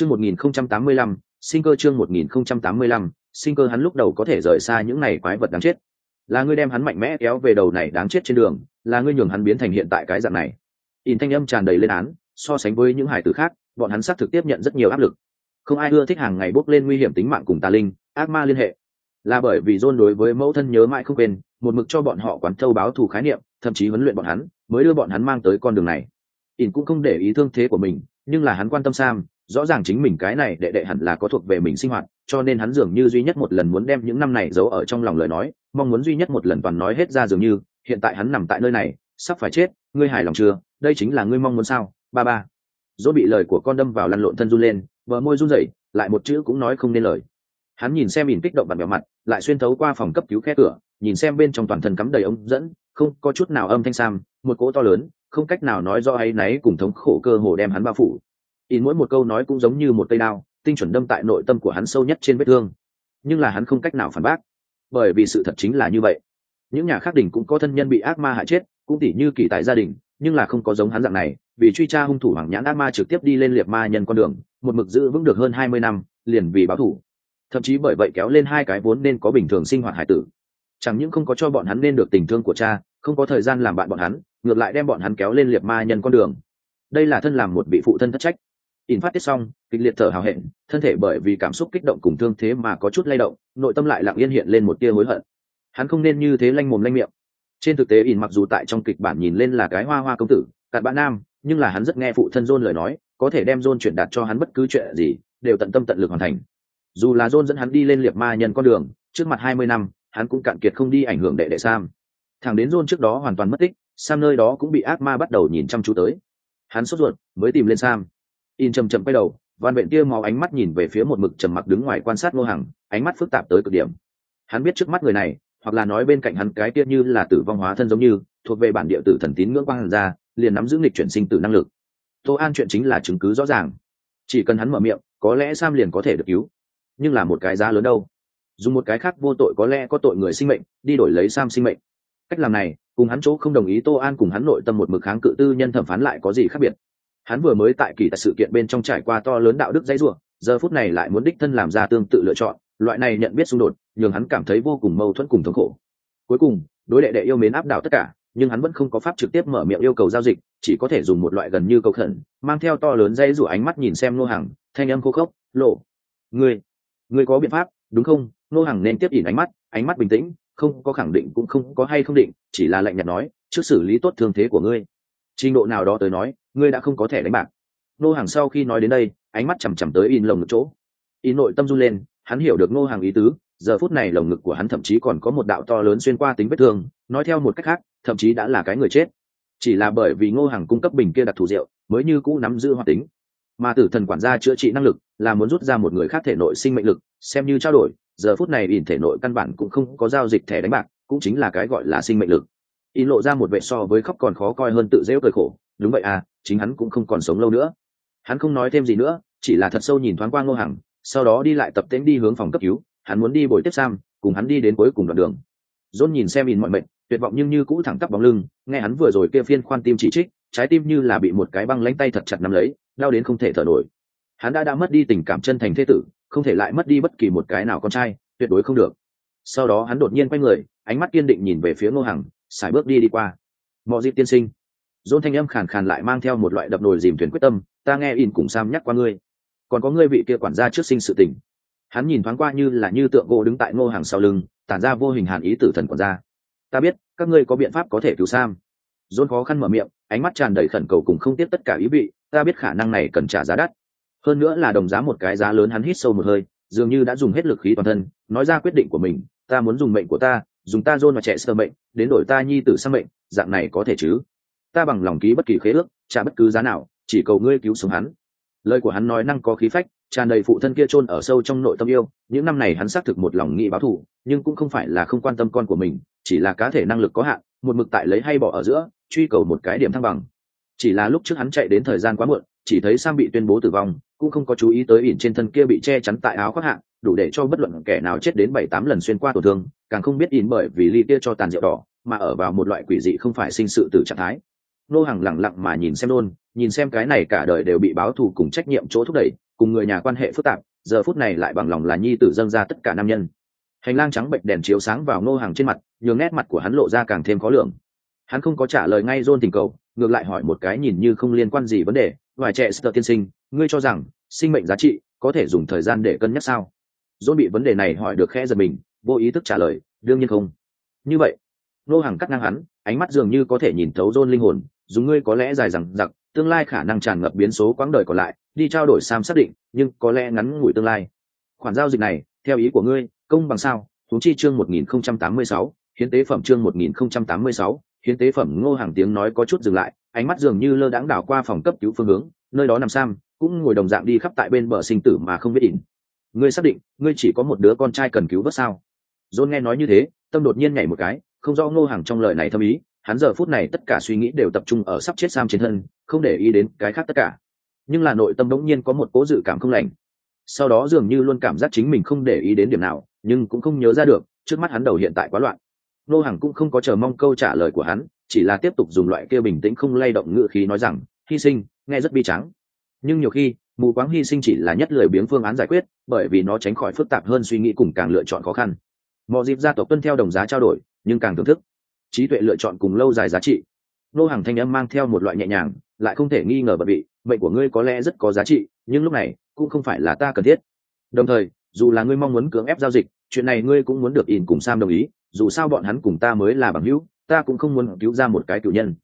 chương một nghìn không trăm tám mươi lăm, sinh cơ chương một nghìn không trăm tám mươi lăm, sinh cơ hắn lúc đầu có thể rời xa những này quái vật đáng chết. Là ngươi đem hắn mạnh mẽ kéo về đầu này đáng chết trên đường, là ngươi nhường hắn biến thành hiện tại cái dạng này. In thanh âm tràn đầy lên án, so sánh với những hải tử khác, bọn hắn xác thực tiếp nhận rất nhiều áp lực. Không ai ưa thích hàng ngày bốc lên nguy hiểm tính mạng cùng tà linh, ác ma liên hệ. Là bởi vì john đối với mẫu thân nhớ mãi không quên, một mực cho bọn họ quán thâu báo thù khái niệm, thậm chí huấn luyện bọn hắn, mới đưa bọn hắn mang tới con đường này. In cũng không để ý thương thế của mình, nhưng là hắn quan tâm sam rõ ràng chính mình cái này đệ đệ hẳn là có thuộc về mình sinh hoạt, cho nên hắn dường như duy nhất một lần muốn đem những năm này giấu ở trong lòng lời nói, mong muốn duy nhất một lần toàn nói hết ra dường như, hiện tại hắn nằm tại nơi này, sắp phải chết, ngươi hài lòng chưa? Đây chính là ngươi mong muốn sao? Ba ba. Dỗ bị lời của con đâm vào lăn lộn thân run lên vợ môi run rẩy, lại một chữ cũng nói không nên lời. Hắn nhìn xem ỉn kích động bằng bẹo mặt, lại xuyên thấu qua phòng cấp cứu khe cửa, nhìn xem bên trong toàn thân cắm đầy ống dẫn, không có chút nào âm thanh sam, một cỗ to lớn, không cách nào nói do hay náy cùng thống khổ cơ hồ đem hắn bao phủ in mỗi một câu nói cũng giống như một cây đao, tinh chuẩn đâm tại nội tâm của hắn sâu nhất trên vết thương. Nhưng là hắn không cách nào phản bác, bởi vì sự thật chính là như vậy. Những nhà khác đình cũng có thân nhân bị ác ma hại chết, cũng tỉ như kỳ tại gia đình, nhưng là không có giống hắn dạng này, vì truy tra hung thủ hoàng nhãn ác ma trực tiếp đi lên liệt ma nhân con đường, một mực giữ vững được hơn hai mươi năm, liền vì báo thủ. Thậm chí bởi vậy kéo lên hai cái vốn nên có bình thường sinh hoạt hải tử. Chẳng những không có cho bọn hắn nên được tình thương của cha, không có thời gian làm bạn bọn hắn, ngược lại đem bọn hắn kéo lên liệt ma nhân con đường. Đây là thân làm một vị phụ thân thất trách in phát tiết xong, kịch liệt thở hào hẹn, thân thể bởi vì cảm xúc kích động cùng thương thế mà có chút lay động, nội tâm lại lặng yên hiện lên một tia hối hận. Hắn không nên như thế lanh mồm lanh miệng. Trên thực tế, in mặc dù tại trong kịch bản nhìn lên là cái hoa hoa công tử, cặn bạn nam, nhưng là hắn rất nghe phụ thân john lời nói, có thể đem john chuyển đạt cho hắn bất cứ chuyện gì, đều tận tâm tận lực hoàn thành. Dù là john dẫn hắn đi lên liệt ma nhân con đường, trước mặt hai mươi năm, hắn cũng cạn kiệt không đi ảnh hưởng đệ đệ sam. Thằng đến john trước đó hoàn toàn mất tích, sam nơi đó cũng bị ác ma bắt đầu nhìn chăm chú tới. Hắn sốt ruột, mới tìm lên sam in chầm chậm quay đầu van vẹn tia máu ánh mắt nhìn về phía một mực trầm mặc đứng ngoài quan sát ngô hằng, ánh mắt phức tạp tới cực điểm. Hắn biết trước mắt người này, hoặc là nói bên cạnh hắn cái tia như là tử vong hóa thân giống như, thuộc về bản địa tử thần tín ngưỡng quang hàn ra, liền nắm giữ nghịch chuyển sinh tử năng lực. Tô an chuyện chính là chứng cứ rõ ràng. Chỉ cần hắn mở miệng, có lẽ sam liền có thể được cứu. Nhưng là một cái giá lớn đâu? Dùng một cái khác vô tội có lẽ có tội người sinh mệnh, đi đổi lấy sam sinh mệnh. Cách làm này, cùng hắn chỗ không đồng ý tô an cùng hắn nội tâm một mực kháng cự tư nhân thẩm phán lại có gì khác biệt? Hắn vừa mới tại kỳ tại sự kiện bên trong trải qua to lớn đạo đức dãy rủa, giờ phút này lại muốn đích thân làm ra tương tự lựa chọn, loại này nhận biết xung đột, nhường hắn cảm thấy vô cùng mâu thuẫn cùng thống khổ. Cuối cùng, đối đệ đệ yêu mến áp đảo tất cả, nhưng hắn vẫn không có pháp trực tiếp mở miệng yêu cầu giao dịch, chỉ có thể dùng một loại gần như cầu khẩn, mang theo to lớn dây rủa ánh mắt nhìn xem nô hàng thanh âm khô khốc, lộ, ngươi ngươi có biện pháp, đúng không? Nô hàng nên tiếp ỉn ánh mắt ánh mắt bình tĩnh, không có khẳng định cũng không có hay không định, chỉ là lạnh nhạt nói, trước xử lý tốt thương thế của ngươi trình độ nào đó tới nói, ngươi đã không có thẻ đánh bạc. Nô hàng sau khi nói đến đây, ánh mắt chằm chằm tới in lồng ngực chỗ. In nội tâm run lên, hắn hiểu được nô hàng ý tứ, giờ phút này lồng ngực của hắn thậm chí còn có một đạo to lớn xuyên qua tính vết thương, nói theo một cách khác, thậm chí đã là cái người chết. Chỉ là bởi vì ngô hàng cung cấp bình kia đặc thù rượu, mới như cũ nắm giữ hoạt tính. Mà tử thần quản gia chữa trị năng lực, là muốn rút ra một người khác thể nội sinh mệnh lực, xem như trao đổi, giờ phút này ỉn thể nội căn bản cũng không có giao dịch thẻ đánh bạc, cũng chính là cái gọi là sinh mệnh lực in lộ ra một vệ so với khóc còn khó coi hơn tự dễu cười khổ. Đúng vậy à chính hắn cũng không còn sống lâu nữa. Hắn không nói thêm gì nữa, chỉ là thật sâu nhìn thoáng qua ngô hằng, sau đó đi lại tập tễnh đi hướng phòng cấp cứu. Hắn muốn đi bồi tiếp sam, cùng hắn đi đến cuối cùng đoạn đường. John nhìn xem in mọi mệnh, tuyệt vọng nhưng như cũ thẳng tắp bóng lưng, nghe hắn vừa rồi kia phiên khoan tim chỉ trích, trái tim như là bị một cái băng lánh tay thật chặt nắm lấy, đau đến không thể thở nổi. Hắn đã đã mất đi tình cảm chân thành thế tử, không thể lại mất đi bất kỳ một cái nào con trai, tuyệt đối không được. Sau đó hắn đột nhiên quay người, ánh mắt kiên định nhìn về phía ngô hằng xài bước đi đi qua. Mọi dịp tiên sinh, dôn thanh âm khàn khàn lại mang theo một loại đập nồi dìm thuyền quyết tâm, ta nghe in cùng sam nhắc qua ngươi. Còn có ngươi vị kia quản gia trước sinh sự tình. Hắn nhìn thoáng qua như là như tượng gỗ đứng tại ngô hàng sau lưng, tản ra vô hình hàn ý tử thần quản gia. Ta biết, các ngươi có biện pháp có thể cứu sam. Dôn khó khăn mở miệng, ánh mắt tràn đầy khẩn cầu cùng không tiếp tất cả ý vị, ta biết khả năng này cần trả giá đắt. Hơn nữa là đồng giá một cái giá lớn hắn hít sâu một hơi, dường như đã dùng hết lực khí toàn thân, nói ra quyết định của mình, ta muốn dùng mệnh của ta dùng ta dôn và trẻ sơ mệnh, đến đổi ta nhi tử sang mệnh, dạng này có thể chứ? Ta bằng lòng ký bất kỳ khế ước, trả bất cứ giá nào, chỉ cầu ngươi cứu sống hắn. Lời của hắn nói năng có khí phách, tràn đầy phụ thân kia chôn ở sâu trong nội tâm yêu, những năm này hắn xác thực một lòng nghĩ báo thù, nhưng cũng không phải là không quan tâm con của mình, chỉ là cá thể năng lực có hạn, một mực tại lấy hay bỏ ở giữa, truy cầu một cái điểm thăng bằng. Chỉ là lúc trước hắn chạy đến thời gian quá muộn, chỉ thấy sam bị tuyên bố tử vong, cũng không có chú ý tới ỉn trên thân kia bị che chắn tại áo khoác hạng đủ để cho bất luận kẻ nào chết đến bảy tám lần xuyên qua tổn thương, càng không biết in bởi vì ly tia cho tàn rượu đỏ, mà ở vào một loại quỷ dị không phải sinh sự từ trạng thái. Nô hàng lẳng lặng mà nhìn xem luôn, nhìn xem cái này cả đời đều bị báo thù cùng trách nhiệm chỗ thúc đẩy, cùng người nhà quan hệ phức tạp, giờ phút này lại bằng lòng là nhi tử dâng ra tất cả nam nhân. Hành lang trắng bệnh đèn chiếu sáng vào nô hàng trên mặt, nhường nét mặt của hắn lộ ra càng thêm khó lường. Hắn không có trả lời ngay dôn tình cầu, ngược lại hỏi một cái nhìn như không liên quan gì vấn đề, vài trẻ sơ tiên sinh, ngươi cho rằng sinh mệnh giá trị có thể dùng thời gian để cân nhắc sao? Dôn bị vấn đề này hỏi được khẽ giật mình vô ý thức trả lời đương nhiên không. Như vậy? Nô hàng cắt ngang hắn ánh mắt dường như có thể nhìn thấu dôn linh hồn dùng ngươi có lẽ dài rằng giặc tương lai khả năng tràn ngập biến số quãng đời còn lại đi trao đổi sam xác định nhưng có lẽ ngắn ngủi tương lai. Khoản giao dịch này theo ý của ngươi công bằng sao? Thống chi chương 1086, hiến tế phẩm chương 1086, hiến tế phẩm ngô hàng tiếng nói có chút dừng lại ánh mắt dường như lơ đãng đảo qua phòng cấp cứu phương hướng nơi đó nằm sam cũng ngồi đồng dạng đi khắp tại bên bờ sinh tử mà không biết định ngươi xác định, ngươi chỉ có một đứa con trai cần cứu vớt sao? John nghe nói như thế, tâm đột nhiên nhảy một cái, không rõ ngô hàng trong lời này thâm ý, hắn giờ phút này tất cả suy nghĩ đều tập trung ở sắp chết sam trên thân, không để ý đến cái khác tất cả. Nhưng là nội tâm đống nhiên có một cố dự cảm không lành. Sau đó dường như luôn cảm giác chính mình không để ý đến điểm nào, nhưng cũng không nhớ ra được, trước mắt hắn đầu hiện tại quá loạn. Nô hàng cũng không có chờ mong câu trả lời của hắn, chỉ là tiếp tục dùng loại kêu bình tĩnh không lay động ngự khí nói rằng, hy sinh, nghe rất bi trắng nhưng nhiều khi mù quáng hy sinh chỉ là nhất lười biếng phương án giải quyết, bởi vì nó tránh khỏi phức tạp hơn suy nghĩ cùng càng lựa chọn khó khăn. Mọi dịp gia tộc tuân theo đồng giá trao đổi, nhưng càng thưởng thức. Trí tuệ lựa chọn cùng lâu dài giá trị. Nô hàng thanh âm mang theo một loại nhẹ nhàng, lại không thể nghi ngờ bận bị mệnh của ngươi có lẽ rất có giá trị, nhưng lúc này, cũng không phải là ta cần thiết. Đồng thời, dù là ngươi mong muốn cưỡng ép giao dịch, chuyện này ngươi cũng muốn được in cùng sam đồng ý, dù sao bọn hắn cùng ta mới là bằng hữu, ta cũng không muốn cứu ra một cái cựu nhân.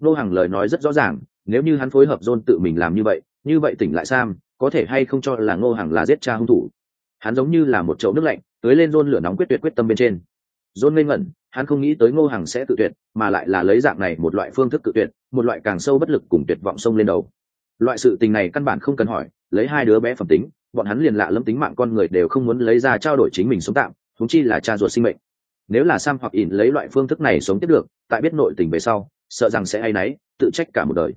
Nô hàng lời nói rất rõ ràng, nếu như hắn phối hợp dôn tự mình làm như vậy như vậy tỉnh lại sam, có thể hay không cho là ngô hàng là giết cha hung thủ? Hắn giống như là một chậu nước lạnh tới lên rôn lửa nóng quyết tuyệt quyết tâm bên trên. Rôn ngây ngẩn, hắn không nghĩ tới ngô hàng sẽ tự tuyệt, mà lại là lấy dạng này một loại phương thức tự tuyệt, một loại càng sâu bất lực cùng tuyệt vọng sông lên đầu. Loại sự tình này căn bản không cần hỏi, lấy hai đứa bé phẩm tính, bọn hắn liền lạ lâm tính mạng con người đều không muốn lấy ra trao đổi chính mình sống tạm thúng chi là cha ruột sinh mệnh. Nếu là sam hoặc ỉn lấy loại phương thức này sống tiếp được, tại biết nội tình về sau, sợ rằng sẽ hay náy, tự trách cả một đời.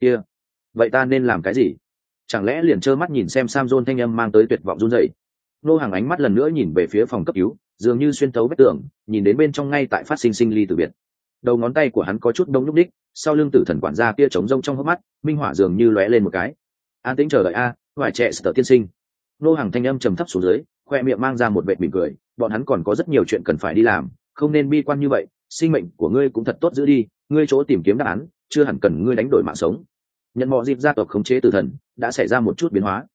Kia、yeah vậy ta nên làm cái gì? Chẳng lẽ liền trơ mắt nhìn xem sam john thanh âm mang tới tuyệt vọng run dậy nô hàng ánh mắt lần nữa nhìn về phía phòng cấp cứu, dường như xuyên tấu vết tường, nhìn đến bên trong ngay tại phát sinh sinh ly từ biệt. Đầu ngón tay của hắn có chút đông nhúc đích sau lưng tử thần quản gia kia trống rông trong hốc mắt, minh họa dường như lóe lên một cái. An tĩnh chờ đợi a ngoại trẻ sở tiên sinh. Nô hàng thanh âm trầm thấp xuống dưới, khoe miệng mang ra một vệ mỉm cười, bọn hắn còn có rất nhiều chuyện cần phải đi làm, không nên bi quan như vậy, sinh mệnh của ngươi cũng thật tốt giữ đi, ngươi chỗ tìm kiếm đáp án, chưa hẳn cần ngươi đánh đổi mạng sống nhận mọi dịp gia tộc khống chế tử thần, đã xảy ra một chút biến hóa.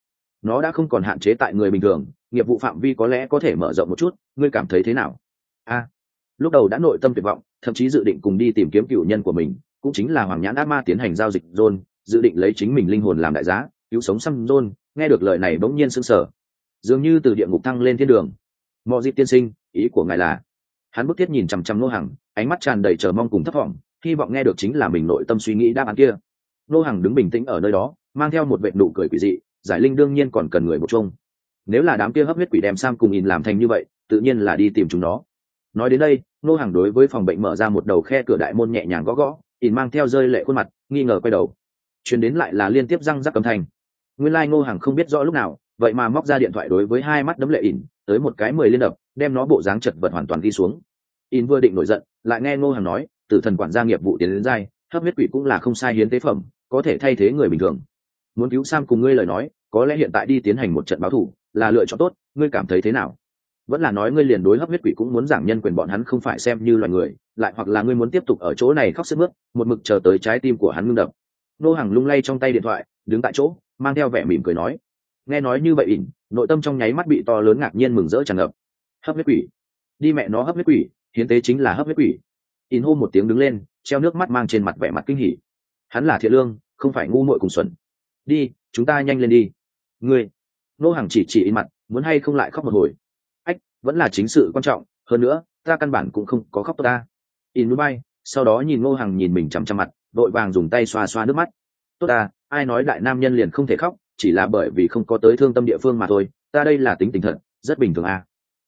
Nó đã không còn hạn chế tại người bình thường, nghiệp vụ phạm vi có lẽ có thể mở rộng một chút, ngươi cảm thấy thế nào? A. Lúc đầu đã nội tâm tuyệt vọng, thậm chí dự định cùng đi tìm kiếm cựu nhân của mình, cũng chính là hoàng nhãn ác ma tiến hành giao dịch john dự định lấy chính mình linh hồn làm đại giá, cứu sống xăm john nghe được lời này bỗng nhiên sững sờ. Dường như từ địa ngục thăng lên thiên đường. Mọi dịp tiên sinh, ý của ngài là? Hắn bức thiết nhìn chằm chằm nô hàng ánh mắt tràn đầy chờ mong cùng thất vọng, hy vọng nghe được chính là mình nội tâm suy nghĩ đáp án kia nô hàng đứng bình tĩnh ở nơi đó, mang theo một vệ nụ cười quỷ dị, giải linh đương nhiên còn cần người một chung. Nếu là đám kia hấp huyết quỷ đem sam cùng in làm thành như vậy, tự nhiên là đi tìm chúng nó. Nói đến đây nô hàng đối với phòng bệnh mở ra một đầu khe cửa đại môn nhẹ nhàng gõ gõ in mang theo rơi lệ khuôn mặt, nghi ngờ quay đầu. Chuyển đến lại là liên tiếp răng rắc âm thanh. Nguyên lai、like、ngô hàng không biết rõ lúc nào, vậy mà móc ra điện thoại đối với hai mắt đấm lệ ỉn tới một cái mười liên đập, đem nó bộ dáng chật vật hoàn toàn đi xuống. In vừa định nổi giận, lại nghe ngô hàng nói từ thần quản gia nghiệp vụ tiến đến dai hấp huyết quỷ cũng là không sai hiến tế phẩm, có thể thay thế người bình thường. Muốn cứu sam cùng ngươi lời nói, có lẽ hiện tại đi tiến hành một trận báo thủ, là lựa chọn tốt, ngươi cảm thấy thế nào? Vẫn là nói ngươi liền đối hấp huyết quỷ cũng muốn giảng nhân quyền bọn hắn không phải xem như loài người, lại hoặc là ngươi muốn tiếp tục ở chỗ này khóc sức mướt, một mực chờ tới trái tim của hắn ngưng đập. Nô hàng lung lay trong tay điện thoại, đứng tại chỗ, mang theo vẻ mỉm cười nói. Nghe nói như vậy ỉn, nội tâm trong nháy mắt bị to lớn ngạc nhiên mừng rỡ tràn ngập. Hấp huyết quỷ. Đi mẹ nó hấp huyết quỷ, hiến tế chính là hấp huyết quỷ. In hô một tiếng đứng lên, treo nước mắt mang trên mặt vẻ mặt kinh hỉ. Hắn là thiện lương, không phải ngu muội cùng xuẩn. Đi, chúng ta nhanh lên đi. Ngươi. Nô hàng chỉ chỉ in mặt, muốn hay không lại khóc một hồi. Ách, vẫn là chính sự quan trọng, hơn nữa, ta căn bản cũng không có khóc ta. In núi bay, sau đó nhìn ngô hàng nhìn mình chằm chằm mặt, đội vàng dùng tay xoa xoa nước mắt. Tốt ta, ai nói đại nam nhân liền không thể khóc, chỉ là bởi vì không có tới thương tâm địa phương mà thôi, ta đây là tính tình thật, rất bình thường à.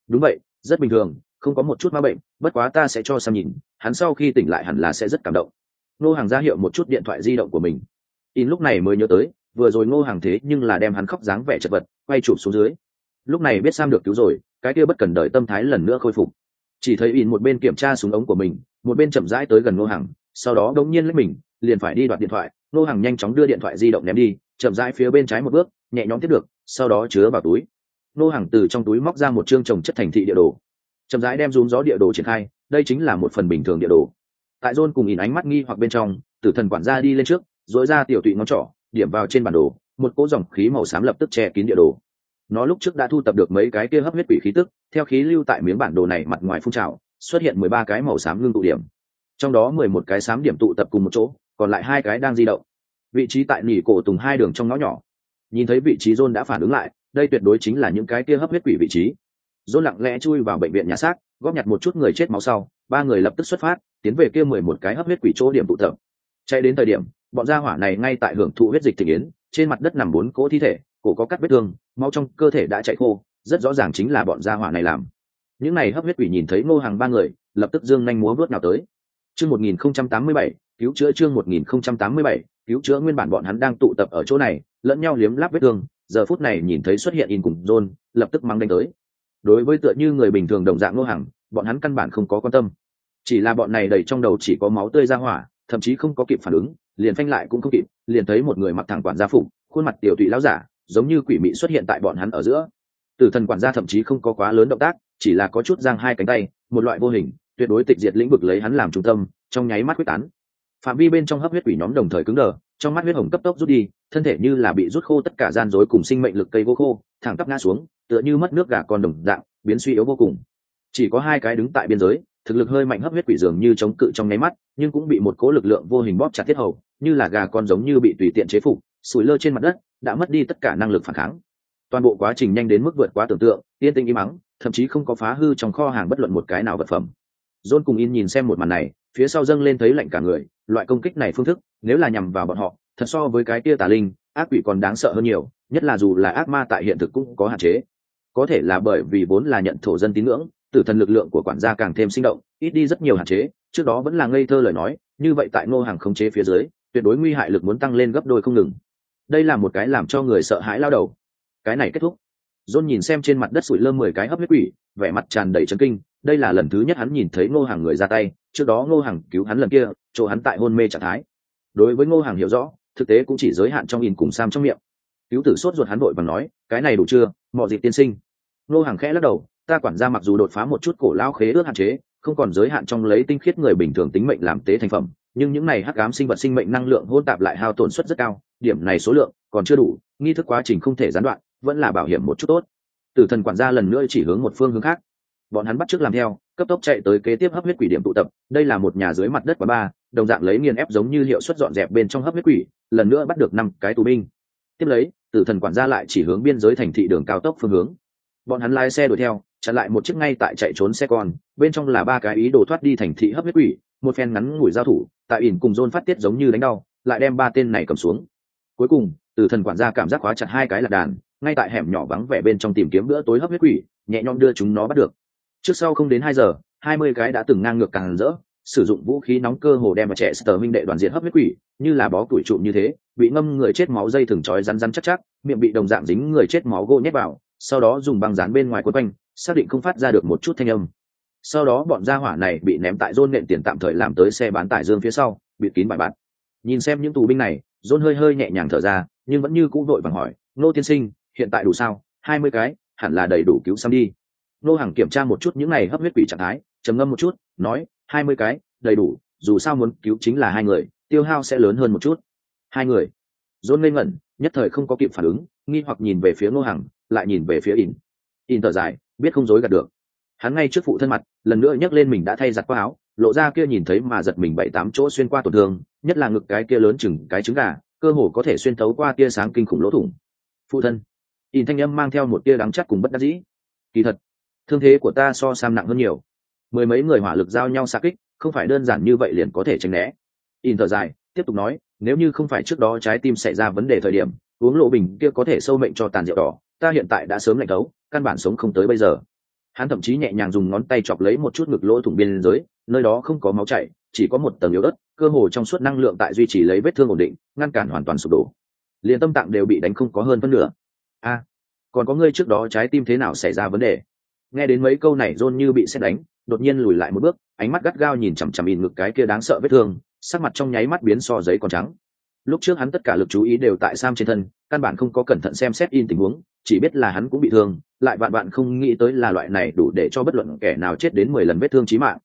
đúng vậy, rất bình thường không có một chút ma bệnh, bất quá ta sẽ cho sam nhìn, hắn sau khi tỉnh lại hẳn là sẽ rất cảm động. Ngô hàng ra hiệu một chút điện thoại di động của mình. In lúc này mới nhớ tới, vừa rồi ngô hàng thế nhưng là đem hắn khóc dáng vẻ chật vật, quay chụp xuống dưới. Lúc này biết sam được cứu rồi, cái kia bất cần đợi tâm thái lần nữa khôi phục. Chỉ thấy in một bên kiểm tra súng ống của mình, một bên chậm rãi tới gần ngô hàng, sau đó đống nhiên lấy mình, liền phải đi đoạt điện thoại. Ngô hàng nhanh chóng đưa điện thoại di động ném đi, chậm rãi phía bên trái một bước, nhẹ nhõm tiếp được, sau đó chứa vào túi. Ngô hàng từ trong túi móc ra một chương trồng chất thành thị địa đồ chậm rãi đem rúm gió địa đồ triển khai, đây chính là một phần bình thường địa đồ. Tại john cùng nhìn ánh mắt nghi hoặc bên trong, tử thần quản gia đi lên trước dối ra tiểu tụy ngón trỏ, điểm vào trên bản đồ, một cỗ dòng khí màu xám lập tức che kín địa đồ. Nó lúc trước đã thu tập được mấy cái kia hấp huyết quỷ khí tức, theo khí lưu tại miếng bản đồ này mặt ngoài phun trào, xuất hiện mười ba cái màu xám ngưng tụ điểm. Trong đó mười một cái xám điểm tụ tập cùng một chỗ, còn lại hai cái đang di động. Vị trí tại nỉ cổ tùng hai đường trong ngõ nhỏ. Nhìn thấy vị trí john đã phản ứng lại, đây tuyệt đối chính là những cái kia hấp huyết quỷ vị trí john lặng lẽ chui vào bệnh viện nhà xác, góp nhặt một chút người chết máu sau, ba người lập tức xuất phát, tiến về kia mười một cái hấp huyết quỷ chỗ điểm tụ tập. Chạy đến thời điểm, bọn gia hỏa này ngay tại hưởng thụ huyết dịch thị yến, trên mặt đất nằm bốn cỗ thi thể, cổ có cắt vết thương, máu trong cơ thể đã chạy khô, rất rõ ràng chính là bọn gia hỏa này làm. Những này hấp huyết quỷ nhìn thấy ngô hàng ba người, lập tức dương nhanh múa vớt nào tới. Chương một nghìn không trăm tám mươi bảy, cứu chữa chương một nghìn không trăm tám mươi bảy, cứu chữa nguyên bản bọn hắn đang tụ tập ở chỗ này, lẫn nhau liếm láp vết thương, giờ phút này nhìn thấy xuất hiện in cùng john lập tức mang đánh tới đối với tựa như người bình thường đồng dạng ngô hàng bọn hắn căn bản không có quan tâm. Chỉ là bọn này đầy trong đầu chỉ có máu tươi ra hỏa, thậm chí không có kịp phản ứng, liền phanh lại cũng không kịp, liền thấy một người mặc thẳng quản gia phục, khuôn mặt tiểu tụy lão giả, giống như quỷ mị xuất hiện tại bọn hắn ở giữa. Tử thần quản gia thậm chí không có quá lớn động tác, chỉ là có chút giang hai cánh tay, một loại vô hình, tuyệt đối tịch diệt lĩnh vực lấy hắn làm trung tâm, trong nháy mắt quyết tán. Phạm vi bên trong hấp huyết quỷ nhóm đồng thời cứng đờ trong mắt huyết hồng cấp tốc rút đi, thân thể như là bị rút khô tất cả gian dối cùng sinh mệnh lực cây vô khô, thẳng tắp ngã xuống, tựa như mất nước gà con đồng dạng, biến suy yếu vô cùng. Chỉ có hai cái đứng tại biên giới, thực lực hơi mạnh hấp huyết quỷ dường như chống cự trong nháy mắt, nhưng cũng bị một cố lực lượng vô hình bóp chặt thiết hầu, như là gà con giống như bị tùy tiện chế phục, sủi lơ trên mặt đất, đã mất đi tất cả năng lực phản kháng. Toàn bộ quá trình nhanh đến mức vượt quá tưởng tượng, yên tĩnh im mắng thậm chí không có phá hư trong kho hàng bất luận một cái nào vật phẩm. John cùng in nhìn xem một màn này, phía sau dâng lên thấy lạnh cả người loại công kích này phương thức, nếu là nhằm vào bọn họ, thật so với cái kia tà linh, ác quỷ còn đáng sợ hơn nhiều, nhất là dù là ác ma tại hiện thực cũng có hạn chế. Có thể là bởi vì vốn là nhận thổ dân tín ngưỡng, tử thần lực lượng của quản gia càng thêm sinh động, ít đi rất nhiều hạn chế, trước đó vẫn là ngây thơ lời nói, như vậy tại ngô hàng khống chế phía dưới, tuyệt đối nguy hại lực muốn tăng lên gấp đôi không ngừng. Đây là một cái làm cho người sợ hãi lao đầu. Cái này kết thúc. John nhìn xem trên mặt đất sủi lơ mười cái hấp huyết quỷ, vẻ mặt tràn đầy chấn kinh đây là lần thứ nhất hắn nhìn thấy ngô hàng người ra tay, trước đó ngô hàng cứu hắn lần kia, chỗ hắn tại hôn mê trạng thái. Đối với ngô hàng hiểu rõ, thực tế cũng chỉ giới hạn trong in cùng sam trong miệng. Cứu tử sốt ruột hắn vội và nói, cái này đủ chưa mọi dịp tiên sinh. Ngô hàng khẽ lắc đầu, ta quản gia mặc dù đột phá một chút cổ lao khế ước hạn chế, không còn giới hạn trong lấy tinh khiết người bình thường tính mệnh làm tế thành phẩm, nhưng những này hắc ám sinh vật sinh mệnh năng lượng hôn tạp lại hao tổn suất rất cao, điểm này số lượng còn chưa đủ, nghi thức quá trình không thể gián đoạn, vẫn là bảo hiểm một chút tốt. Tử thần quản gia lần nữa chỉ hướng một phương hướng khác bọn hắn bắt trước làm theo, cấp tốc chạy tới kế tiếp hấp huyết quỷ điểm tụ tập. Đây là một nhà dưới mặt đất và ba đồng dạng lấy nghiền ép giống như hiệu suất dọn dẹp bên trong hấp huyết quỷ, lần nữa bắt được năm cái tù binh. Tiếp lấy, tử thần quản gia lại chỉ hướng biên giới thành thị đường cao tốc phương hướng. Bọn hắn lái xe đuổi theo, chặn lại một chiếc ngay tại chạy trốn xe con, bên trong là ba cái ý đồ thoát đi thành thị hấp huyết quỷ, một phen ngắn ngủi giao thủ, tại ỉn cùng dôn phát tiết giống như đánh đau, lại đem ba tên này cầm xuống. Cuối cùng, tử thần quản gia cảm giác khóa chặt hai cái lạc đàn, ngay tại hẻm nhỏ vắng vẻ bên trong tìm kiếm bữa tối hấp huyết quỷ, nhẹ nhõm đưa chúng nó bắt được trước sau không đến hai giờ, hai mươi cái đã từng ngang ngược càng rỡ, sử dụng vũ khí nóng cơ hồ đem mà trẻ sờ minh đệ đoàn diện hấp huyết quỷ, như là bó tuổi trụm như thế, bị ngâm người chết máu dây thừng trói rắn rắn chắc chắc, miệng bị đồng dạng dính người chết máu gỗ nhét vào, sau đó dùng băng dán bên ngoài quấn quanh, xác định không phát ra được một chút thanh âm. Sau đó bọn gia hỏa này bị ném tại rôn nện tiền tạm thời làm tới xe bán tải dương phía sau, bịt kín bài bạt. Nhìn xem những tù binh này rôn hơi hơi nhẹ nhàng thở ra, nhưng vẫn như cũ vội vàng hỏi, nô tiên sinh, hiện tại đủ sao? Hai mươi cái, hẳn là đầy đủ cứu xăm đi nô hàng kiểm tra một chút những này hấp huyết quỷ trạng thái, trầm ngâm một chút, nói, hai mươi cái, đầy đủ, dù sao muốn cứu chính là hai người, tiêu hao sẽ lớn hơn một chút. Hai người. Dôn ngây ngẩn, nhất thời không có kịp phản ứng, nghi hoặc nhìn về phía nô hàng lại nhìn về phía in in thở dài, biết không dối gạt được. Hắn ngay trước phụ thân mặt, lần nữa nhấc lên mình đã thay giặt qua áo, lộ ra kia nhìn thấy mà giật mình bảy tám chỗ xuyên qua tổn thương, nhất là ngực cái kia lớn chừng cái trứng gà, cơ hồ có thể xuyên thấu qua tia sáng kinh khủng lỗ thủng. Phụ thân. In thanh âm mang theo một tia đắng chắc cùng bất đắc dĩ. Kỳ thật thương thế của ta so sam nặng hơn nhiều. Mười mấy người hỏa lực giao nhau xa kích, không phải đơn giản như vậy liền có thể tránh né. In thở dài, tiếp tục nói, nếu như không phải trước đó trái tim xảy ra vấn đề thời điểm, uống lộ bình kia có thể sâu mệnh cho tàn rượu đỏ, ta hiện tại đã sớm lạnh thấu căn bản sống không tới bây giờ. Hắn thậm chí nhẹ nhàng dùng ngón tay chọc lấy một chút ngực lỗ thủng biên giới, nơi đó không có máu chảy, chỉ có một tầng yếu đất cơ hồ trong suốt năng lượng tại duy trì lấy vết thương ổn định, ngăn cản hoàn toàn sụp đổ. Liền tâm tạng đều bị đánh không có hơn phân nửa. A, còn có ngươi trước đó trái tim thế nào xảy ra vấn đề? Nghe đến mấy câu này john như bị xét đánh, đột nhiên lùi lại một bước, ánh mắt gắt gao nhìn chằm chằm in ngực cái kia đáng sợ vết thương, sắc mặt trong nháy mắt biến so giấy còn trắng. Lúc trước hắn tất cả lực chú ý đều tại sam trên thân, căn bản không có cẩn thận xem xét in tình huống, chỉ biết là hắn cũng bị thương, lại vạn bạn không nghĩ tới là loại này đủ để cho bất luận kẻ nào chết đến mười lần vết thương chí mạng.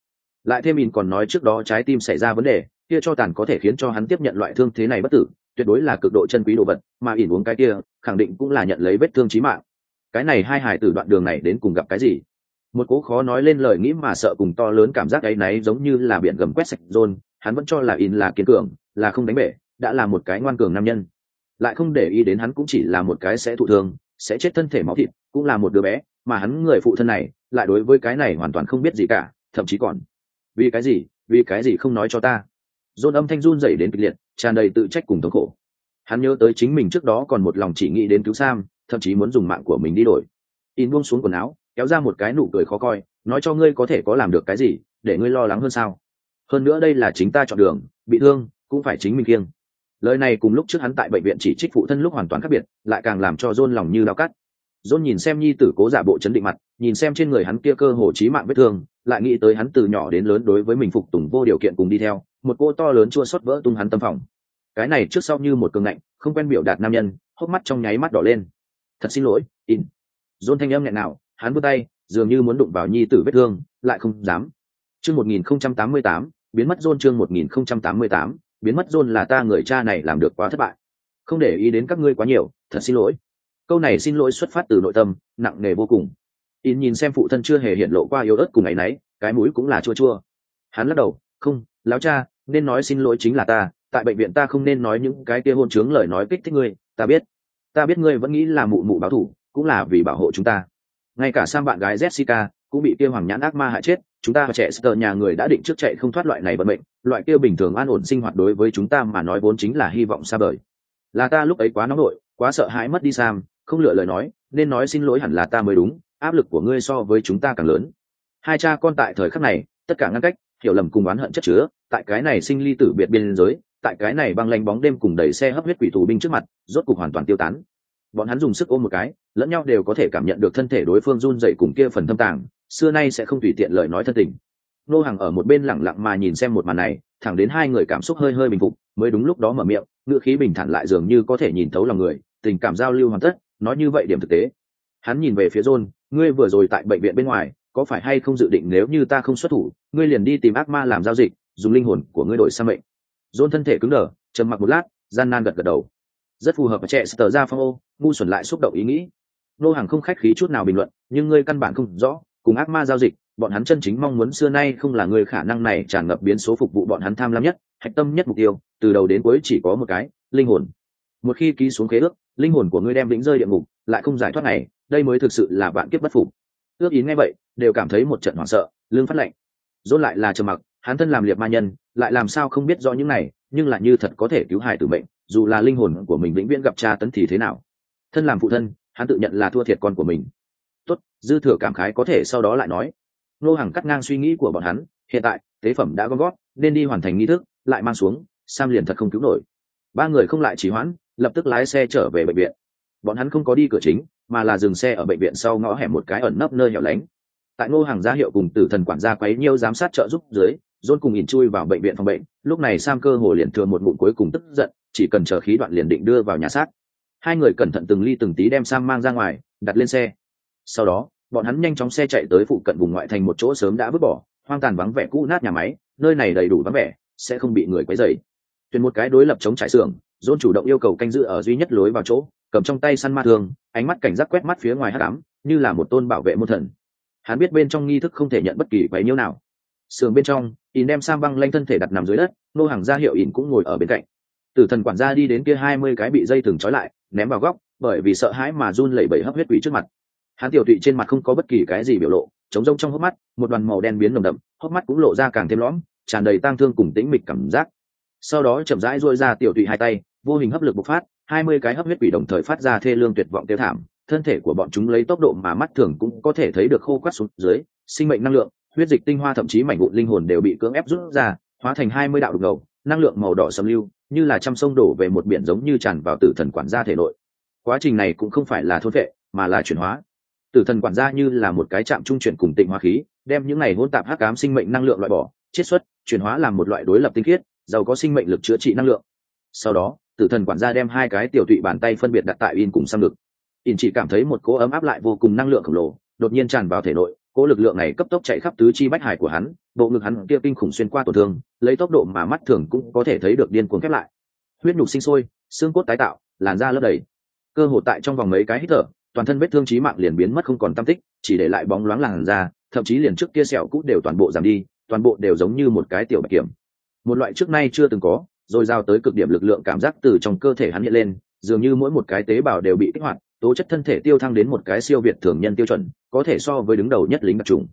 Lại thêm in còn nói trước đó trái tim xảy ra vấn đề, kia cho tàn có thể khiến cho hắn tiếp nhận loại thương thế này bất tử, tuyệt đối là cực độ chân quý đồ vật, mà in uống cái kia, khẳng định cũng là nhận lấy vết thương chí mạng cái này hai hải tử đoạn đường này đến cùng gặp cái gì? Một cố khó nói lên lời nghĩ mà sợ cùng to lớn cảm giác ấy náy giống như là biển gầm quét sạch rôn, hắn vẫn cho là in là kiên cường, là không đánh bể, đã là một cái ngoan cường nam nhân. Lại không để ý đến hắn cũng chỉ là một cái sẽ thụ thương, sẽ chết thân thể máu thịt, cũng là một đứa bé, mà hắn người phụ thân này, lại đối với cái này hoàn toàn không biết gì cả, thậm chí còn, vì cái gì? Vì cái gì không nói cho ta? Dồn âm thanh run dày đến kịch liệt, tràn đầy tự trách cùng thống khổ. Hắn nhớ tới chính mình trước đó còn một lòng chỉ nghĩ đến cứu sam thậm chí muốn dùng mạng của mình đi đổi. In buông xuống quần áo, kéo ra một cái nụ cười khó coi, nói cho ngươi có thể có làm được cái gì, để ngươi lo lắng hơn sao. Hơn nữa đây là chính ta chọn đường, bị thương, cũng phải chính mình kiêng. Lời này cùng lúc trước hắn tại bệnh viện chỉ trích phụ thân lúc hoàn toàn khác biệt, lại càng làm cho john lòng như đau cắt. John nhìn xem nhi tử cố giả bộ chấn định mặt, nhìn xem trên người hắn kia cơ hồ trí mạng vết thương, lại nghĩ tới hắn từ nhỏ đến lớn đối với mình phục tùng vô điều kiện cùng đi theo, một cô to lớn chua xót vỡ tung hắn tâm phòng. Cái này trước sau như một cường ngạnh, không quen biểu đạt nam nhân, hốc mắt trong nháy mắt đỏ lên thật xin lỗi, in. Dôn thanh âm nghẹn nào hắn vươn tay, dường như muốn đụng vào nhi tử vết thương, lại không dám. Chương một nghìn không trăm tám mươi tám, biến mất dôn chương một nghìn không trăm tám mươi tám, biến mất dôn là ta người cha này làm được quá thất bại. Không để ý đến các ngươi quá nhiều, thật xin lỗi. Câu này xin lỗi xuất phát từ nội tâm, nặng nề vô cùng. In nhìn xem phụ thân chưa hề hiện lộ qua yếu ớt cùng ngày nấy cái mũi cũng là chua chua. Hắn lắc đầu, không láo cha, nên nói xin lỗi chính là ta, tại bệnh viện ta không nên nói những cái kia hôn chướng lời nói kích thích ngươi, ta biết ta biết ngươi vẫn nghĩ là mụ mụ báo thủ, cũng là vì bảo hộ chúng ta. Ngay cả sang bạn gái jessica cũng bị kia hoàng nhãn ác ma hại chết, chúng ta và trẻ sờ nhà người đã định trước chạy không thoát loại này vận mệnh, loại kia bình thường an ổn sinh hoạt đối với chúng ta mà nói vốn chính là hy vọng xa vời. Là ta lúc ấy quá nóng nổi quá sợ hãi mất đi sam, không lựa lời nói, nên nói xin lỗi hẳn là ta mới đúng, áp lực của ngươi so với chúng ta càng lớn. Hai cha con tại thời khắc này, tất cả ngăn cách, hiểu lầm cùng oán hận chất chứa, tại cái này sinh ly tử biệt biên giới tại cái này băng lanh bóng đêm cùng đẩy xe hấp huyết quỷ tù binh trước mặt, rốt cục hoàn toàn tiêu tán. Bọn hắn dùng sức ôm một cái, lẫn nhau đều có thể cảm nhận được thân thể đối phương run dậy cùng kia phần thâm tàng, xưa nay sẽ không tùy tiện lời nói thân tình. Nô hàng ở một bên lẳng lặng mà nhìn xem một màn này, thẳng đến hai người cảm xúc hơi hơi bình phục, mới đúng lúc đó mở miệng ngựa khí bình thản lại dường như có thể nhìn thấu lòng người, tình cảm giao lưu hoàn tất, nói như vậy điểm thực tế. Hắn nhìn về phía john, ngươi vừa rồi tại bệnh viện bên ngoài, có phải hay không dự định nếu như ta không xuất thủ, ngươi liền đi tìm ác ma làm giao dịch, dùng linh hồn của ngươi đổi sang mệnh? John thân thể cứng đờ, trầm mặc một lát, gian nan gật gật đầu. Rất phù hợp với trẻ sờ ra phong ô, ngu xuẩn lại xúc động ý nghĩ. Nô hàng không khách khí chút nào bình luận, nhưng ngươi căn bản không rõ, cùng ác ma giao dịch, bọn hắn chân chính mong muốn xưa nay không là người khả năng này tràn ngập biến số phục vụ bọn hắn tham lam nhất, hạch tâm nhất mục tiêu, từ đầu đến cuối chỉ có một cái, linh hồn. Một khi ký xuống khế ước, linh hồn của ngươi đem lĩnh rơi địa ngục, lại không giải thoát này, đây mới thực sự là bạn kiếp bất phục. Ước ý nghe vậy, đều cảm thấy một trận hoảng sợ lương phát lệnh dốt lại là trầm mặc hắn thân làm liệt ma nhân, lại làm sao không biết rõ những này, nhưng lại như thật có thể cứu hại tử mệnh, dù là linh hồn của mình vĩnh viễn gặp cha tấn thì thế nào? Thân làm phụ thân, hắn tự nhận là thua thiệt con của mình. Tốt, dư thừa cảm khái có thể sau đó lại nói. Nô hàng cắt ngang suy nghĩ của bọn hắn, hiện tại, tế phẩm đã gom gót nên đi hoàn thành nghi thức, lại mang xuống, sam liền thật không cứu nổi. Ba người không lại chỉ hoãn, lập tức lái xe trở về bệnh viện. Bọn hắn không có đi cửa chính, mà là dừng xe ở bệnh viện sau ngõ hẻm một cái ẩn nấp nơi hẻo lánh. Tại ngô hàng gia hiệu cùng tử thần quản gia quấy nhiêu giám sát trợ giúp dưới dôn cùng nhìn chui vào bệnh viện phòng bệnh, lúc này sam cơ hồ liền thừa một bụng cuối cùng tức giận, chỉ cần chờ khí đoạn liền định đưa vào nhà xác. Hai người cẩn thận từng ly từng tí đem sam mang ra ngoài, đặt lên xe. Sau đó, bọn hắn nhanh chóng xe chạy tới phụ cận vùng ngoại thành một chỗ sớm đã vứt bỏ, hoang tàn vắng vẻ cũ nát nhà máy, nơi này đầy đủ vắng vẻ, sẽ không bị người quấy dày thuyền một cái đối lập chống trải xưởng dôn chủ động yêu cầu canh giữ ở duy nhất lối vào chỗ, cầm trong tay săn ma thường ánh mắt cảnh giác quét mắt phía ngoài hát đám như là một tôn bảo vệ môn thần. Hắn biết bên trong nghi thức không thể nhận bất kỳ quấy nhiêu nào sườn bên trong, ỉn đem sam băng lanh thân thể đặt nằm dưới đất, nô hàng ra hiệu ỉn cũng ngồi ở bên cạnh. Tử thần quản gia đi đến kia hai mươi cái bị dây thừng trói lại, ném vào góc, bởi vì sợ hãi mà run lẩy bẩy hấp huyết quỷ trước mặt. Hắn tiểu tụy trên mặt không có bất kỳ cái gì biểu lộ chống rông trong hốc mắt, một đoàn màu đen biến nồng đậm, hốc mắt cũng lộ ra càng thêm lõm, tràn đầy tang thương cùng tĩnh mịch cảm giác. Sau đó chậm rãi dôi ra tiểu tụy hai tay, vô hình hấp lực bộc phát, hai mươi cái hấp huyết quỷ đồng thời phát ra thê lương tuyệt vọng tiêu thảm, thân thể của bọn chúng lấy tốc độ mà mắt thường cũng có thể thấy được khô quắt xuống dưới, sinh mệnh năng lượng huyết dịch tinh hoa thậm chí mảnh vụn linh hồn đều bị cưỡng ép rút ra, hóa thành hai mươi đạo đục ngầu, năng lượng màu đỏ sầm lưu, như là trăm sông đổ về một biển giống như tràn vào tử thần quản gia thể nội. Quá trình này cũng không phải là thôn vệ, mà là chuyển hóa. Tử thần quản gia như là một cái chạm trung chuyển cùng tịnh hóa khí, đem những này hỗn tạp hắc ám sinh mệnh năng lượng loại bỏ, chiết xuất, chuyển hóa làm một loại đối lập tinh khiết, giàu có sinh mệnh lực chữa trị năng lượng. Sau đó, tử thần quản gia đem hai cái tiểu tụy bàn tay phân biệt đặt tại in cùng sang ngực. In chỉ cảm thấy một cỗ ấm áp lại vô cùng năng lượng khổng lồ, đột nhiên tràn vào thể nội cỗ lực lượng này cấp tốc chạy khắp tứ chi bách hải của hắn, bộ ngực hắn kia kinh khủng xuyên qua tổn thương, lấy tốc độ mà mắt thường cũng có thể thấy được điên cuồng khép lại. Huyết nhục sinh sôi, xương cốt tái tạo, làn da lấp đầy. Cơ hồ tại trong vòng mấy cái hít thở, toàn thân vết thương trí mạng liền biến mất không còn tâm tích, chỉ để lại bóng loáng làn da, thậm chí liền trước kia sẹo cũ đều toàn bộ giảm đi, toàn bộ đều giống như một cái tiểu bạch kiểm. Một loại trước nay chưa từng có, rồi giao tới cực điểm lực lượng cảm giác từ trong cơ thể hắn hiện lên, dường như mỗi một cái tế bào đều bị kích hoạt tố chất thân thể tiêu thăng đến một cái siêu việt thường nhân tiêu chuẩn, có thể so với đứng đầu nhất lính đặc trùng.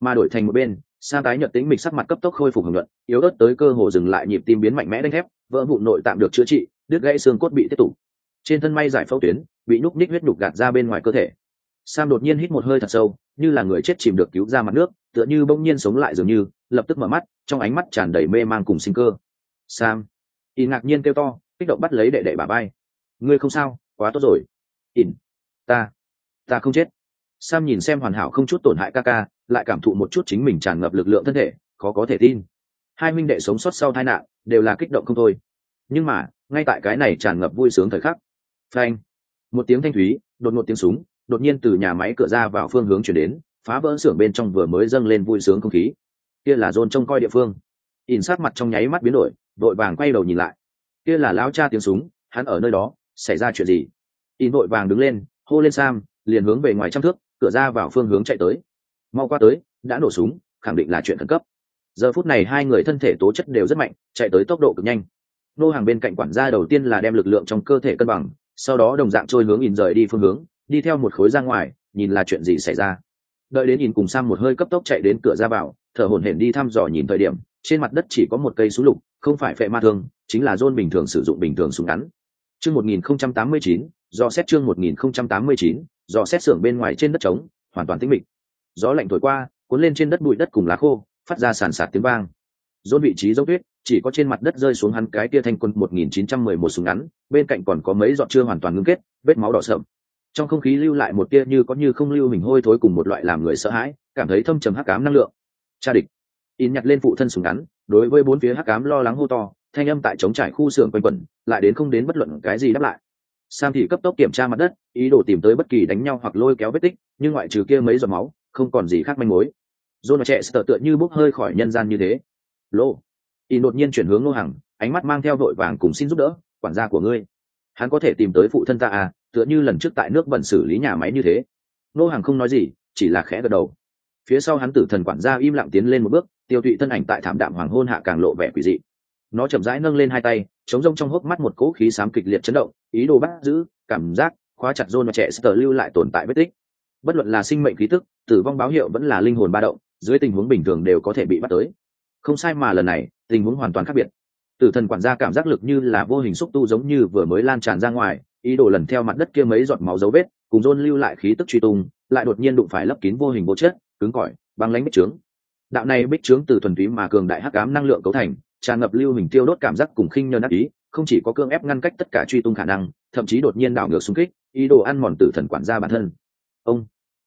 Mà đổi thành một bên sa tái nhợt tính mịch sắc mặt cấp tốc khôi phục hưởng luận, yếu ớt tới cơ hồ dừng lại nhịp tim biến mạnh mẽ đánh thép, vỡ vụ nội tạm được chữa trị, đứt gãy xương cốt bị tiếp tục. Trên thân may giải phẫu tuyến, bị nhúc ních huyết nhục gạt ra bên ngoài cơ thể. Sam đột nhiên hít một hơi thật sâu, như là người chết chìm được cứu ra mặt nước, tựa như bỗng nhiên sống lại dường như, lập tức mở mắt, trong ánh mắt tràn đầy mê mang cùng sinh cơ. Sam, y ngạc nhiên kêu to, kích động bắt lấy đệ đệ bà bay. Ngươi không sao, quá tốt rồi ỉn ta ta không chết. Sam nhìn xem hoàn hảo không chút tổn hại ca ca, lại cảm thụ một chút chính mình tràn ngập lực lượng thân thể, khó có thể tin. Hai minh đệ sống sót sau tai nạn, đều là kích động không thôi. Nhưng mà, ngay tại cái này tràn ngập vui sướng thời khắc, phanh, một tiếng thanh thúy, đột ngột tiếng súng, đột nhiên từ nhà máy cửa ra vào phương hướng chuyển đến, phá vỡ xưởng bên trong vừa mới dâng lên vui sướng không khí. Kia là dồn trông coi địa phương. In sát mặt trong nháy mắt biến đổi đội vàng quay đầu nhìn lại. Kia là lão cha tiếng súng, hắn ở nơi đó, xảy ra chuyện gì? In vội vàng đứng lên hô lên sam liền hướng về ngoài trăm thước cửa ra vào phương hướng chạy tới. Mau qua tới đã nổ súng khẳng định là chuyện khẩn cấp. Giờ phút này hai người thân thể tố chất đều rất mạnh chạy tới tốc độ cực nhanh. Nô hàng bên cạnh quản gia đầu tiên là đem lực lượng trong cơ thể cân bằng sau đó đồng dạng trôi hướng in rời đi phương hướng đi theo một khối ra ngoài nhìn là chuyện gì xảy ra. Đợi đến nhìn cùng sang một hơi cấp tốc chạy đến cửa ra vào thở hổn hển đi thăm dò nhìn thời điểm trên mặt đất chỉ có một cây súng lục không phải phệ ma thương chính là dôn bình thường sử dụng bình thường súng ngắn. Chương 1089, do xét chương một nghìn không trăm tám mươi chín, do xét xưởng bên ngoài trên đất trống, hoàn toàn tĩnh mịch. Gió lạnh thổi qua, cuốn lên trên đất bụi đất cùng lá khô, phát ra sàn sạt tiếng vang. Dôn vị trí dấu tuyết chỉ có trên mặt đất rơi xuống hắn cái tia thanh quân một nghìn chín trăm mười một súng ngắn, bên cạnh còn có mấy giọt chưa hoàn toàn ngưng kết, vết máu đỏ sợm trong không khí lưu lại một tia như có như không lưu hình hôi thối cùng một loại làm người sợ hãi, cảm thấy thâm trầm hắc ám năng lượng. Cha địch. In nhặt lên phụ thân súng ngắn, đối với bốn phía hắc ám lo lắng hô to, thanh âm tại chống trải khu xưởng quanh quẩn, lại đến không đến bất luận cái gì đáp lại sam thì cấp tốc kiểm tra mặt đất, ý đồ tìm tới bất kỳ đánh nhau hoặc lôi kéo vết tích, nhưng ngoại trừ kia mấy giọt máu, không còn gì khác manh mối. John trẻ sợ tựa như bốc hơi khỏi nhân gian như thế. Lô. Y đột nhiên chuyển hướng ngô hằng, ánh mắt mang theo vội vàng cùng xin giúp đỡ, quản gia của ngươi, hắn có thể tìm tới phụ thân ta à tựa như lần trước tại nước bẩn xử lý nhà máy như thế. Ngô hằng không nói gì, chỉ là khẽ gật đầu. Phía sau hắn tử thần quản gia im lặng tiến lên một bước, tiêu tụy thân ảnh tại thảm đạm hoàng hôn hạ càng lộ vẻ quỷ dị. Nó chậm rãi nâng lên hai tay chống rông trong hốc mắt một cỗ khí xám kịch liệt chấn động, ý đồ bắt giữ, cảm giác, khóa chặt rôn và trẻ sờ lưu lại tồn tại vết tích. Bất luận là sinh mệnh khí tức, tử vong báo hiệu vẫn là linh hồn ba động, dưới tình huống bình thường đều có thể bị bắt tới. Không sai mà lần này, tình huống hoàn toàn khác biệt. Tử thần quản gia cảm giác lực như là vô hình xúc tu giống như vừa mới lan tràn ra ngoài, ý đồ lần theo mặt đất kia mấy giọt máu dấu vết, cùng rôn lưu lại khí tức truy tung, lại đột nhiên đụng phải lấp kín vô hình vô chất, cứng cỏi, băng lánh bích trướng. Đạo này bích trướng từ thuần túy mà cường đại hắc ám năng lượng cấu thành tràn ngập lưu hình tiêu đốt cảm giác cùng khinh nhơn ác ý, không chỉ có cương ép ngăn cách tất cả truy tung khả năng, thậm chí đột nhiên đảo ngược xung kích, ý đồ ăn mòn tử thần quản gia bản thân. Ông,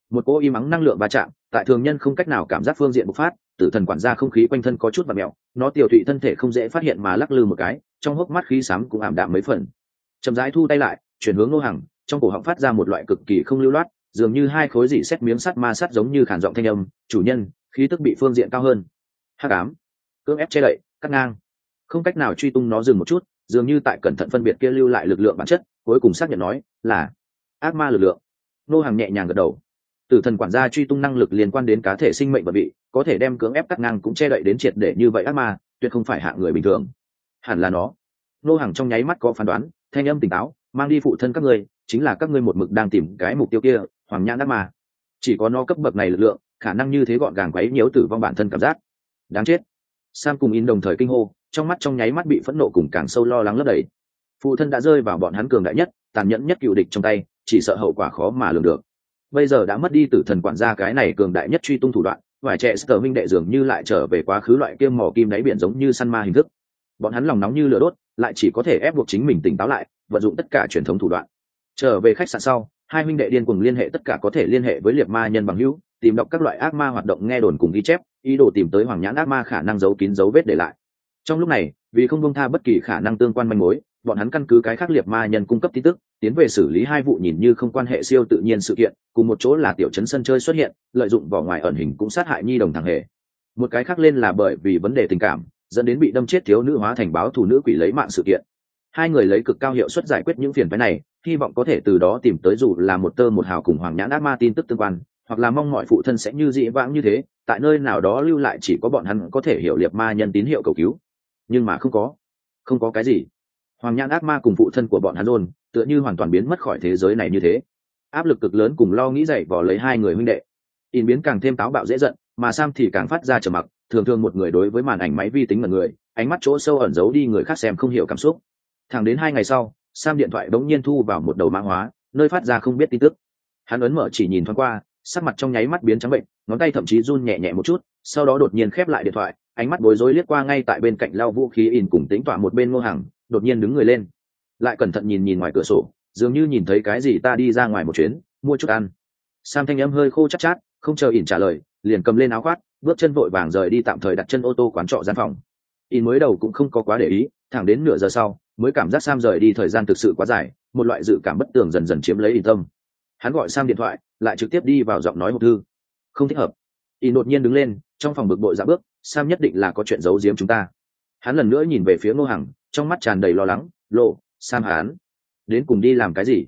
một cỗ y mắng năng lượng va chạm, tại thường nhân không cách nào cảm giác phương diện bộc phát, tử thần quản gia không khí quanh thân có chút và mẹo, nó tiểu thụy thân thể không dễ phát hiện mà lắc lư một cái, trong hốc mắt khí sám cũng ảm đạm mấy phần. Chậm rãi thu tay lại, chuyển hướng nô hàng trong cổ họng phát ra một loại cực kỳ không lưu loát, dường như hai khối dị xét miếng sắt ma sắt giống như khản giọng thanh âm, chủ nhân, khí tức bị phương diện cao hơn. Hắc ám. Cưỡng ép che đậy cắt ngang. Không cách nào truy tung nó dừng một chút, dường như tại cẩn thận phân biệt kia lưu lại lực lượng bản chất, cuối cùng xác nhận nói là ác ma lực lượng. Nô hàng nhẹ nhàng gật đầu. Tử thần quản gia truy tung năng lực liên quan đến cá thể sinh mệnh vật vị có thể đem cưỡng ép cắt ngang cũng che đậy đến triệt để như vậy ác ma, tuyệt không phải hạng người bình thường. Hẳn là nó. Nô hàng trong nháy mắt có phán đoán, thanh âm tỉnh táo, mang đi phụ thân các ngươi, chính là các ngươi một mực đang tìm cái mục tiêu kia, hoàng nhãn ác ma. Chỉ có nó cấp bậc này lực lượng, khả năng như thế gọn gàng quấy nhiễu tử vong bản thân cảm giác. Đáng chết sam cùng in đồng thời kinh hô, trong mắt trong nháy mắt bị phẫn nộ cùng càng sâu lo lắng lấp đầy. Phụ thân đã rơi vào bọn hắn cường đại nhất, tàn nhẫn nhất cựu địch trong tay, chỉ sợ hậu quả khó mà lường được. Bây giờ đã mất đi tử thần quản gia cái này cường đại nhất truy tung thủ đoạn ngoài trẻ sờ minh đệ dường như lại trở về quá khứ loại kiêm mỏ kim đáy biển giống như săn ma hình thức. Bọn hắn lòng nóng như lửa đốt, lại chỉ có thể ép buộc chính mình tỉnh táo lại, vận dụng tất cả truyền thống thủ đoạn. Trở về khách sạn sau, hai huynh đệ điên cùng liên hệ, tất cả có thể liên hệ với liệt ma nhân bằng hữu, tìm đọc các loại ác ma hoạt động nghe đồn cùng ghi chép ý đồ tìm tới hoàng nhãn ác ma khả năng giấu kín dấu vết để lại. Trong lúc này, vì không bông tha bất kỳ khả năng tương quan manh mối, bọn hắn căn cứ cái khác liệt ma nhân cung cấp tin tức, tiến về xử lý hai vụ nhìn như không quan hệ siêu tự nhiên sự kiện, cùng một chỗ là tiểu chấn sân chơi xuất hiện, lợi dụng vỏ ngoài ẩn hình cũng sát hại nhi đồng thằng hề. Một cái khác lên là bởi vì vấn đề tình cảm, dẫn đến bị đâm chết thiếu nữ hóa thành báo thủ nữ quỷ lấy mạng sự kiện. Hai người lấy cực cao hiệu suất giải quyết những phiền phái này, hy vọng có thể từ đó tìm tới dù là một tơ một hào cùng hoàng nhãn ác ma tin tức tương quan hoặc là mong mọi phụ thân sẽ như dị vãng như thế, tại nơi nào đó lưu lại chỉ có bọn hắn có thể hiểu liệt ma nhân tín hiệu cầu cứu. Nhưng mà không có. Không có cái gì. Hoàng nhãn ác ma cùng phụ thân của bọn hắn ôn tựa như hoàn toàn biến mất khỏi thế giới này như thế. Áp lực cực lớn cùng lo nghĩ dậy vò lấy hai người huynh đệ. In biến càng thêm táo bạo dễ giận, mà sam thì càng phát ra trầm mặc, thường thường một người đối với màn ảnh máy vi tính mật người, ánh mắt chỗ sâu ẩn giấu đi người khác xem không hiểu cảm xúc. Thẳng đến hai ngày sau, sam điện thoại bỗng nhiên thu vào một đầu mã hóa, nơi phát ra không biết tin tức. Hắn ấn mở chỉ nhìn thoáng qua sắc mặt trong nháy mắt biến trắng bệnh ngón tay thậm chí run nhẹ nhẹ một chút sau đó đột nhiên khép lại điện thoại ánh mắt bối rối liếc qua ngay tại bên cạnh lao vũ khí in cùng tính tỏa một bên ngô hàng đột nhiên đứng người lên. Lại cẩn thận nhìn nhìn ngoài cửa sổ dường như nhìn thấy cái gì ta đi ra ngoài một chuyến mua chút ăn. Sam thanh âm hơi khô chắc chát, chát không chờ ỉn trả lời liền cầm lên áo khoác bước chân vội vàng rời đi tạm thời đặt chân ô tô quán trọ gian phòng. In mới đầu cũng không có quá để ý thẳng đến nửa giờ sau mới cảm giác sam rời đi thời gian thực sự quá dài một loại dự cảm bất tường dần dần chiếm lấy in tâm. Hắn gọi sam điện thoại lại trực tiếp đi vào giọng nói hộp thư. Không thích hợp. Y đột nhiên đứng lên trong phòng bực bội dạ bước sam nhất định là có chuyện giấu giếm chúng ta. Hắn lần nữa nhìn về phía ngô hằng trong mắt tràn đầy lo lắng lộ sam hán, đến cùng đi làm cái gì?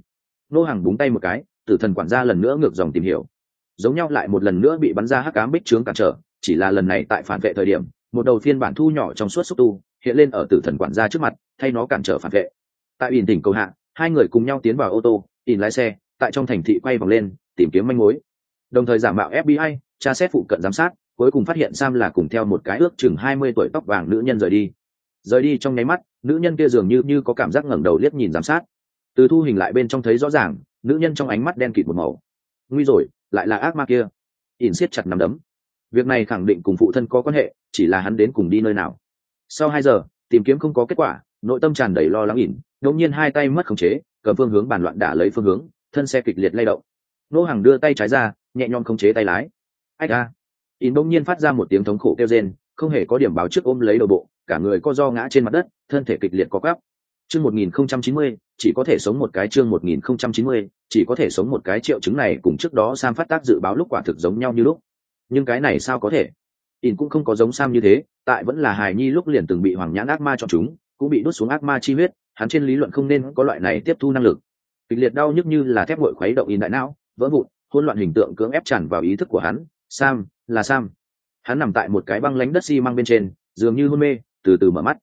Ngô hằng búng tay một cái tử thần quản gia lần nữa ngược dòng tìm hiểu. Giống nhau lại một lần nữa bị bắn ra hắc cám bích trướng cản trở chỉ là lần này tại phản vệ thời điểm một đầu phiên bản thu nhỏ trong suốt xúc tu hiện lên ở tử thần quản gia trước mặt thay nó cản trở phản vệ. Tại ỉn tỉnh cầu hạ hai người cùng nhau tiến vào ô tô ỉn lái xe tại trong thành thị quay vòng lên tìm kiếm manh mối. Đồng thời giả mạo fbi tra xét phụ cận giám sát, cuối cùng phát hiện sam là cùng theo một cái ước chừng hai mươi tuổi tóc vàng nữ nhân rời đi. Rời đi trong nháy mắt, nữ nhân kia dường như như có cảm giác ngẩng đầu liếc nhìn giám sát. Từ thu hình lại bên trong thấy rõ ràng, nữ nhân trong ánh mắt đen kịt một màu. Nguy rồi, lại là ác ma kia. Ỉn siết chặt nằm đấm. Việc này khẳng định cùng phụ thân có quan hệ, chỉ là hắn đến cùng đi nơi nào. Sau hai giờ, tìm kiếm không có kết quả, nội tâm tràn đầy lo lắng ỉn đột nhiên hai tay mất khống chế, cầm phương hướng bàn loạn đả lấy phương hướng, thân xe kịch liệt lay động nô hàng đưa tay trái ra, nhẹ nhõm khống chế tay lái. Ách a in bỗng nhiên phát ra một tiếng thống khổ kêu rên, không hề có điểm báo trước ôm lấy đầu bộ, cả người co do ngã trên mặt đất, thân thể kịch liệt có gắp chương một nghìn không trăm chín mươi, chỉ có thể sống một cái chương một nghìn không trăm chín mươi, chỉ có thể sống một cái triệu chứng này cùng trước đó sam phát tác dự báo lúc quả thực giống nhau như lúc. Nhưng cái này sao có thể? In cũng không có giống sam như thế, tại vẫn là hài nhi lúc liền từng bị hoàng nhãn ác ma chọn chúng, cũng bị đốt xuống ác ma chi huyết, hắn trên lý luận không nên có loại này tiếp thu năng lực. Kịch liệt đau nhức như là thép gội khuấy động in đại não vỡ vụn, hỗn loạn hình tượng cưỡng ép tràn vào ý thức của hắn. Sam, là sam. Hắn nằm tại một cái băng lánh đất xi măng bên trên, dường như hôn mê, từ từ mở mắt.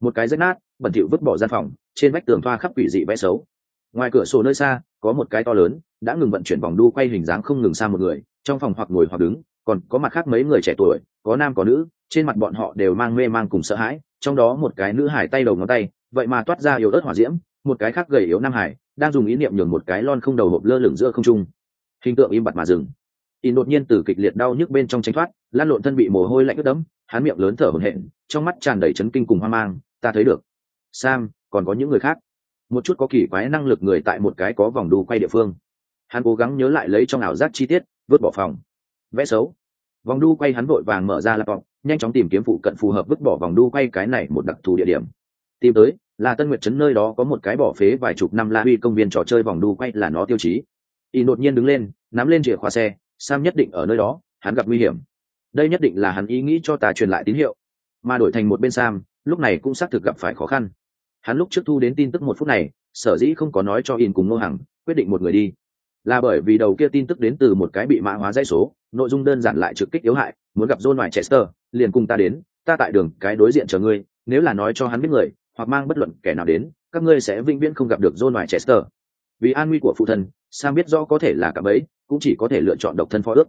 Một cái rách nát, bẩn thỉu vứt bỏ gian phòng, trên vách tường thoa khắp quỷ dị vẽ xấu. Ngoài cửa sổ nơi xa, có một cái to lớn, đã ngừng vận chuyển vòng đu quay hình dáng không ngừng xa một người, trong phòng hoặc ngồi hoặc đứng, còn có mặt khác mấy người trẻ tuổi, có nam có nữ, trên mặt bọn họ đều mang mê mang cùng sợ hãi, trong đó một cái nữ hải tay đầu ngón tay, vậy mà toát ra yếu ớt hỏa diễm, một cái khác gầy yếu nam hải đang dùng ý niệm nhường một cái lon không đầu hộp lơ lửng giữa không trung. Hình tượng im bặt mà dừng. In đột nhiên từ kịch liệt đau nhức bên trong tranh thoát, lan lộn thân bị mồ hôi lạnh ướt đẫm hắn miệng lớn thở hổn hển, trong mắt tràn đầy chấn kinh cùng hoang mang, ta thấy được. Sam, còn có những người khác? Một chút có kỳ quái năng lực người tại một cái có vòng đu quay địa phương. Hắn cố gắng nhớ lại lấy trong ảo giác chi tiết, vứt bỏ phòng. Vẽ xấu. Vòng đu quay hắn vội vàng mở ra laptop, nhanh chóng tìm kiếm phụ cận phù hợp vứt bỏ vòng đu quay cái này một đặc thù địa điểm. Tìm tới là tân nguyệt trấn nơi đó có một cái bỏ phế vài chục năm la huy công viên trò chơi vòng đu quay là nó tiêu chí. Y đột nhiên đứng lên, nắm lên chìa khóa xe, sam nhất định ở nơi đó, hắn gặp nguy hiểm. Đây nhất định là hắn ý nghĩ cho ta truyền lại tín hiệu. Mà đổi thành một bên sam, lúc này cũng xác thực gặp phải khó khăn. Hắn lúc trước thu đến tin tức một phút này, sở dĩ không có nói cho in cùng ngô hằng, quyết định một người đi. Là bởi vì đầu kia tin tức đến từ một cái bị mã hóa dãy số, nội dung đơn giản lại trực kích yếu hại, muốn gặp john ngoài chester liền cùng ta đến, ta tại đường, cái đối diện chờ ngươi, nếu là nói cho hắn biết người hoặc mang bất luận kẻ nào đến, các ngươi sẽ vĩnh viễn không gặp được john ngoài chester vì an nguy của phụ thân, sam biết rõ có thể là cả bấy, cũng chỉ có thể lựa chọn độc thân phó ước.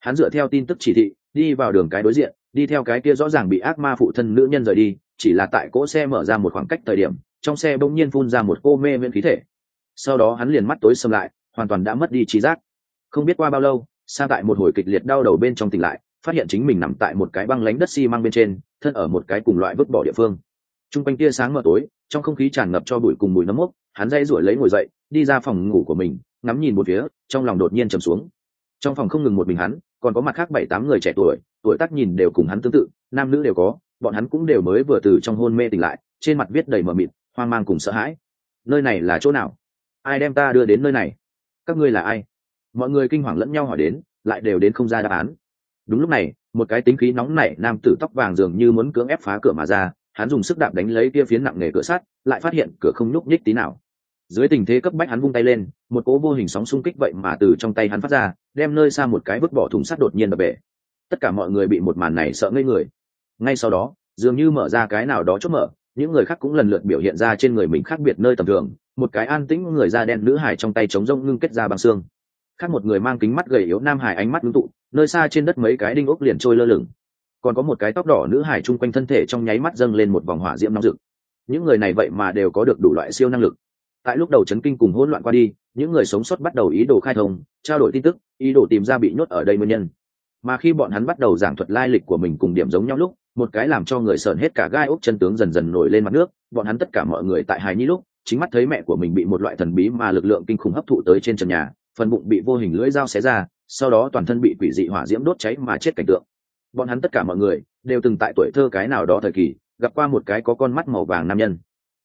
Hắn dựa theo tin tức chỉ thị, đi vào đường cái đối diện, đi theo cái kia rõ ràng bị ác ma phụ thân nữ nhân rời đi, chỉ là tại cỗ xe mở ra một khoảng cách thời điểm, trong xe bỗng nhiên phun ra một cô mê miễn khí thể. Sau đó hắn liền mắt tối xâm lại, hoàn toàn đã mất đi trí giác. Không biết qua bao lâu sa tại một hồi kịch liệt đau đầu bên trong tỉnh lại, phát hiện chính mình nằm tại một cái băng lánh đất xi măng bên trên, thân ở một cái cùng loại vứt bỏ địa phương t r u n g quanh tia sáng mờ tối, trong không khí tràn ngập cho bụi cùng mùi nấm mốc, hắn dây rủi lấy ngồi dậy, đi ra phòng ngủ của mình, ngắm nhìn một phía, trong lòng đột nhiên trầm xuống. Trong phòng không ngừng một mình hắn, còn có mặt khác bảy tám người trẻ tuổi tuổi tác nhìn đều cùng hắn tương tự, nam nữ đều có, bọn hắn cũng đều mới vừa từ trong hôn mê tỉnh lại, trên mặt viết đầy mờ mịt, hoang mang cùng sợ hãi. Nơi này là chỗ nào? Ai đem ta đưa đến nơi này? Các ngươi là ai? Mọi người kinh hoàng lẫn nhau hỏi đến, lại đều đến không ra đáp án. Đúng lúc này, một cái tính khí nóng nảy nam tử tóc vàng dường như muốn cưỡng ép phá cửa mà ra hắn dùng sức đạp đánh lấy kia phiến nặng nề cửa sắt, lại phát hiện cửa không nhúc nhích tí nào. Dưới tình thế cấp bách hắn vung tay lên, một cố vô hình sóng xung kích vậy mà từ trong tay hắn phát ra, đem nơi xa một cái vứt bỏ thùng sắt đột nhiên đập bể. Tất cả mọi người bị một màn này sợ ngây người. Ngay sau đó, dường như mở ra cái nào đó chốt mở, những người khác cũng lần lượt biểu hiện ra trên người mình khác biệt nơi tầm thường, một cái an tĩnh người da đen nữ hải trong tay chống rông ngưng kết ra bằng xương. Khác một người mang kính mắt gầy yếu nam hải ánh mắt ngưng tụ, nơi xa trên đất mấy cái đinh ốc liền trôi lơ lửng còn có một cái tóc đỏ nữ hải chung quanh thân thể trong nháy mắt dâng lên một vòng hỏa diễm nóng rực. Những người này vậy mà đều có được đủ loại siêu năng lực. Tại lúc đầu chấn kinh cùng hỗn loạn qua đi, những người sống sót bắt đầu ý đồ khai thông, trao đổi tin tức, ý đồ tìm ra bị nhốt ở đây nguyên nhân. Mà khi bọn hắn bắt đầu giảng thuật lai lịch của mình cùng điểm giống nhau lúc, một cái làm cho người sợn hết cả gai ốc chân tướng dần dần nổi lên mặt nước, bọn hắn tất cả mọi người tại hài nhi lúc, chính mắt thấy mẹ của mình bị một loại thần bí mà lực lượng kinh khủng hấp thụ tới trên trần nhà, phần bụng bị vô hình lưỡi dao xé ra, sau đó toàn thân bị quỷ dị hỏa diễm đốt cháy mà chết cảnh tượng bọn hắn tất cả mọi người đều từng tại tuổi thơ cái nào đó thời kỳ, gặp qua một cái có con mắt màu vàng nam nhân.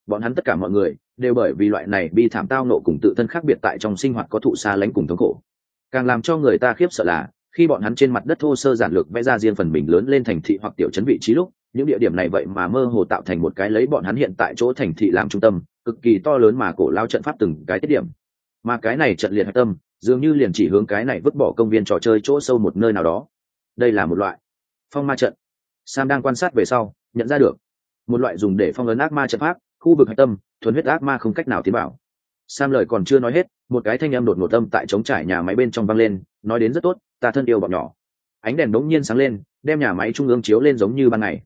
Bọn hắn tất cả mọi người đều bởi vì loại này bi thảm tao nộ cùng tự thân khác biệt tại trong sinh hoạt có thụ xa lánh cùng thống khổ. Càng làm cho người ta khiếp sợ là, khi bọn hắn trên mặt đất thô sơ giản lược vẽ ra riêng phần mình lớn lên thành thị hoặc tiểu chấn vị trí lúc, những địa điểm này vậy mà mơ hồ tạo thành một cái lấy bọn hắn hiện tại chỗ thành thị làm trung tâm, cực kỳ to lớn mà cổ lao trận pháp từng cái tiết điểm. Mà cái này trận liệt hạch tâm, dường như liền chỉ hướng cái này vứt bỏ công viên trò chơi chỗ sâu một nơi nào đó. Đây là một loại phong ma trận. Sam đang quan sát về sau, nhận ra được. Một loại dùng để phong ấn ác ma trận pháp, khu vực hạch tâm, thuần huyết ác ma không cách nào tiến bảo sam lời còn chưa nói hết, một cái thanh âm đột ngột tâm tại chống trải nhà máy bên trong văng lên, nói đến rất tốt, ta thân yêu bọn nhỏ. Ánh đèn đống nhiên sáng lên, đem nhà máy trung ương chiếu lên giống như ban ngày.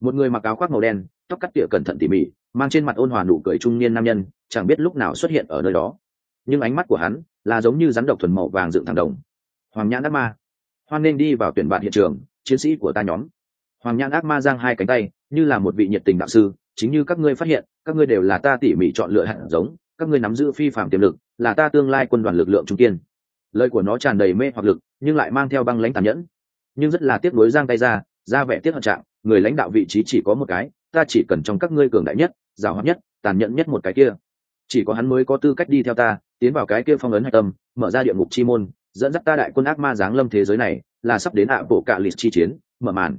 Một người mặc áo khoác màu đen, tóc cắt tỉa cẩn thận tỉ mỉ, mang trên mặt ôn hòa nụ cười trung niên nam nhân, chẳng biết lúc nào xuất hiện ở nơi đó. Nhưng ánh mắt của hắn là giống như rắn độc thuần màu vàng dựng thẳng đồng. Hoàng nhãn ác ma. Hoan nên đi vào tuyển bạn hiện trường chiến sĩ của ta nhóm. Hoàng nhãn ác ma giang hai cánh tay, như là một vị nhiệt tình đạo sư, chính như các ngươi phát hiện, các ngươi đều là ta tỉ mỉ chọn lựa hạt giống, các ngươi nắm giữ phi phạm tiềm lực, là ta tương lai quân đoàn lực lượng trung kiên. Lời của nó tràn đầy mê hoặc lực, nhưng lại mang theo băng lãnh tàn nhẫn. Nhưng rất là tiếc nuối giang tay ra ra vẻ tiếc hận trạng, người lãnh đạo vị trí chỉ có một cái, ta chỉ cần trong các ngươi cường đại nhất, giàu hoạt nhất, tàn nhẫn nhất một cái kia. Chỉ có hắn mới có tư cách đi theo ta, tiến vào cái kia phong ấn hạch tâm, mở ra địa ngục chi môn, dẫn dắt ta đại quân ác ma giáng lâm thế giới này là sắp đến ạ à bộ cạ lịch chi chiến mở màn.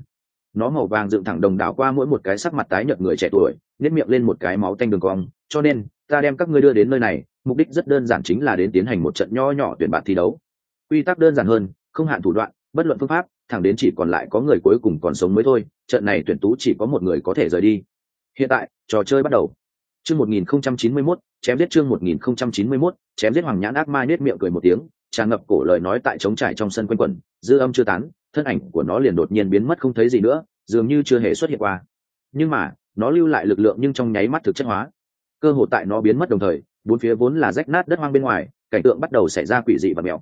Nó màu vàng dựng thẳng đồng đảo qua mỗi một cái sắc mặt tái nhợt người trẻ tuổi nếp miệng lên một cái máu tanh đường cong cho nên ta đem các ngươi đưa đến nơi này mục đích rất đơn giản chính là đến tiến hành một trận nho nhỏ tuyển bạn thi đấu. Quy tắc đơn giản hơn không hạn thủ đoạn bất luận phương pháp thẳng đến chỉ còn lại có người cuối cùng còn sống mới thôi trận này tuyển tú chỉ có một người có thể rời đi. Hiện tại trò chơi bắt đầu. Chương 1091, chém giết chương 1091, chém giết hoàng nhãn ác ma nết miệng cười một tiếng tràn ngập cổ lời nói tại trống trải trong sân quanh quẩn, dư âm chưa tán, thân ảnh của nó liền đột nhiên biến mất không thấy gì nữa, dường như chưa hề xuất hiện qua. Nhưng mà, nó lưu lại lực lượng nhưng trong nháy mắt thực chất hóa. Cơ hội tại nó biến mất đồng thời, bốn phía vốn là rách nát đất hoang bên ngoài, cảnh tượng bắt đầu xảy ra quỷ dị và mèo.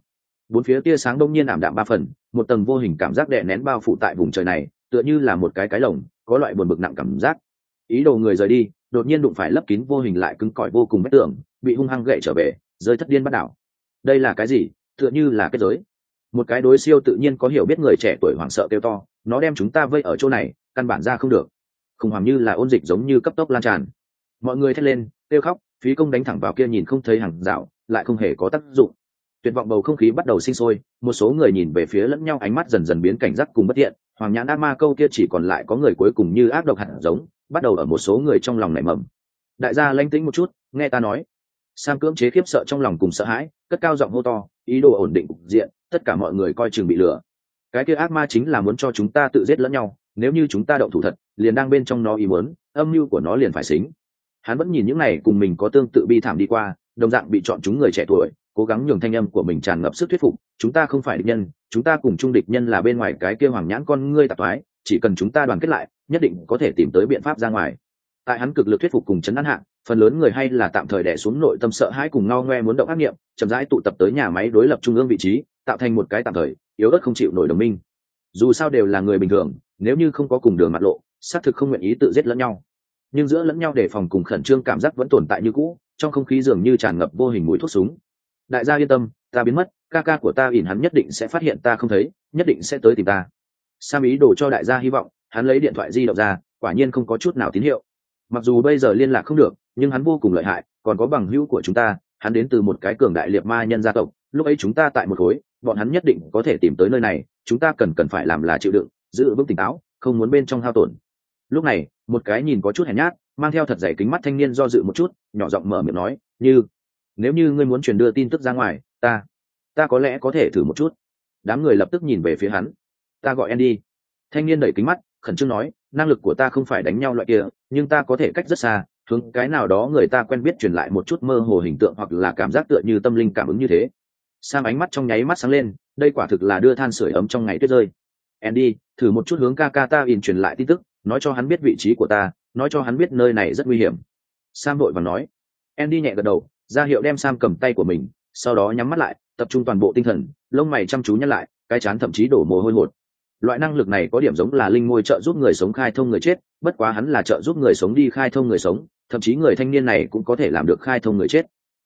Bốn phía tia sáng đông nhiên ảm đạm ba phần, một tầng vô hình cảm giác đè nén bao phủ tại vùng trời này, tựa như là một cái cái lồng, có loại buồn bực nặng cảm giác. Ý đồ người rời đi, đột nhiên đụng phải lấp kín vô hình lại cứng cỏi vô cùng bất tưởng bị hung hăng gậy trở về, rơi thất điên bắt đảo đây là cái gì? Tựa như là kết giới. Một cái đối siêu tự nhiên có hiểu biết người trẻ tuổi hoảng sợ kêu to, nó đem chúng ta vây ở chỗ này, căn bản ra không được. Khủng hoảng như là ôn dịch giống như cấp tốc lan tràn. Mọi người thét lên, kêu khóc, phí công đánh thẳng vào kia nhìn không thấy hàng rào, lại không hề có tác dụng. Tuyệt vọng bầu không khí bắt đầu sinh sôi, một số người nhìn về phía lẫn nhau ánh mắt dần dần biến cảnh giác cùng bất thiện. hoàng nhãn ác ma câu kia chỉ còn lại có người cuối cùng như ác độc hẳn giống, bắt đầu ở một số người trong lòng nảy mầm. Đại gia lanh tĩnh một chút, nghe ta nói. Sam cưỡng chế khiếp sợ trong lòng cùng sợ hãi cất cao giọng hô to, ý đồ ổn định cục diện, tất cả mọi người coi chừng bị lừa. Cái kia ác ma chính là muốn cho chúng ta tự giết lẫn nhau, nếu như chúng ta động thủ thật, liền đang bên trong nó ý muốn, âm mưu của nó liền phải xính. Hắn vẫn nhìn những này cùng mình có tương tự bi thảm đi qua, đồng dạng bị chọn chúng người trẻ tuổi, cố gắng nhường thanh âm của mình tràn ngập sức thuyết phục, chúng ta không phải địch nhân, chúng ta cùng chung địch nhân là bên ngoài cái kia hoàng nhãn con ngươi tạp thoái, chỉ cần chúng ta đoàn kết lại, nhất định có thể tìm tới biện pháp ra ngoài. Tại hắn cực lực thuyết phục cùng chấn an hạng phần lớn người hay là tạm thời đẻ xuống nội tâm sợ hãi cùng ngao ngoe muốn động ác nghiệm, chậm rãi tụ tập tới nhà máy đối lập trung ương vị trí, tạo thành một cái tạm thời, yếu ớt không chịu nổi đồng minh. Dù sao đều là người bình thường, nếu như không có cùng đường mặt lộ, xác thực không nguyện ý tự giết lẫn nhau. Nhưng giữa lẫn nhau đề phòng cùng khẩn trương cảm giác vẫn tồn tại như cũ, trong không khí dường như tràn ngập vô hình mũi thuốc súng. Đại gia yên tâm, ta biến mất, ca ca của ta ỉn hắn nhất định sẽ phát hiện ta không thấy, nhất định sẽ tới tìm ta. Sam ý đồ cho đại gia hy vọng, hắn lấy điện thoại di động ra, quả nhiên không có chút nào tín hiệu. Mặc dù bây giờ liên lạc không được nhưng hắn vô cùng lợi hại, còn có bằng hữu của chúng ta, hắn đến từ một cái cường đại liệt ma nhân gia tộc, lúc ấy chúng ta tại một khối, bọn hắn nhất định có thể tìm tới nơi này, chúng ta cần cần phải làm là chịu đựng, giữ vững tỉnh táo, không muốn bên trong hao tổn. Lúc này, một cái nhìn có chút hèn nhát, mang theo thật dày kính mắt thanh niên do dự một chút, nhỏ giọng mở miệng nói, như, nếu như ngươi muốn truyền đưa tin tức ra ngoài, ta ta có lẽ có thể thử một chút. Đám người lập tức nhìn về phía hắn. Ta gọi andy. Thanh niên đẩy kính mắt, khẩn trương nói, năng lực của ta không phải đánh nhau loại kia, nhưng ta có thể cách rất xa hướng cái nào đó người ta quen biết truyền lại một chút mơ hồ hình tượng hoặc là cảm giác tựa như tâm linh cảm ứng như thế. Sam ánh mắt trong nháy mắt sáng lên, đây quả thực là đưa than sửa ấm trong ngày tuyết rơi. Andy, thử một chút hướng ca ca ta in truyền lại tin tức, nói cho hắn biết vị trí của ta, nói cho hắn biết nơi này rất nguy hiểm. Sam vội và nói. Andy nhẹ gật đầu, ra hiệu đem sam cầm tay của mình, sau đó nhắm mắt lại, tập trung toàn bộ tinh thần, lông mày chăm chú nhắc lại, cái chán thậm chí đổ mồ hôi hột. Loại năng lực này có điểm giống là linh ngôi trợ giúp người sống khai thông người chết, bất quá hắn là trợ giúp người sống đi khai thông người sống thậm chí người thanh niên này cũng có thể làm được khai thông người chết.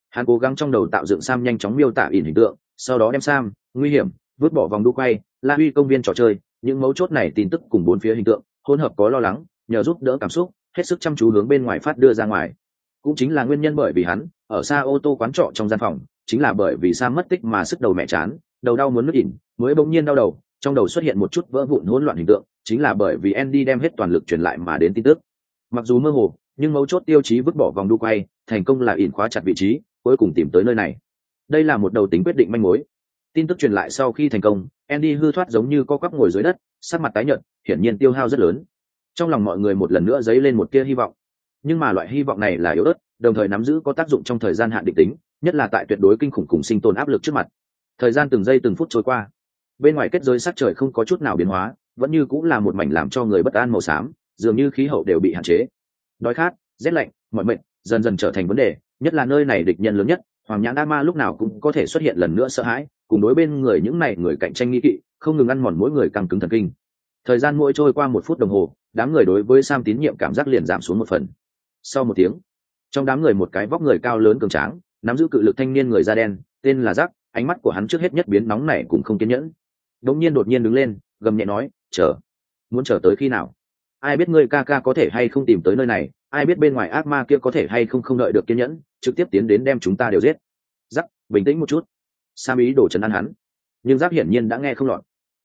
Hắn cố gắng trong đầu tạo dựng sam nhanh chóng miêu tả ỉn hình tượng, sau đó đem sam, nguy hiểm, vứt bỏ vòng đu quay, la huy công viên trò chơi, những mấu chốt này tin tức cùng bốn phía hình tượng, hỗn hợp có lo lắng, nhờ giúp đỡ cảm xúc, hết sức chăm chú hướng bên ngoài phát đưa ra ngoài. Cũng chính là nguyên nhân bởi vì hắn, ở xa ô tô quán trọ trong gian phòng, chính là bởi vì sam mất tích mà sức đầu mẹ chán, đầu đau muốn nứt ỉn, mới bỗng nhiên đau đầu, trong đầu xuất hiện một chút vỡ vụn hỗn loạn hình tượng, chính là bởi vì andy đem hết toàn lực truyền lại mà đến tin tức. Mặc dù mơ hồ nhưng mấu chốt tiêu chí vứt bỏ vòng đu quay, thành công là ỉn khóa chặt vị trí, cuối cùng tìm tới nơi này. Đây là một đầu tính quyết định manh mối. Tin tức truyền lại sau khi thành công, andy hư thoát giống như co quắp ngồi dưới đất, sắc mặt tái nhợt, hiển nhiên tiêu hao rất lớn. Trong lòng mọi người một lần nữa dấy lên một tia hy vọng. Nhưng mà loại hy vọng này là yếu ớt, đồng thời nắm giữ có tác dụng trong thời gian hạn định tính, nhất là tại tuyệt đối kinh khủng cùng sinh tồn áp lực trước mặt. Thời gian từng giây từng phút trôi qua. Bên ngoài kết giới sắc trời không có chút nào biến hóa, vẫn như cũng là một mảnh làm cho người bất an màu xám, dường như khí hậu đều bị hạn chế đói khát, rét lạnh, mọi mệnh, dần dần trở thành vấn đề, nhất là nơi này địch nhân lớn nhất, hoàng nhãn đa ma lúc nào cũng có thể xuất hiện lần nữa sợ hãi, cùng đối bên người những này người cạnh tranh nghi kỵ, không ngừng ăn mòn mỗi người căng cứng thần kinh. Thời gian mỗi trôi qua một phút đồng hồ, đám người đối với sam tín nhiệm cảm giác liền giảm xuống một phần. Sau một tiếng, trong đám người một cái vóc người cao lớn cường tráng, nắm giữ cự lực thanh niên người da đen, tên là giác ánh mắt của hắn trước hết nhất biến nóng này cũng không kiên nhẫn. Đống nhiên đột nhiên đứng lên, gầm nhẹ nói, chờ, muốn chờ tới khi nào? Ai biết ngươi ca ca có thể hay không tìm tới nơi này, ai biết bên ngoài ác ma kia có thể hay không không đợi được kiên nhẫn, trực tiếp tiến đến đem chúng ta đều giết. Giắc bình tĩnh một chút. Sam ý đổ chân ăn hắn. Nhưng giáp hiển nhiên đã nghe không lọt.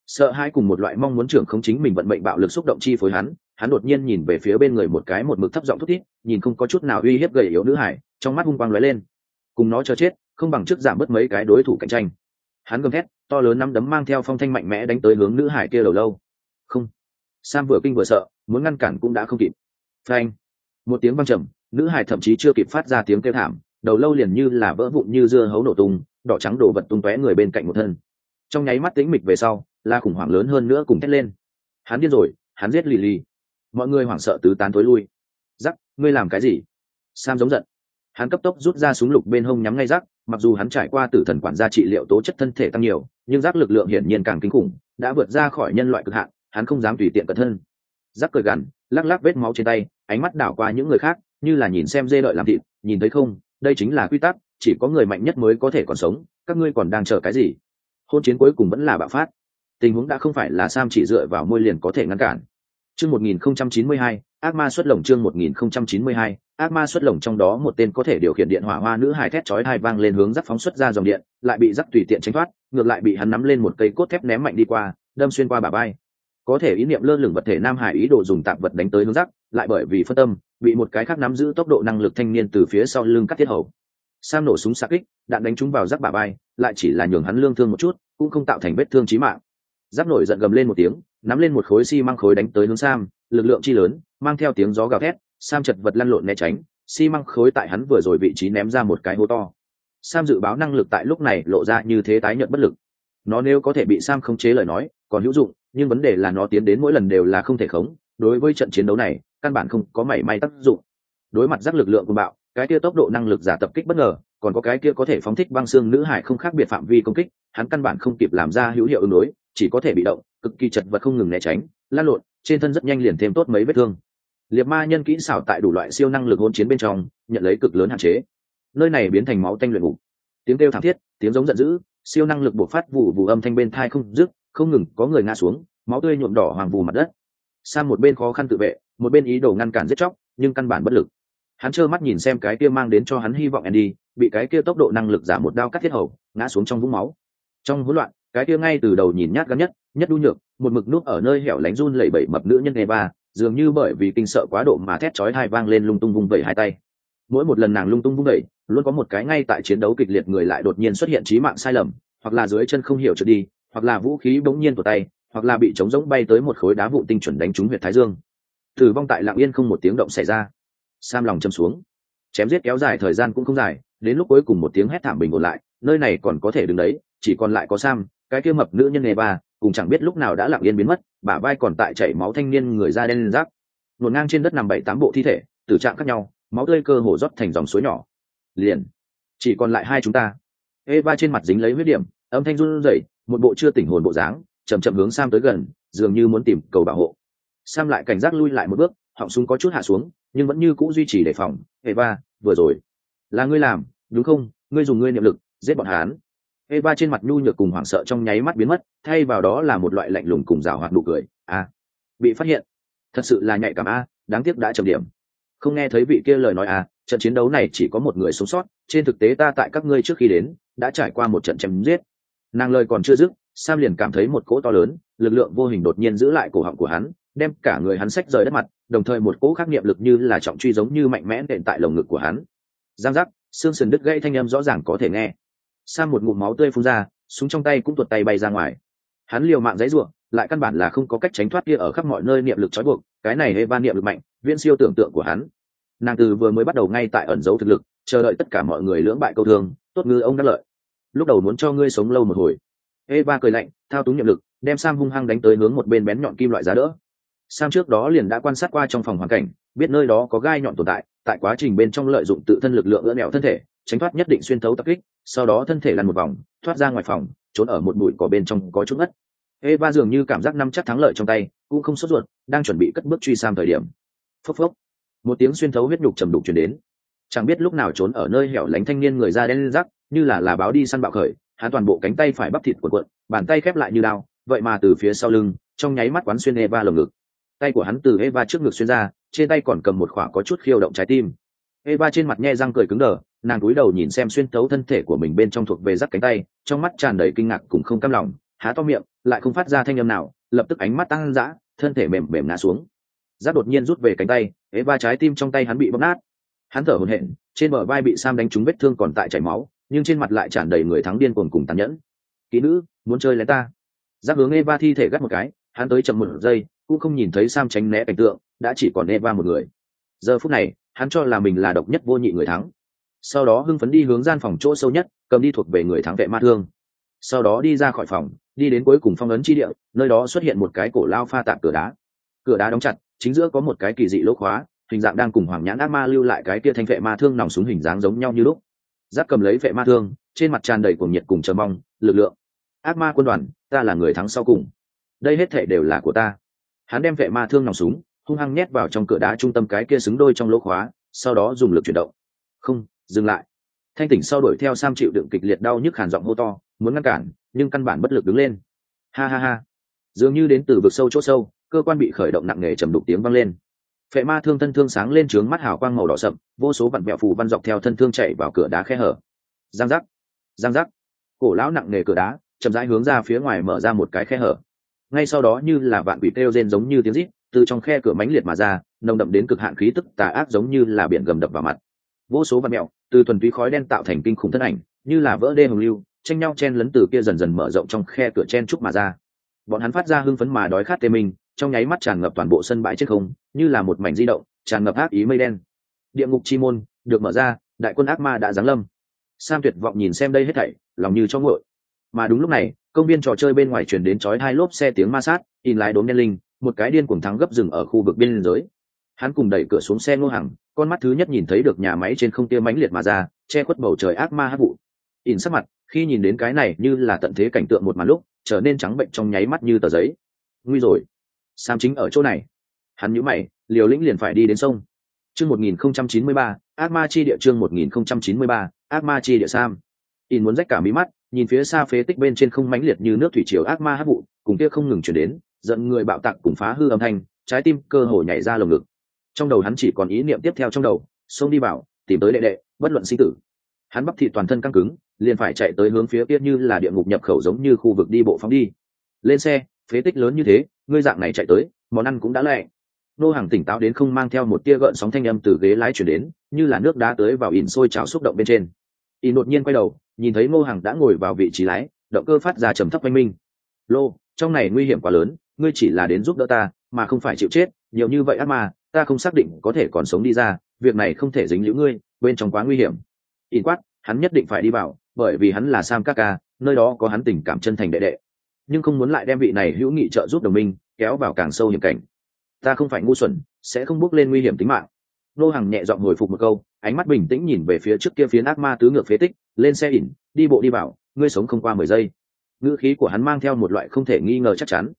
Sợ hai cùng một loại mong muốn trưởng không chính mình vận mệnh bạo lực xúc động chi phối hắn hắn đột nhiên nhìn về phía bên người một cái một mực thấp giọng thút thít, nhìn không có chút nào uy hiếp gầy yếu nữ hải, trong mắt hung quang lóe lên. Cùng nó cho chết, không bằng trước giảm bớt mấy cái đối thủ cạnh tranh. Hắn gầm thét, to lớn năm đấm mang theo phong thanh mạnh mẽ đánh tới hướng nữ hải kia đầu lâu. Không sam vừa kinh vừa sợ, muốn ngăn cản cũng đã không kịp. Phanh. Một tiếng văng trầm, nữ hải thậm chí chưa kịp phát ra tiếng kêu thảm, đầu lâu liền như là vỡ vụn như dưa hấu nổ tung, đỏ trắng đổ vật tung tóe người bên cạnh một thân. Trong nháy mắt tĩnh mịch về sau, la khủng hoảng lớn hơn nữa cùng thét lên. Hắn điên rồi, hắn giết lì lì mọi người hoảng sợ tứ tán tối lui. Giắc ngươi làm cái gì? Sam giống giận. Hắn cấp tốc rút ra súng lục bên hông nhắm ngay rắc, mặc dù hắn trải qua tử thần quản gia trị liệu tố chất thân thể tăng nhiều, nhưng rác lực lượng hiển nhiên càng kinh khủng, đã vượt ra khỏi nhân loại cực hạn hắn không dám tùy tiện cẩn thân. Rác cười gằn lắc lắc vết máu trên tay ánh mắt đảo qua những người khác như là nhìn xem dê đợi làm thịt nhìn thấy không đây chính là quy tắc chỉ có người mạnh nhất mới có thể còn sống các ngươi còn đang chờ cái gì? Hôn chiến cuối cùng vẫn là bạo phát. Tình huống đã không phải là sam chỉ dựa vào môi liền có thể ngăn cản. Chương 1092, ác ma xuất lồng chương 1092, ác ma xuất lồng trong đó một tên có thể điều khiển điện hỏa hoa nữ hài thét chói hai vang lên hướng giáp phóng xuất ra dòng điện lại bị giáp tùy tiện tránh thoát ngược lại bị hắn nắm lên một cây cốt thép ném mạnh đi qua đâm xuyên qua bà bay có thể ý niệm lơ lửng vật thể nam hải ý đồ dùng tạp vật đánh tới hướng rắc lại bởi vì phân tâm, bị một cái khác nắm giữ tốc độ năng lực thanh niên từ phía sau lưng cắt thiết hầu. Sam nổ súng xa kích, đạn đánh trúng vào rắc bà bay lại chỉ là nhường hắn lương thương một chút, cũng không tạo thành vết thương chí mạng. Giáp nổi giận gầm lên một tiếng, nắm lên một khối xi măng khối đánh tới hướng sam, lực lượng chi lớn, mang theo tiếng gió gào thét, sam chật vật lăn lộn né tránh, xi măng khối tại hắn vừa rồi vị trí ném ra một cái hố to. Sam dự báo năng lực tại lúc này lộ ra như thế tái nhận bất lực. Nó nếu có thể bị sam khống chế lời nói còn hữu dụng, nhưng vấn đề là nó tiến đến mỗi lần đều là không thể khống, đối với trận chiến đấu này, căn bản không có mảy may tác dụng. Đối mặt giác lực lượng của bạo, cái kia tốc độ năng lực giả tập kích bất ngờ, còn có cái kia có thể phóng thích băng xương nữ hải không khác biệt phạm vi công kích, hắn căn bản không kịp làm ra hữu hiệu ứng đối, chỉ có thể bị động, cực kỳ chật vật không ngừng né tránh lan lộn, trên thân rất nhanh liền thêm tốt mấy vết thương. Liệt ma nhân kỹ xảo tại đủ loại siêu năng lực hôn chiến bên trong, nhận lấy cực lớn hạn chế. Nơi này biến thành máu tanh luyện ngục. Tiếng kêu thảm thiết, tiếng giống giận dữ, siêu năng lực bộc phát vụ vụ âm thanh bên thai không dứt không ngừng có người ngã xuống máu tươi nhuộm đỏ hoàng vù mặt đất sang một bên khó khăn tự vệ một bên ý đồ ngăn cản giết chóc nhưng căn bản bất lực hắn trơ mắt nhìn xem cái kia mang đến cho hắn hy vọng Andy, bị cái kia tốc độ năng lực giảm một đao cắt thiết hầu, ngã xuống trong vũng máu. Trong hỗn loạn, cái kia ngay từ đầu nhìn nhát gan nhất, nhất đu nhược, một mực núp ở nơi hẻo lánh run lẩy bẩy mập nữ nhân Eva, dường như bởi vì kinh sợ quá độ mà thét chói hai vang lên lung tung vung vẩy hai tay. Mỗi một lần nàng lung tung vung vẩy, luôn có một cái ngay tại chiến đấu kịch liệt người lại đột nhiên xuất hiện chí mạng sai lầm, hoặc là dưới chân không hiểu trượt đi, hoặc là vũ khí bỗng nhiên của tay, hoặc là bị chống rỗng bay tới một khối đá vụn tinh chuẩn đánh trúng huyệt thái dương. Tử vong tại lặng yên không một tiếng động xảy ra. Sam lòng châm xuống. Chém giết kéo dài thời gian cũng không dài, đến lúc cuối cùng một tiếng hét thảm bình ổn lại, nơi này còn có thể đứng đấy, chỉ còn lại có Sam, cái kia mập nữ nhân nghề ba, cùng chẳng biết lúc nào đã lặng yên biến mất, bả vai còn tại chảy máu thanh niên người da đen rác. Nổn ngang trên đất nằm bảy tám bộ thi thể, tử trạng khác nhau, máu tươi cơ hồ rót thành dòng suối nhỏ. Liền, chỉ còn lại hai chúng ta. Eva trên mặt dính lấy huyết điểm, âm thanh run rẩy, một bộ chưa tỉnh hồn bộ dáng, chậm chậm hướng Sam tới gần, dường như muốn tìm cầu bảo hộ. Sam lại cảnh giác lui lại một bước, họng súng có chút hạ xuống, nhưng vẫn như cũ duy trì đề phòng. Eva, vừa rồi, là ngươi làm, đúng không? Ngươi dùng ngươi niệm lực giết bọn hắn. Eva trên mặt nhu nhược cùng hoảng sợ trong nháy mắt biến mất, thay vào đó là một loại lạnh lùng cùng rào hoạt nụ cười. À, bị phát hiện, thật sự là nhạy cảm a, đáng tiếc đã chậm điểm. Không nghe thấy vị kia lời nói à, trận chiến đấu này chỉ có một người sống sót, trên thực tế ta tại các ngươi trước khi đến, đã trải qua một trận chém giết. Nàng lời còn chưa dứt, Sam liền cảm thấy một cỗ to lớn, lực lượng vô hình đột nhiên giữ lại cổ họng của hắn, đem cả người hắn sách rời đất mặt, đồng thời một cỗ khắc niệm lực như là trọng truy giống như mạnh mẽ nện tại lồng ngực của hắn. Giang giác, xương sườn đứt gãy thanh âm rõ ràng có thể nghe. Sam một ngụm máu tươi phun ra, súng trong tay cũng tuột tay bay ra ngoài. Hắn liều mạng giãy ruộng lại căn bản là không có cách tránh thoát kia ở khắp mọi nơi niệm lực trói buộc, cái này Eva niệm lực mạnh, viễn siêu tưởng tượng của hắn. Nàng từ vừa mới bắt đầu ngay tại ẩn giấu thực lực, chờ đợi tất cả mọi người lưỡng bại câu thương, tốt ngư ông đắc lợi. Lúc đầu muốn cho ngươi sống lâu một hồi. Eva cười lạnh, thao túng nhiệm lực, đem Sam hung hăng đánh tới hướng một bên bén nhọn kim loại giá đỡ. Sam trước đó liền đã quan sát qua trong phòng hoàn cảnh, biết nơi đó có gai nhọn tồn tại, tại quá trình bên trong lợi dụng tự thân lực lượng ỡ nẹo thân thể, tránh thoát nhất định xuyên thấu tập kích, sau đó thân thể lăn một vòng, thoát ra ngoài phòng, trốn ở một bụi cỏ bên trong có chút ngất. Eva dường như cảm giác năm chắc thắng lợi trong tay, cũng không sốt ruột, đang chuẩn bị cất bước truy Sam thời điểm. Phốc phốc, một tiếng xuyên thấu huyết nhục trầm đục truyền đến. Chẳng biết lúc nào trốn ở nơi hẻo lánh thanh niên người da đen rắc, như là là báo đi săn bạo khởi, hắn toàn bộ cánh tay phải bắp thịt cuộn cuộn, bàn tay khép lại như đao, vậy mà từ phía sau lưng, trong nháy mắt quán xuyên Eva lồng ngực. Tay của hắn từ Eva trước ngực xuyên ra, trên tay còn cầm một khỏa có chút khiêu động trái tim. Eva trên mặt nhe răng cười cứng đờ, nàng cúi đầu nhìn xem xuyên tấu thân thể của mình bên trong thuộc về rắc cánh tay, trong mắt tràn đầy kinh ngạc cùng không cam lòng, há to miệng, lại không phát ra thanh âm nào, lập tức ánh mắt tăng dã, thân thể mềm mềm ngã xuống. Giác đột nhiên rút về cánh tay, Eva trái tim trong tay hắn bị bóp nát. Hắn thở hổn hển, trên bờ vai bị Sam đánh trúng vết thương còn tại chảy máu, nhưng trên mặt lại tràn đầy người thắng điên cuồng cùng tàn nhẫn. Kỹ nữ, muốn chơi lén ta. giáp hướng Eva thi thể gắt một cái, hắn tới chậm một giây, cũng không nhìn thấy Sam tránh né cảnh tượng, đã chỉ còn Eva một người. Giờ phút này, hắn cho là mình là độc nhất vô nhị người thắng sau đó hưng phấn đi hướng gian phòng chỗ sâu nhất cầm đi thuộc về người thắng vệ ma thương sau đó đi ra khỏi phòng đi đến cuối cùng phong ấn chi địa nơi đó xuất hiện một cái cổ lao pha tạm cửa đá cửa đá đóng chặt chính giữa có một cái kỳ dị lỗ khóa hình dạng đang cùng hoàng nhãn ác ma lưu lại cái kia thanh vệ ma thương nòng súng hình dáng giống nhau như lúc giáp cầm lấy vệ ma thương, trên mặt tràn đầy cuồng nhiệt cùng chờ mong, lực lượng. Ác ma quân đoàn, ta là người thắng sau cùng. Đây hết thể đều là của ta. Hắn đem vệ ma thương nòng súng, hung hăng nhét vào trong cửa đá trung tâm cái kia xứng đôi trong lỗ khóa, sau đó dùng lực chuyển động. Không, dừng lại. Thanh tỉnh sau đuổi theo sam chịu đựng kịch liệt đau nhức hàn giọng hô to, muốn ngăn cản, nhưng căn bản bất lực đứng lên. Ha ha ha. Dường như đến từ vực sâu chỗ sâu, cơ quan bị khởi động nặng nề trầm đục tiếng vang lên phệ ma thương thân thương sáng lên trướng mắt hào quang màu đỏ sậm, vô số vặn mẹo phù văn dọc theo thân thương chạy vào cửa đá khe hở. Giang giác giang giác. Cổ lão nặng nề cửa đá, chậm rãi hướng ra phía ngoài mở ra một cái khe hở. Ngay sau đó như là vạn quỷ kêu rên giống như tiếng rít, từ trong khe cửa mãnh liệt mà ra, nồng đậm đến cực hạn khí tức tà ác giống như là biển gầm đập vào mặt. Vô số vạn mẹo, từ thuần túy khói đen tạo thành kinh khủng thân ảnh, như là vỡ đê hồng lưu, tranh nhau chen lấn từ kia dần dần mở rộng trong khe cửa chen trúc mà ra. Bọn hắn phát ra hưng phấn mà đói khát tê mình trong nháy mắt tràn ngập toàn bộ sân bãi chết không, như là một mảnh di động, tràn ngập ác ý mây đen. Địa ngục chi môn được mở ra, đại quân ác ma đã giáng lâm. Sam tuyệt vọng nhìn xem đây hết thảy, lòng như cho ngội mà đúng lúc này, công viên trò chơi bên ngoài chuyển đến chói hai lốp xe tiếng ma sát, in lái đốm đen linh, một cái điên cuồng thắng gấp rừng ở khu vực biên giới. Hắn cùng đẩy cửa xuống xe ngô hàng, con mắt thứ nhất nhìn thấy được nhà máy trên không tia mãnh liệt mà ra, che khuất bầu trời ác ma hát vụ. In sắc mặt, khi nhìn đến cái này như là tận thế cảnh tượng một màn lúc, trở nên trắng bệnh trong nháy mắt như tờ giấy. Nguy rồi sam chính ở chỗ này. Hắn nhũ mày, liều lĩnh liền phải đi đến sông. Chương một nghìn không trăm chín mươi ba, ác ma chi địa chương một nghìn không trăm chín mươi ba, ác ma chi địa sam. In muốn rách cả mí mắt, nhìn phía xa phế tích bên trên không mãnh liệt như nước thủy triều ác ma hát vụ, cùng kia không ngừng chuyển đến, giận người bạo tặc cùng phá hư âm thanh, trái tim cơ hồ nhảy ra lồng ngực. Trong đầu hắn chỉ còn ý niệm tiếp theo trong đầu xông đi vào, tìm tới đệ đệ, bất luận sinh tử. Hắn bắp thị toàn thân căng cứng, liền phải chạy tới hướng phía kia như là địa ngục nhập khẩu giống như khu vực đi bộ phóng đi. Lên xe phế tích lớn như thế, ngươi dạng này chạy tới, món ăn cũng đã lẹ. Nô hàng tỉnh táo đến không mang theo một tia gợn sóng thanh âm từ ghế lái chuyển đến, như là nước đá tới vào ỉn sôi trào xúc động bên trên. Ỉn đột nhiên quay đầu, nhìn thấy ngô hàng đã ngồi vào vị trí lái, động cơ phát ra trầm thấp oanh minh. Lô, trong này nguy hiểm quá lớn, ngươi chỉ là đến giúp đỡ ta, mà không phải chịu chết, nhiều như vậy ác mà ta không xác định có thể còn sống đi ra, việc này không thể dính liễu ngươi, bên trong quá nguy hiểm. Ỉn quát, hắn nhất định phải đi vào, bởi vì hắn là sam kaka, nơi đó có hắn tình cảm chân thành đệ đệ nhưng không muốn lại đem vị này hữu nghị trợ giúp đồng minh kéo vào càng sâu hiểm cảnh. Ta không phải ngu xuẩn, sẽ không bước lên nguy hiểm tính mạng. Nô hàng nhẹ dọn hồi phục một câu, ánh mắt bình tĩnh nhìn về phía trước kia phía ác ma tứ ngược phế tích, lên xe ỉn, đi bộ đi vào ngươi sống không qua mười giây. Ngữ khí của hắn mang theo một loại không thể nghi ngờ chắc chắn.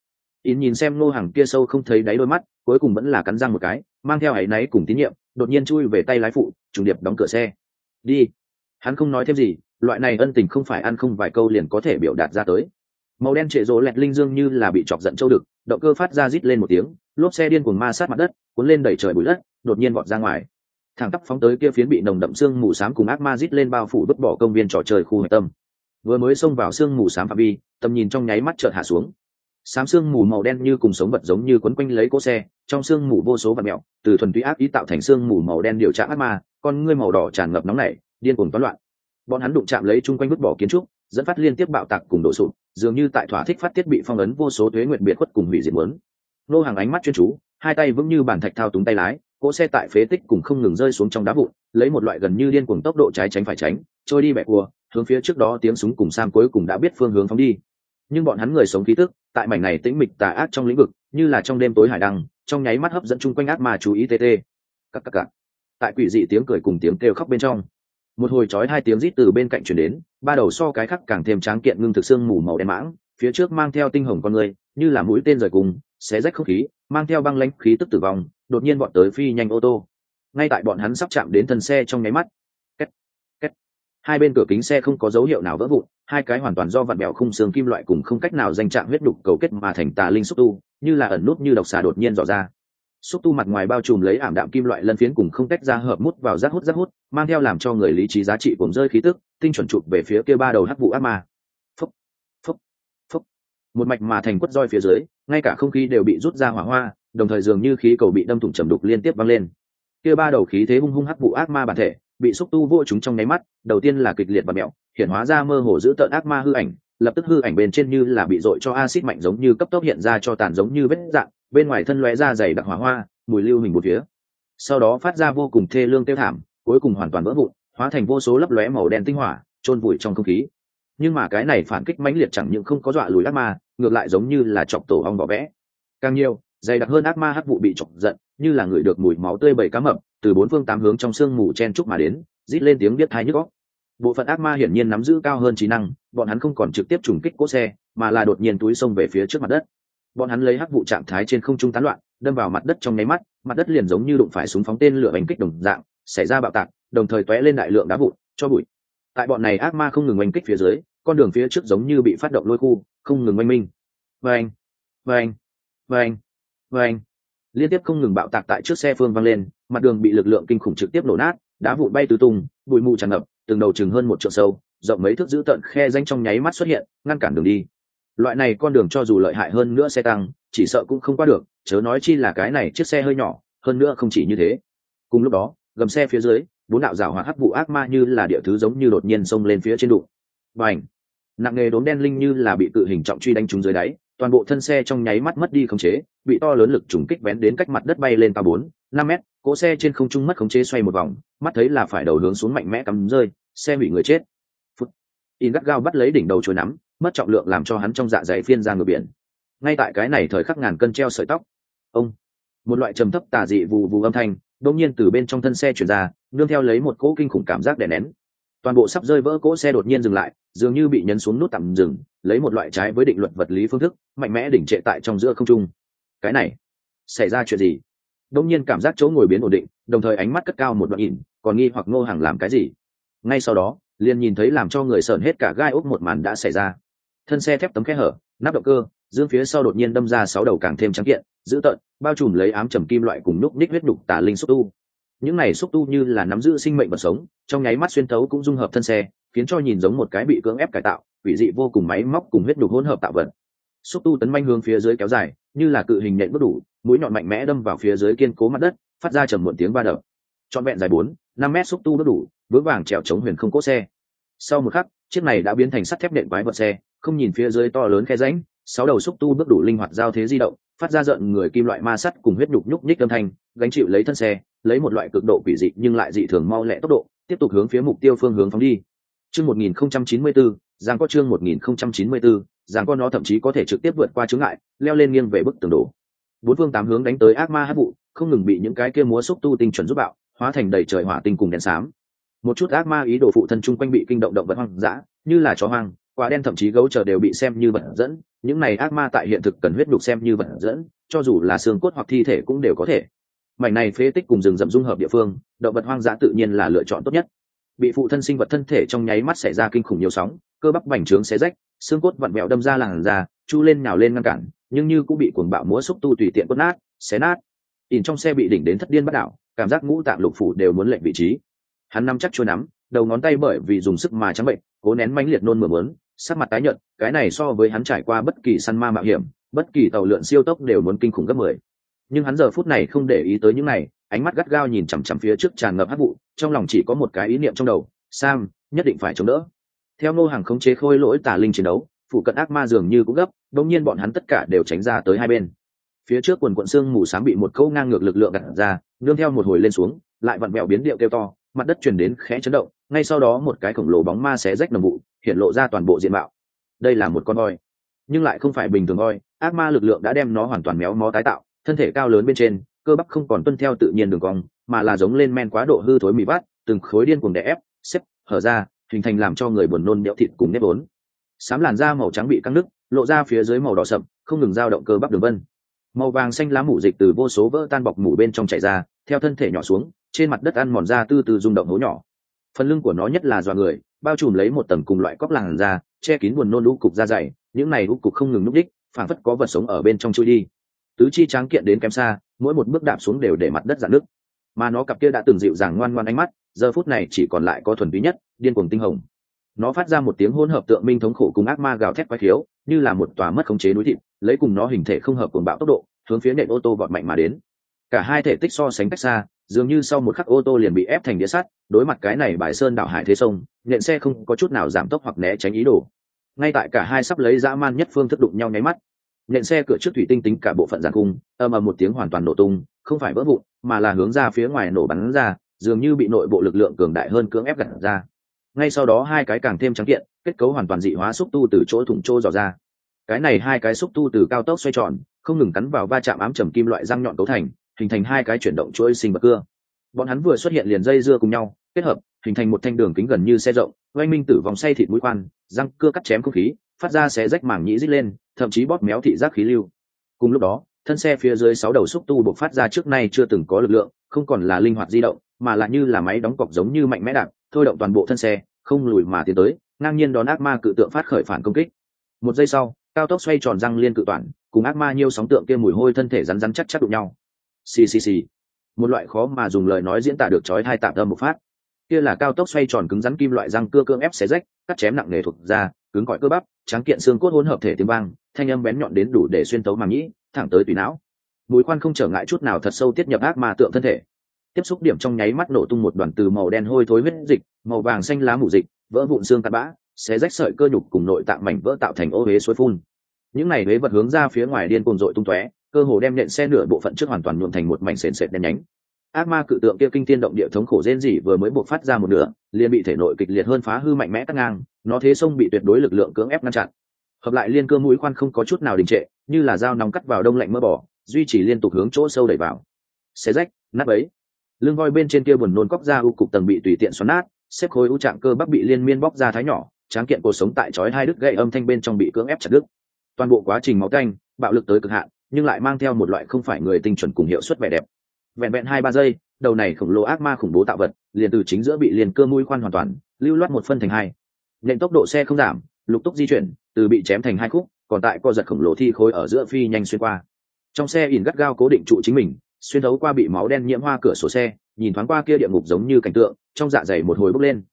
Ỉn nhìn xem nô hàng kia sâu không thấy đáy đôi mắt, cuối cùng vẫn là cắn răng một cái, mang theo áy náy cùng tín nhiệm, đột nhiên chui về tay lái phụ, trùng điệp đóng cửa xe. Đi. Hắn không nói thêm gì, loại này ân tình không phải ăn không vài câu liền có thể biểu đạt ra tới màu đen trệ rỗ lẹt linh dương như là bị chọc giận châu đực, động cơ phát ra rít lên một tiếng, lốp xe điên cuồng ma sát mặt đất, cuốn lên đẩy trời bụi đất, đột nhiên vọt ra ngoài. Thẳng tắp phóng tới kia phiến bị nồng đậm xương mù xám cùng ác ma rít lên bao phủ bứt bỏ công viên trò chơi khu hạch tâm. Vừa mới xông vào xương mù xám phạm vi, tầm nhìn trong nháy mắt chợt hạ xuống. Xám xương mù màu đen như cùng sống vật giống như quấn quanh lấy cỗ xe, trong xương mù vô số vật mẹo từ thuần túy ác ý tạo thành xương mù màu đen điều tra ác ma, con ngươi màu đỏ tràn ngập nóng nảy, điên cuồng toán loạn. Bọn hắn đụng chạm lấy chung quanh vứt bỏ kiến trúc dẫn phát liên tiếp bạo tạc cùng đổ sụp, dường như tại thỏa thích phát thiết bị phong ấn vô số thuế nguyện biệt khuất cùng hủy diệt muốn. Nô hàng ánh mắt chuyên chú, hai tay vững như bàn thạch thao túng tay lái, cỗ xe tại phế tích cùng không ngừng rơi xuống trong đá vụn, lấy một loại gần như điên cuồng tốc độ trái tránh phải tránh, trôi đi bẻ cua, hướng phía trước đó tiếng súng cùng sam cuối cùng đã biết phương hướng phóng đi. Nhưng bọn hắn người sống khí tức, tại mảnh này tĩnh mịch tà ác trong lĩnh vực, như là trong đêm tối hải đăng, trong nháy mắt hấp dẫn chung quanh ác mà chú ý tê tê. Cắc cắc cắc tại quỷ dị tiếng cười cùng tiếng kêu khóc bên trong một hồi chói hai tiếng rít từ bên cạnh chuyển đến ba đầu so cái khắc càng thêm tráng kiện ngưng thực xương mù màu đen mãng phía trước mang theo tinh hồng con người như là mũi tên rời cùng xé rách không khí mang theo băng lãnh khí tức tử vong đột nhiên bọn tới phi nhanh ô tô ngay tại bọn hắn sắp chạm đến thân xe trong nháy mắt két, két. hai bên cửa kính xe không có dấu hiệu nào vỡ vụn hai cái hoàn toàn do vặn bẹo khung xương kim loại cùng không cách nào danh trạng huyết đục cầu kết mà thành tà linh xúc tu như là ẩn nút như độc xà đột nhiên dò ra xúc tu mặt ngoài bao trùm lấy ảm đạm kim loại lân phiến cùng không tách ra hợp mút vào rác hút rác hút, mang theo làm cho người lý trí giá trị cùng rơi khí tức, tinh chuẩn chụp về phía kia ba đầu hắc vụ ác ma. Phúc phúc phúc. Một mạch mà thành quất roi phía dưới, ngay cả không khí đều bị rút ra hỏa hoa, đồng thời dường như khí cầu bị đâm thủng trầm đục liên tiếp văng lên. Kia ba đầu khí thế hung hung hắc vụ ác ma bản thể, bị xúc tu vô chúng trong nháy mắt, đầu tiên là kịch liệt và mẹo, hiện hóa ra mơ hồ giữ tợn ác ma hư ảnh, lập tức hư ảnh bên trên như là bị dội cho axit mạnh giống như cấp tốc hiện ra cho tàn giống như vết dạng bên ngoài thân lóe ra dày đặc hỏa hoa, mùi lưu hình một phía. Sau đó phát ra vô cùng thê lương tiêu thảm, cuối cùng hoàn toàn vỡ vụn, hóa thành vô số lấp lóe màu đen tinh hỏa trôn vùi trong không khí. Nhưng mà cái này phản kích mãnh liệt chẳng những không có dọa lùi ác ma, ngược lại giống như là chọc tổ ong vỏ vẽ. Càng nhiều, dày đặc hơn ác ma hắc vụ bị chọc giận, như là người được mùi máu tươi bầy cá mập, từ bốn phương tám hướng trong sương mù chen trúc mà đến, rít lên tiếng biết thai nhức góc bộ phận ác ma hiển nhiên nắm giữ cao hơn trí năng, bọn hắn không còn trực tiếp trùng kích cỗ xe, mà là đột nhiên túi xông về phía trước mặt đất bọn hắn lấy hắc vụ trạng thái trên không trung tán loạn, đâm vào mặt đất trong nháy mắt, mặt đất liền giống như đụng phải súng phóng tên lửa bánh kích đồng dạng, xảy ra bạo tạc, đồng thời t lên đại lượng đá vụn, cho bụi. Tại bọn này ác ma không ngừng oanh kích phía dưới, con đường phía trước giống như bị phát động lôi khu, không ngừng oanh minh. Vâng vâng vâng vâng. Liên tiếp không ngừng bạo tạc tại trước xe phương văng lên, mặt đường bị lực lượng kinh khủng trực tiếp nổ nát, đá vụn bay tứ tung, bụi mù tràn ngập, từng đầu chừng hơn một triệu sâu, rộng mấy thước giữ tận khe danh trong nháy mắt xuất hiện, ngăn cản đường đi loại này con đường cho dù lợi hại hơn nữa xe tăng, chỉ sợ cũng không qua được, chớ nói chi là cái này chiếc xe hơi nhỏ, hơn nữa không chỉ như thế. Cùng lúc đó, gầm xe phía dưới, bốn đạo rào hoạt hắc vụ ác ma như là địa thứ giống như đột nhiên xông lên phía trên đụng. Và ảnh nặng nghề đốm đen linh như là bị tự hình trọng truy đánh trúng dưới đáy, toàn bộ thân xe trong nháy mắt mất đi khống chế, bị to lớn lực trùng kích vén đến cách mặt đất bay lên cao bốn, năm mét, cỗ xe trên không trung mất khống chế xoay một vòng, mắt thấy là phải đầu hướng xuống mạnh mẽ cắm rơi, xe bị người chết. Phút! In gắt gao bắt lấy đỉnh đầu trôi nắm mất trọng lượng làm cho hắn trong dạ dày phiên ra ngược biển. Ngay tại cái này thời khắc ngàn cân treo sợi tóc, ông, một loại trầm thấp tà dị vù vù âm thanh, đột nhiên từ bên trong thân xe chuyển ra, nương theo lấy một cỗ kinh khủng cảm giác đè nén. Toàn bộ sắp rơi vỡ cỗ xe đột nhiên dừng lại, dường như bị nhấn xuống nút tạm dừng, lấy một loại trái với định luật vật lý phương thức, mạnh mẽ đỉnh trệ tại trong giữa không trung. Cái này, xảy ra chuyện gì? Đông nhiên cảm giác chỗ ngồi biến ổn định, đồng thời ánh mắt cất cao một đoạn nhìn, còn nghi hoặc ngô hàng làm cái gì? Ngay sau đó, liền nhìn thấy làm cho người sợn hết cả gai ốc một màn đã xảy ra thân xe thép tấm khe hở, nắp động cơ, dương phía sau đột nhiên đâm ra sáu đầu càng thêm trắng kiện, dữ tợn, bao trùm lấy ám trầm kim loại cùng núc ních huyết đục tả linh xúc tu. Những này xúc tu như là nắm giữ sinh mệnh vật sống, trong nháy mắt xuyên thấu cũng dung hợp thân xe, khiến cho nhìn giống một cái bị cưỡng ép cải tạo vị dị vô cùng máy móc cùng huyết đục hỗn hợp tạo vật. Xúc tu tấn manh hướng phía dưới kéo dài, như là cự hình nhện bất đủ, mũi nhọn mạnh mẽ đâm vào phía dưới kiên cố mặt đất, phát ra trầm muộn tiếng va đập. Trọn vẹn dài bốn, năm mét xúc tu bất đủ, vững vàng trèo chống huyền không cỗ xe. Sau một khắc, chiếc này đã biến thành sắt thép nện quái vật xe không nhìn phía dưới to lớn khe rãnh, sáu đầu xúc tu bước đủ linh hoạt giao thế di động, phát ra giận người kim loại ma sắt cùng huyết nhục nhúc nhích âm thanh, gánh chịu lấy thân xe, lấy một loại cực độ quỷ dị nhưng lại dị thường mau lẹ tốc độ, tiếp tục hướng phía mục tiêu phương hướng phóng đi. Chương 1094 giang có chương 1094 giang có nó thậm chí có thể trực tiếp vượt qua chướng ngại, leo lên nghiêng về bức tường đổ. Bốn phương tám hướng đánh tới ác ma hát vụ, không ngừng bị những cái kia múa xúc tu tinh chuẩn giúp bạo, hóa thành đầy trời hỏa tinh cùng đèn xám. Một chút ác ma ý đồ phụ thân chung quanh bị kinh động động vật hoang dã, như là chó hoang quả đen thậm chí gấu chờ đều bị xem như vật dẫn, những này ác ma tại hiện thực cần huyết đục xem như vật dẫn, cho dù là xương cốt hoặc thi thể cũng đều có thể. Mảnh này phế tích cùng rừng rậm dung hợp địa phương, động vật hoang dã tự nhiên là lựa chọn tốt nhất. Bị phụ thân sinh vật thân thể trong nháy mắt xảy ra kinh khủng nhiều sóng, cơ bắp bành trướng xé rách, xương cốt vặn vẹo đâm ra làn da, chu lên nhào lên ngăn cản, nhưng như cũng bị cuồng bạo múa xúc tu tùy tiện quất nát, xé nát. Ỉn trong xe bị đỉnh đến thất điên bắt đảo, cảm giác ngũ tạng lục phủ đều muốn lệnh vị trí. Hắn nắm chắc chua nắm, đầu ngón tay bởi vì dùng sức mà trắng bệnh, cố nén mãnh liệt nôn mửa mớn sắc mặt tái nhợt, cái này so với hắn trải qua bất kỳ săn ma mạo hiểm, bất kỳ tàu lượn siêu tốc đều muốn kinh khủng gấp mười. Nhưng hắn giờ phút này không để ý tới những này, ánh mắt gắt gao nhìn chằm chằm phía trước tràn ngập hắc vụ, trong lòng chỉ có một cái ý niệm trong đầu, sam, nhất định phải chống đỡ. Theo nô hàng khống chế khôi lỗi tà linh chiến đấu, phụ cận ác ma dường như cũng gấp đông nhiên bọn hắn tất cả đều tránh ra tới hai bên. Phía trước quần quận xương mù xám bị một câu ngang ngược lực lượng gạt ra, nương theo một hồi lên xuống, lại vặn vẹo biến điệu kêu to mặt đất chuyển đến khẽ chấn động, ngay sau đó một cái khổng lồ bóng ma xé rách nồng vụ, hiện lộ ra toàn bộ diện mạo. Đây là một con voi, nhưng lại không phải bình thường voi, ác ma lực lượng đã đem nó hoàn toàn méo mó tái tạo, thân thể cao lớn bên trên, cơ bắp không còn tuân theo tự nhiên đường cong, mà là giống lên men quá độ hư thối mì vắt, từng khối điên cuồng đè ép, xếp, hở ra, hình thành làm cho người buồn nôn đẽo thịt cùng nếp vốn. Sám làn da màu trắng bị căng nứt, lộ ra phía dưới màu đỏ sậm, không ngừng dao động cơ bắp đường vân. Màu vàng xanh lá mủ dịch từ vô số vỡ tan bọc mủ bên trong chảy ra, theo thân thể nhỏ xuống trên mặt đất ăn mòn ra từ từ rung động hố nhỏ. Phần lưng của nó nhất là dọa người, bao trùm lấy một tầng cùng loại cóc làn da, che kín buồn nôn lũ cục da dày, những này lũ cục không ngừng núp đích, phảng phất có vật sống ở bên trong chui đi. Tứ chi tráng kiện đến kém xa, mỗi một bước đạp xuống đều để mặt đất dạn nước mà nó cặp kia đã từng dịu dàng ngoan ngoan ánh mắt, giờ phút này chỉ còn lại có thuần túy nhất, điên cuồng tinh hồng. Nó phát ra một tiếng hỗn hợp tượng minh thống khổ cùng ác ma gào thét quái khiếu, như là một tòa mất khống chế núi thịt, lấy cùng nó hình thể không hợp cuồng bạo tốc độ, hướng phía nệm ô tô vọt mạnh mà đến. Cả hai thể tích so sánh cách xa dường như sau một khắc ô tô liền bị ép thành đĩa sắt, đối mặt cái này bài sơn đảo hải thế sông, nện xe không có chút nào giảm tốc hoặc né tránh ý đồ. Ngay tại cả hai sắp lấy dã man nhất phương thức đụng nhau nháy mắt, nện xe cửa trước thủy tinh tính cả bộ phận giàn cung, ầm ầm một tiếng hoàn toàn nổ tung, không phải vỡ vụn, mà là hướng ra phía ngoài nổ bắn ra, dường như bị nội bộ lực lượng cường đại hơn cưỡng ép gặt ra. Ngay sau đó hai cái càng thêm trắng kiện, kết cấu hoàn toàn dị hóa xúc tu từ chỗ thủng trô dò ra. Cái này hai cái xúc tu từ cao tốc xoay tròn, không ngừng cắn vào va chạm ám trầm kim loại răng nhọn cấu thành hình thành hai cái chuyển động chuỗi sinh vật cưa. Bọn hắn vừa xuất hiện liền dây dưa cùng nhau, kết hợp, hình thành một thanh đường kính gần như xe rộng, oanh minh tử vòng say thịt mũi khoan, răng cưa cắt chém không khí, phát ra xé rách mảng nhĩ rít lên, thậm chí bóp méo thị giác khí lưu. Cùng lúc đó, thân xe phía dưới sáu đầu xúc tu buộc phát ra trước nay chưa từng có lực lượng, không còn là linh hoạt di động, mà lại như là máy đóng cọc giống như mạnh mẽ đạp, thôi động toàn bộ thân xe, không lùi mà tiến tới, ngang nhiên đón ác ma cự tượng phát khởi phản công kích. Một giây sau, cao tốc xoay tròn răng liên cự toàn, cùng ác ma nhiêu sóng tượng kia mùi hôi thân thể rắn rắn chắc chắc đụng nhau xì xì xì. Một loại khó mà dùng lời nói diễn tả được chói hai tạm âm một phát. Kia là cao tốc xoay tròn cứng rắn kim loại răng cưa cương ép xé rách, cắt chém nặng nề thuộc ra cứng cỏi cơ bắp trắng kiện xương cốt hỗn hợp thể tiếng vang, thanh âm bén nhọn đến đủ để xuyên tấu màng nhĩ, thẳng tới tùy não. Mũi khoan không trở ngại chút nào thật sâu tiết nhập ác ma tượng thân thể. Tiếp xúc điểm trong nháy mắt nổ tung một đoàn từ màu đen hôi thối huyết dịch, màu vàng xanh lá mù dịch, vỡ vụn xương tạt bã, xé rách sợi cơ nhục cùng nội tạng mảnh vỡ tạo thành ô huế suối phun. Những này huế vật hướng ra phía ngoài điên cuồng dội tung tóe cơ hồ đem nện xe nửa bộ phận trước hoàn toàn nhuộm thành một mảnh sền sệt đen nhánh. Ác ma cự tượng kia kinh thiên động địa thống khổ rên rỉ vừa mới buộc phát ra một nửa, liền bị thể nội kịch liệt hơn phá hư mạnh mẽ cắt ngang, nó thế sông bị tuyệt đối lực lượng cưỡng ép ngăn chặn. Hợp lại liên cơ mũi khoan không có chút nào đình trệ, như là dao nóng cắt vào đông lạnh mỡ bỏ, duy trì liên tục hướng chỗ sâu đẩy vào. Xé rách, nát ấy lưng voi bên trên kia buồn nôn cóc ra u cục tầng bị tùy tiện xoắn nát, xếp khối u trạng cơ bắp bị liên miên bóc ra thái nhỏ, tráng kiện cuộc sống tại chói hai đứt gậy âm thanh bên trong bị cưỡng ép chặt đứt. Toàn bộ quá trình máu canh, bạo lực tới cực hạn nhưng lại mang theo một loại không phải người tinh chuẩn cùng hiệu suất vẻ đẹp. Vẹn vẹn hai ba giây, đầu này khổng lồ ác ma khủng bố tạo vật, liền từ chính giữa bị liền cơ mũi khoan hoàn toàn, lưu loát một phân thành hai. Nện tốc độ xe không giảm, lục tốc di chuyển, từ bị chém thành hai khúc, còn tại co giật khổng lồ thi khối ở giữa phi nhanh xuyên qua. Trong xe ỉn gắt gao cố định trụ chính mình, xuyên thấu qua bị máu đen nhiễm hoa cửa sổ xe, nhìn thoáng qua kia địa ngục giống như cảnh tượng, trong dạ dày một hồi bốc lên.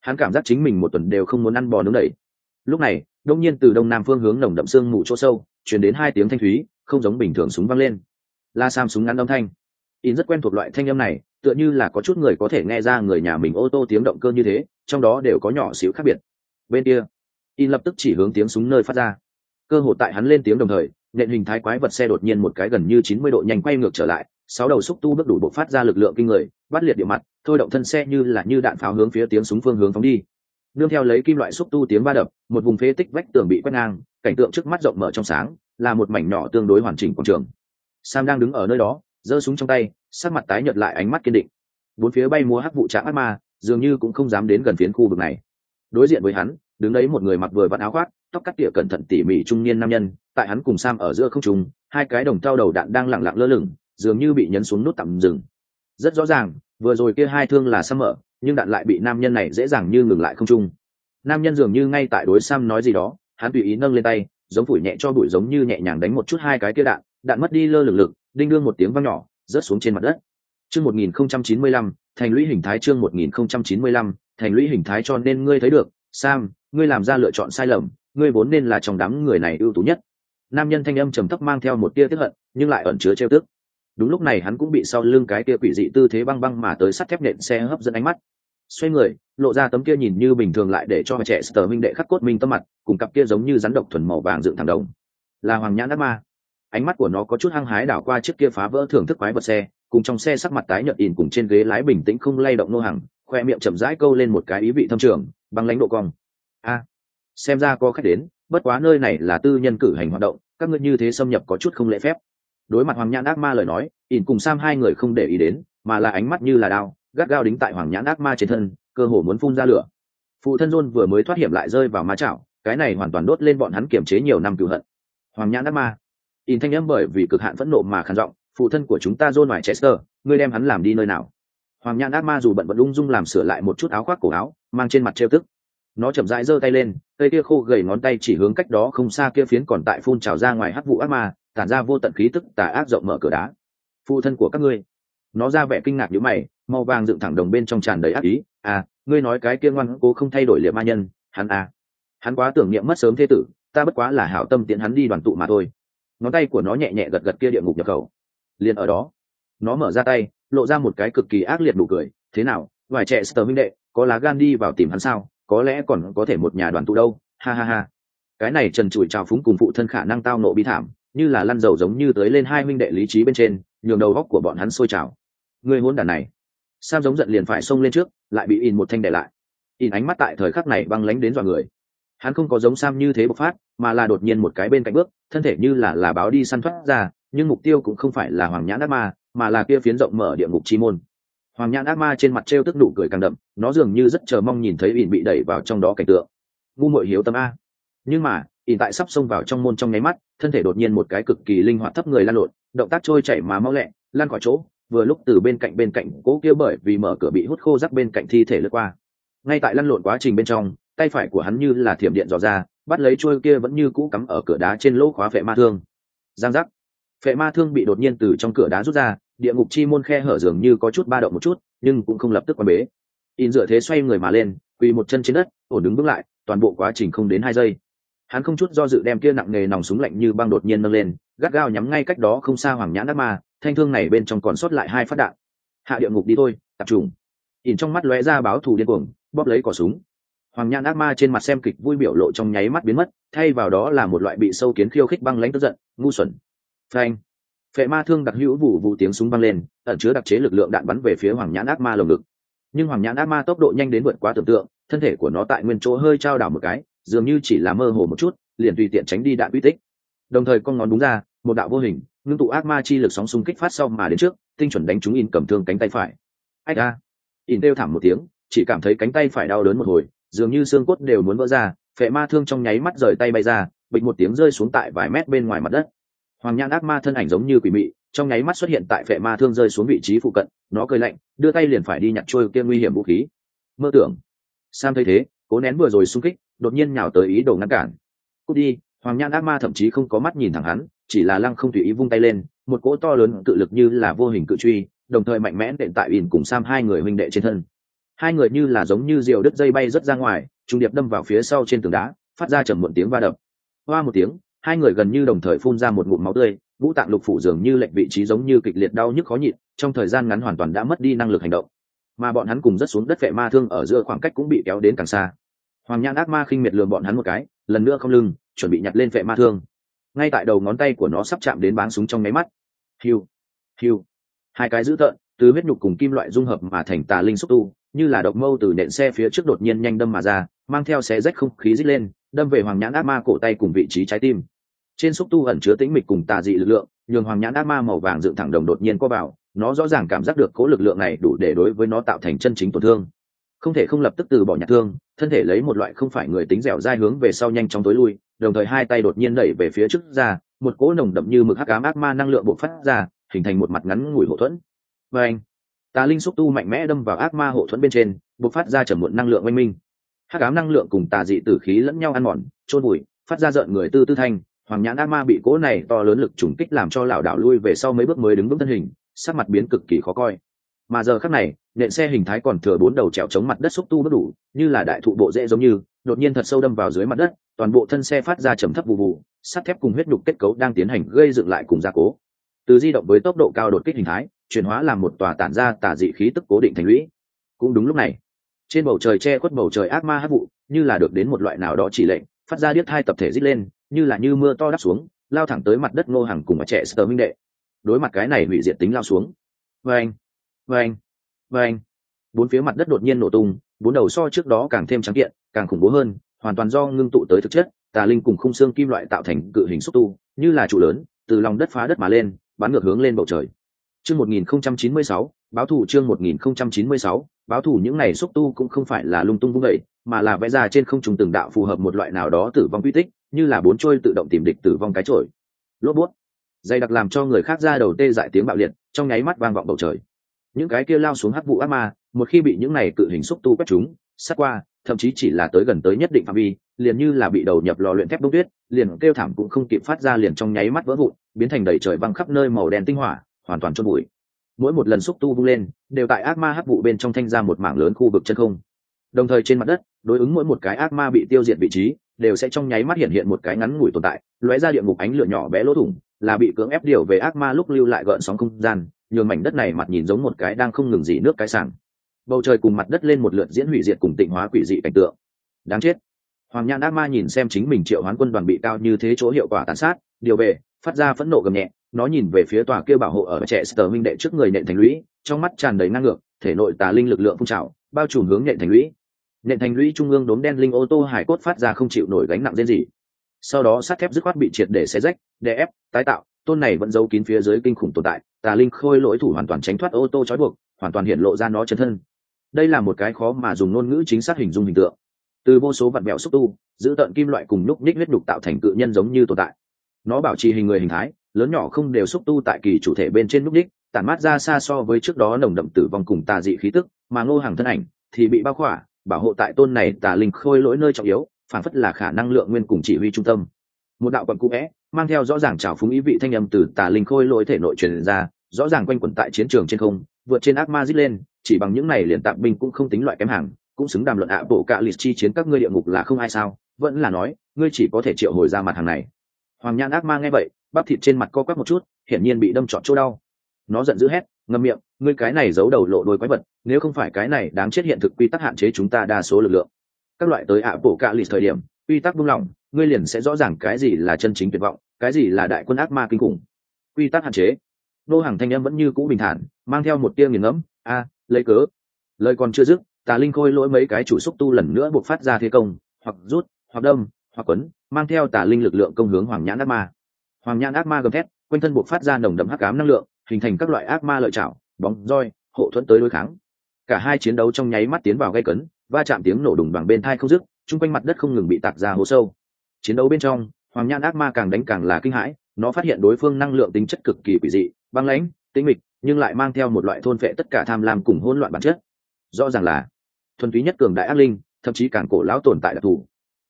Hắn cảm giác chính mình một tuần đều không muốn ăn bò nướng đẩy lúc này, đông nhiên từ đông nam phương hướng nồng đậm sương mù chỗ sâu chuyển đến hai tiếng thanh thúy, không giống bình thường súng văng lên. La sam súng ngắn âm thanh. In rất quen thuộc loại thanh âm này, tựa như là có chút người có thể nghe ra người nhà mình ô tô tiếng động cơ như thế, trong đó đều có nhỏ xíu khác biệt. Bên kia, in lập tức chỉ hướng tiếng súng nơi phát ra. Cơ hội tại hắn lên tiếng đồng thời nện hình thái quái vật xe đột nhiên một cái gần như chín mươi độ nhanh quay ngược trở lại, sáu đầu xúc tu bước đủ bộ phát ra lực lượng kinh người, bắt liệt địa mặt, thôi động thân xe như là như đạn pháo hướng phía tiếng súng phương hướng phóng đi nương theo lấy kim loại xúc tu tiếng ba đập, một vùng phế tích vách tường bị quét ngang, cảnh tượng trước mắt rộng mở trong sáng, là một mảnh nhỏ tương đối hoàn chỉnh quảng trường. Sam đang đứng ở nơi đó, giơ súng trong tay, sắc mặt tái nhợt lại ánh mắt kiên định. Bốn phía bay múa hắc vụ trạng ác ma, dường như cũng không dám đến gần phiến khu vực này. Đối diện với hắn, đứng đấy một người mặc vừa vặn áo khoác, tóc cắt tỉa cẩn thận tỉ mỉ trung niên nam nhân, tại hắn cùng sam ở giữa không trung, hai cái đồng trao đầu đạn đang lẳng lặng lơ lửng, dường như bị nhấn xuống nút tạm dừng. Rất rõ ràng, vừa rồi kia hai thương là sam mở nhưng đạn lại bị nam nhân này dễ dàng như ngừng lại không trung. Nam nhân dường như ngay tại đối sam nói gì đó, hắn tùy ý nâng lên tay, giống phủi nhẹ cho bụi giống như nhẹ nhàng đánh một chút hai cái kia đạn đạn mất đi lơ lửng lực, đinh đương một tiếng văng nhỏ, rớt xuống trên mặt đất. Chương một nghìn không trăm chín mươi lăm, thành lũy hình thái chương một nghìn không trăm chín mươi lăm, thành lũy hình thái cho nên ngươi thấy được, sam, ngươi làm ra lựa chọn sai lầm, ngươi vốn nên là trong đám người này ưu tú nhất. Nam nhân thanh âm trầm thấp mang theo một tia tiếp hận, nhưng lại ẩn chứa trêu tức. Đúng lúc này hắn cũng bị sau lưng cái tia quỷ dị tư thế băng băng mà tới sắt thép nện xe hấp dẫn ánh mắt xoay người, lộ ra tấm kia nhìn như bình thường lại để cho trẻ sờ minh đệ khắc cốt minh tâm mặt, cùng cặp kia giống như rắn độc thuần màu vàng dựng thẳng đồng. Là hoàng nhãn ác ma. Ánh mắt của nó có chút hăng hái đảo qua chiếc kia phá vỡ thưởng thức quái vật xe, cùng trong xe sắc mặt tái nhợt ỉn cùng trên ghế lái bình tĩnh không lay động nô hàng khoe miệng chậm rãi câu lên một cái ý vị thâm trường bằng lãnh độ cong. A, xem ra có khách đến, bất quá nơi này là tư nhân cử hành hoạt động, các ngươi như thế xâm nhập có chút không lễ phép. Đối mặt hoàng nhãn ác ma lời nói, ỉn cùng sam hai người không để ý đến, mà là ánh mắt như là đao gắt gao đính tại hoàng nhãn ác ma trên thân, cơ hồ muốn phun ra lửa. Phụ thân john vừa mới thoát hiểm lại rơi vào ma chảo, cái này hoàn toàn đốt lên bọn hắn kiềm chế nhiều năm cựu hận. Hoàng nhãn ác ma. In thanh âm bởi vì cực hạn phẫn nộ mà khàn giọng, phụ thân của chúng ta john ngoài chester, ngươi đem hắn làm đi nơi nào? Hoàng nhãn ác ma dù bận vẫn ung dung làm sửa lại một chút áo khoác cổ áo, mang trên mặt trêu tức. Nó chậm rãi giơ tay lên, cây kia khô gầy ngón tay chỉ hướng cách đó không xa kia phiến còn tại phun trào ra ngoài hắc vụ ác ma, tản ra vô tận khí tức tà ác rộng mở cửa đá. Phụ thân của các ngươi. Nó ra vẻ kinh ngạc như mày màu vàng dựng thẳng đồng bên trong tràn đầy ác ý. À ngươi nói cái kia ngoan cố không thay đổi liệm ma nhân, hắn à. Hắn quá tưởng niệm mất sớm thế tử, ta bất quá là hảo tâm tiện hắn đi đoàn tụ mà thôi. Ngón tay của nó nhẹ nhẹ gật gật kia địa ngục nhập khẩu. Liền ở đó, nó mở ra tay, lộ ra một cái cực kỳ ác liệt nụ cười. Thế nào, vài trẻ sờ minh đệ, có lá gan đi vào tìm hắn sao? Có lẽ còn có thể một nhà đoàn tụ đâu? Ha ha ha. Cái này trần trụi trào phúng cùng phụ thân khả năng tao nộ bi thảm, như là lăn dầu giống như tới lên hai minh đệ lý trí bên trên, nhường đầu góc của bọn hắn sôi trào. Người hôn đàn này sam giống giận liền phải xông lên trước, lại bị in một thanh để lại. In ánh mắt tại thời khắc này băng lánh đến dọa người. Hắn không có giống sam như thế bộc phát, mà là đột nhiên một cái bên cạnh bước, thân thể như là là báo đi săn thoát ra, nhưng mục tiêu cũng không phải là hoàng nhãn ác ma, mà là kia phiến rộng mở địa ngục chi môn. Hoàng nhãn ác ma trên mặt trêu tức nụ cười càng đậm, nó dường như rất chờ mong nhìn thấy ỉn bị đẩy vào trong đó cảnh tượng. Ngu Mội hiếu tâm a. Nhưng mà ỉn tại sắp xông vào trong môn trong nháy mắt, thân thể đột nhiên một cái cực kỳ linh hoạt thấp người lan lộn, động tác trôi chảy mà mau lẹ, lan khỏi chỗ vừa lúc từ bên cạnh bên cạnh cố kia bởi vì mở cửa bị hút khô rắc bên cạnh thi thể lướt qua. Ngay tại lăn lộn quá trình bên trong, tay phải của hắn như là thiểm điện dò ra, bắt lấy trôi kia vẫn như cũ cắm ở cửa đá trên lỗ khóa phệ ma thương. Giang giác. Phệ ma thương bị đột nhiên từ trong cửa đá rút ra, địa ngục chi môn khe hở dường như có chút ba động một chút, nhưng cũng không lập tức quan bế. In dựa thế xoay người mà lên, quỳ một chân trên đất, ổn đứng bước lại, toàn bộ quá trình không đến hai giây. Hắn không chút do dự đem kia nặng nề nòng súng lạnh như băng đột nhiên nâng lên, gắt gao nhắm ngay cách đó không xa hoàng nhãn đắc ma thanh thương này bên trong còn sót lại hai phát đạn. Hạ địa ngục đi thôi tập trung Ỉn trong mắt lóe ra báo thù điên cuồng, bóp lấy cỏ súng. Hoàng nhãn ác ma trên mặt xem kịch vui biểu lộ trong nháy mắt biến mất, thay vào đó là một loại bị sâu kiến khiêu khích băng lãnh tức giận, ngu xuẩn. Phanh. Phệ ma thương đặc hữu vụ vụ tiếng súng băng lên, ẩn chứa đặc chế lực lượng đạn bắn về phía hoàng nhãn ác ma lồng ngực. Nhưng hoàng nhãn ác ma tốc độ nhanh đến vượt quá tưởng tượng, thân thể của nó tại nguyên chỗ hơi trao đảo một cái, dường như chỉ là mơ hồ một chút, liền tùy tiện tránh đi đạn uy tích. Đồng thời con ngón đúng ra, một đạo vô hình ngưng tụ ác ma chi lực sóng xung kích phát sau mà đến trước, tinh chuẩn đánh trúng in cầm thương cánh tay phải. Ách a in đeo thảm một tiếng, chỉ cảm thấy cánh tay phải đau đớn một hồi, dường như xương cốt đều muốn vỡ ra, phệ ma thương trong nháy mắt rời tay bay ra, bịch một tiếng rơi xuống tại vài mét bên ngoài mặt đất. Hoàng nhãn ác ma thân ảnh giống như quỷ mị, trong nháy mắt xuất hiện tại phệ ma thương rơi xuống vị trí phụ cận, nó cười lạnh, đưa tay liền phải đi nhặt trôi kia nguy hiểm vũ khí. Mơ tưởng. Sam thấy thế, cố nén vừa rồi xung kích, đột nhiên nhào tới ý đồ ngăn cản. Cút đi, hoàng nhãn ác ma thậm chí không có mắt nhìn thẳng hắn chỉ là lăng không tùy ý vung tay lên, một cỗ to lớn cự lực như là vô hình cự truy, đồng thời mạnh mẽ đệm tại ỉn cùng sam hai người huynh đệ trên thân. Hai người như là giống như diều đứt dây bay rất ra ngoài, trung điệp đâm vào phía sau trên tường đá, phát ra chầm muộn tiếng va đập. Hoa một tiếng, hai người gần như đồng thời phun ra một ngụm máu tươi, vũ tạng lục phủ dường như lệnh vị trí giống như kịch liệt đau nhức khó nhịn, trong thời gian ngắn hoàn toàn đã mất đi năng lực hành động. Mà bọn hắn cùng rất xuống đất vệ ma thương ở giữa khoảng cách cũng bị kéo đến càng xa. Hoàng nhãn ác ma khinh miệt lường bọn hắn một cái, lần nữa không lưng, chuẩn bị nhặt lên vệ ma thương ngay tại đầu ngón tay của nó sắp chạm đến báng súng trong máy mắt. Hiu hiu. Hai cái dữ tợn, từ huyết nhục cùng kim loại dung hợp mà thành tà linh xúc tu, như là độc mâu từ nện xe phía trước đột nhiên nhanh đâm mà ra, mang theo xé rách không khí rít lên, đâm về hoàng nhãn ác ma cổ tay cùng vị trí trái tim. Trên xúc tu ẩn chứa tĩnh mịch cùng tà dị lực lượng, nhường hoàng nhãn ác ma màu vàng dựng thẳng đồng đột nhiên co vào, nó rõ ràng cảm giác được cố lực lượng này đủ để đối với nó tạo thành chân chính tổn thương không thể không lập tức từ bỏ nhạc thương, thân thể lấy một loại không phải người tính dẻo dai hướng về sau nhanh chóng tối lui, đồng thời hai tay đột nhiên đẩy về phía trước ra, một cỗ nồng đậm như mực hắc ám ác ma năng lượng bộc phát ra, hình thành một mặt ngắn ngủi hậu thuẫn. Và anh tà linh xúc tu mạnh mẽ đâm vào ác ma hậu thuẫn bên trên, bộc phát ra trầm muộn năng lượng oanh minh. Hắc ám năng lượng cùng tà dị tử khí lẫn nhau ăn mòn trôn bụi phát ra rợn người tư tư thanh. Hoàng nhãn ác ma bị cỗ này to lớn lực trùng kích làm cho lảo đảo lui về sau mấy bước mới đứng vững thân hình, sắc mặt biến cực kỳ khó coi mà giờ khắc này nện xe hình thái còn thừa bốn đầu trèo chống mặt đất xúc tu bất đủ, như là đại thụ bộ dễ giống như, đột nhiên thật sâu đâm vào dưới mặt đất, toàn bộ thân xe phát ra trầm thấp vụ vụ, sắt thép cùng huyết nhục kết cấu đang tiến hành gây dựng lại cùng gia cố. Từ di động với tốc độ cao đột kích hình thái, chuyển hóa làm một tòa tản ra tả dị khí tức cố định thành lũy. Cũng đúng lúc này, trên bầu trời che khuất bầu trời ác ma hát vụ, như là được đến một loại nào đó chỉ lệnh, phát ra điếc hai tập thể rít lên, như là như mưa to đắp xuống, lao thẳng tới mặt đất ngô hàng cùng mặt trẻ sờ minh đệ. Đối mặt cái này hủy diệt tính lao xuống. Anh vâng vâng bốn phía mặt đất đột nhiên nổ tung bốn đầu so trước đó càng thêm trắng kiện càng khủng bố hơn hoàn toàn do ngưng tụ tới thực chất tà linh cùng khung xương kim loại tạo thành cự hình xúc tu như là trụ lớn từ lòng đất phá đất mà lên bắn ngược hướng lên bầu trời. Chương 1096, báo thủ chương 1096, báo thủ những này xúc tu cũng không phải là lung tung vung dậy mà là vẽ ra trên không trùng từng đạo phù hợp một loại nào đó tử vong quy tích như là bốn trôi tự động tìm địch tử vong cái trội. Lốp bút. Dày đặc làm cho người khác ra đầu tê dại tiếng bạo liệt trong nháy mắt vang vọng bầu trời những cái kia lao xuống hắc vụ ác ma, một khi bị những này cự hình xúc tu quét chúng, sát qua, thậm chí chỉ là tới gần tới nhất định phạm vi, liền như là bị đầu nhập lò luyện thép đông tuyết, liền kêu thảm cũng không kịp phát ra liền trong nháy mắt vỡ vụn, biến thành đầy trời văng khắp nơi màu đen tinh hỏa, hoàn toàn chôn bụi. Mỗi một lần xúc tu vung lên, đều tại ác ma hắc vụ bên trong thanh ra một mảng lớn khu vực chân không. Đồng thời trên mặt đất, đối ứng mỗi một cái ác ma bị tiêu diệt vị trí, đều sẽ trong nháy mắt hiện hiện một cái ngắn ngủi tồn tại, lóe ra địa ngục ánh lửa nhỏ bé lỗ thủng, là bị cưỡng ép điều về ác ma lúc lưu lại gợn sóng không gian nhường mảnh đất này mặt nhìn giống một cái đang không ngừng gì nước cái sảng. Bầu trời cùng mặt đất lên một lượt diễn hủy diệt cùng tịnh hóa quỷ dị cảnh tượng. Đáng chết. Hoàng nhan ác ma nhìn xem chính mình triệu hoán quân đoàn bị cao như thế chỗ hiệu quả tàn sát, điều về, phát ra phẫn nộ gầm nhẹ, nó nhìn về phía tòa kia bảo hộ ở trẻ sờ minh đệ trước người nện thành lũy, trong mắt tràn đầy năng ngược thể nội tà linh lực lượng phun trào, bao trùm hướng nện thành lũy. Nện thành lũy trung ương đốm đen linh ô tô hải cốt phát ra không chịu nổi gánh nặng riêng gì sau đó sắt thép dứt khoát bị triệt để xé rách, đè ép, tái tạo tôn này vẫn giấu kín phía dưới kinh khủng tồn tại tà linh khôi lỗi thủ hoàn toàn tránh thoát ô tô trói buộc hoàn toàn hiện lộ ra nó chân thân. Đây là một cái khó mà dùng ngôn ngữ chính xác hình dung hình tượng. Từ vô số vật mẹo xúc tu giữ tận kim loại cùng núc ních huyết đục tạo thành cự nhân giống như tồn tại. Nó bảo trì hình người hình thái lớn nhỏ không đều xúc tu tại kỳ chủ thể bên trên núc ních, tản mát ra xa so với trước đó nồng đậm tử vong cùng tà dị khí tức mà ngô hàng thân ảnh thì bị bao khỏa bảo hộ tại tôn này tà linh khôi lỗi nơi trọng yếu phản phất là khả năng lượng nguyên cùng chỉ huy trung tâm. Một đạo quận cũ vẽ mang theo rõ ràng trào phúng ý vị thanh âm từ tà linh khôi lỗi thể nội truyền ra, rõ ràng quanh quẩn tại chiến trường trên không, vượt trên ác ma dít lên, chỉ bằng những này liền tạm binh cũng không tính loại kém hàng, cũng xứng đàm luận ạ, bộ cạ lịch chi chiến các ngươi địa ngục là không ai sao, vẫn là nói, ngươi chỉ có thể triệu hồi ra mặt hàng này. Hoàng nhan ác ma nghe vậy, bắp thịt trên mặt co quắp một chút, hiển nhiên bị đâm trọn chỗ đau. Nó giận dữ hét ngâm miệng, ngươi cái này giấu đầu lộ đôi quái vật, nếu không phải cái này đáng chết hiện thực quy tắc hạn chế chúng ta đa số lực lượng. Các loại tới ạ, bộ cạ lịch thời điểm quy tắc buông lỏng, ngươi liền sẽ rõ ràng cái gì là chân chính tuyệt vọng, cái gì là đại quân ác ma kinh khủng. Quy tắc hạn chế. Nô hàng thanh em vẫn như cũ bình thản, mang theo một tia nghiền ngẫm, a, lấy cớ. Lời còn chưa dứt, tà linh khôi lỗi mấy cái chủ xúc tu lần nữa buộc phát ra thế công, hoặc rút, hoặc đâm, hoặc quấn, mang theo tà linh lực lượng công hướng hoàng nhãn ác ma. Hoàng nhãn ác ma gầm thét, quanh thân buộc phát ra nồng đậm hắc ám năng lượng, hình thành các loại ác ma lợi chảo bóng roi, hộ thuẫn tới đối kháng. Cả hai chiến đấu trong nháy mắt tiến vào gây cấn, va chạm tiếng nổ đùng bằng bên thai không dứt chung quanh mặt đất không ngừng bị tạc ra hố sâu. Chiến đấu bên trong, hoàng nhãn ác ma càng đánh càng là kinh hãi, nó phát hiện đối phương năng lượng tính chất cực kỳ quỷ dị, băng lãnh, tinh mịch, nhưng lại mang theo một loại thôn phệ tất cả tham lam cùng hỗn loạn bản chất. Rõ ràng là, thuần túy nhất cường đại ác linh, thậm chí càng cổ lão tồn tại đặc thù.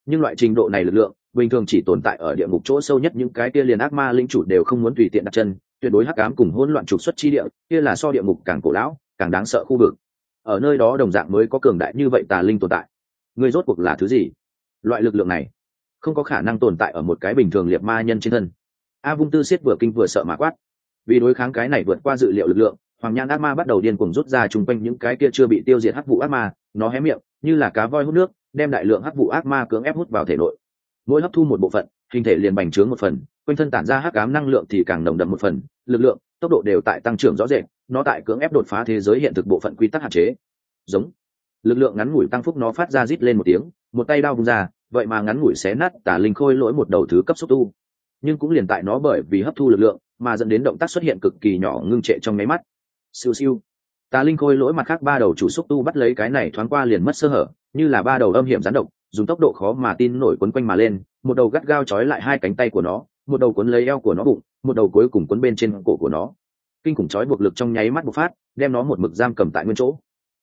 Nhưng loại trình độ này lực lượng, bình thường chỉ tồn tại ở địa ngục chỗ sâu nhất, những cái kia liền ác ma linh chủ đều không muốn tùy tiện đặt chân, tuyệt đối hắc ám cùng hỗn loạn trục xuất chi địa, kia là so địa ngục càng cổ lão, càng đáng sợ khu vực. Ở nơi đó đồng dạng mới có cường đại như vậy tà linh tồn tại. Ngươi rốt cuộc là thứ gì? Loại lực lượng này không có khả năng tồn tại ở một cái bình thường liệt ma nhân trên thân. A vung tư siết vừa kinh vừa sợ mà quát. Vì đối kháng cái này vượt qua dự liệu lực lượng, hoàng nhan ác ma bắt đầu điên cuồng rút ra chung quanh những cái kia chưa bị tiêu diệt hắc vụ ác ma, nó hé miệng, như là cá voi hút nước, đem đại lượng hắc vụ ác ma cưỡng ép hút vào thể nội. Mỗi hấp thu một bộ phận, hình thể liền bành trướng một phần, quanh thân tản ra hắc ám năng lượng thì càng nồng đậm một phần, lực lượng, tốc độ đều tại tăng trưởng rõ rệt, nó tại cưỡng ép đột phá thế giới hiện thực bộ phận quy tắc hạn chế. Giống lực lượng ngắn ngủi tăng phúc nó phát ra rít lên một tiếng, một tay đao vung ra, vậy mà ngắn ngủi xé nát tả linh khôi lỗi một đầu thứ cấp xúc tu. Nhưng cũng liền tại nó bởi vì hấp thu lực lượng mà dẫn đến động tác xuất hiện cực kỳ nhỏ ngưng trệ trong máy mắt. Siêu siêu. Tà linh khôi lỗi mặt khác ba đầu chủ xúc tu bắt lấy cái này thoáng qua liền mất sơ hở, như là ba đầu âm hiểm gián độc, dùng tốc độ khó mà tin nổi quấn quanh mà lên, một đầu gắt gao trói lại hai cánh tay của nó, một đầu quấn lấy eo của nó bụng, một đầu cuối cùng quấn bên trên cổ của nó. Kinh khủng trói buộc lực trong nháy mắt bộc phát, đem nó một mực giam cầm tại nguyên chỗ.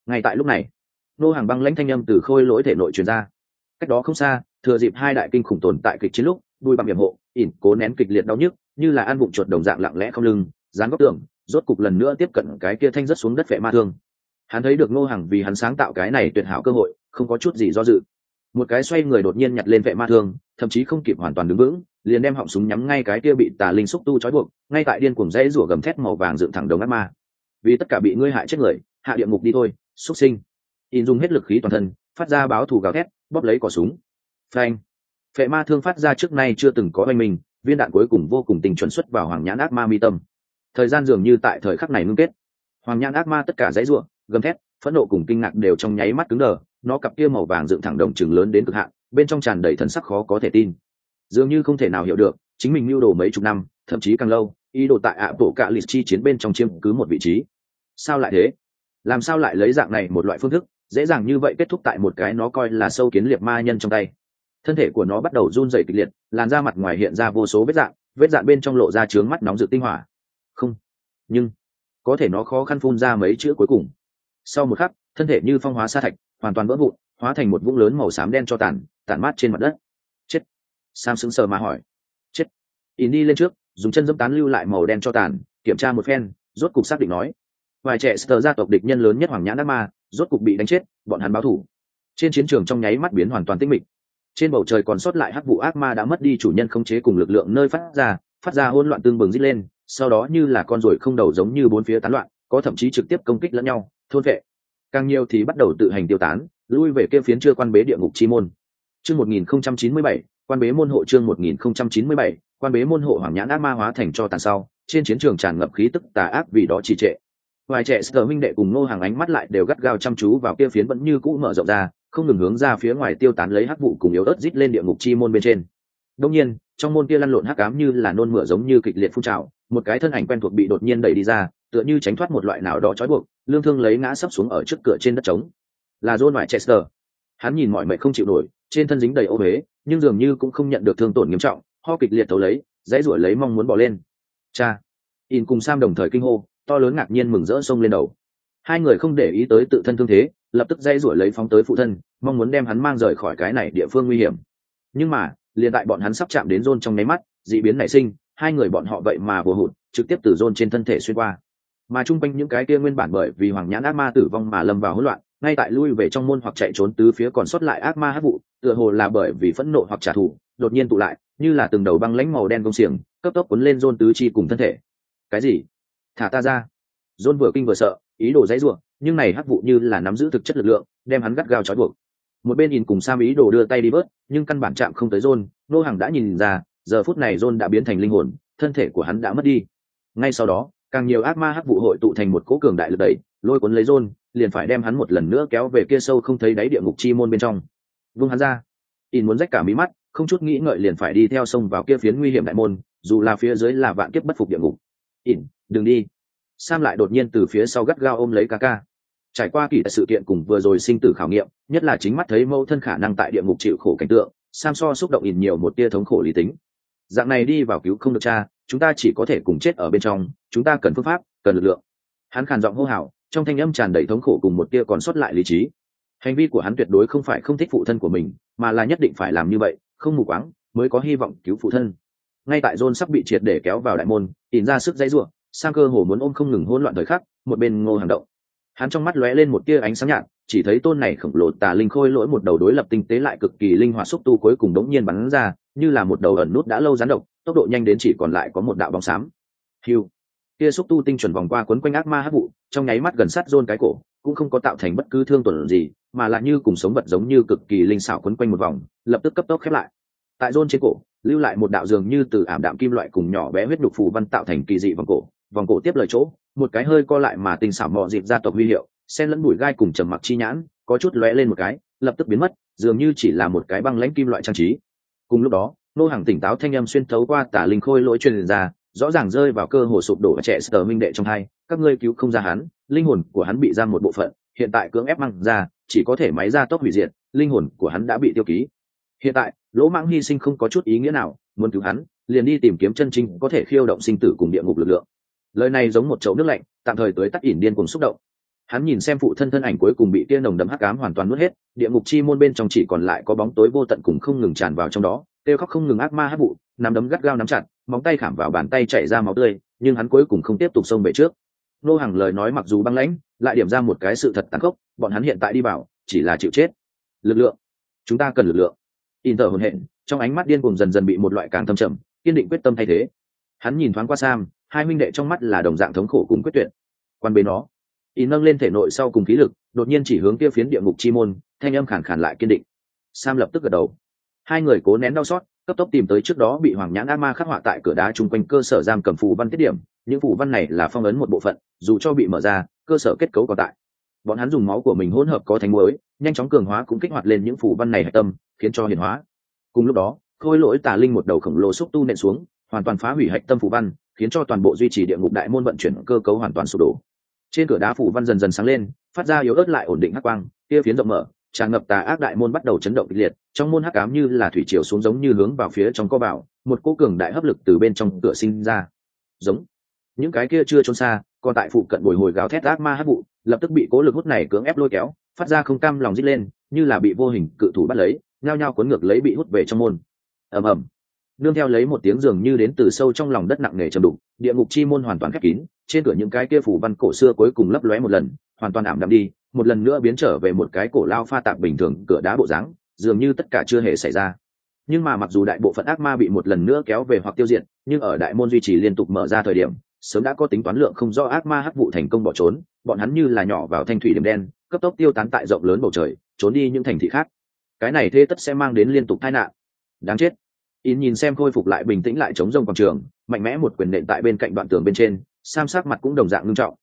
Ngay tại lúc này nô hàng băng lãnh thanh â m từ khôi lỗi thể nội truyền ra. Cách đó không xa, thừa dịp hai đại kinh khủng tồn tại kịch chiến lúc, đuôi bằng hiểm hộ, ỉn cố nén kịch liệt đau nhức, như là ăn bụng chuột đồng dạng lặng lẽ không lưng, dán góc tường, rốt cục lần nữa tiếp cận cái kia thanh rất xuống đất vẻ ma thương. Hắn thấy được ngô hàng vì hắn sáng tạo cái này tuyệt hảo cơ hội, không có chút gì do dự. Một cái xoay người đột nhiên nhặt lên vệ ma thương, thậm chí không kịp hoàn toàn đứng vững, liền đem họng súng nhắm ngay cái kia bị tà linh xúc tu trói buộc, ngay tại điên cuồng rẽ rủa gầm thét màu vàng dựng thẳng đầu ác ma. Vì tất cả bị ngươi hại chết người, hạ địa ngục đi thôi xuất sinh in dùng hết lực khí toàn thân, phát ra báo thù gào thét, bóp lấy cỏ súng. Phanh. Phệ ma thương phát ra trước nay chưa từng có oanh mình viên đạn cuối cùng vô cùng tình chuẩn xuất vào hoàng nhãn ác ma mi tâm. Thời gian dường như tại thời khắc này ngưng kết. Hoàng nhãn ác ma tất cả dãy ruộng gầm thét, phẫn nộ cùng kinh ngạc đều trong nháy mắt cứng đờ, nó cặp kia màu vàng dựng thẳng đồng chừng lớn đến cực hạn, bên trong tràn đầy thần sắc khó có thể tin. Dường như không thể nào hiểu được, chính mình mưu đồ mấy chục năm, thậm chí càng lâu, ý đồ tại ạ bộ cạ lịch chi chiến bên trong chiếm cứ một vị trí. Sao lại thế? Làm sao lại lấy dạng này một loại phương thức? Dễ dàng như vậy kết thúc tại một cái nó coi là sâu kiến liệt ma nhân trong tay. Thân thể của nó bắt đầu run rẩy kịch liệt, làn da mặt ngoài hiện ra vô số vết dạng vết dạng bên trong lộ ra trướng mắt nóng rực tinh hỏa. Không, nhưng có thể nó khó khăn phun ra mấy chữ cuối cùng. Sau một khắc, thân thể như phong hóa sa thạch, hoàn toàn vỡ vụn, hóa thành một vũng lớn màu xám đen cho tàn, tản mát trên mặt đất. Chết. Sam sững sờ mà hỏi. Chết. In đi lên trước, dùng chân dẫm tán lưu lại màu đen cho tàn, kiểm tra một phen, rốt cục xác định nói. Vài trẻ sờ gia tộc địch nhân lớn nhất hoàng nhãn đắc ma rốt cục bị đánh chết, bọn hắn báo thủ. Trên chiến trường trong nháy mắt biến hoàn toàn tĩnh mịch. Trên bầu trời còn sót lại hắc vụ ác ma đã mất đi chủ nhân không chế cùng lực lượng nơi phát ra phát ra hỗn loạn tương bừng dít lên, sau đó như là con ruồi không đầu giống như bốn phía tán loạn, có thậm chí trực tiếp công kích lẫn nhau, thôn vệ. Càng nhiều thì bắt đầu tự hành tiêu tán, lui về kia phiến chưa quan bế địa ngục chi môn. Chương một nghìn không trăm chín mươi bảy, quan bế môn hộ chương một nghìn không trăm chín mươi bảy, quan bế môn hộ hoàng nhãn ác ma hóa thành cho tàn sau, trên chiến trường tràn ngập khí tức tà ác vì đó trì trệ vài trẻ sờ minh đệ cùng ngô hàng ánh mắt lại đều gắt gao chăm chú vào kia phiến vẫn như cũ mở rộng ra, không ngừng hướng ra phía ngoài tiêu tán lấy hắc vụ cùng yếu ớt rít lên địa ngục chi môn bên trên. Đông nhiên, trong môn kia lăn lộn hắc ám như là nôn mửa giống như kịch liệt phun trào, một cái thân ảnh quen thuộc bị đột nhiên đẩy đi ra, tựa như tránh thoát một loại nào đó trói buộc, lương thương lấy ngã sấp xuống ở trước cửa trên đất trống. Là john ngoại chester hắn nhìn mọi mệnh không chịu nổi, trên thân dính đầy ô huế, nhưng dường như cũng không nhận được thương tổn nghiêm trọng, ho kịch liệt thấu lấy, dãy ruổi lấy mong muốn bỏ lên. Cha, in cùng sam đồng thời kinh hô to lớn ngạc nhiên mừng rỡ sông lên đầu. Hai người không để ý tới tự thân thương thế, lập tức dây rủi lấy phóng tới phụ thân, mong muốn đem hắn mang rời khỏi cái này địa phương nguy hiểm. Nhưng mà, liền tại bọn hắn sắp chạm đến rôn trong nháy mắt d ị biến nảy sinh, hai người bọn họ vậy mà vừa hụt, trực tiếp từ rôn trên thân thể xuyên qua. Mà chung quanh những cái kia nguyên bản bởi vì hoàng nhãn ác ma tử vong mà lâm vào hỗn loạn, ngay tại lui về trong môn hoặc chạy trốn tứ phía còn sót lại ác ma hát vụ, tựa hồ là bởi vì phẫn nộ hoặc trả thù, đột nhiên tụ lại, như là từng đầu băng lãnh màu đen công xiềng, cấp tốc cuốn lên rôn tứ chi cùng thân thể. Cái gì? Thả ta ra. John vừa kinh vừa sợ, ý đồ dãy ruộng nhưng này hắc vụ như là nắm giữ thực chất lực lượng, đem hắn gắt gao trói buộc. Một bên nhìn cùng sam ý đồ đưa tay đi bớt, nhưng căn bản chạm không tới john, nô hàng đã nhìn ra, giờ phút này john đã biến thành linh hồn, thân thể của hắn đã mất đi. Ngay sau đó, càng nhiều ác ma hắc vụ hội tụ thành một cố cường đại lực đẩy, lôi cuốn lấy john, liền phải đem hắn một lần nữa kéo về kia sâu không thấy đáy địa ngục chi môn bên trong. Vung hắn ra. In muốn rách cả mí mắt, không chút nghĩ ngợi liền phải đi theo sông vào kia phiến nguy hiểm đại môn, dù là phía dưới là vạn kiếp bất phục địa ngục. In đừng đi. Sam lại đột nhiên từ phía sau gắt gao ôm lấy ca ca. Trải qua kỳ tại sự kiện cùng vừa rồi sinh tử khảo nghiệm, nhất là chính mắt thấy mẫu thân khả năng tại địa ngục chịu khổ cảnh tượng, sam so xúc động ỉn nhiều một tia thống khổ lý tính. Dạng này đi vào cứu không được cha, chúng ta chỉ có thể cùng chết ở bên trong, chúng ta cần phương pháp, cần lực lượng. Hắn khàn giọng hô hào, trong thanh âm tràn đầy thống khổ cùng một tia còn sót lại lý trí. Hành vi của hắn tuyệt đối không phải không thích phụ thân của mình, mà là nhất định phải làm như vậy, không mù quáng mới có hy vọng cứu phụ thân. Ngay tại john sắp bị triệt để kéo vào đại môn, ỉn ra sức dãy ruộng sang cơ hồ muốn ôm không ngừng hỗn loạn thời khắc, một bên ngô hàng động. Hắn trong mắt lóe lên một tia ánh sáng nhạt, chỉ thấy tôn này khổng lồ tà linh khôi lỗi một đầu đối lập tinh tế lại cực kỳ linh hoạt xúc tu cuối cùng đống nhiên bắn ra, như là một đầu ẩn nút đã lâu gián độc, tốc độ nhanh đến chỉ còn lại có một đạo bóng xám. Hiu kia xúc tu tinh chuẩn vòng qua quấn quanh ác ma hát vụ, trong nháy mắt gần sát rôn cái cổ, cũng không có tạo thành bất cứ thương tổn gì, mà lại như cùng sống vật giống như cực kỳ linh xảo quấn quanh một vòng, lập tức cấp tốc khép lại. Tại rôn trên cổ, lưu lại một đạo dường như từ ảm đạm kim loại cùng nhỏ bé huyết đục phù văn tạo thành kỳ dị vòng cổ vòng cổ tiếp lời chỗ, một cái hơi co lại mà tình xảo mò dịp ra tộc huy hiệu sen lẫn bụi gai cùng trầm mặc chi nhãn, có chút lóe lên một cái, lập tức biến mất, dường như chỉ là một cái băng lãnh kim loại trang trí. Cùng lúc đó, nô hàng tỉnh táo thanh âm xuyên thấu qua tả linh khôi lỗi truyền ra, rõ ràng rơi vào cơ hồ sụp đổ và trẻ sờ minh đệ trong hai, các ngươi cứu không ra hắn, linh hồn của hắn bị giam một bộ phận, hiện tại cưỡng ép mang ra, chỉ có thể máy ra tốc hủy diệt, linh hồn của hắn đã bị tiêu ký. Hiện tại, lỗ mãng hy sinh không có chút ý nghĩa nào, muốn cứu hắn, liền đi tìm kiếm chân chính có thể khiêu động sinh tử cùng địa ngục lực lượng lời này giống một chậu nước lạnh, tạm thời tới tắt ỉn điên cùng xúc động. Hắn nhìn xem phụ thân thân ảnh cuối cùng bị tia nồng đấm hắc ám hoàn toàn nuốt hết, địa ngục chi môn bên trong chỉ còn lại có bóng tối vô tận cùng không ngừng tràn vào trong đó, kêu khóc không ngừng ác ma hắc vụ, nắm đấm gắt gao nắm chặt, móng tay khảm vào bàn tay chảy ra máu tươi, nhưng hắn cuối cùng không tiếp tục xông về trước. Nô hàng lời nói mặc dù băng lãnh, lại điểm ra một cái sự thật tàn khốc, bọn hắn hiện tại đi vào, chỉ là chịu chết. Lực lượng. Chúng ta cần lực lượng. In thở hồn hện trong ánh mắt điên cùng dần dần bị một loại càng thâm trầm, kiên định quyết tâm thay thế. Hắn nhìn thoáng qua sam hai minh đệ trong mắt là đồng dạng thống khổ cùng quyết tuyệt. Quan bế nó y nâng lên thể nội sau cùng khí lực, đột nhiên chỉ hướng kia phiến địa ngục chi môn, thanh âm khản khản lại kiên định. Sam lập tức gật đầu. Hai người cố nén đau xót, cấp tốc tìm tới trước đó bị hoàng nhãn ác ma khắc họa tại cửa đá chung quanh cơ sở giam cầm phù văn tiết điểm, những phù văn này là phong ấn một bộ phận, dù cho bị mở ra, cơ sở kết cấu còn tại. Bọn hắn dùng máu của mình hỗn hợp có thành muối, nhanh chóng cường hóa cũng kích hoạt lên những phù văn này hạch tâm, khiến cho hiển hóa. Cùng lúc đó, khôi lỗi tà linh một đầu khổng lồ xúc tu nện xuống, hoàn toàn phá hủy hạch tâm phù văn khiến cho toàn bộ duy trì địa ngục đại môn vận chuyển cơ cấu hoàn toàn sụp đổ. Trên cửa đá phủ văn dần dần sáng lên, phát ra yếu ớt lại ổn định hắc quang kia phiến rộng mở, tràn ngập tà ác đại môn bắt đầu chấn động kịch liệt, trong môn hắc ám như là thủy triều xuống giống như hướng vào phía trong co bảo một cỗ cường đại hấp lực từ bên trong cửa sinh ra. Giống. Những cái kia chưa trốn xa, còn tại phụ cận bồi hồi gào thét ác ma hắc vụ, lập tức bị cố lực hút này cưỡng ép lôi kéo, phát ra không cam lòng rít lên, như là bị vô hình cự thủ bắt lấy, nhao nhao cuốn ngược lấy bị hút về trong môn. Ầm ầm nương theo lấy một tiếng dường như đến từ sâu trong lòng đất nặng nề trầm đục, địa ngục chi môn hoàn toàn khép kín, trên cửa những cái kia phủ văn cổ xưa cuối cùng lấp lóe một lần, hoàn toàn ảm đạm đi, một lần nữa biến trở về một cái cổ lao pha tạp bình thường, cửa đá bộ dáng, dường như tất cả chưa hề xảy ra. Nhưng mà mặc dù đại bộ phận ác ma bị một lần nữa kéo về hoặc tiêu diệt, nhưng ở đại môn duy trì liên tục mở ra thời điểm, sớm đã có tính toán lượng không do ác ma hắc vụ thành công bỏ trốn, bọn hắn như là nhỏ vào thanh thủy điểm đen, cấp tốc tiêu tán tại rộng lớn bầu trời, trốn đi những thành thị khác. Cái này thế tất sẽ mang đến liên tục tai nạn. Đáng chết in nhìn xem khôi phục lại bình tĩnh lại chống rông quảng trường, mạnh mẽ một quyền nện tại bên cạnh đoạn tường bên trên, sam sắc mặt cũng đồng dạng ngưng trọng.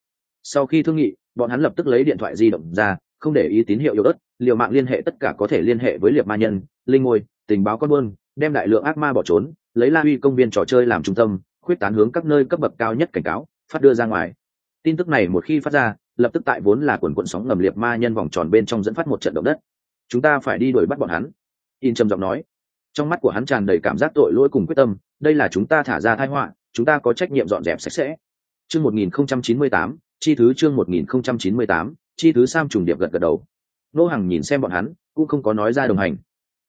Sau khi thương nghị, bọn hắn lập tức lấy điện thoại di động ra, không để ý tín hiệu yếu ớt, liều mạng liên hệ tất cả có thể liên hệ với liệp ma nhân, linh ngôi, tình báo con buôn, đem đại lượng ác ma bỏ trốn, lấy la huy công viên trò chơi làm trung tâm, khuyết tán hướng các nơi cấp bậc cao nhất cảnh cáo, phát đưa ra ngoài. Tin tức này một khi phát ra, lập tức tại vốn là quần quận sóng ngầm liệt ma nhân vòng tròn bên trong dẫn phát một trận động đất. Chúng ta phải đi đuổi bắt bọn hắn. In trầm giọng nói trong mắt của hắn tràn đầy cảm giác tội lỗi cùng quyết tâm, đây là chúng ta thả ra thái họa, chúng ta có trách nhiệm dọn dẹp sạch sẽ. Chương một nghìn không trăm chín mươi tám, chi thứ chương một nghìn không trăm chín mươi tám, chi thứ sam trùng điệp gật gật đầu. Nô hằng nhìn xem bọn hắn, cũng không có nói ra đồng hành.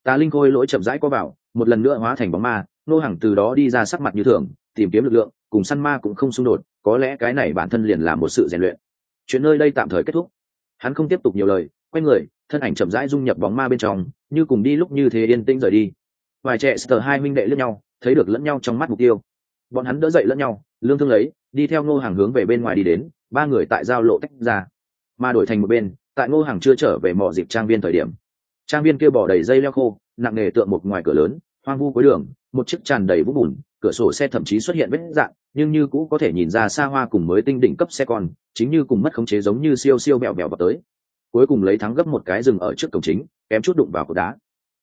Tà linh khôi lỗi chậm rãi có vào, một lần nữa hóa thành bóng ma, nô hằng từ đó đi ra sắc mặt như thường, tìm kiếm lực lượng, cùng săn ma cũng không xung đột, có lẽ cái này bản thân liền là một sự rèn luyện. Chuyện nơi đây tạm thời kết thúc. Hắn không tiếp tục nhiều lời, quay người, thân ảnh chậm rãi dung nhập bóng ma bên trong, như cùng đi lúc như thế yên tĩnh rời đi vài trẻ sờ hai minh đệ lẫn nhau thấy được lẫn nhau trong mắt mục tiêu. Bọn hắn đỡ dậy lẫn nhau lương thương lấy đi theo ngô hàng hướng về bên ngoài đi đến ba người tại giao lộ tách ra. Mà đổi thành một bên tại ngô hàng chưa trở về mỏ dịp trang viên thời điểm. Trang viên kia bỏ đầy dây leo khô nặng nề tượng một ngoài cửa lớn hoang vu cuối đường một chiếc tràn đầy vũng bùn cửa sổ xe thậm chí xuất hiện vết dạn, nhưng như cũ có thể nhìn ra xa hoa cùng mới tinh đỉnh cấp xe con chính như cùng mất khống chế giống như siêu siêu bẹo bẹo vào tới. Cuối cùng lấy thắng gấp một cái rừng ở trước cổng chính kém chút đụng vào cột đá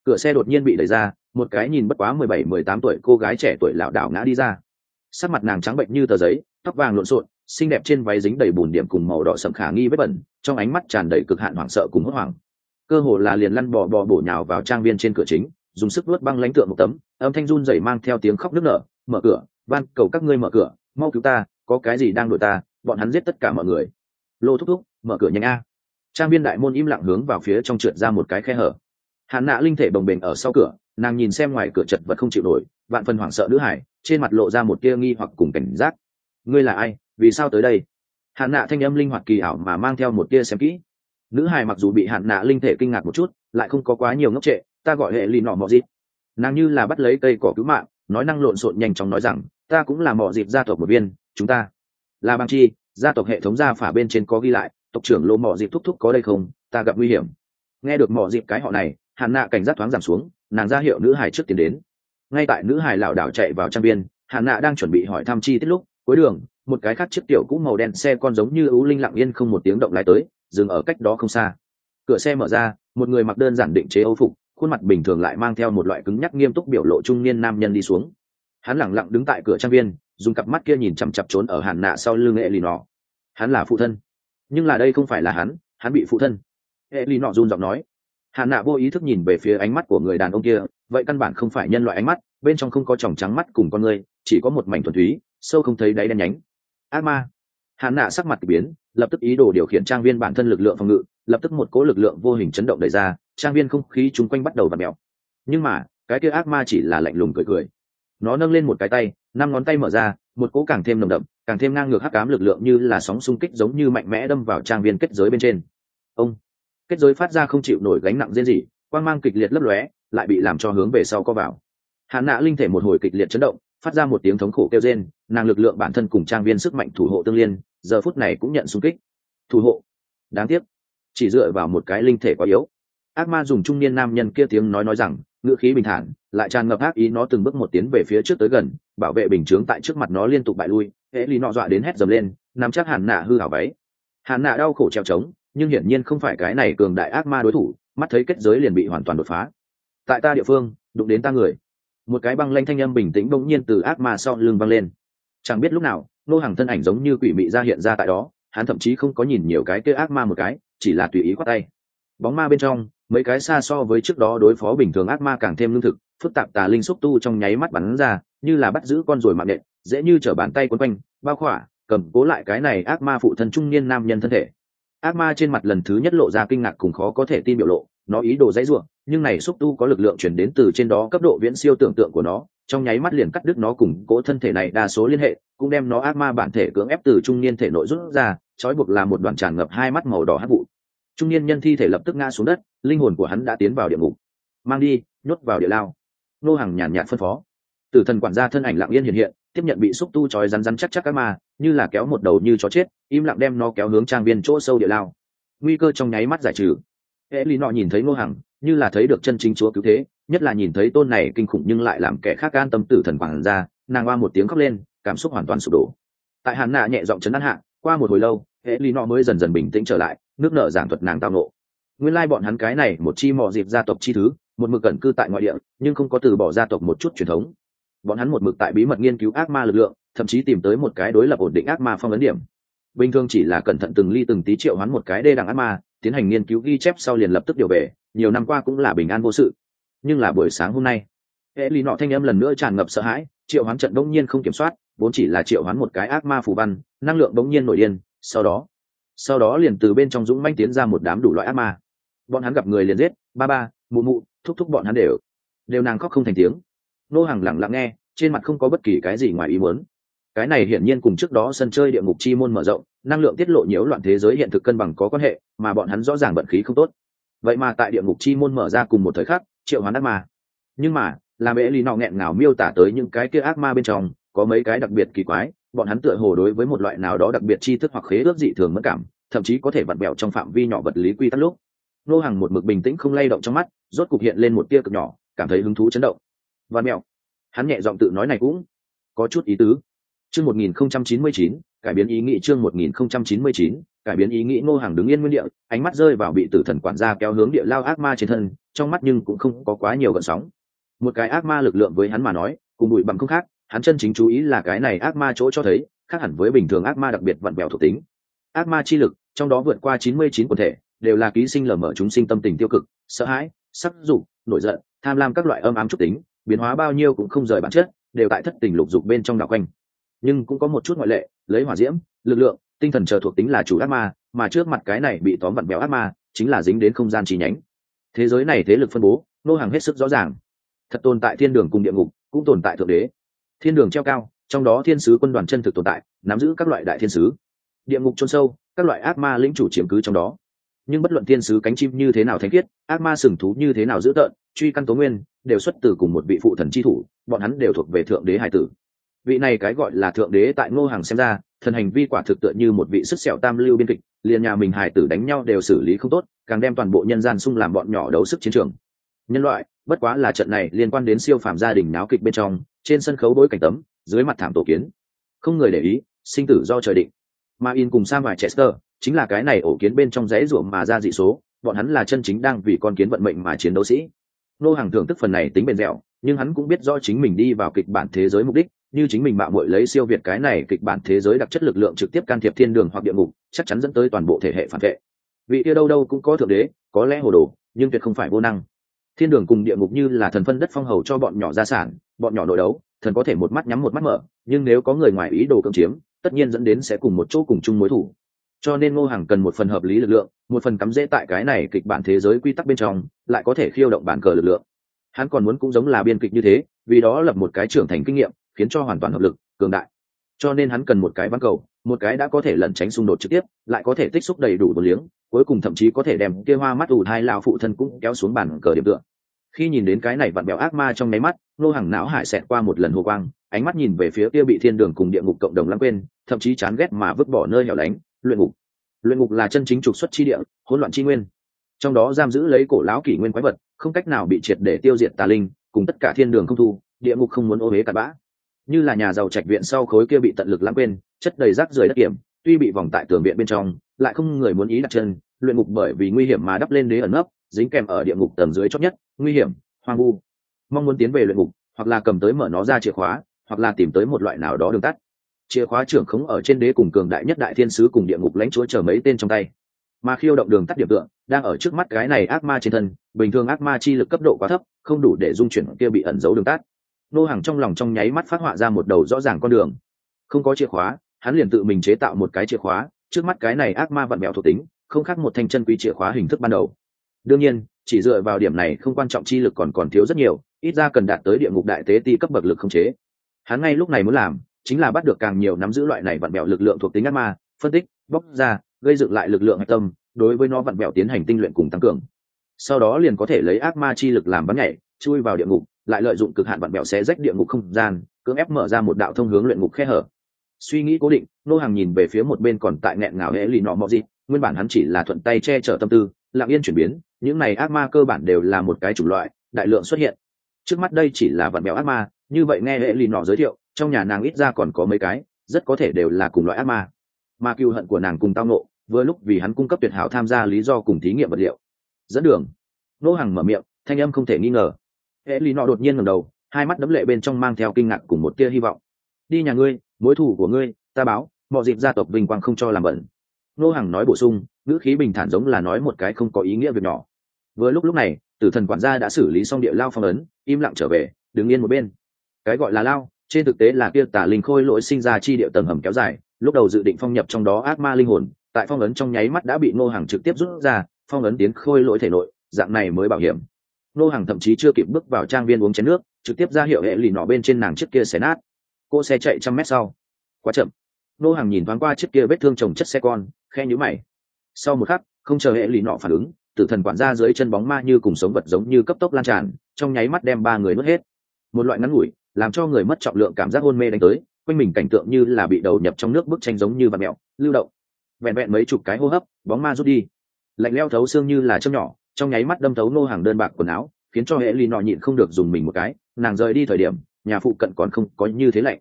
cửa xe đột nhiên bị đẩy ra, một cái nhìn bất quá mười bảy, mười tám tuổi cô gái trẻ tuổi lảo đảo ngã đi ra. Sắc mặt nàng trắng bệnh như tờ giấy, tóc vàng lộn xộn, xinh đẹp trên váy dính đầy bùn điểm cùng màu đỏ sậm khả nghi vết bẩn, trong ánh mắt tràn đầy cực hạn hoảng sợ cùng hốt hoảng. Cơ hồ là liền lăn bò bò bổ nhào vào trang viên trên cửa chính, dùng sức vuốt băng lãnh tượng một tấm, âm thanh run rẩy mang theo tiếng khóc nức nở, mở cửa, van, cầu các ngươi mở cửa, mau cứu ta, có cái gì đang đuổi ta, bọn hắn giết tất cả mọi người. Lô thúc thúc, mở cửa nhanh a. Trang viên đại môn im lặng hướng vào phía trong trượt ra một cái khe hở hạn nạ linh thể bồng bềnh ở sau cửa, nàng nhìn xem ngoài cửa chật vật không chịu nổi, vạn phần hoảng sợ nữ hải, trên mặt lộ ra một tia nghi hoặc cùng cảnh giác. Ngươi là ai? Vì sao tới đây? Hạn nạ thanh âm linh hoạt kỳ ảo mà mang theo một tia xem kỹ. Nữ hài mặc dù bị hạn nạ linh thể kinh ngạc một chút, lại không có quá nhiều ngốc trệ, ta gọi hệ lì nọ mọ dịp. Nàng như là bắt lấy cây cỏ cứu mạng, nói năng lộn xộn nhanh chóng nói rằng, ta cũng là mọ dịp gia tộc một viên, chúng ta là bằng chi, gia tộc hệ thống gia phả bên trên có ghi lại, tộc trưởng lô mọ dịp thúc thúc có đây không? Ta gặp nguy hiểm. Nghe được mọ dịp cái họ này hạn nạ cảnh giác thoáng giảm xuống, nàng ra hiệu nữ hải trước tiến đến. Ngay tại nữ hải lảo đảo chạy vào trang viên hạn nạ đang chuẩn bị hỏi thăm chi tiết lúc, cuối đường, một cái khác chiếc tiểu cũ màu đen xe con giống như ưu linh lặng yên không một tiếng động lái tới, dừng ở cách đó không xa. Cửa xe mở ra, một người mặc đơn giản định chế âu phục, khuôn mặt bình thường lại mang theo một loại cứng nhắc nghiêm túc biểu lộ trung niên nam nhân đi xuống. Hắn lẳng lặng đứng tại cửa trang viên dùng cặp mắt kia nhìn chằm chặp trốn ở hàn nạ sau lưng hệ lì nọ hắn là phụ thân. Nhưng là đây không phải là hắn hắn bị phụ thân. Hệ lì nọ run giọng nói. Hạ nạ vô ý thức nhìn về phía ánh mắt của người đàn ông kia, vậy căn bản không phải nhân loại ánh mắt, bên trong không có tròng trắng mắt cùng con người, chỉ có một mảnh thuần túy, sâu không thấy đáy đen nhánh. Ác ma. Hạ nạ sắc mặt biến, lập tức ý đồ điều khiển trang viên bản thân lực lượng phòng ngự, lập tức một cố lực lượng vô hình chấn động đẩy ra, trang viên không khí chung quanh bắt đầu và mèo. Nhưng mà, cái kia ác ma chỉ là lạnh lùng cười cười. Nó nâng lên một cái tay, năm ngón tay mở ra, một cỗ càng thêm nồng đậm, càng thêm ngang ngược hắc cám lực lượng như là sóng xung kích giống như mạnh mẽ đâm vào trang viên kết giới bên trên. Ông kết giới phát ra không chịu nổi gánh nặng riêng gì, quang mang kịch liệt lấp lóe, lại bị làm cho hướng về sau có vào. Hạn nạ linh thể một hồi kịch liệt chấn động, phát ra một tiếng thống khổ kêu rên, nàng lực lượng bản thân cùng trang viên sức mạnh thủ hộ tương liên, giờ phút này cũng nhận xung kích. Thủ hộ? Đáng tiếc. Chỉ dựa vào một cái linh thể quá yếu. Ác ma dùng trung niên nam nhân kia tiếng nói nói rằng, ngữ khí bình thản, lại tràn ngập ác ý nó từng bước một tiến về phía trước tới gần, bảo vệ bình chướng tại trước mặt nó liên tục bại lui hễ lý nọ dọa đến hét dầm lên nằm chắc hàn nạ hư hảo váy. Hàn nạ đau khổ treo trống nhưng hiển nhiên không phải cái này cường đại ác ma đối thủ, mắt thấy kết giới liền bị hoàn toàn đột phá. Tại ta địa phương, đụng đến ta người. Một cái băng lanh thanh âm bình tĩnh bỗng nhiên từ ác ma sau lưng băng lên. Chẳng biết lúc nào, nô hàng thân ảnh giống như quỷ mị ra hiện ra tại đó, hắn thậm chí không có nhìn nhiều cái kia ác ma một cái, chỉ là tùy ý khoát tay. Bóng ma bên trong, mấy cái xa so với trước đó đối phó bình thường ác ma càng thêm lương thực, phức tạp tà linh xúc tu trong nháy mắt bắn ra, như là bắt giữ con rồi mạng nện dễ như t bàn tay quấn quanh, bao khỏa, cầm cố lại cái này ác ma phụ thân trung niên nam nhân thân thể ác ma trên mặt lần thứ nhất lộ ra kinh ngạc cùng khó có thể tin biểu lộ, nó ý đồ dãy ruộng nhưng này xúc tu có lực lượng chuyển đến từ trên đó cấp độ viễn siêu tưởng tượng của nó, trong nháy mắt liền cắt đứt nó cùng cố thân thể này đa số liên hệ, cũng đem nó ác ma bản thể cưỡng ép từ trung niên thể nội rút ra, trói buộc là một đoạn tràn ngập hai mắt màu đỏ hát vụ. Trung niên nhân thi thể lập tức ngã xuống đất, linh hồn của hắn đã tiến vào địa ngục. Mang đi, nhốt vào địa lao. Nô hàng nhàn nhạt phân phó. Tử thần quản gia thân ảnh lặng yên hiện hiện, tiếp nhận bị xúc tu trói rắn rắn chắc chắc ác ma như là kéo một đầu như chó chết im lặng đem nó kéo hướng trang viên chỗ sâu địa lao. Nguy cơ trong nháy mắt giải trừ. Hệ lì nọ nhìn thấy nô hàng như là thấy được chân chính chúa cứu thế nhất là nhìn thấy tôn này kinh khủng nhưng lại làm kẻ khác an tâm tử thần quản ra, nàng oa một tiếng khóc lên cảm xúc hoàn toàn sụp đổ. Tại hàn nạ nhẹ giọng chấn an hạ qua một hồi lâu hệ lý nọ mới dần dần bình tĩnh trở lại nước nở giảng thuật nàng tao nộ nguyên lai bọn hắn cái này một chi mò dịp gia tộc chi thứ một mực cẩn cư tại ngoại địa nhưng không có từ bỏ gia tộc một chút truyền thống bọn hắn một mực tại bí mật nghiên cứu ác ma lực lượng, thậm chí tìm tới một cái đối lập ổn định ác ma phong ấn điểm. Bình thường chỉ là cẩn thận từng ly từng tí triệu hắn một cái đê đằng ác ma, tiến hành nghiên cứu ghi chép sau liền lập tức điều về, nhiều năm qua cũng là bình an vô sự. Nhưng là buổi sáng hôm nay hệ lý nọ thanh âm lần nữa tràn ngập sợ hãi, triệu hoán trận bỗng nhiên không kiểm soát, vốn chỉ là triệu hoán một cái ác ma phù văn, năng lượng bỗng nhiên nổi điên, sau đó sau đó liền từ bên trong dũng manh tiến ra một đám đủ loại ác ma. Bọn hắn gặp người liền giết, ba ba, mụ mụ, thúc thúc bọn hắn đều. Đều nàng khóc không thành tiếng nô hàng lặng lặng nghe, trên mặt không có bất kỳ cái gì ngoài ý muốn. Cái này hiển nhiên cùng trước đó sân chơi địa ngục chi môn mở rộng, năng lượng tiết lộ nhiễu loạn thế giới hiện thực cân bằng có quan hệ, mà bọn hắn rõ ràng vận khí không tốt. Vậy mà tại địa ngục chi môn mở ra cùng một thời khắc, triệu hoán ác ma. Nhưng mà, làm ế lý nọ nghẹn ngào miêu tả tới những cái kia ác ma bên trong, có mấy cái đặc biệt kỳ quái, bọn hắn tựa hồ đối với một loại nào đó đặc biệt chi thức hoặc khế ước dị thường mất cảm, thậm chí có thể vặn bẹo trong phạm vi nhỏ vật lý quy tắc lúc. Nô hàng một mực bình tĩnh không lay động trong mắt, rốt cục hiện lên một tia cực nhỏ, cảm thấy hứng thú chấn động và mẹo. Hắn nhẹ giọng tự nói này cũng có chút ý tứ. Chương một nghìn không trăm chín mươi chín, cải biến ý nghĩ chương một nghìn không trăm chín mươi chín, cải biến ý nghĩ ngô hàng đứng yên nguyên địa, ánh mắt rơi vào bị tử thần quản gia kéo hướng địa lao ác ma trên thân, trong mắt nhưng cũng không có quá nhiều gợn sóng. Một cái ác ma lực lượng với hắn mà nói, cùng bụi bằng không khác, hắn chân chính chú ý là cái này ác ma chỗ cho thấy, khác hẳn với bình thường ác ma đặc biệt vặn vẹo thuộc tính. Ác ma chi lực, trong đó vượt qua chín mươi chín quần thể, đều là ký sinh lờ mở chúng sinh tâm tình tiêu cực, sợ hãi, sắc dục, nổi giận, tham lam các loại âm ám trục tính biến hóa bao nhiêu cũng không rời bản chất, đều tại thất tình lục dục bên trong đảo quanh. Nhưng cũng có một chút ngoại lệ, lấy hỏa diễm, lực lượng, tinh thần chờ thuộc tính là chủ ác ma, mà trước mặt cái này bị tóm vặn béo ác ma, chính là dính đến không gian chi nhánh. Thế giới này thế lực phân bố, nô hàng hết sức rõ ràng. Thật tồn tại thiên đường cùng địa ngục, cũng tồn tại thượng đế. Thiên đường treo cao, trong đó thiên sứ quân đoàn chân thực tồn tại, nắm giữ các loại đại thiên sứ. Địa ngục chôn sâu, các loại ác ma lĩnh chủ chiếm cứ trong đó nhưng bất luận thiên sứ cánh chim như thế nào thánh khiết, ác ma sừng thú như thế nào dữ tợn, truy căn tố nguyên, đều xuất từ cùng một vị phụ thần chi thủ, bọn hắn đều thuộc về thượng đế hải tử. Vị này cái gọi là thượng đế tại ngô hàng xem ra, thần hành vi quả thực tựa như một vị sức sẹo tam lưu biên kịch, liền nhà mình hải tử đánh nhau đều xử lý không tốt, càng đem toàn bộ nhân gian xung làm bọn nhỏ đấu sức chiến trường. Nhân loại, bất quá là trận này liên quan đến siêu phàm gia đình náo kịch bên trong, trên sân khấu đối cảnh tấm, dưới mặt thảm tổ kiến. Không người để ý, sinh tử do trời định. Mà in cùng sam và chester chính là cái này ổ kiến bên trong rẽ ruộng mà ra dị số, bọn hắn là chân chính đang vì con kiến vận mệnh mà chiến đấu sĩ. Nô hàng thưởng thức phần này tính bền dẻo, nhưng hắn cũng biết rõ chính mình đi vào kịch bản thế giới mục đích, như chính mình mạo muội lấy siêu việt cái này kịch bản thế giới đặc chất lực lượng trực tiếp can thiệp thiên đường hoặc địa ngục, chắc chắn dẫn tới toàn bộ thể hệ phản vệ. Vị kia đâu đâu cũng có thượng đế, có lẽ hồ đồ, nhưng tuyệt không phải vô năng. Thiên đường cùng địa ngục như là thần phân đất phong hầu cho bọn nhỏ gia sản, bọn nhỏ nội đấu, thần có thể một mắt nhắm một mắt mở, nhưng nếu có người ngoài ý đồ cưỡng chiếm, tất nhiên dẫn đến sẽ cùng một chỗ cùng chung mối thủ cho nên ngô hàng cần một phần hợp lý lực lượng, một phần cắm rễ tại cái này kịch bản thế giới quy tắc bên trong, lại có thể khiêu động bản cờ lực lượng. Hắn còn muốn cũng giống là biên kịch như thế, vì đó lập một cái trưởng thành kinh nghiệm, khiến cho hoàn toàn hợp lực, cường đại. Cho nên hắn cần một cái ván cầu, một cái đã có thể lẩn tránh xung đột trực tiếp, lại có thể tích xúc đầy đủ đồ liếng, cuối cùng thậm chí có thể đem kia hoa mắt ủ hai lao phụ thân cũng kéo xuống bàn cờ điểm tựa khi nhìn đến cái này vặn bèo ác ma trong nháy mắt, nô hàng não hải xẹt qua một lần hồ quang, ánh mắt nhìn về phía kia bị thiên đường cùng địa ngục cộng đồng lãng quên, thậm chí chán ghét mà vứt bỏ nơi hẻo lánh, luyện ngục. Luyện ngục là chân chính trục xuất chi địa, hỗn loạn chi nguyên. Trong đó giam giữ lấy cổ lão kỷ nguyên quái vật, không cách nào bị triệt để tiêu diệt tà linh, cùng tất cả thiên đường không thu, địa ngục không muốn ô huế cặn bã. Như là nhà giàu trạch viện sau khối kia bị tận lực lãng quên, chất đầy rác rưởi đất kiểm tuy bị vòng tại tường viện bên trong, lại không người muốn ý đặt chân, luyện ngục bởi vì nguy hiểm mà đắp lên đế ẩn nấp dính kèm ở địa ngục tầng dưới chót nhất, nguy hiểm, hoang vu. Mong muốn tiến về luyện ngục, hoặc là cầm tới mở nó ra chìa khóa, hoặc là tìm tới một loại nào đó đường tắt. Chìa khóa trưởng khống ở trên đế cùng cường đại nhất đại thiên sứ cùng địa ngục lãnh chúa chờ mấy tên trong tay. Mà khiêu động đường tắt điểm tượng đang ở trước mắt cái này ác ma trên thân, bình thường ác ma chi lực cấp độ quá thấp, không đủ để dung chuyển kia bị ẩn giấu đường tắt. Nô hàng trong lòng trong nháy mắt phát họa ra một đầu rõ ràng con đường. Không có chìa khóa, hắn liền tự mình chế tạo một cái chìa khóa, trước mắt cái này ác ma vặn mẹo thuộc tính, không khác một thanh chân quý chìa khóa hình thức ban đầu đương nhiên, chỉ dựa vào điểm này không quan trọng chi lực còn còn thiếu rất nhiều, ít ra cần đạt tới địa ngục đại tế ti cấp bậc lực không chế. Hắn ngay lúc này muốn làm, chính là bắt được càng nhiều nắm giữ loại này vặn bẹo lực lượng thuộc tính ác ma, phân tích, bóc ra, gây dựng lại lực lượng hạch tâm, đối với nó vặn bẹo tiến hành tinh luyện cùng tăng cường. Sau đó liền có thể lấy ác ma chi lực làm bắn nhảy, chui vào địa ngục, lại lợi dụng cực hạn vặn bẹo xé rách địa ngục không gian, cưỡng ép mở ra một đạo thông hướng luyện ngục khe hở. Suy nghĩ cố định, nô hàng nhìn về phía một bên còn tại nghẹn ngào hễ lì nọ mọi gì, nguyên bản hắn chỉ là thuận tay che chở tâm tư, lặng yên chuyển biến những này ác ma cơ bản đều là một cái chủng loại, đại lượng xuất hiện. Trước mắt đây chỉ là vạn mèo ác ma, như vậy nghe hệ lì nọ giới thiệu, trong nhà nàng ít ra còn có mấy cái, rất có thể đều là cùng loại ác ma. Mà cựu hận của nàng cùng tao nộ vừa lúc vì hắn cung cấp tuyệt hảo tham gia lý do cùng thí nghiệm vật liệu. Dẫn đường. Nô hàng mở miệng, thanh âm không thể nghi ngờ. Hệ lì nọ đột nhiên ngầm đầu, hai mắt đấm lệ bên trong mang theo kinh ngạc cùng một tia hy vọng. Đi nhà ngươi, mối thủ của ngươi, ta báo, mọi dịp gia tộc vinh quang không cho làm bẩn. Nô hàng nói bổ sung, ngữ khí bình thản giống là nói một cái không có ý nghĩa việc nhỏ vừa lúc lúc này, tử thần quản gia đã xử lý xong địa lao phong ấn, im lặng trở về, đứng yên một bên. Cái gọi là lao, trên thực tế là kia tả linh khôi lỗi sinh ra chi địa tầng hầm kéo dài, lúc đầu dự định phong nhập trong đó ác ma linh hồn, tại phong ấn trong nháy mắt đã bị ngô hàng trực tiếp rút ra, phong ấn tiến khôi lỗi thể nội, dạng này mới bảo hiểm. Ngô hàng thậm chí chưa kịp bước vào trang viên uống chén nước, trực tiếp ra hiệu hệ lì nọ bên trên nàng chiếc kia xé nát. Cô xe chạy trăm mét sau. Quá chậm. Ngô hàng nhìn thoáng qua chiếc kia vết thương chồng chất xe con khe nhíu mày. Sau một khắc, không chờ hệ lì nọ phản ứng tử thần quản gia dưới chân bóng ma như cùng sống vật giống như cấp tốc lan tràn, trong nháy mắt đem ba người nuốt hết. Một loại ngắn ngủi, làm cho người mất trọng lượng cảm giác hôn mê đánh tới, quanh mình cảnh tượng như là bị đầu nhập trong nước bức tranh giống như và mẹo, lưu động. Vẹn vẹn mấy chục cái hô hấp, bóng ma rút đi. Lạnh leo thấu xương như là châm nhỏ, trong nháy mắt đâm thấu nô hàng đơn bạc quần áo, khiến cho hệ ly nọ nhịn không được dùng mình một cái, nàng rời đi thời điểm, nhà phụ cận còn không có như thế lạnh.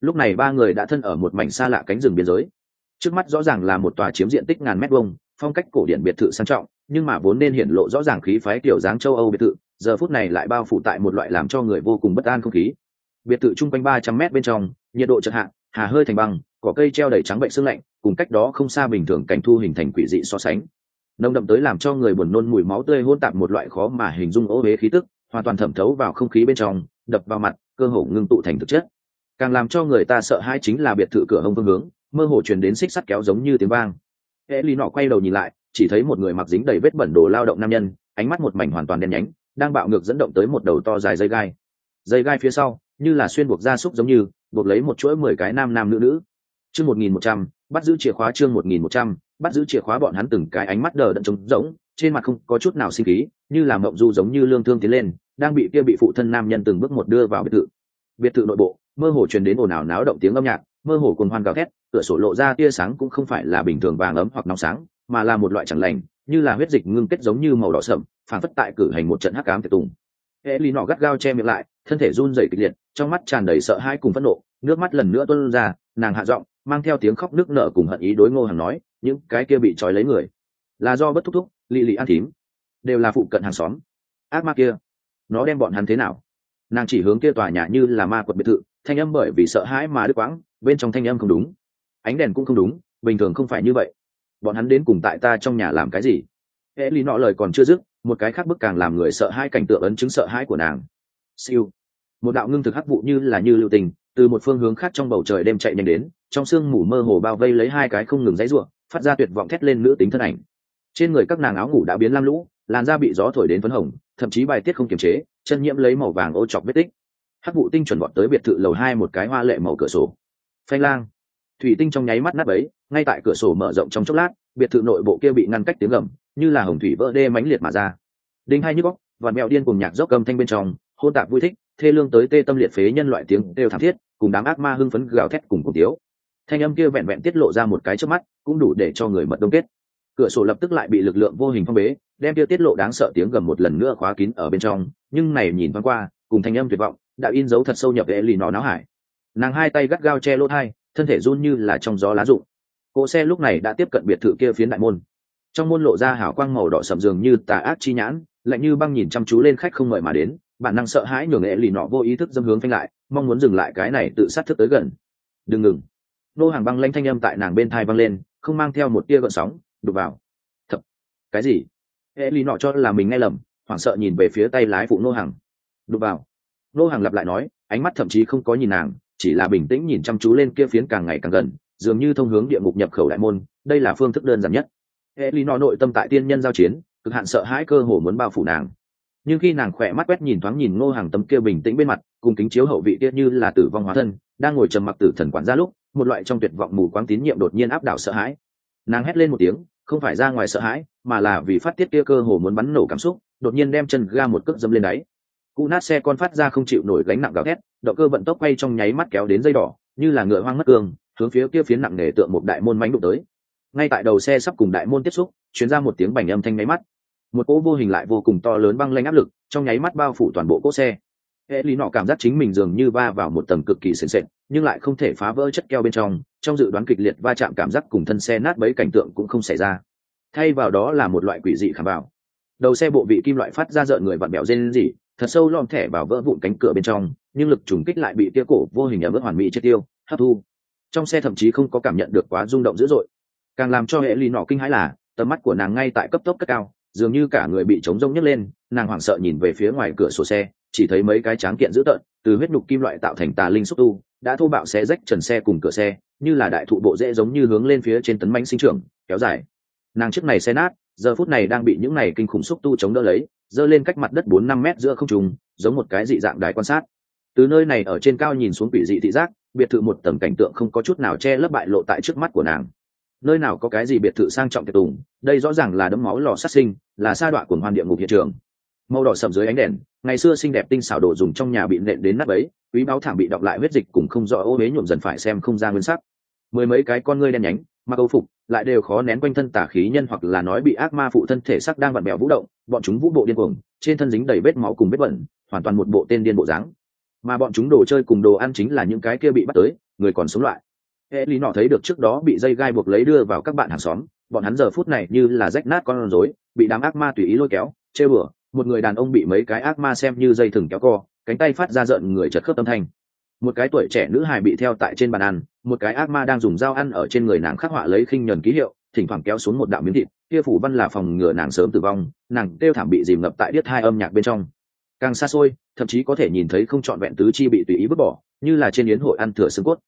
Lúc này ba người đã thân ở một mảnh xa lạ cánh rừng biên giới. Trước mắt rõ ràng là một tòa chiếm diện tích ngàn mét vuông, phong cách cổ điển biệt thự sang trọng nhưng mà vốn nên hiện lộ rõ ràng khí phái kiểu dáng châu âu biệt thự, giờ phút này lại bao phủ tại một loại làm cho người vô cùng bất an không khí. Biệt thự chung quanh ba trăm mét bên trong, nhiệt độ chợt hạ, hà hơi thành băng, cỏ cây treo đầy trắng bệnh sương lạnh, cùng cách đó không xa bình thường cảnh thu hình thành quỷ dị so sánh. Nồng đậm tới làm cho người buồn nôn mùi máu tươi hôn tạp một loại khó mà hình dung ô huế khí tức, hoàn toàn thẩm thấu vào không khí bên trong, đập vào mặt, cơ hồ ngưng tụ thành thực chất. Càng làm cho người ta sợ hãi chính là biệt thự cửa hông phương hướng, mơ hồ truyền đến xích sắt kéo giống như tiếng vang. Hệ lý nọ quay đầu nhìn lại chỉ thấy một người mặc dính đầy vết bẩn đồ lao động nam nhân, ánh mắt một mảnh hoàn toàn đen nhánh, đang bạo ngược dẫn động tới một đầu to dài dây gai. Dây gai phía sau, như là xuyên buộc gia súc giống như, buộc lấy một chuỗi mười cái nam nam nữ nữ. Chương một nghìn một trăm, bắt giữ chìa khóa chương một nghìn một trăm, bắt giữ chìa khóa bọn hắn từng cái ánh mắt đờ đẫn trống rỗng, trên mặt không có chút nào sinh khí, như là mộng du giống như lương thương tiến lên, đang bị kia bị phụ thân nam nhân từng bước một đưa vào biệt thự. Biệt thự nội bộ, mơ hồ truyền đến ồn ào náo động tiếng âm nhạc, mơ hồ cùng hoan gào thét, cửa sổ lộ ra tia sáng cũng không phải là bình thường vàng ấm hoặc nóng sáng mà là một loại chẳng lành, như là huyết dịch ngưng kết giống như màu đỏ sậm phản phất tại cử hành một trận hắc ám tiệc tùng. Hệ lý nọ gắt gao che miệng lại, thân thể run rẩy kịch liệt, trong mắt tràn đầy sợ hãi cùng phẫn nộ, nước mắt lần nữa tuôn ra, nàng hạ giọng, mang theo tiếng khóc nước nở cùng hận ý đối ngô hàng nói, những cái kia bị trói lấy người, là do bất thúc thúc lì lì ăn thím, đều là phụ cận hàng xóm. Ác ma kia, nó đem bọn hắn thế nào? Nàng chỉ hướng kia tòa nhà như là ma quật biệt thự, thanh âm bởi vì sợ hãi mà đứt quãng, bên trong thanh âm không đúng. Ánh đèn cũng không đúng, bình thường không phải như vậy bọn hắn đến cùng tại ta trong nhà làm cái gì? E lý nọ lời còn chưa dứt, một cái khác bức càng làm người sợ hai cảnh tượng ấn chứng sợ hãi của nàng. Siêu. Một đạo ngưng thực hắc vụ như là như lưu tình, từ một phương hướng khác trong bầu trời đêm chạy nhanh đến, trong sương mù mơ hồ bao vây lấy hai cái không ngừng dãy ruộng, phát ra tuyệt vọng thét lên nữ tính thân ảnh. Trên người các nàng áo ngủ đã biến lam lũ, làn da bị gió thổi đến phấn hồng, thậm chí bài tiết không kiềm chế, chân nhiễm lấy màu vàng ô chọc vết tích. Hắc vụ tinh chuẩn bọn tới biệt thự lầu hai một cái hoa lệ màu cửa sổ. Phanh lang thủy tinh trong nháy mắt nát ấy ngay tại cửa sổ mở rộng trong chốc lát, biệt thự nội bộ kia bị ngăn cách tiếng gầm, như là hồng thủy vỡ đê mãnh liệt mà ra. Đinh hai nhức góc và mèo điên cùng nhạc dốc cầm thanh bên trong, hôn tạp vui thích, thê lương tới tê tâm liệt phế nhân loại tiếng đều thảm thiết, cùng đám ác ma hưng phấn gào thét cùng cùng tiếu thanh âm kia vẹn vẹn tiết lộ ra một cái trước mắt, cũng đủ để cho người mật đông kết. Cửa sổ lập tức lại bị lực lượng vô hình phong bế, đem kia tiết lộ đáng sợ tiếng gầm một lần nữa khóa kín ở bên trong, nhưng này nhìn thoáng qua, cùng thanh âm tuyệt vọng, đã in dấu thật sâu nhập hệ lì nó náo hải. Nàng hai tay gắt gao che lỗ thai thân thể run như là trong gió lá rụng. Cỗ xe lúc này đã tiếp cận biệt thự kia phiến đại môn. Trong môn lộ ra hảo quang màu đỏ sầm dường như tà ác chi nhãn, lạnh như băng nhìn chăm chú lên khách không mời mà đến, bản năng sợ hãi nhường nghệ lì nọ vô ý thức dâm hướng phanh lại, mong muốn dừng lại cái này tự sát thức tới gần. Đừng ngừng. Nô hàng băng lanh thanh âm tại nàng bên thai văng lên, không mang theo một tia gợn sóng, đục vào. Thật? Cái gì? Hệ lì nọ cho là mình nghe lầm, hoảng sợ nhìn về phía tay lái phụ nô hàng. Đục vào. Nô hàng lặp lại nói, ánh mắt thậm chí không có nhìn nàng chỉ là bình tĩnh nhìn chăm chú lên kia phiến càng ngày càng gần, dường như thông hướng địa ngục nhập khẩu đại môn, đây là phương thức đơn giản nhất. Hệ lý nọ nội tâm tại tiên nhân giao chiến, cực hạn sợ hãi cơ hồ muốn bao phủ nàng. Nhưng khi nàng khỏe mắt quét nhìn thoáng nhìn ngô hàng tấm kia bình tĩnh bên mặt, cùng kính chiếu hậu vị kia như là tử vong hóa thân, đang ngồi trầm mặc tử thần quản ra lúc, một loại trong tuyệt vọng mù quáng tín nhiệm đột nhiên áp đảo sợ hãi. Nàng hét lên một tiếng, không phải ra ngoài sợ hãi, mà là vì phát tiết kia cơ hồ muốn bắn nổ cảm xúc, đột nhiên đem chân ga một cước dâm lên đáy cụ nát xe con phát ra không chịu nổi gánh nặng gào thét, động cơ vận tốc quay trong nháy mắt kéo đến dây đỏ, như là ngựa hoang mất cương hướng phía kia phiến nặng nề tượng một đại môn mánh đụng tới. Ngay tại đầu xe sắp cùng đại môn tiếp xúc chuyến ra một tiếng bành âm thanh nháy mắt. Một cỗ vô hình lại vô cùng to lớn băng lanh áp lực, trong nháy mắt bao phủ toàn bộ cỗ xe. Hệ lý nọ cảm giác chính mình dường như va vào một tầng cực kỳ sền sệt, nhưng lại không thể phá vỡ chất keo bên trong trong dự đoán kịch liệt va chạm cảm giác cùng thân xe nát bấy cảnh tượng cũng không xảy ra. Thay vào đó là một loại quỷ dị khảm vào đầu xe bộ vị kim loại phát ra rợn người vặn bẹo rên rỉ thật sâu lom thẻ vào vỡ vụn cánh cửa bên trong, nhưng lực trùng kích lại bị tia cổ vô hình ở mức hoàn mỹ chết tiêu, hấp thu. Trong xe thậm chí không có cảm nhận được quá rung động dữ dội. Càng làm cho hệ lì nọ kinh hãi là, tầm mắt của nàng ngay tại cấp tốc cất cao, dường như cả người bị trống rông nhấc lên, nàng hoảng sợ nhìn về phía ngoài cửa sổ xe, chỉ thấy mấy cái tráng kiện dữ tợn, từ huyết nhục kim loại tạo thành tà linh xúc tu, đã thô bạo xé rách trần xe cùng cửa xe, như là đại thụ bộ dễ giống như hướng lên phía trên tấn bánh sinh trưởng, kéo dài. Nàng trước này xe nát, giờ phút này đang bị những này kinh khủng xúc tu chống đỡ lấy dơ lên cách mặt đất bốn năm mét giữa không trùng giống một cái dị dạng đài quan sát. Từ nơi này ở trên cao nhìn xuống quỷ dị thị giác, biệt thự một tầng cảnh tượng không có chút nào che lấp bại lộ tại trước mắt của nàng. Nơi nào có cái gì biệt thự sang trọng tiệc tùng, đây rõ ràng là đấm máu lò sát sinh, là sa đọa của hoàn địa ngục hiện trường. Màu đỏ sầm dưới ánh đèn, ngày xưa xinh đẹp tinh xảo đồ dùng trong nhà bị nện đến nắp ấy quý báo thảm bị đọc lại huyết dịch cùng không rõ ô huế nhuộm dần phải xem không ra nguyên sắc. Mười mấy cái con ngươi đen nhánh, mặc âu phục lại đều khó nén quanh thân tả khí nhân hoặc là nói bị ác ma phụ thân thể sắc đang vặn bèo vũ động, bọn chúng vũ bộ điên cuồng, trên thân dính đầy vết máu cùng vết bẩn, hoàn toàn một bộ tên điên bộ dáng. Mà bọn chúng đồ chơi cùng đồ ăn chính là những cái kia bị bắt tới, người còn sống lại. Hệ lý nọ thấy được trước đó bị dây gai buộc lấy đưa vào các bạn hàng xóm, bọn hắn giờ phút này như là rách nát con rối, bị đám ác ma tùy ý lôi kéo, chê bừa. một người đàn ông bị mấy cái ác ma xem như dây thừng kéo co, cánh tay phát ra giận người chật khớp âm thanh một cái tuổi trẻ nữ hài bị theo tại trên bàn ăn, một cái ác ma đang dùng dao ăn ở trên người nàng khắc họa lấy khinh nhuần ký hiệu, thỉnh thoảng kéo xuống một đạo miếng thịt, kia phủ văn là phòng ngừa nàng sớm tử vong, nàng kêu thảm bị dìm ngập tại điếc hai âm nhạc bên trong. Càng xa xôi, thậm chí có thể nhìn thấy không trọn vẹn tứ chi bị tùy ý vứt bỏ, như là trên yến hội ăn thừa xương cốt.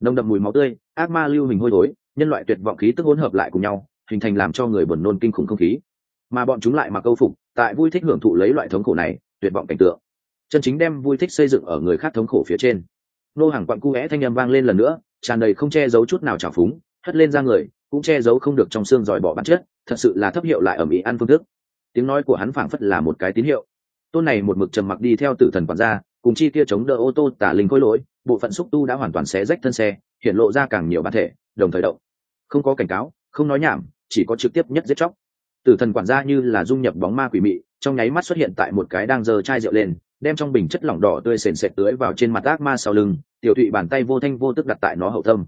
Nồng đậm mùi máu tươi, ác ma lưu hình hôi thối, nhân loại tuyệt vọng khí tức hỗn hợp lại cùng nhau, hình thành làm cho người buồn nôn kinh khủng không khí. Mà bọn chúng lại mặc câu phục, tại vui thích hưởng thụ lấy loại thống khổ này, tuyệt vọng cảnh tượng. Chân chính đem vui thích xây dựng ở người khác thống khổ phía trên nô hàng quặng cu vẽ thanh â m vang lên lần nữa, tràn đầy không che giấu chút nào trào phúng, hất lên ra người, cũng che giấu không được trong xương dòi bỏ bản chất, thật sự là thấp hiệu lại ở mỹ ăn phương thức. Tiếng nói của hắn phảng phất là một cái tín hiệu. Tôn này một mực trầm mặc đi theo tử thần quản gia, cùng chi kia chống đỡ ô tô tả linh khôi lỗi, bộ phận xúc tu đã hoàn toàn xé rách thân xe, hiện lộ ra càng nhiều bản thể, đồng thời động. Không có cảnh cáo, không nói nhảm, chỉ có trực tiếp nhất giết chóc. Tử thần quản gia như là dung nhập bóng ma quỷ mị, trong nháy mắt xuất hiện tại một cái đang giơ chai rượu lên đem trong bình chất lỏng đỏ tươi sền sệt tưới vào trên mặt ác ma sau lưng, tiểu thụy bàn tay vô thanh vô tức đặt tại nó hậu tâm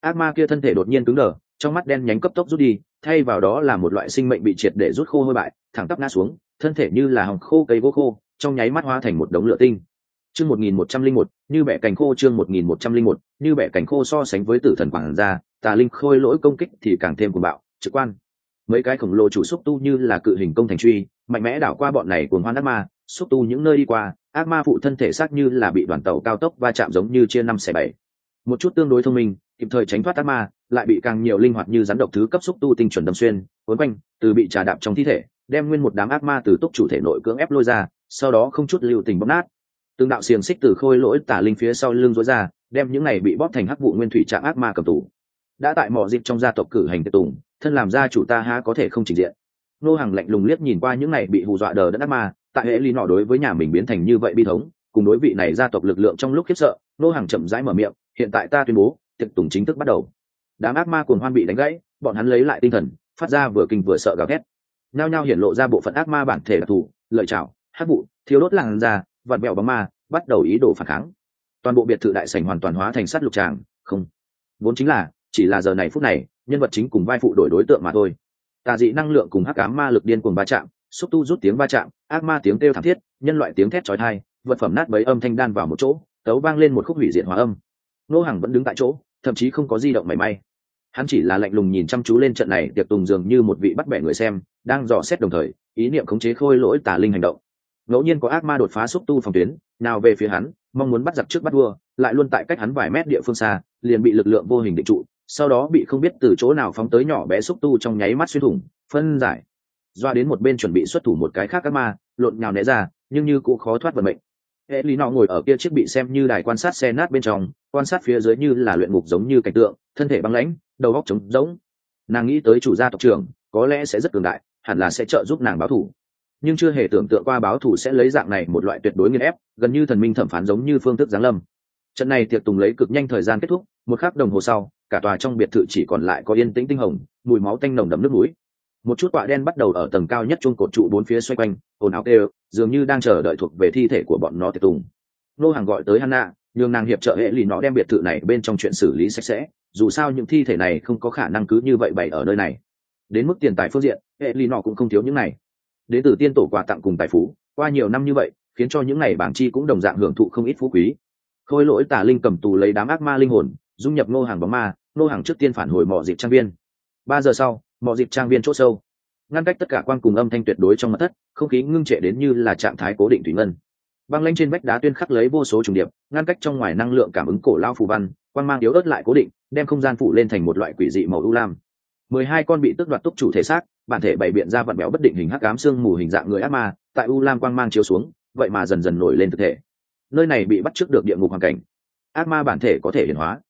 ác ma kia thân thể đột nhiên cứng đờ, trong mắt đen nhánh cấp tốc rút đi, thay vào đó là một loại sinh mệnh bị triệt để rút khô hôi bại, thẳng tắp ngã xuống, thân thể như là hòng khô cây gỗ khô, trong nháy mắt hóa thành một đống lửa tinh. Chương một nghìn một trăm linh một, như bẻ cành khô chương một nghìn một trăm linh một, như bẻ cành khô so sánh với tử thần quảng gia, tà linh khôi lỗi công kích thì càng thêm cuồng bạo, trực quan. Mấy cái khổng lồ chủ xúc tu như là cự hình công thành truy, mạnh mẽ đảo qua bọn này cuồng hoan ác ma xúc tu những nơi đi qua, ác ma phụ thân thể xác như là bị đoàn tàu cao tốc va chạm giống như chia năm xẻ bảy. Một chút tương đối thông minh, kịp thời tránh thoát ác ma, lại bị càng nhiều linh hoạt như rắn độc thứ cấp xúc tu tinh chuẩn đâm xuyên quấn quanh, từ bị trà đạp trong thi thể, đem nguyên một đám ác ma từ túc chủ thể nội cưỡng ép lôi ra, sau đó không chút lưu tình bóp nát. Từng đạo xiềng xích từ khôi lỗi tả linh phía sau lưng rối ra, đem những này bị bóp thành hắc vụ nguyên thủy trạng ác ma cầm tù. Đã tại mỏ dịp trong gia tộc cử hành tiệc tùng, thân làm gia chủ ta há có thể không trình diện. Nô hàng lạnh lùng liếc nhìn qua những này bị hù dọa đờ đất ác ma tại hệ lý nọ đối với nhà mình biến thành như vậy bi thống, cùng đối vị này gia tộc lực lượng trong lúc khiếp sợ, nô hàng chậm rãi mở miệng, hiện tại ta tuyên bố, tiệc tùng chính thức bắt đầu. Đám ác ma cuồng hoan bị đánh gãy, bọn hắn lấy lại tinh thần, phát ra vừa kinh vừa sợ gào thét. Nhao nhao hiển lộ ra bộ phận ác ma bản thể đặc thù, lợi chảo hát vụ thiếu đốt làn da vạt mẹo bóng ma, bắt đầu ý đồ phản kháng. Toàn bộ biệt thự đại sảnh hoàn toàn hóa thành sắt lục tràng, không. Vốn chính là, chỉ là giờ này phút này, nhân vật chính cùng vai phụ đổi đối tượng mà thôi. Tà dị năng lượng cùng hắc ám ma lực điên cuồng va chạm xúc tu rút tiếng va chạm, ác ma tiếng kêu thảm thiết, nhân loại tiếng thét chói tai, vật phẩm nát bấy âm thanh đan vào một chỗ, tấu vang lên một khúc hủy diệt hóa âm. Nô hàng vẫn đứng tại chỗ, thậm chí không có di động mảy may. Hắn chỉ là lạnh lùng nhìn chăm chú lên trận này, tiệc tùng dường như một vị bắt bẻ người xem, đang dò xét đồng thời, ý niệm khống chế khôi lỗi tà linh hành động. Ngẫu nhiên có ác ma đột phá xúc tu phòng tuyến, nào về phía hắn, mong muốn bắt giặc trước bắt vua, lại luôn tại cách hắn vài mét địa phương xa, liền bị lực lượng vô hình định trụ, sau đó bị không biết từ chỗ nào phóng tới nhỏ bé xúc tu trong nháy mắt xuyên thủng, phân giải doa đến một bên chuẩn bị xuất thủ một cái khác ác ma, lộn nhào né ra, nhưng như cũng khó thoát vận mệnh. Hệ lý nọ ngồi ở kia chiếc bị xem như đài quan sát xe nát bên trong, quan sát phía dưới như là luyện ngục giống như cảnh tượng, thân thể băng lãnh, đầu góc trống rỗng. Nàng nghĩ tới chủ gia tộc trưởng, có lẽ sẽ rất cường đại, hẳn là sẽ trợ giúp nàng báo thủ nhưng chưa hề tưởng tượng qua báo thủ sẽ lấy dạng này một loại tuyệt đối nghiên ép, gần như thần minh thẩm phán giống như phương thức giáng lâm. Trận này tiệc tùng lấy cực nhanh thời gian kết thúc, một khắc đồng hồ sau, cả tòa trong biệt thự chỉ còn lại có yên tĩnh tinh hồng, mùi máu tanh nồng đậm nước mũi một chút quạ đen bắt đầu ở tầng cao nhất chung cột trụ bốn phía xoay quanh, ồn ào kêu, dường như đang chờ đợi thuộc về thi thể của bọn nó tiệc tùng. Nô hàng gọi tới hanna nhường nàng hiệp trợ hệ lì nó đem biệt thự này bên trong chuyện xử lý sạch sẽ, dù sao những thi thể này không có khả năng cứ như vậy bày ở nơi này. Đến mức tiền tài phương diện, hệ lì nó cũng không thiếu những này. Đến từ tiên tổ quà tặng cùng tài phú, qua nhiều năm như vậy, khiến cho những này bảng chi cũng đồng dạng hưởng thụ không ít phú quý. Khôi lỗi tả linh cầm tù lấy đám ác ma linh hồn, dung nhập ngô hàng bóng ma ngô hàng trước tiên phản hồi mỏ dịp trang viên. Ba giờ sau mọi dịp trang viên c h ỗ sâu. Ngăn cách tất cả quan cùng âm thanh tuyệt đối trong mặt thất, không khí ngưng trệ đến như là trạng thái cố định thủy ngân. Băng lanh trên vách đá tuyên khắc lấy vô số trùng điệp, ngăn cách trong ngoài năng lượng cảm ứng cổ lao phù văn quan mang yếu ớt lại cố định, đem không gian phủ lên thành một loại quỷ dị màu u lam. Mười hai con bị tước đoạt túc chủ thể xác, bản thể bày biện ra vặn béo bất định hình hắc ám xương mù hình dạng người ác ma, tại u lam quang mang chiếu xuống, vậy mà dần dần nổi lên thực thể. Nơi này bị bắt trước được địa ngục hoàn cảnh. Ác ma bản thể có thể hiển hóa,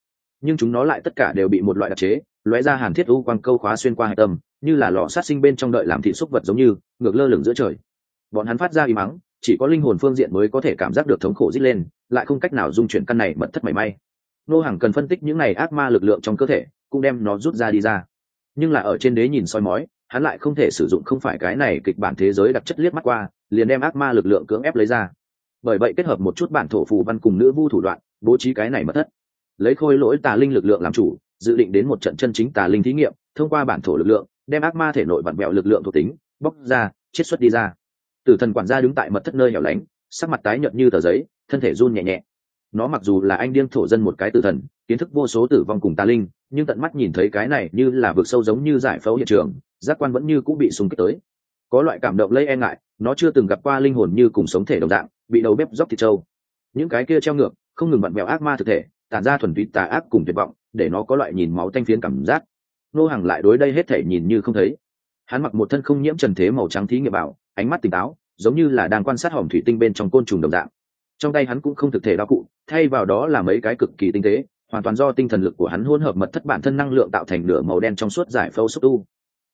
nhưng chúng nó lại tất cả đều bị một loại đặc chế lóe ra hàn thiết u quang câu khóa xuyên qua hạch tâm, như là lò sát sinh bên trong đợi làm thị xúc vật giống như, ngược lơ lửng giữa trời. Bọn hắn phát ra y mắng, chỉ có linh hồn phương diện mới có thể cảm giác được thống khổ dít lên, lại không cách nào dung chuyển căn này mật thất mảy may. Nô hàng cần phân tích những này ác ma lực lượng trong cơ thể, cũng đem nó rút ra đi ra. Nhưng là ở trên đế nhìn soi mói, hắn lại không thể sử dụng không phải cái này kịch bản thế giới đặc chất liếc mắt qua, liền đem ác ma lực lượng cưỡng ép lấy ra. Bởi vậy kết hợp một chút bản thổ phù văn cùng nữ vu thủ đoạn, bố trí cái này mất thất. Lấy khôi lỗi tà linh lực lượng làm chủ dự định đến một trận chân chính tà linh thí nghiệm, thông qua bản thổ lực lượng, đem ác ma thể nội bản mẹo lực lượng thuộc tính, bóc ra, chiết xuất đi ra. Tử thần quản gia đứng tại mật thất nơi hẻo lánh, sắc mặt tái nhợt như tờ giấy, thân thể run nhẹ nhẹ. Nó mặc dù là anh điên thổ dân một cái tử thần, kiến thức vô số tử vong cùng tà linh, nhưng tận mắt nhìn thấy cái này như là vực sâu giống như giải phẫu hiện trường, giác quan vẫn như cũng bị súng kích tới. Có loại cảm động lây e ngại, nó chưa từng gặp qua linh hồn như cùng sống thể đồng dạng, bị đầu bếp dốc thịt trâu. Những cái kia treo ngược, không ngừng vặn vẹo ác ma thực thể, tản ra thuần túy tà ác cùng tuyệt vọng để nó có loại nhìn máu tanh phiến cảm giác. Nô hàng lại đối đây hết thể nhìn như không thấy. Hắn mặc một thân không nhiễm trần thế màu trắng thí nghiệm bảo, ánh mắt tỉnh táo, giống như là đang quan sát hòm thủy tinh bên trong côn trùng đồng dạng. Trong tay hắn cũng không thực thể đao cụ, thay vào đó là mấy cái cực kỳ tinh tế, hoàn toàn do tinh thần lực của hắn hỗn hợp mật thất bản thân năng lượng tạo thành nửa màu đen trong suốt giải phẫu xúc tu.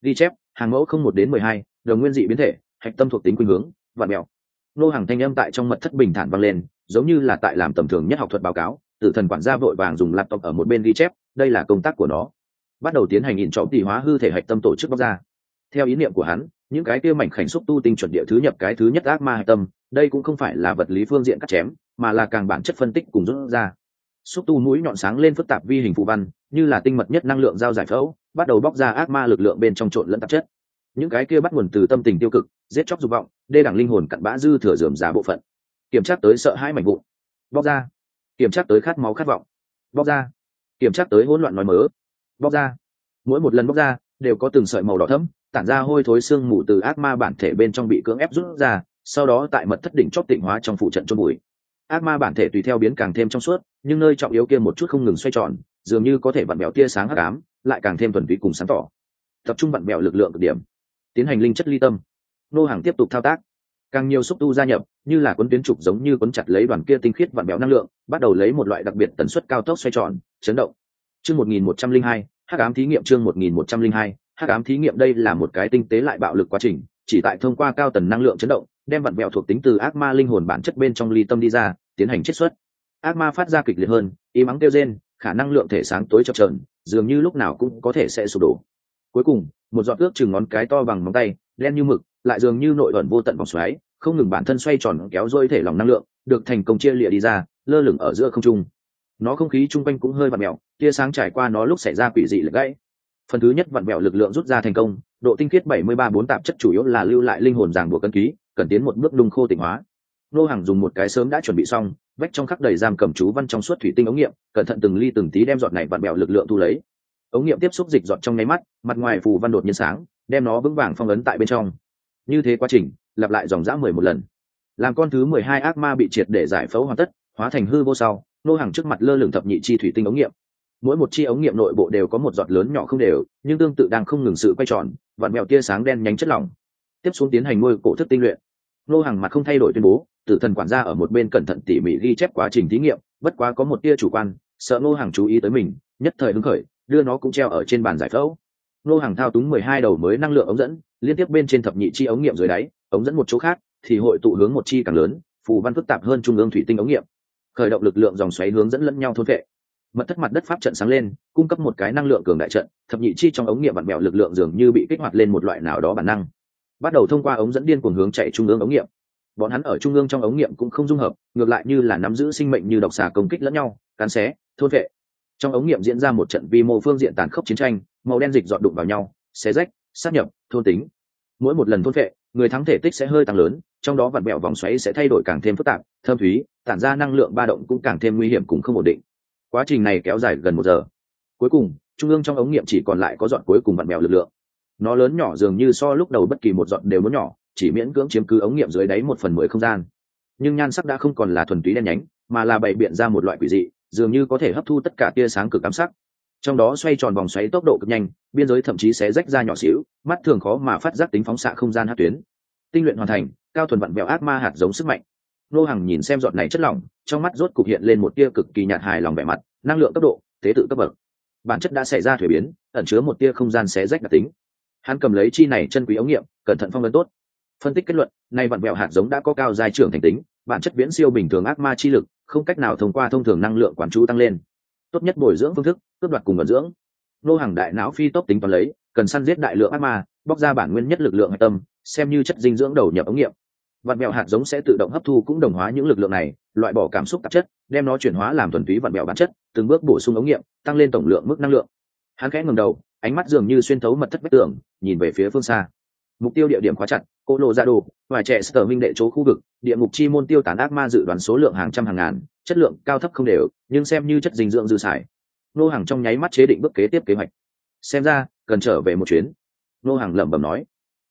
Ghi chép, hàng mẫu không một đến mười hai, đồng nguyên dị biến thể, hạch tâm thuộc tính khuynh hướng, vạn mẹo. Nô hàng thanh âm tại trong mật thất bình thản vang lên, giống như là tại làm tầm thường nhất học thuật báo cáo tử thần quản gia vội vàng dùng laptop ở một bên ghi chép, đây là công tác của nó. Bắt đầu tiến hành in trọng tỷ hóa hư thể hạch tâm tổ chức bóc ra. Theo ý niệm của hắn, những cái kia mảnh khảnh xúc tu tinh chuẩn địa thứ nhập cái thứ nhất ác ma hạch tâm, đây cũng không phải là vật lý phương diện cắt chém, mà là càng bản chất phân tích cùng rút ra. Xúc tu mũi nhọn sáng lên phức tạp vi hình phù văn, như là tinh mật nhất năng lượng giao giải phẫu, bắt đầu bóc ra ác ma lực lượng bên trong trộn lẫn tạp chất. Những cái kia bắt nguồn từ tâm tình tiêu cực, giết chóc dục vọng, đê đẳng linh hồn cặn bã dư thừa dườm giá bộ phận. Kiểm tra tới sợ hãi mảnh vụn. Bóc ra kiểm tra tới khát máu khát vọng. Bóc ra kiểm tra tới hỗn loạn nói mớ. Bóc ra mỗi một lần bóc ra đều có từng sợi màu đỏ thẫm, tản ra hôi thối xương mù từ ác ma bản thể bên trong bị cưỡng ép rút ra, sau đó tại mật thất đỉnh chóp tịnh hóa trong phụ trận chôn bụi. Ác ma bản thể tùy theo biến càng thêm trong suốt, nhưng nơi trọng yếu kia một chút không ngừng xoay tròn, dường như có thể vặn bèo tia sáng hắc ám, lại càng thêm thuần túy cùng sáng tỏ. Tập trung vặn bèo lực lượng cực điểm. Tiến hành linh chất ly tâm. Nô hàng tiếp tục thao tác càng nhiều xúc tu gia nhập, như là cuốn tuyến trục giống như cuốn chặt lấy đoàn kia tinh khiết vặn béo năng lượng, bắt đầu lấy một loại đặc biệt tần suất cao tốc xoay tròn, chấn động. Chương một nghìn một trăm linh hai, hắc ám thí nghiệm chương một nghìn một trăm linh hai, hắc ám thí nghiệm đây là một cái tinh tế lại bạo lực quá trình, chỉ tại thông qua cao tần năng lượng chấn động, đem vặn vẹo thuộc tính từ ác ma linh hồn bản chất bên trong ly tâm đi ra, tiến hành chiết xuất. Ác ma phát ra kịch liệt hơn, y mắng kêu rên, khả năng lượng thể sáng tối chập trờn dường như lúc nào cũng có thể sẽ sụp đổ. Cuối cùng, một giọt ước chừng ngón cái to bằng móng tay đen như mực, lại dường như nội ẩn vô tận vòng xoáy, không ngừng bản thân xoay tròn kéo dôi thể lòng năng lượng, được thành công chia lịa đi ra, lơ lửng ở giữa không trung. Nó không khí chung quanh cũng hơi vặn mẹo tia sáng trải qua nó lúc xảy ra quỷ dị lực gãy. Phần thứ nhất vặn mẹo lực lượng rút ra thành công, độ tinh khiết 73 bốn tạp chất chủ yếu là lưu lại linh hồn ràng buộc cân ký, cần tiến một bước đung khô tỉnh hóa. Nô hàng dùng một cái sớm đã chuẩn bị xong, vách trong khắc đầy giam cầm chú văn trong suốt thủy tinh ống nghiệm, cẩn thận từng ly từng tí đem giọt này vặn mẹo lực lượng thu lấy. Ống nghiệm tiếp xúc dịch giọt trong nháy mắt, mặt ngoài phù văn đột nhiên sáng đem nó vững vàng phong ấn tại bên trong. Như thế quá trình, lặp lại dòng dã mười một lần. Làm con thứ mười hai ác ma bị triệt để giải phẫu hoàn tất, hóa thành hư vô sau, nô hàng trước mặt lơ lửng thập nhị chi thủy tinh ống nghiệm. Mỗi một chi ống nghiệm nội bộ đều có một giọt lớn nhỏ không đều, nhưng tương tự đang không ngừng sự quay tròn, vặn mẹo tia sáng đen nhánh chất lỏng. Tiếp xuống tiến hành nuôi cổ thức tinh luyện. Nô hàng mặt không thay đổi tuyên bố, tử thần quản gia ở một bên cẩn thận tỉ mỉ ghi chép quá trình thí nghiệm, bất quá có một tia chủ quan, sợ nô hàng chú ý tới mình, nhất thời hứng khởi, đưa nó cũng treo ở trên bàn giải phẫu nô hàng thao túng mười hai đầu mới năng lượng ống dẫn, liên tiếp bên trên thập nhị chi ống nghiệm dưới đáy, ống dẫn một chỗ khác, thì hội tụ hướng một chi càng lớn, phù văn phức tạp hơn trung ương thủy tinh ống nghiệm. Khởi động lực lượng dòng xoáy hướng dẫn lẫn nhau thôn vệ. Mật thất mặt đất pháp trận sáng lên, cung cấp một cái năng lượng cường đại trận, thập nhị chi trong ống nghiệm vặn mẹo lực lượng dường như bị kích hoạt lên một loại nào đó bản năng. Bắt đầu thông qua ống dẫn điên cuồng hướng chạy trung ương ống nghiệm. Bọn hắn ở trung ương trong ống nghiệm cũng không dung hợp, ngược lại như là nắm giữ sinh mệnh như độc xà công kích lẫn nhau, cắn xé, thôn vệ. Trong ống nghiệm diễn ra một trận vi mô phương diện tàn khốc chiến tranh màu đen dịch dọn đụng vào nhau, xé rách sát nhập, thôn tính. Mỗi một lần thôn vệ người thắng thể tích sẽ hơi tăng lớn, trong đó vặn bẹo vòng xoáy sẽ thay đổi càng thêm phức tạp thơm thúy, tản ra năng lượng ba động cũng càng thêm nguy hiểm cũng không ổn định. Quá trình này kéo dài gần một giờ. Cuối cùng, trung ương trong ống nghiệm chỉ còn lại có dọn cuối cùng vặn bẹo lực lượng. Nó lớn nhỏ dường như so lúc đầu bất kỳ một dọn đều muốn nhỏ, chỉ miễn cưỡng chiếm cứ ống nghiệm dưới đáy một phần mười không gian. Nhưng nhan sắc đã không còn là thuần túy đen nhánh, mà là bày biện ra một loại quỷ dị, dường như có thể hấp thu tất cả tia sáng cực ám sắc trong đó xoay tròn vòng xoáy tốc độ cực nhanh, biên giới thậm chí sẽ rách ra nhỏ xíu, mắt thường khó mà phát giác tính phóng xạ không gian hát tuyến. Tinh luyện hoàn thành, cao thuần vặn vẹo ác ma hạt giống sức mạnh. Nô hàng nhìn xem giọt này chất lỏng, trong mắt rốt cục hiện lên một tia cực kỳ nhạt hài lòng vẻ mặt, năng lượng cấp độ thế tự cấp bậc. Bản chất đã xảy ra thuế biến, ẩn chứa một tia không gian xé rách đặc tính. Hắn cầm lấy chi này chân quý ống nghiệm, cẩn thận phong vấn tốt. Phân tích kết luận, nay vặn vẹo hạt giống đã có cao giai trưởng thành tính, bản chất viễn siêu bình thường ác ma chi lực, không cách nào thông qua thông thường năng lượng quản chú tăng lên tốt nhất bồi dưỡng phương thức, cướp đoạt cùng vận dưỡng. Nô hàng đại não phi tốc tính toán lấy, cần săn giết đại lượng ác ma, bóc ra bản nguyên nhất lực lượng hạch tâm, xem như chất dinh dưỡng đầu nhập ống nghiệm. Vạn mẹo hạt giống sẽ tự động hấp thu cũng đồng hóa những lực lượng này, loại bỏ cảm xúc tạp chất, đem nó chuyển hóa làm thuần túy vạn mẹo bản chất, từng bước bổ sung ống nghiệm, tăng lên tổng lượng mức năng lượng. Hắn khẽ ngừng đầu, ánh mắt dường như xuyên thấu mật thất vách tường, nhìn về phía phương xa. Mục tiêu địa điểm khóa chặt, cô lộ ra đồ và trẻ sở minh đệ chỗ khu vực, địa ngục chi môn tiêu tán ác ma dự đoán số lượng hàng trăm hàng ngàn chất lượng cao thấp không đều, nhưng xem như chất dinh dưỡng dư xài. Nô hàng trong nháy mắt chế định bước kế tiếp kế hoạch. Xem ra, cần trở về một chuyến. Nô hàng lẩm bẩm nói.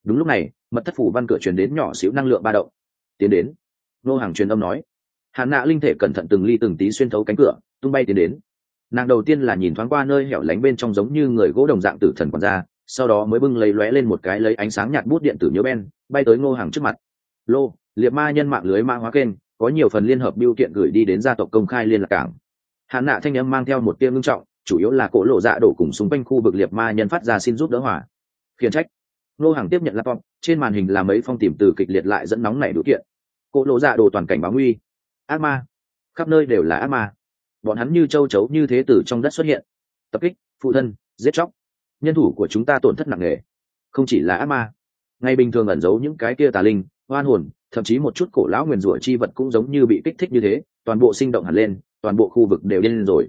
Đúng lúc này, mật thất phủ văn cửa truyền đến nhỏ xíu năng lượng ba động. Tiến đến. Nô hàng truyền âm nói. Hạn nạ linh thể cẩn thận từng ly từng tí xuyên thấu cánh cửa, tung bay tiến đến. Nàng đầu tiên là nhìn thoáng qua nơi hẻo lánh bên trong giống như người gỗ đồng dạng tử thần còn ra, sau đó mới bưng lấy lóe lên một cái lấy ánh sáng nhạt bút điện tử nhớ ben, bay tới ngô hàng trước mặt. Lô, liệt ma nhân mạng lưới ma hóa kênh có nhiều phần liên hợp biêu kiện gửi đi đến gia tộc công khai liên lạc cảng. Hạn nạ thanh âm mang theo một tiêm ngưng trọng, chủ yếu là cỗ lộ dạ đổ cùng xung quanh khu vực liệt ma nhân phát ra xin giúp đỡ hỏa khiển trách. Nô hàng tiếp nhận laptop, trên màn hình là mấy phong tìm từ kịch liệt lại dẫn nóng nảy đủ kiện. Cỗ lộ dạ đổ toàn cảnh báo nguy. Ác ma. Khắp nơi đều là ác ma. Bọn hắn như châu chấu như thế tử trong đất xuất hiện. Tập kích, phụ thân, giết chóc. Nhân thủ của chúng ta tổn thất nặng nề. Không chỉ là ác ma. Ngay bình thường ẩn giấu những cái kia tà linh oan hồn, thậm chí một chút cổ lão nguyền rủa chi vật cũng giống như bị kích thích như thế, toàn bộ sinh động hẳn lên, toàn bộ khu vực đều điên rồi.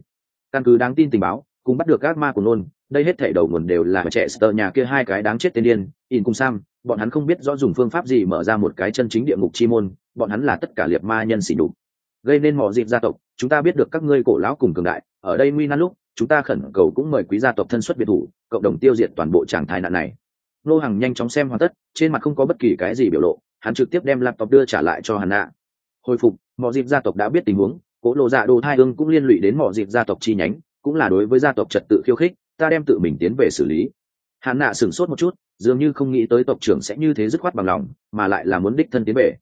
Căn cứ đáng tin tình báo, cùng bắt được các ma của nôn, đây hết thể đầu nguồn đều là trẻ sờ nhà kia hai cái đáng chết tên điên, in cùng sam, bọn hắn không biết rõ dùng phương pháp gì mở ra một cái chân chính địa ngục chi môn, bọn hắn là tất cả liệt ma nhân xỉ đục gây nên mọi dịp gia tộc, chúng ta biết được các ngươi cổ lão cùng cường đại, ở đây nguy nan lúc, chúng ta khẩn cầu cũng mời quý gia tộc thân xuất biệt thủ, cộng đồng tiêu diệt toàn bộ trạng thái nạn này. Nô hàng nhanh chóng xem hoàn tất, trên mặt không có bất kỳ cái gì biểu lộ hắn trực tiếp đem laptop đưa trả lại cho hắn nạ hồi phục, mọi dịp gia tộc đã biết tình huống, cố lộ dạ đồ thai ương cũng liên lụy đến mọi dịp gia tộc chi nhánh, cũng là đối với gia tộc trật tự khiêu khích, ta đem tự mình tiến về xử lý. Hắn nạ sửng sốt một chút, dường như không nghĩ tới tộc trưởng sẽ như thế dứt khoát bằng lòng, mà lại là muốn đích thân tiến về.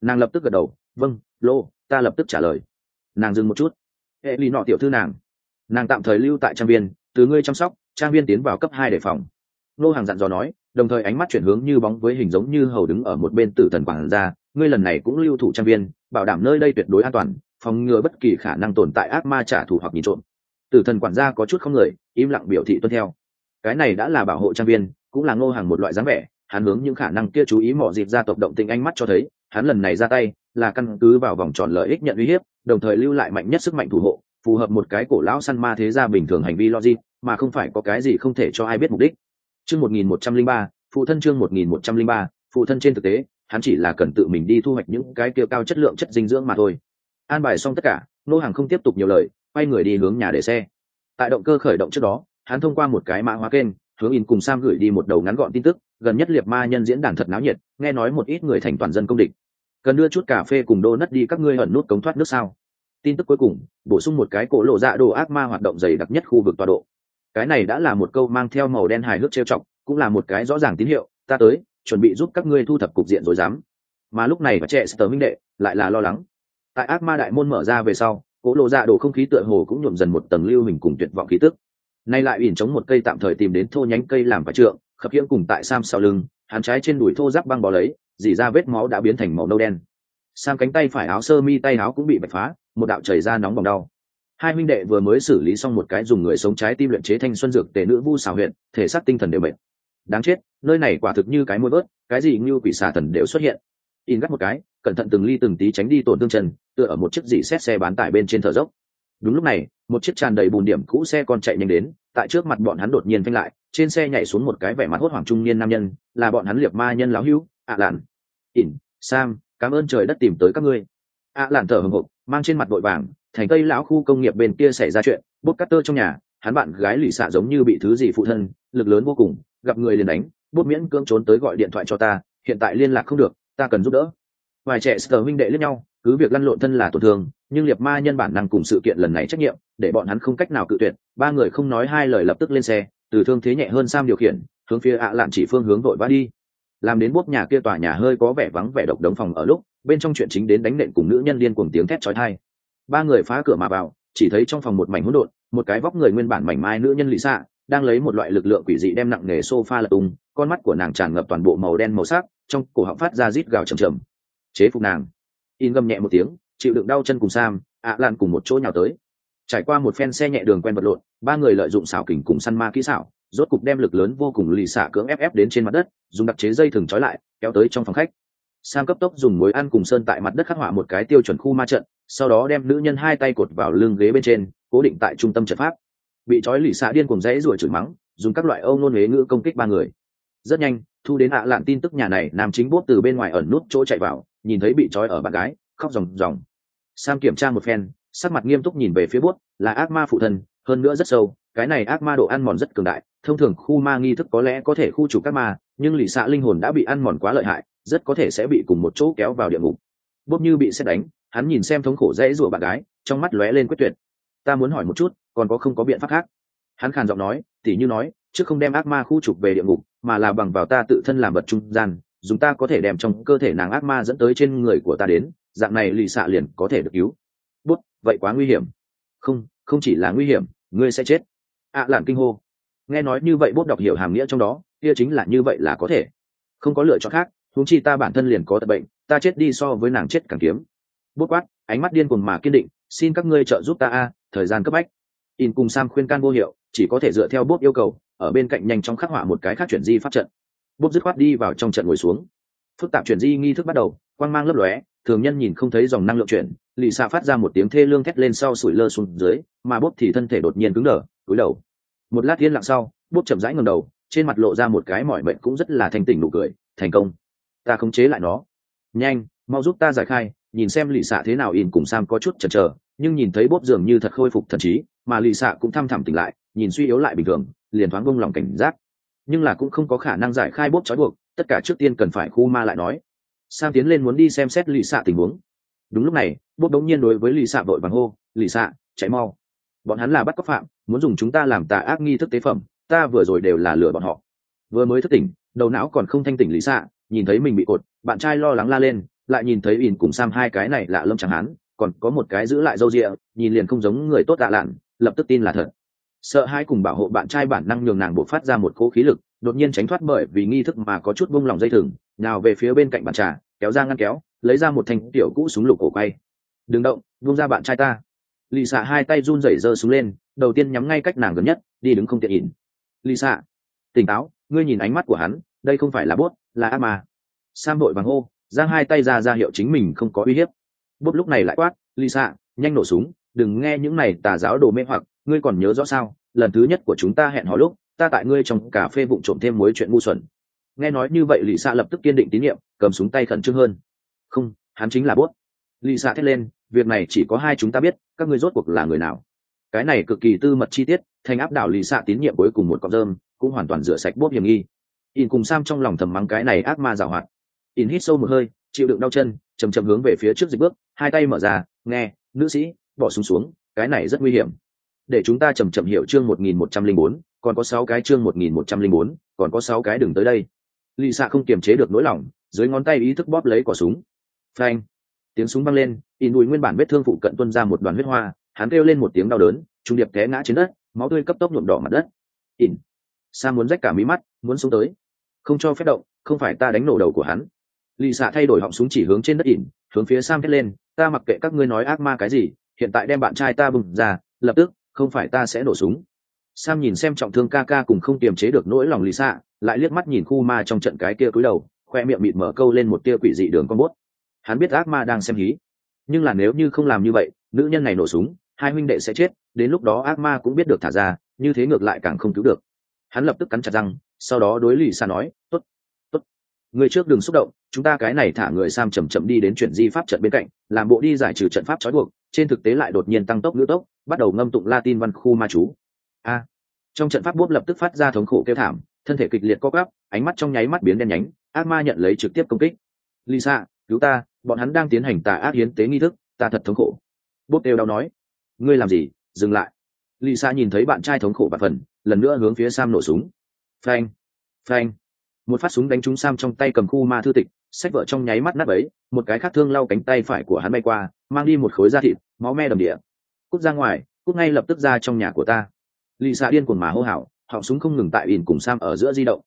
Nàng lập tức gật đầu vâng lô, ta lập tức trả lời. Nàng dừng một chút. Hệ lì nọ tiểu thư nàng. Nàng tạm thời lưu tại trang viên, từ ngươi chăm sóc, trang viên tiến vào cấp hai đề phòng. Lô hàng dặn dò nói đồng thời ánh mắt chuyển hướng như bóng với hình giống như hầu đứng ở một bên tử thần quảng ra ngươi lần này cũng lưu thủ trang viên, bảo đảm nơi đây tuyệt đối an toàn, phòng ngừa bất kỳ khả năng tồn tại ác ma trả thù hoặc nhìn trộm. Tử thần quản gia có chút không người im lặng biểu thị tuân theo. Cái này đã là bảo hộ trang viên, cũng là ngô hàng một loại dáng vẻ, hắn hướng những khả năng kia chú ý mỏ dịp gia tộc động tình ánh mắt cho thấy, hắn lần này ra tay, là căn cứ vào vòng tròn lợi ích nhận uy hiếp, đồng thời lưu lại mạnh nhất sức mạnh thủ hộ, phù hợp một cái cổ lão săn ma thế gia bình thường hành vi logic, mà không phải có cái gì không thể cho ai biết mục đích chương một nghìn một trăm linh ba, phụ thân chương một nghìn một trăm linh ba, phụ thân trên thực tế, hắn chỉ là cần tự mình đi thu hoạch những cái kia cao chất lượng chất dinh dưỡng mà thôi. An bài xong tất cả, nô hàng không tiếp tục nhiều lời, quay người đi hướng nhà để xe. Tại động cơ khởi động trước đó, hắn thông qua một cái mã hóa kênh, hướng in cùng sam gửi đi một đầu ngắn gọn tin tức, gần nhất liệt ma nhân diễn đàn thật náo nhiệt, nghe nói một ít người thành toàn dân công địch. Cần đưa chút cà phê cùng đô nất đi các ngươi ẩn nút cống thoát nước sao? Tin tức cuối cùng, bổ sung một cái cổ lộ dạ đồ ác ma hoạt động dày đặc nhất khu vực tọa độ cái này đã là một câu mang theo màu đen hài hước trêu chọc, cũng là một cái rõ ràng tín hiệu, ta tới, chuẩn bị giúp các ngươi thu thập cục diện rồi dám mà lúc này và trẻ sờ minh đệ lại là lo lắng. Tại ác ma đại môn mở ra về sau cỗ lộ ra đồ không khí tựa hồ cũng nhuộm dần một tầng lưu hình cùng tuyệt vọng khí tức. Nay lại ỉn chống một cây tạm thời tìm đến thô nhánh cây làm và trượng, khập khiễng cùng tại sam sau lưng, hắn trái trên đùi thô giáp băng bó lấy dỉ ra vết máu đã biến thành màu nâu đen. Sam cánh tay phải áo sơ mi tay áo cũng bị bạch phá, một đạo chảy ra nóng bỏng đau hai minh đệ vừa mới xử lý xong một cái dùng người sống trái tim luyện chế thanh xuân dược tề nữ vu xào huyện, thể xác tinh thần đều mệt. Đáng chết, nơi này quả thực như cái môi bớt cái gì như quỷ xà thần đều xuất hiện. In gắt một cái, cẩn thận từng ly từng tí tránh đi tổn thương chân, tựa ở một chiếc dỉ xét xe bán tải bên trên thờ dốc. Đúng lúc này, một chiếc tràn đầy bùn điểm cũ xe còn chạy nhanh đến, tại trước mặt bọn hắn đột nhiên phanh lại, trên xe nhảy xuống một cái vẻ mặt hốt hoảng trung niên nam nhân, là bọn hắn liệt ma nhân láo hưu ạ à lạn. Ỉn sam, cảm ơn trời đất tìm tới các ngươi. ạ à lạn thở hồng hộc mang trên mặt vội vàng thành tây lão khu công nghiệp bên kia xảy ra chuyện, bốt cắt tơ trong nhà, hắn bạn gái lì xạ giống như bị thứ gì phụ thân, lực lớn vô cùng, gặp người liền đánh, bốt miễn cưỡng trốn tới gọi điện thoại cho ta, hiện tại liên lạc không được, ta cần giúp đỡ. Vài trẻ sờ huynh đệ lẫn nhau, cứ việc lăn lộn thân là tổn thương, nhưng liệt ma nhân bản năng cùng sự kiện lần này trách nhiệm, để bọn hắn không cách nào cự tuyệt, ba người không nói hai lời lập tức lên xe, từ thương thế nhẹ hơn sam điều khiển, hướng phía ạ lạn chỉ phương hướng vội vã đi. Làm đến bốt nhà kia tòa nhà hơi có vẻ vắng vẻ độc đống phòng ở lúc, bên trong chuyện chính đến đánh nện cùng nữ nhân liên cùng tiếng thét chói tai ba người phá cửa mà vào, chỉ thấy trong phòng một mảnh hỗn độn, một cái vóc người nguyên bản mảnh mai nữ nhân lì xạ, đang lấy một loại lực lượng quỷ dị đem nặng nghề sofa lật tung, con mắt của nàng tràn ngập toàn bộ màu đen màu sắc, trong cổ họng phát ra rít gào chầm chầm chế phục nàng. In gầm nhẹ một tiếng, chịu đựng đau chân cùng sam, ạ lan cùng một chỗ nhào tới. Trải qua một phen xe nhẹ đường quen vật lộn, ba người lợi dụng xảo kình cùng săn ma kỹ xảo, rốt cục đem lực lớn vô cùng lì xạ cưỡng ép ép đến trên mặt đất, dùng đặc chế dây thừng trói lại, kéo tới trong phòng khách. Sam cấp tốc dùng mối ăn cùng sơn tại mặt đất khắc họa một cái tiêu chuẩn khu ma trận sau đó đem nữ nhân hai tay cột vào lưng ghế bên trên, cố định tại trung tâm trận pháp. Bị trói lì xạ điên cùng rẽ ruổi chửi mắng, dùng các loại âu nôn huế ngữ công kích ba người. Rất nhanh, thu đến ạ lạn tin tức nhà này, nam chính bốt từ bên ngoài ẩn nút chỗ chạy vào, nhìn thấy bị trói ở bạn gái, khóc ròng ròng. Sam kiểm tra một phen, sắc mặt nghiêm túc nhìn về phía bốt, là ác ma phụ thân, hơn nữa rất sâu, cái này ác ma độ ăn mòn rất cường đại, thông thường khu ma nghi thức có lẽ có thể khu trục các ma, nhưng lì xạ linh hồn đã bị ăn mòn quá lợi hại, rất có thể sẽ bị cùng một chỗ kéo vào địa ngục. Bốt như bị xét đánh hắn nhìn xem thống khổ dễ rủa bạn gái, trong mắt lóe lên quyết tuyệt. Ta muốn hỏi một chút, còn có không có biện pháp khác? Hắn khàn giọng nói, tỉ như nói, trước không đem ác ma khu trục về địa ngục, mà là bằng vào ta tự thân làm vật trung gian, dùng ta có thể đem trong cơ thể nàng ác ma dẫn tới trên người của ta đến, dạng này lì xạ liền có thể được cứu. Bút, vậy quá nguy hiểm. Không không chỉ là nguy hiểm, ngươi sẽ chết. Ạ à lạn kinh hô. Nghe nói như vậy bút đọc hiểu hàm nghĩa trong đó, kia chính là như vậy là có thể. Không có lựa chọn khác, huống chi ta bản thân liền có tật bệnh, ta chết đi so với nàng chết càng kiếm bút quát, ánh mắt điên cuồng mà kiên định, xin các ngươi trợ giúp ta a, thời gian cấp bách. In cùng sam khuyên can vô hiệu, chỉ có thể dựa theo bút yêu cầu, ở bên cạnh nhanh chóng khắc họa một cái khác chuyển di pháp trận. Bút dứt khoát đi vào trong trận ngồi xuống. Phức tạp chuyển di nghi thức bắt đầu, quang mang lấp lóe, thường nhân nhìn không thấy dòng năng lượng chuyển, lì xạ phát ra một tiếng thê lương thét lên sau sủi lơ xuống dưới, mà bút thì thân thể đột nhiên cứng đờ, cúi đầu. Một lát yên lặng sau, bút chậm rãi ngầm đầu, trên mặt lộ ra một cái mỏi mệt cũng rất là thanh tỉnh nụ cười, thành công, ta khống chế lại nó. Nhanh, mau giúp ta giải khai nhìn xem lì xạ thế nào in cùng sam có chút chần chờ, nhưng nhìn thấy bốp dường như thật khôi phục thần trí, mà lì xạ cũng thăm thẳm tỉnh lại, nhìn suy yếu lại bình thường, liền thoáng bông lòng cảnh giác. Nhưng là cũng không có khả năng giải khai bốp trói buộc, tất cả trước tiên cần phải khu ma lại nói. Sam tiến lên muốn đi xem xét lì xạ tình huống. Đúng lúc này, bốp đống nhiên đối với lì xạ vội vàng hô, lì xạ, chạy mau. Bọn hắn là bắt cóc phạm, muốn dùng chúng ta làm tà ác nghi thức tế phẩm, ta vừa rồi đều là lừa bọn họ. Vừa mới thức tỉnh, đầu não còn không thanh tỉnh lì xạ, nhìn thấy mình bị cột, bạn trai lo lắng la lên lại nhìn thấy ỉn cùng sam hai cái này lạ lâm chẳng hắn còn có một cái giữ lại râu rịa, nhìn liền không giống người tốt tạ lạn lập tức tin là thật. Sợ hai cùng bảo hộ bạn trai bản năng nhường nàng buộc phát ra một cỗ khí lực, đột nhiên tránh thoát bởi vì nghi thức mà có chút bông lòng dây thừng, nào về phía bên cạnh bàn trà, kéo ra ngăn kéo, lấy ra một thanh tiểu cũ súng lục cổ quay. Đừng động vung ra bạn trai ta. Lì xạ hai tay run rẩy giơ súng lên, đầu tiên nhắm ngay cách nàng gần nhất, đi đứng không tiện ỉn lì xạ tỉnh táo, ngươi nhìn ánh mắt của hắn, đây không phải là bốt, là ác mà sam đội bằng hô giang hai tay ra ra hiệu chính mình không có uy hiếp. Bốp lúc này lại quát, lisa, nhanh nổ súng, đừng nghe những này tà giáo đồ mê hoặc, ngươi còn nhớ rõ sao? Lần thứ nhất của chúng ta hẹn hò lúc, ta tại ngươi trong cà phê vụng trộm thêm mối chuyện ngu xuẩn. Nghe nói như vậy lì xạ lập tức kiên định tín nhiệm, cầm súng tay khẩn trương hơn. Không, hắn chính là bốt lì xạ thét lên, việc này chỉ có hai chúng ta biết, các ngươi rốt cuộc là người nào? Cái này cực kỳ tư mật chi tiết, thành áp đảo lì xạ tín nhiệm cuối cùng một cọc rơm, cũng hoàn toàn rửa sạch bốp hiểm nghi. In cùng sam trong lòng thầm mắng cái này ác ma giảo hoạt in hít sâu một hơi chịu đựng đau chân chầm chầm hướng về phía trước dịch bước hai tay mở ra nghe nữ sĩ bỏ súng xuống, xuống cái này rất nguy hiểm. Để chúng ta chầm chậm hiểu chương một nghìn một trăm linh bốn còn có sáu cái chương một nghìn một trăm linh bốn còn có sáu cái đừng tới đây. Lì xạ không kiềm chế được nỗi lòng dưới ngón tay ý thức bóp lấy cỏ súng. Phanh tiếng súng văng lên in đùi nguyên bản vết thương phụ cận tuân ra một đoàn huyết hoa hắn kêu lên một tiếng đau đớn trung điệp té ngã trên đất máu tươi cấp tốc nhuộm đỏ mặt đất. In sa muốn rách cả mí mắt muốn xuống tới. Không cho phép động không phải ta đánh nổ đầu của hắn lì xạ thay đổi họng súng chỉ hướng trên đất ỉn, hướng phía sam thét lên, ta mặc kệ các ngươi nói ác ma cái gì, hiện tại đem bạn trai ta bừng ra, lập tức, không phải ta sẽ nổ súng. Sam nhìn xem trọng thương ca ca cùng không kiềm chế được nỗi lòng lì xạ lại liếc mắt nhìn khu ma trong trận cái kia cúi đầu, khoe miệng mịt mở câu lên một tia quỷ dị đường con bốt. Hắn biết ác ma đang xem hí, nhưng là nếu như không làm như vậy, nữ nhân này nổ súng, hai huynh đệ sẽ chết, đến lúc đó ác ma cũng biết được thả ra, như thế ngược lại càng không cứu được. Hắn lập tức cắn chặt răng, sau đó đối lì xa nói t ố t t ố t người trước đừng xúc động chúng ta cái này thả người sam chầm chậm đi đến chuyện di pháp trận bên cạnh, làm bộ đi giải trừ trận pháp trói buộc, trên thực tế lại đột nhiên tăng tốc ngữ tốc, bắt đầu ngâm tụng latin văn khu ma chú. A. Trong trận pháp bốp lập tức phát ra thống khổ kêu thảm, thân thể kịch liệt co gắp ánh mắt trong nháy mắt biến đen nhánh, ác ma nhận lấy trực tiếp công kích. Lisa, cứu ta, bọn hắn đang tiến hành tà ác hiến tế nghi thức, ta thật thống khổ. Bốp đều đau nói. Ngươi làm gì? Dừng lại. Lisa nhìn thấy bạn trai thống khổ và phần, lần nữa hướng phía sam nổ súng. Phanh. Phanh. Một phát súng đánh trúng sam trong tay cầm khu ma thư tịch sách vợ trong nháy mắt nát ấy một cái khác thương lau cánh tay phải của hắn bay qua, mang đi một khối da thịt, máu me đầm địa cút ra ngoài, cút ngay lập tức ra trong nhà của ta. Lì xạ điên cuồng mà hô hào, họng súng không ngừng tại ỉn cùng sam ở giữa di động.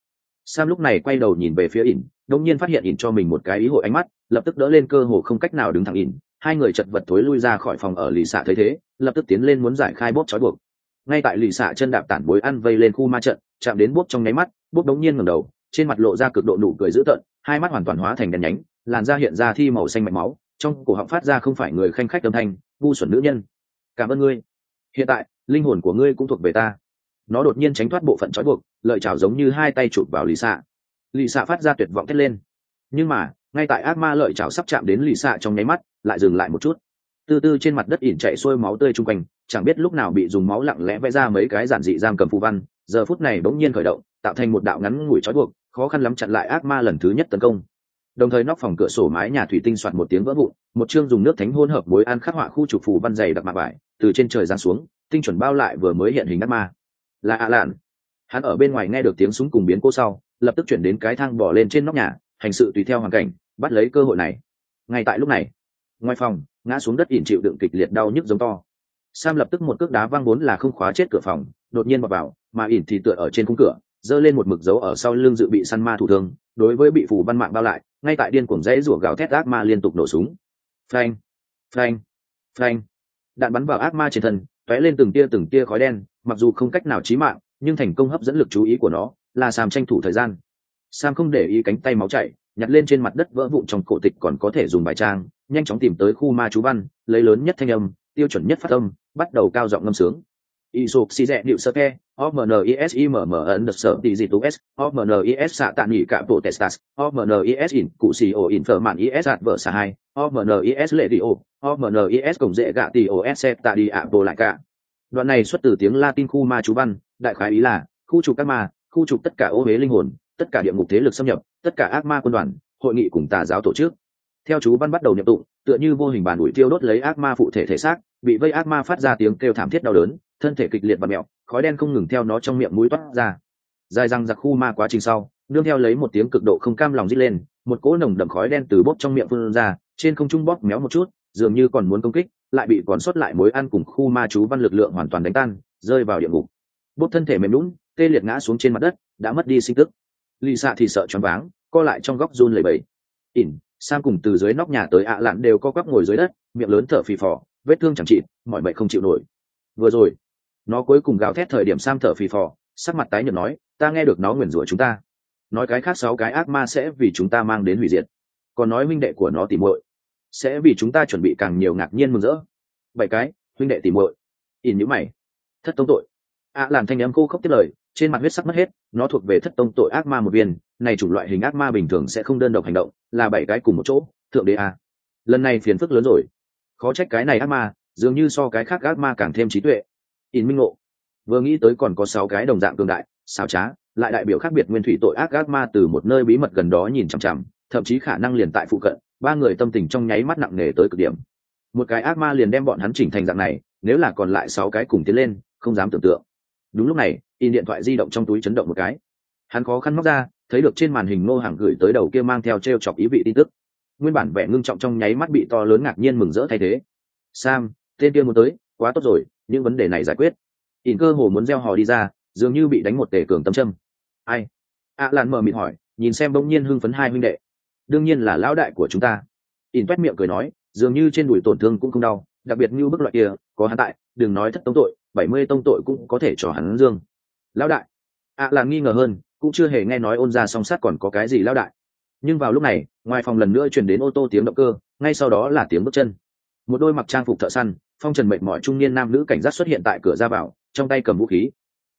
Sam lúc này quay đầu nhìn về phía ỉn đống nhiên phát hiện ỉn cho mình một cái ý hội ánh mắt, lập tức đỡ lên cơ hồ không cách nào đứng thẳng ỉn. Hai người chật vật thối lui ra khỏi phòng ở lì xạ thấy thế, lập tức tiến lên muốn giải khai bốt trói buộc. Ngay tại lì xạ chân đạp tản bối ăn vây lên khu ma trận, chạm đến bốt trong nháy mắt bốt đống nhiên ngẩng đầu, trên mặt lộ ra cực độ nụ cười dữ tợn hai mắt hoàn toàn hóa thành đèn nhánh, làn da hiện ra thi màu xanh mạch máu, trong cổ họng phát ra không phải người khanh khách âm thanh, ngu xuẩn nữ nhân. Cảm ơn ngươi. Hiện tại, linh hồn của ngươi cũng thuộc về ta. Nó đột nhiên tránh thoát bộ phận trói buộc, lợi chảo giống như hai tay chụp vào lì xạ lì xạ phát ra tuyệt vọng thét lên. Nhưng mà, ngay tại ác ma lợi chảo sắp chạm đến lì xạ trong nháy mắt, lại dừng lại một chút. Từ từ trên mặt đất ỉn chạy xuôi máu tươi chung quanh, chẳng biết lúc nào bị dùng máu lặng lẽ vẽ ra mấy cái giản dị giam cầm phù văn, giờ phút này bỗng nhiên khởi động, tạo thành một đạo ngắn ngủi trói buộc khó khăn lắm chặn lại ác ma lần thứ nhất tấn công. Đồng thời nóc phòng cửa sổ mái nhà thủy tinh soạt một tiếng vỡ vụn, một chương dùng nước thánh hôn hợp mối ăn khắc họa khu trục phù văn dày đặc mạ vải, từ trên trời giáng xuống, tinh chuẩn bao lại vừa mới hiện hình ác ma. Là ạ lạn. Hắn ở bên ngoài nghe được tiếng súng cùng biến cô sau, lập tức chuyển đến cái thang bỏ lên trên nóc nhà, hành sự tùy theo hoàn cảnh, bắt lấy cơ hội này. Ngay tại lúc này, ngoài phòng, ngã xuống đất ỉn chịu đựng kịch liệt đau nhức giống to. Sam lập tức một cước đá văng vốn là không khóa chết cửa phòng, đột nhiên vào vào, mà ỉn thì tựa ở trên khung cửa giơ lên một mực dấu ở sau lưng dự bị săn ma thủ thương đối với bị phù văn mạng bao lại, ngay tại điên cuồng rẽ rủa gào thét ác ma liên tục nổ súng. Phanh phanh phanh. Đạn bắn vào ác ma trên thân, tóe lên từng tia từng tia khói đen, mặc dù không cách nào chí mạng, nhưng thành công hấp dẫn lực chú ý của nó, là sam tranh thủ thời gian. Sam không để ý cánh tay máu chảy, nhặt lên trên mặt đất vỡ vụn trong cổ tịch còn có thể dùng bài trang, nhanh chóng tìm tới khu ma chú văn, lấy lớn nhất thanh âm, tiêu chuẩn nhất phát âm, bắt đầu cao giọng ngâm sướng. Isop si rẹ điệu sơ ke, OMNISIMM ấn đập sở tỷ dị tú S, OMNIS xạ tạn nghỉ cả bộ testas, OMNIS in cụ xì ổ in phở mạn IS ạt vợ xà hai, OMNIS lệ đi ổ, OMNIS cổng dễ gạ tỷ ổ S tạ đi ạ bộ lại cả. Đoạn này xuất từ tiếng Latin khu ma chú văn, đại khái ý là, khu trục các ma, khu trục tất cả ô huế linh hồn, tất cả địa ngục thế lực xâm nhập, tất cả ác ma quân đoàn, hội nghị cùng tà giáo tổ chức. Theo chú văn bắt đầu nhập tụng, tựa như vô hình bàn ủi tiêu đốt lấy ác ma phụ thể thể xác, bị vây ác ma phát ra tiếng kêu thảm thiết đau đớn, thân thể kịch liệt và mẹo, khói đen không ngừng theo nó trong miệng mũi toát ra. Dài răng giặc khu ma quá trình sau nương theo lấy một tiếng cực độ không cam lòng rít lên, một cỗ nồng đậm khói đen từ bốc trong miệng phun ra, trên không trung bóp méo một chút, dường như còn muốn công kích, lại bị còn sót lại mối ăn cùng khu ma chú văn lực lượng hoàn toàn đánh tan, rơi vào địa ngục. Bốc thân thể mềm lún tê liệt ngã xuống trên mặt đất, đã mất đi sinh tức. Lì xạ thì sợ choáng váng, co lại trong góc run lầy bầy ỉn sang cùng từ dưới nóc nhà tới ạ lặn đều co quắp ngồi dưới đất, miệng lớn thở phì phò, vết thương chẳng trị mọi bệnh không chịu nổi. Vừa rồi nó cuối cùng gào thét thời điểm sam thở phì phò sắc mặt tái nhợt nói ta nghe được nó nguyền rủa chúng ta. Nói cái khác sáu cái ác ma sẽ vì chúng ta mang đến hủy diệt. Còn nói huynh đệ của nó tìm muội sẽ vì chúng ta chuẩn bị càng nhiều ngạc nhiên mừng rỡ. Bảy cái huynh đệ tìm muội. Ỉn nhữ mày. Thất tông tội. Ạ à, làm thanh âm khô khốc tiết lời trên mặt huyết sắc mất hết nó thuộc về thất tông tội ác ma một viên này chủng loại hình ác ma bình thường sẽ không đơn độc hành động là bảy cái cùng một chỗ thượng đế a. À. lần này phiền phức lớn rồi. Khó trách cái này ác ma dường như so cái khác ác ma càng thêm trí tuệ in minh ngộ. Vừa nghĩ tới còn có sáu cái đồng dạng cường đại xào trá, lại đại biểu khác biệt nguyên thủy tội ác ác ma từ một nơi bí mật gần đó nhìn chằm chằm, thậm chí khả năng liền tại phụ cận, ba người tâm tình trong nháy mắt nặng nề tới cực điểm. Một cái ác ma liền đem bọn hắn chỉnh thành dạng này, nếu là còn lại sáu cái cùng tiến lên, không dám tưởng tượng. Đúng lúc này, in điện thoại di động trong túi chấn động một cái. Hắn khó khăn móc ra, thấy được trên màn hình ngô hàng gửi tới đầu kia mang theo t r e o chọc ý vị tin tức. Nguyên bản vẻ ngưng trọng trong nháy mắt bị to lớn ngạc nhiên mừng rỡ thay thế. Sam, tên kia muốn tới, quá tốt rồi những vấn đề này giải quyết. Ỉn cơ hồ muốn gieo hò đi ra, dường như bị đánh một tể cường tâm châm. Ai? Ạ à lan mờ mịt hỏi, nhìn xem bỗng nhiên hưng phấn hai huynh đệ. Đương nhiên là lão đại của chúng ta. Ỉn toét miệng cười nói, dường như trên đùi tổn thương cũng không đau, đặc biệt như bức loại kia, có hắn tại, đừng nói thất tông tội, bảy mươi tông tội cũng có thể cho hắn dương. Lão đại. Ạ à lan nghi ngờ hơn, cũng chưa hề nghe nói ôn ra song sát còn có cái gì lão đại. Nhưng vào lúc này, ngoài phòng lần nữa truyền đến ô tô tiếng động cơ, ngay sau đó là tiếng bước chân. Một đôi mặc trang phục thợ săn phong trần mệt mỏi trung niên nam nữ cảnh giác xuất hiện tại cửa ra vào, trong tay cầm vũ khí.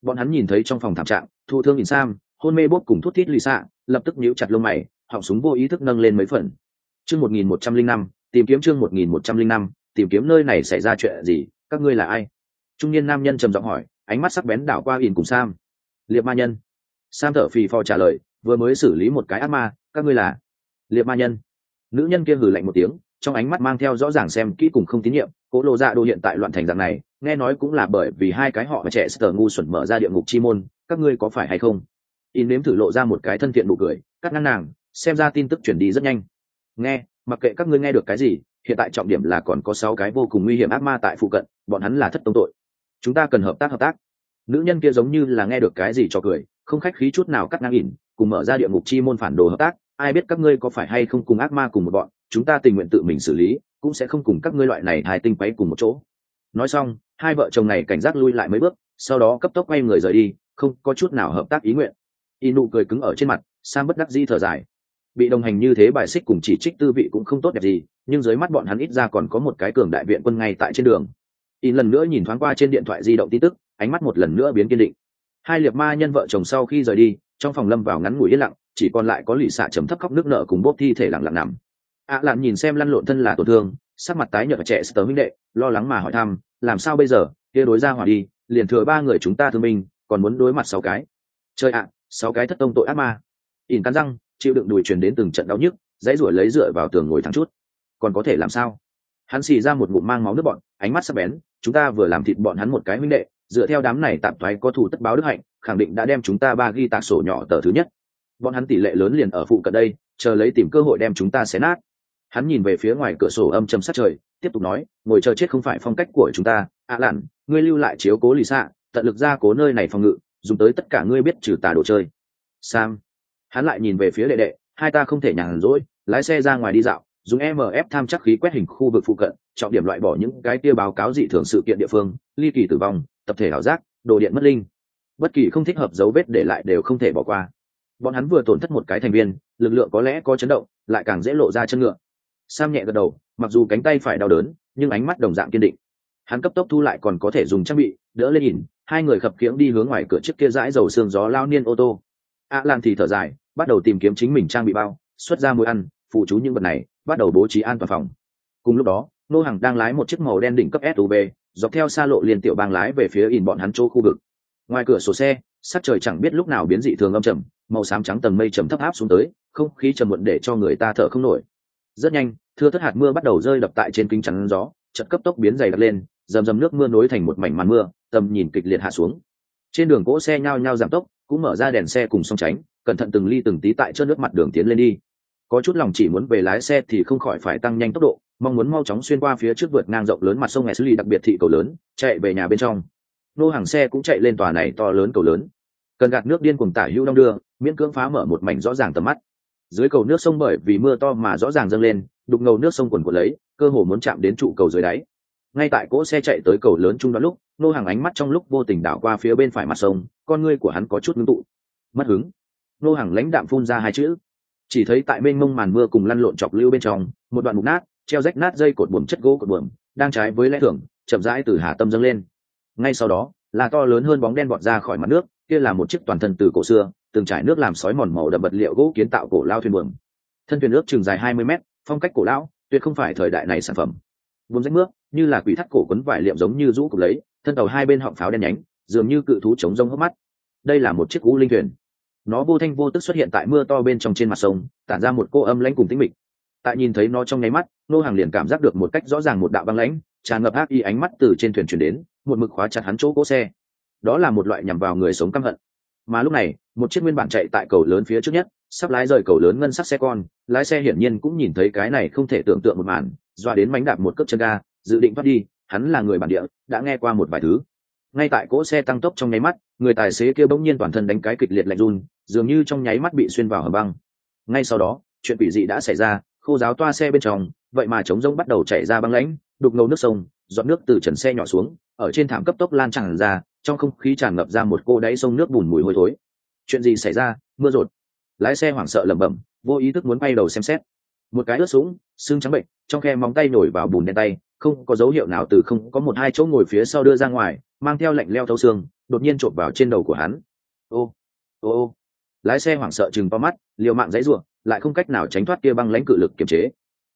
Bọn hắn nhìn thấy trong phòng thảm trạng, thu thương nhìn sam, hôn mê bốt cùng thút thít lì xạ, lập tức nhíu chặt lông mày, họng súng vô ý thức nâng lên mấy phần. Chương một nghìn một trăm linh năm, tìm kiếm chương một nghìn một trăm linh năm, tìm kiếm nơi này xảy ra chuyện gì, các ngươi là ai? Trung niên nam nhân trầm giọng hỏi, ánh mắt sắc bén đảo qua ỉn cùng sam. Liệt ma nhân. Sam thở phì phò trả lời, vừa mới xử lý một cái ác ma, các ngươi là? Liệt ma nhân. Nữ nhân kia hừ lạnh một tiếng trong ánh mắt mang theo rõ ràng xem kỹ cùng không tín nhiệm, cố lộ dạ đô hiện tại loạn thành dạng này, nghe nói cũng là bởi vì hai cái họ và trẻ sờ ngu xuẩn mở ra địa ngục chi môn, các ngươi có phải hay không? In nếm thử lộ ra một cái thân thiện nụ cười, cắt ngăn nàng, xem ra tin tức chuyển đi rất nhanh. Nghe, mặc kệ các ngươi nghe được cái gì, hiện tại trọng điểm là còn có sáu cái vô cùng nguy hiểm ác ma tại phụ cận, bọn hắn là thất tông tội. Chúng ta cần hợp tác hợp tác. Nữ nhân kia giống như là nghe được cái gì cho cười, không khách khí chút nào cắt ngang ỉn, cùng mở ra địa ngục chi môn phản đồ hợp tác. Ai biết các ngươi có phải hay không cùng ác ma cùng một bọn? Chúng ta tình nguyện tự mình xử lý, cũng sẽ không cùng các ngươi loại này hai tinh quấy cùng một chỗ. Nói xong, hai vợ chồng này cảnh giác lui lại mấy bước, sau đó cấp tốc quay người rời đi, không có chút nào hợp tác ý nguyện. Y nụ cười cứng ở trên mặt, sam bất đắc di thở dài. Bị đồng hành như thế bài xích cùng chỉ trích tư vị cũng không tốt đẹp gì, nhưng dưới mắt bọn hắn ít ra còn có một cái cường đại viện quân ngay tại trên đường. Y lần nữa nhìn thoáng qua trên điện thoại di động tin tức, ánh mắt một lần nữa biến kiên định. Hai liệt ma nhân vợ chồng sau khi rời đi, trong phòng lâm vào ngắn ngủi yên lặng, chỉ còn lại có lì xạ chấm thấp khóc nước nợ cùng bốp thi thể lặng lặng nằm ạ à lặn nhìn xem lăn lộn thân là tổn thương, sắc mặt tái nhợt trẻ sờ minh đệ, lo lắng mà hỏi thăm, làm sao bây giờ? Kia đối ra hỏa đi, liền thừa ba người chúng ta thương minh còn muốn đối mặt sáu cái. Chơi ạ, sáu cái thất tông tội ác ma. Ỉn cắn răng, chịu đựng đùi truyền đến từng trận đau nhức, dãy ruổi lấy dựa vào tường ngồi thẳng chút. Còn có thể làm sao? Hắn xì ra một ngụm mang máu nước bọn, ánh mắt sắc bén, chúng ta vừa làm thịt bọn hắn một cái huynh đệ, dựa theo đám này tạm thoái có thủ tất báo đức hạnh, khẳng định đã đem chúng ta ba ghi tạc sổ nhỏ tờ thứ nhất. Bọn hắn tỷ lệ lớn liền ở phụ cận đây, chờ lấy tìm cơ hội đem chúng ta xé nát hắn nhìn về phía ngoài cửa sổ âm chầm sát trời, tiếp tục nói, ngồi chờ chết không phải phong cách của chúng ta, ạ à lặn, ngươi lưu lại chiếu cố lì xạ tận lực ra cố nơi này phòng ngự, dùng tới tất cả ngươi biết trừ tà đồ chơi. Sam, hắn lại nhìn về phía đệ đệ, hai ta không thể nhàn rỗi, lái xe ra ngoài đi dạo, dùng mf tham chắc khí quét hình khu vực phụ cận, trọng điểm loại bỏ những cái tia báo cáo dị thường sự kiện địa phương, ly kỳ tử vong, tập thể ảo giác, đồ điện mất linh. Bất kỳ không thích hợp dấu vết để lại đều không thể bỏ qua. Bọn hắn vừa tổn thất một cái thành viên, lực lượng có lẽ có chấn động, lại càng dễ lộ ra chân ngựa sam nhẹ gật đầu, mặc dù cánh tay phải đau đớn, nhưng ánh mắt đồng dạng kiên định. Hắn cấp tốc thu lại còn có thể dùng trang bị, đỡ lên nhìn, hai người khập khiễng đi hướng ngoài cửa trước kia dãi dầu xương gió lao niên ô tô. A lan thì thở dài, bắt đầu tìm kiếm chính mình trang bị bao, xuất ra mối ăn, phụ chú những vật này, bắt đầu bố trí an toàn phòng. Cùng lúc đó, nô hàng đang lái một chiếc màu đen đỉnh cấp suv dọc theo xa lộ liền tiểu bang lái về phía in bọn hắn chỗ khu vực. Ngoài cửa sổ xe, sắc trời chẳng biết lúc nào biến dị thường âm trầm, màu xám trắng tầng mây trầm thấp áp xuống tới, không khí trầm muộn để cho người ta thở không nổi rất nhanh thưa thất hạt mưa bắt đầu rơi đập tại trên kính chắn gió chật cấp tốc biến dày đặc lên dầm dầm nước mưa nối thành một mảnh màn mưa tầm nhìn kịch liệt hạ xuống trên đường cỗ xe nhao nhao giảm tốc cũng mở ra đèn xe cùng song tránh cẩn thận từng ly từng tí tại chân nước mặt đường tiến lên đi có chút lòng chỉ muốn về lái xe thì không khỏi phải tăng nhanh tốc độ mong muốn mau chóng xuyên qua phía trước vượt ngang rộng lớn mặt sông Esli đặc biệt thị cầu lớn, chạy về nhà bên trong. Nô hàng xe cũng chạy lên tòa này to lớn cầu lớn. Cần gạt nước điên cuồng tả hữu đông đưa, miễn cưỡng phá mở một mảnh rõ ràng tầm mắt. Dưới cầu nước sông bởi vì mưa to mà rõ ràng dâng lên, đục ngầu nước sông quần của lấy, cơ hồ muốn chạm đến trụ cầu dưới đáy. Ngay tại cỗ xe chạy tới cầu lớn trung đoạn lúc, nô hàng ánh mắt trong lúc vô tình đảo qua phía bên phải mặt sông, con ngươi của hắn có chút ngưng tụ. Mất hứng. Nô hàng lãnh đạm phun ra hai chữ. Chỉ thấy tại bên mông màn mưa cùng lăn lộn chọc lưu bên trong, một đoạn mục nát, treo rách nát dây cột buồm chất gỗ cột buồm đang trái với lẽ thưởng chậm rãi từ hà tâm dâng lên ngay sau đó là to lớn hơn bóng đen bọt ra khỏi mặt nước kia là một chiếc toàn thân từ cổ xưa, từng trải nước làm sói mòn màu đậm vật liệu gỗ kiến tạo cổ lao thuyền buồm. Thân thuyền nước chừng dài hai mươi mét, phong cách cổ lão, tuyệt không phải thời đại này sản phẩm. Buồm rách nước, như là quỷ thắt cổ quấn vải liệm giống như rũ cục lấy, thân tàu hai bên họng pháo đen nhánh, dường như cự thú chống rông hốc mắt. Đây là một chiếc u linh thuyền. Nó vô thanh vô tức xuất hiện tại mưa to bên trong trên mặt sông, tản ra một cô âm lãnh cùng tĩnh mịch. Tại nhìn thấy nó trong nháy mắt, nô hàng liền cảm giác được một cách rõ ràng một đạo băng lãnh, tràn ngập ác y ánh mắt từ trên thuyền chuyển đến, một mực khóa chặt hắn chỗ cỗ xe đó là một loại nhằm vào người sống căm hận. Mà lúc này, một chiếc nguyên bản chạy tại cầu lớn phía trước nhất, sắp lái rời cầu lớn ngân sắc xe con, lái xe hiển nhiên cũng nhìn thấy cái này không thể tưởng tượng một màn, doa đến mánh đạp một cước chân ga, dự định thoát đi, hắn là người bản địa, đã nghe qua một vài thứ. Ngay tại cỗ xe tăng tốc trong nháy mắt, người tài xế kia bỗng nhiên toàn thân đánh cái kịch liệt lạnh run, dường như trong nháy mắt bị xuyên vào hầm băng. Ngay sau đó, chuyện quỷ dị đã xảy ra, khô giáo toa xe bên trong, vậy mà trống rông bắt đầu chảy ra băng lãnh, đục ngầu nước sông dọn nước từ trần xe nhỏ xuống, ở trên thảm cấp tốc lan tràn ra trong không khí tràn ngập ra một cô đáy sông nước bùn mùi hôi thối. Chuyện gì xảy ra? Mưa rột. Lái xe hoảng sợ lẩm bẩm, vô ý thức muốn bay đầu xem xét. Một cái ướt sũng, xương trắng bệnh, trong khe móng tay nổi vào bùn đen tay, không có dấu hiệu nào từ không có một hai chỗ ngồi phía sau đưa ra ngoài, mang theo lạnh leo thâu xương, đột nhiên trộm vào trên đầu của hắn. Ô ô ô. Lái xe hoảng sợ chừng to mắt, liều mạng dãy ruộng lại không cách nào tránh thoát kia băng lãnh cự lực kiềm chế.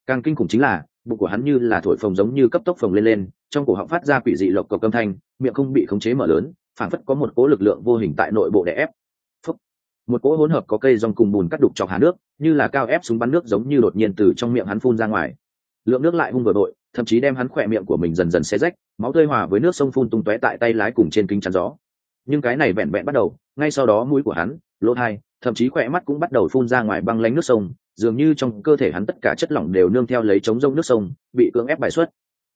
Càng kinh khủng chính là bụng của hắn như là thổi phồng giống như cấp tốc phồng lên lên, trong cổ họng phát ra quỷ dị lộc cộc âm thanh, miệng không bị khống chế mở lớn phản phất có một cỗ lực lượng vô hình tại nội bộ đè ép. Phúc. một cỗ hỗn hợp có cây rong cùng bùn cắt đục chọc hà nước, như là cao ép súng bắn nước giống như đột nhiên từ trong miệng hắn phun ra ngoài. Lượng nước lại hung vừa đội thậm chí đem hắn khỏe miệng của mình dần dần xé rách, máu tươi hòa với nước sông phun tung tóe tại tay lái cùng trên kính chắn gió. Nhưng cái này vẹn vẹn bắt đầu, ngay sau đó mũi của hắn, lỗ hai thậm chí khỏe mắt cũng bắt đầu phun ra ngoài băng lánh nước sông dường như trong cơ thể hắn tất cả chất lỏng đều nương theo lấy chống rông nước sông, bị cưỡng ép bài xuất.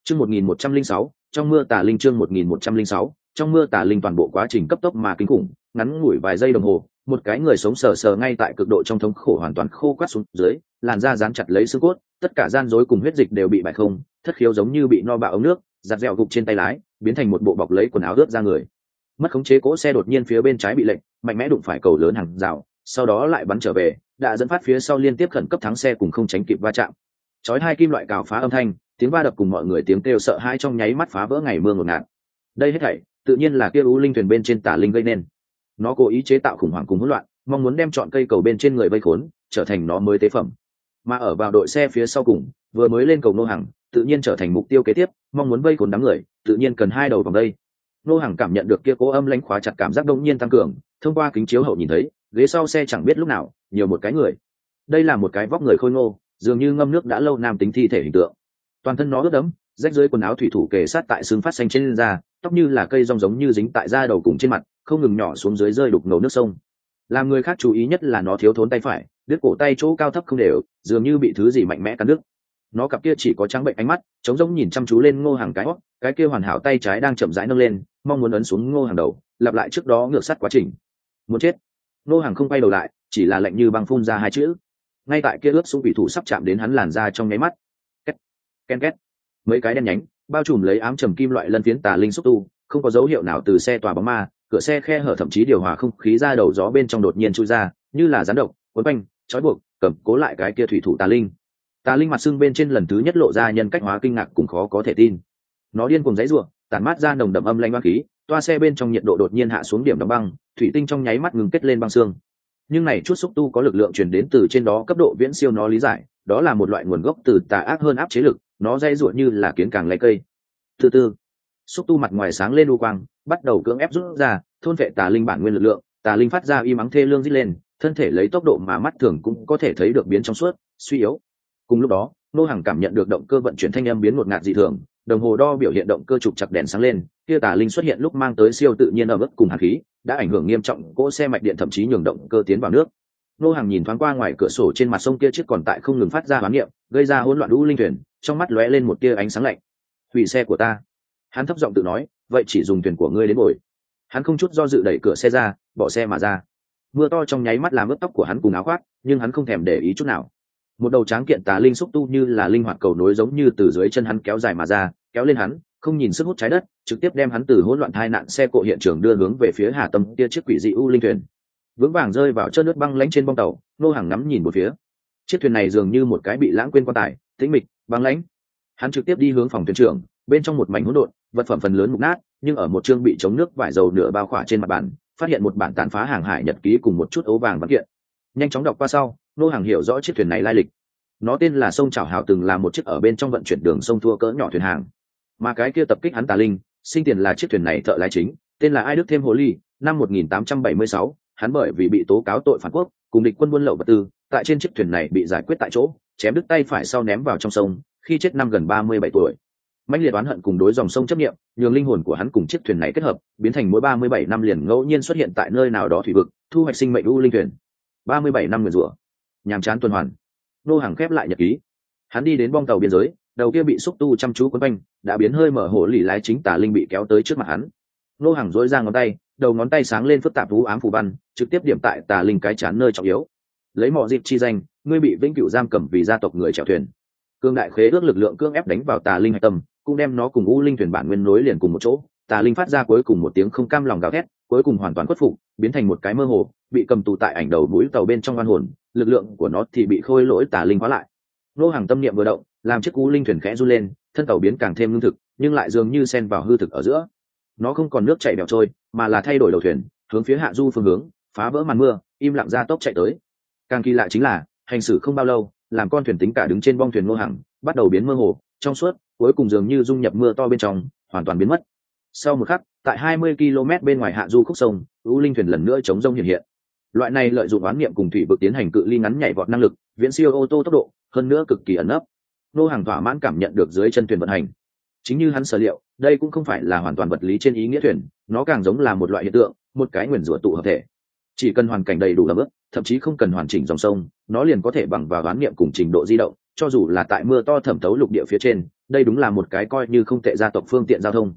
Chương một nghìn một trăm linh sáu, trong mưa tà linh chương một nghìn một trăm linh sáu, trong mưa tà linh toàn bộ quá trình cấp tốc mà kinh khủng, ngắn ngủi vài giây đồng hồ, một cái người sống sờ sờ ngay tại cực độ trong thống khổ hoàn toàn khô quát xuống dưới, làn da dán chặt lấy xương cốt, tất cả gian rối cùng huyết dịch đều bị bại không, thất khiếu giống như bị no bạo ống nước, giặt dẻo gục trên tay lái, biến thành một bộ bọc lấy quần áo ướt ra người. Mất khống chế cỗ xe đột nhiên phía bên trái bị lệnh, mạnh mẽ đụng phải cầu lớn hàng rào, sau đó lại bắn trở về đã dẫn phát phía sau liên tiếp khẩn cấp thắng xe cùng không tránh kịp va chạm. Chói hai kim loại cào phá âm thanh, tiếng va đập cùng mọi người tiếng kêu sợ hai trong nháy mắt phá vỡ ngày mưa ngột ngạt. Đây hết thảy, tự nhiên là kia u linh thuyền bên trên tả linh gây nên. Nó cố ý chế tạo khủng hoảng cùng hỗn loạn, mong muốn đem chọn cây cầu bên trên người vây khốn, trở thành nó mới tế phẩm. Mà ở vào đội xe phía sau cùng, vừa mới lên cầu nô hàng tự nhiên trở thành mục tiêu kế tiếp, mong muốn vây khốn đám người, tự nhiên cần hai đầu vòng đây. Nô hàng cảm nhận được kia cố âm lãnh khóa chặt cảm giác đông nhiên tăng cường, thông qua kính chiếu hậu nhìn thấy ghế sau xe chẳng biết lúc nào, nhiều một cái người. Đây là một cái vóc người khôi ngô, dường như ngâm nước đã lâu nam tính thi thể hình tượng. Toàn thân nó ướt đẫm, rách dưới quần áo thủy thủ kề sát tại xương phát xanh trên da, tóc như là cây rong giống như dính tại da đầu cùng trên mặt, không ngừng nhỏ xuống dưới rơi đục ngầu nước sông. Làm người khác chú ý nhất là nó thiếu thốn tay phải, đứt cổ tay chỗ cao thấp không đều, dường như bị thứ gì mạnh mẽ cắn đứt. Nó cặp kia chỉ có trắng bệnh ánh mắt, trống rỗng nhìn chăm chú lên ngô hàng cái hót cái kia hoàn hảo tay trái đang chậm rãi nâng lên, mong muốn ấn xuống ngô hàng đầu, lặp lại trước đó ngược sát quá trình. Muốn chết nô hàng không quay đầu lại, chỉ là lệnh như băng phun ra hai chữ. Ngay tại kia ướp xuống vị thủ sắp chạm đến hắn làn ra trong nháy mắt. Két ken két. Mấy cái đen nhánh, bao trùm lấy ám trầm kim loại lân phiến tà linh xúc tu, không có dấu hiệu nào từ xe tòa bóng ma, cửa xe khe hở thậm chí điều hòa không khí ra đầu gió bên trong đột nhiên chui ra, như là rán độc quấn quanh, trói buộc, cầm cố lại cái kia thủy thủ tà linh. Tà linh mặt xương bên trên lần thứ nhất lộ ra nhân cách hóa kinh ngạc cùng khó có thể tin. Nó điên cùng dãy ruộng tản mát ra nồng đậm âm lanh băng khí, toa xe bên trong nhiệt độ đột nhiên hạ xuống điểm đóng băng, thủy tinh trong nháy mắt ngừng kết lên băng xương. Nhưng này chút xúc tu có lực lượng truyền đến từ trên đó cấp độ viễn siêu nó lý giải, đó là một loại nguồn gốc từ tà ác hơn áp chế lực, nó dây ruộng như là kiến càng lấy cây. Thứ tư xúc tu mặt ngoài sáng lên u quang, bắt đầu cưỡng ép rút ra, thôn vệ tà linh bản nguyên lực lượng, tà linh phát ra y mắng thê lương dít lên, thân thể lấy tốc độ mà mắt thường cũng có thể thấy được biến trong suốt, suy yếu. Cùng lúc đó, nô hàng cảm nhận được động cơ vận chuyển thanh âm biến một ngạt dị thường đồng hồ đo biểu hiện động cơ trục chặt đèn sáng lên, kia tà linh xuất hiện lúc mang tới siêu tự nhiên ở mức cùng hạt khí, đã ảnh hưởng nghiêm trọng cỗ xe mạch điện thậm chí nhường động cơ tiến vào nước. Nô hàng nhìn thoáng qua ngoài cửa sổ trên mặt sông kia chiếc còn tại không ngừng phát ra hoán niệm, gây ra hỗn loạn lũ linh thuyền, trong mắt lóe lên một tia ánh sáng lạnh. Hủy xe của ta. Hắn thấp giọng tự nói, vậy chỉ dùng thuyền của ngươi đến bồi. Hắn không chút do dự đẩy cửa xe ra, bỏ xe mà ra. Mưa to trong nháy mắt làm ướt tóc của hắn cùng áo khoác, nhưng hắn không thèm để ý chút nào một đầu tráng kiện tà linh xúc tu như là linh hoạt cầu nối giống như từ dưới chân hắn kéo dài mà ra, kéo lên hắn, không nhìn sức hút trái đất, trực tiếp đem hắn từ hỗn loạn tai nạn xe cộ hiện trường đưa hướng về phía hà tâm kia chiếc quỷ dị u linh thuyền. Vững vàng rơi vào chân nước băng lánh trên bong tàu, nô hàng ngắm nhìn một phía. Chiếc thuyền này dường như một cái bị lãng quên quan tài, tĩnh mịch, băng lãnh. Hắn trực tiếp đi hướng phòng thuyền trưởng, bên trong một mảnh hỗn độn, vật phẩm phần lớn mục nát, nhưng ở một chương bị chống nước vải dầu nửa bao khỏa trên mặt bàn, phát hiện một bản tàn phá hàng hải nhật ký cùng một chút ấu vàng văn kiện. Nhanh chóng đọc qua sau nô hàng hiểu rõ chiếc thuyền này lai lịch. Nó tên là sông trào hào từng là một chiếc ở bên trong vận chuyển đường sông thua cỡ nhỏ thuyền hàng. Mà cái kia tập kích hắn tà linh sinh tiền là chiếc thuyền này thợ lái chính tên là ai đức thêm hồ ly năm 1876, hắn bởi vì bị tố cáo tội phản quốc cùng địch quân buôn lậu vật tư tại trên chiếc thuyền này bị giải quyết tại chỗ chém đứt tay phải sau ném vào trong sông khi chết năm gần ba mươi bảy tuổi. Mãnh liệt oán hận cùng đối dòng sông chấp nghiệm nhường linh hồn của hắn cùng chiếc thuyền này kết hợp biến thành mỗi ba mươi bảy năm liền ngẫu nhiên xuất hiện tại nơi nào đó thủy vực thu hoạch sinh mệnh u linh thuyền. Ba mươi bảy năm nguyền rủa nhàm chán tuần hoàn. Nô hàng khép lại nhật ký. Hắn đi đến bong tàu biên giới, đầu kia bị xúc tu chăm chú quấn quanh, đã biến hơi mở hổ lì lái chính tả linh bị kéo tới trước mặt hắn. Nô hàng dối ra ngón tay, đầu ngón tay sáng lên phức tạp vũ ám phù văn, trực tiếp điểm tại tà linh cái chán nơi trọng yếu. Lấy mọi dịp chi danh, ngươi bị vĩnh cửu giam cầm vì gia tộc người chèo thuyền. Cương đại khế ước lực lượng cương ép đánh vào tà linh hạch tâm, cũng đem nó cùng u linh thuyền bản nguyên nối liền cùng một chỗ. Tà linh phát ra cuối cùng một tiếng không cam lòng gào thét cuối cùng hoàn toàn khuất phục, biến thành một cái mơ hồ, bị cầm tù tại ảnh đầu mũi tàu bên trong oan hồn, lực lượng của nó thì bị khôi lỗi tả linh hóa lại. Nô hàng tâm niệm vừa động, làm chiếc cú linh thuyền khẽ run lên, thân tàu biến càng thêm lương thực, nhưng lại dường như xen vào hư thực ở giữa. Nó không còn nước chảy bẹo trôi, mà là thay đổi đầu thuyền, hướng phía hạ du phương hướng, phá vỡ màn mưa, im lặng ra tốc chạy tới. Càng kỳ lạ chính là, hành xử không bao lâu, làm con thuyền tính cả đứng trên bong thuyền ngô hàng bắt đầu biến mơ hồ, trong suốt, cuối cùng dường như dung nhập mưa to bên trong, hoàn toàn biến mất. Sau một khắc tại 20 km bên ngoài hạ du khúc sông U linh thuyền lần nữa chống rông hiện hiện. Loại này lợi dụng oán niệm cùng thủy vực tiến hành cự ly ngắn nhảy vọt năng lực viễn siêu ô tô tốc độ hơn nữa cực kỳ ẩn nấp. nô hàng thỏa mãn cảm nhận được dưới chân thuyền vận hành. Chính như hắn sở liệu đây cũng không phải là hoàn toàn vật lý trên ý nghĩa thuyền nó càng giống là một loại hiện tượng một cái nguyên rủa tụ hợp thể. Chỉ cần hoàn cảnh đầy đủ là bước, thậm chí không cần hoàn chỉnh dòng sông nó liền có thể bằng vào đoán niệm cùng trình độ di động cho dù là tại mưa to thẩm thấu lục địa phía trên đây đúng là một cái coi như không tệ gia tộc phương tiện giao thông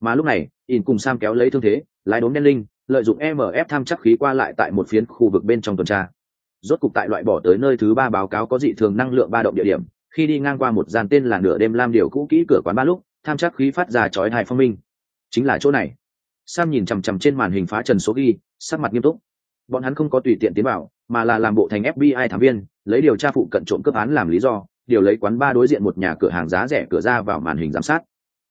mà lúc này, in cùng sam kéo lấy thương thế, lái đốm đen linh, lợi dụng mf tham chắc khí qua lại tại một phiến khu vực bên trong tuần tra. Rốt cục tại loại bỏ tới nơi thứ ba báo cáo có dị thường năng lượng ba động địa điểm, khi đi ngang qua một gian tên là nửa đêm lam điều cũ kỹ cửa quán ba lúc, tham chắc khí phát ra chói hài phong minh. Chính là chỗ này. Sam nhìn chằm chằm trên màn hình phá trần số ghi, sắc mặt nghiêm túc. Bọn hắn không có tùy tiện tiến vào, mà là làm bộ thành fbi thám viên, lấy điều tra phụ cận trộm cướp án làm lý do, điều lấy quán ba đối diện một nhà cửa hàng giá rẻ cửa ra vào màn hình giám sát.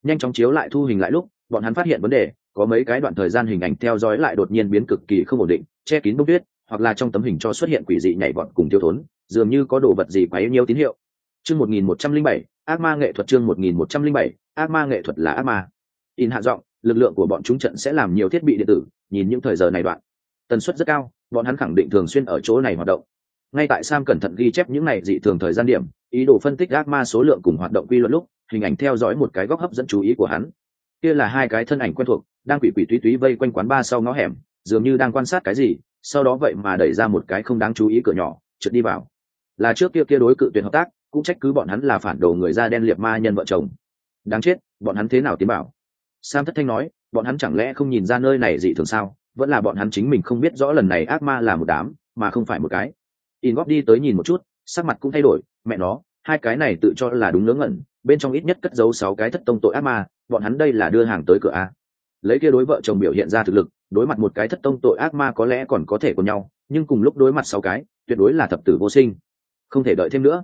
Nhanh chóng chiếu lại thu hình lại lúc bọn hắn phát hiện vấn đề, có mấy cái đoạn thời gian hình ảnh theo dõi lại đột nhiên biến cực kỳ không ổn định, che kín bông tuyết, hoặc là trong tấm hình cho xuất hiện quỷ dị nhảy vọt cùng tiêu thốn, dường như có đồ vật gì quá yêu nhiều tín hiệu. Chương một nghìn một trăm linh bảy, ác ma nghệ thuật chương một nghìn một trăm linh bảy, ác ma nghệ thuật là ác ma. In hạ giọng, lực lượng của bọn chúng trận sẽ làm nhiều thiết bị điện tử, nhìn những thời giờ này đoạn. Tần suất rất cao, bọn hắn khẳng định thường xuyên ở chỗ này hoạt động. Ngay tại sam cẩn thận ghi chép những này dị thường thời gian điểm, ý đồ phân tích ác ma số lượng cùng hoạt động quy luật lúc, hình ảnh theo dõi một cái góc hấp dẫn chú ý của hắn kia là hai cái thân ảnh quen thuộc, đang quỷ quỷ túy túy vây quanh quán ba sau ngõ hẻm, dường như đang quan sát cái gì, sau đó vậy mà đẩy ra một cái không đáng chú ý cửa nhỏ, trượt đi vào. Là trước kia kia đối cự tuyệt hợp tác, cũng trách cứ bọn hắn là phản đồ người da đen liệt ma nhân vợ chồng. Đáng chết, bọn hắn thế nào tiến bảo? Sam thất thanh nói, bọn hắn chẳng lẽ không nhìn ra nơi này dị thường sao? Vẫn là bọn hắn chính mình không biết rõ lần này ác ma là một đám, mà không phải một cái. In góp đi tới nhìn một chút, sắc mặt cũng thay đổi, mẹ nó, hai cái này tự cho là đúng ngớ ngẩn bên trong ít nhất cất giấu sáu cái thất tông tội ác ma, bọn hắn đây là đưa hàng tới cửa a. Lấy kia đối vợ chồng biểu hiện ra thực lực, đối mặt một cái thất tông tội ác ma có lẽ còn có thể cùng nhau, nhưng cùng lúc đối mặt sáu cái, tuyệt đối là thập tử vô sinh. Không thể đợi thêm nữa.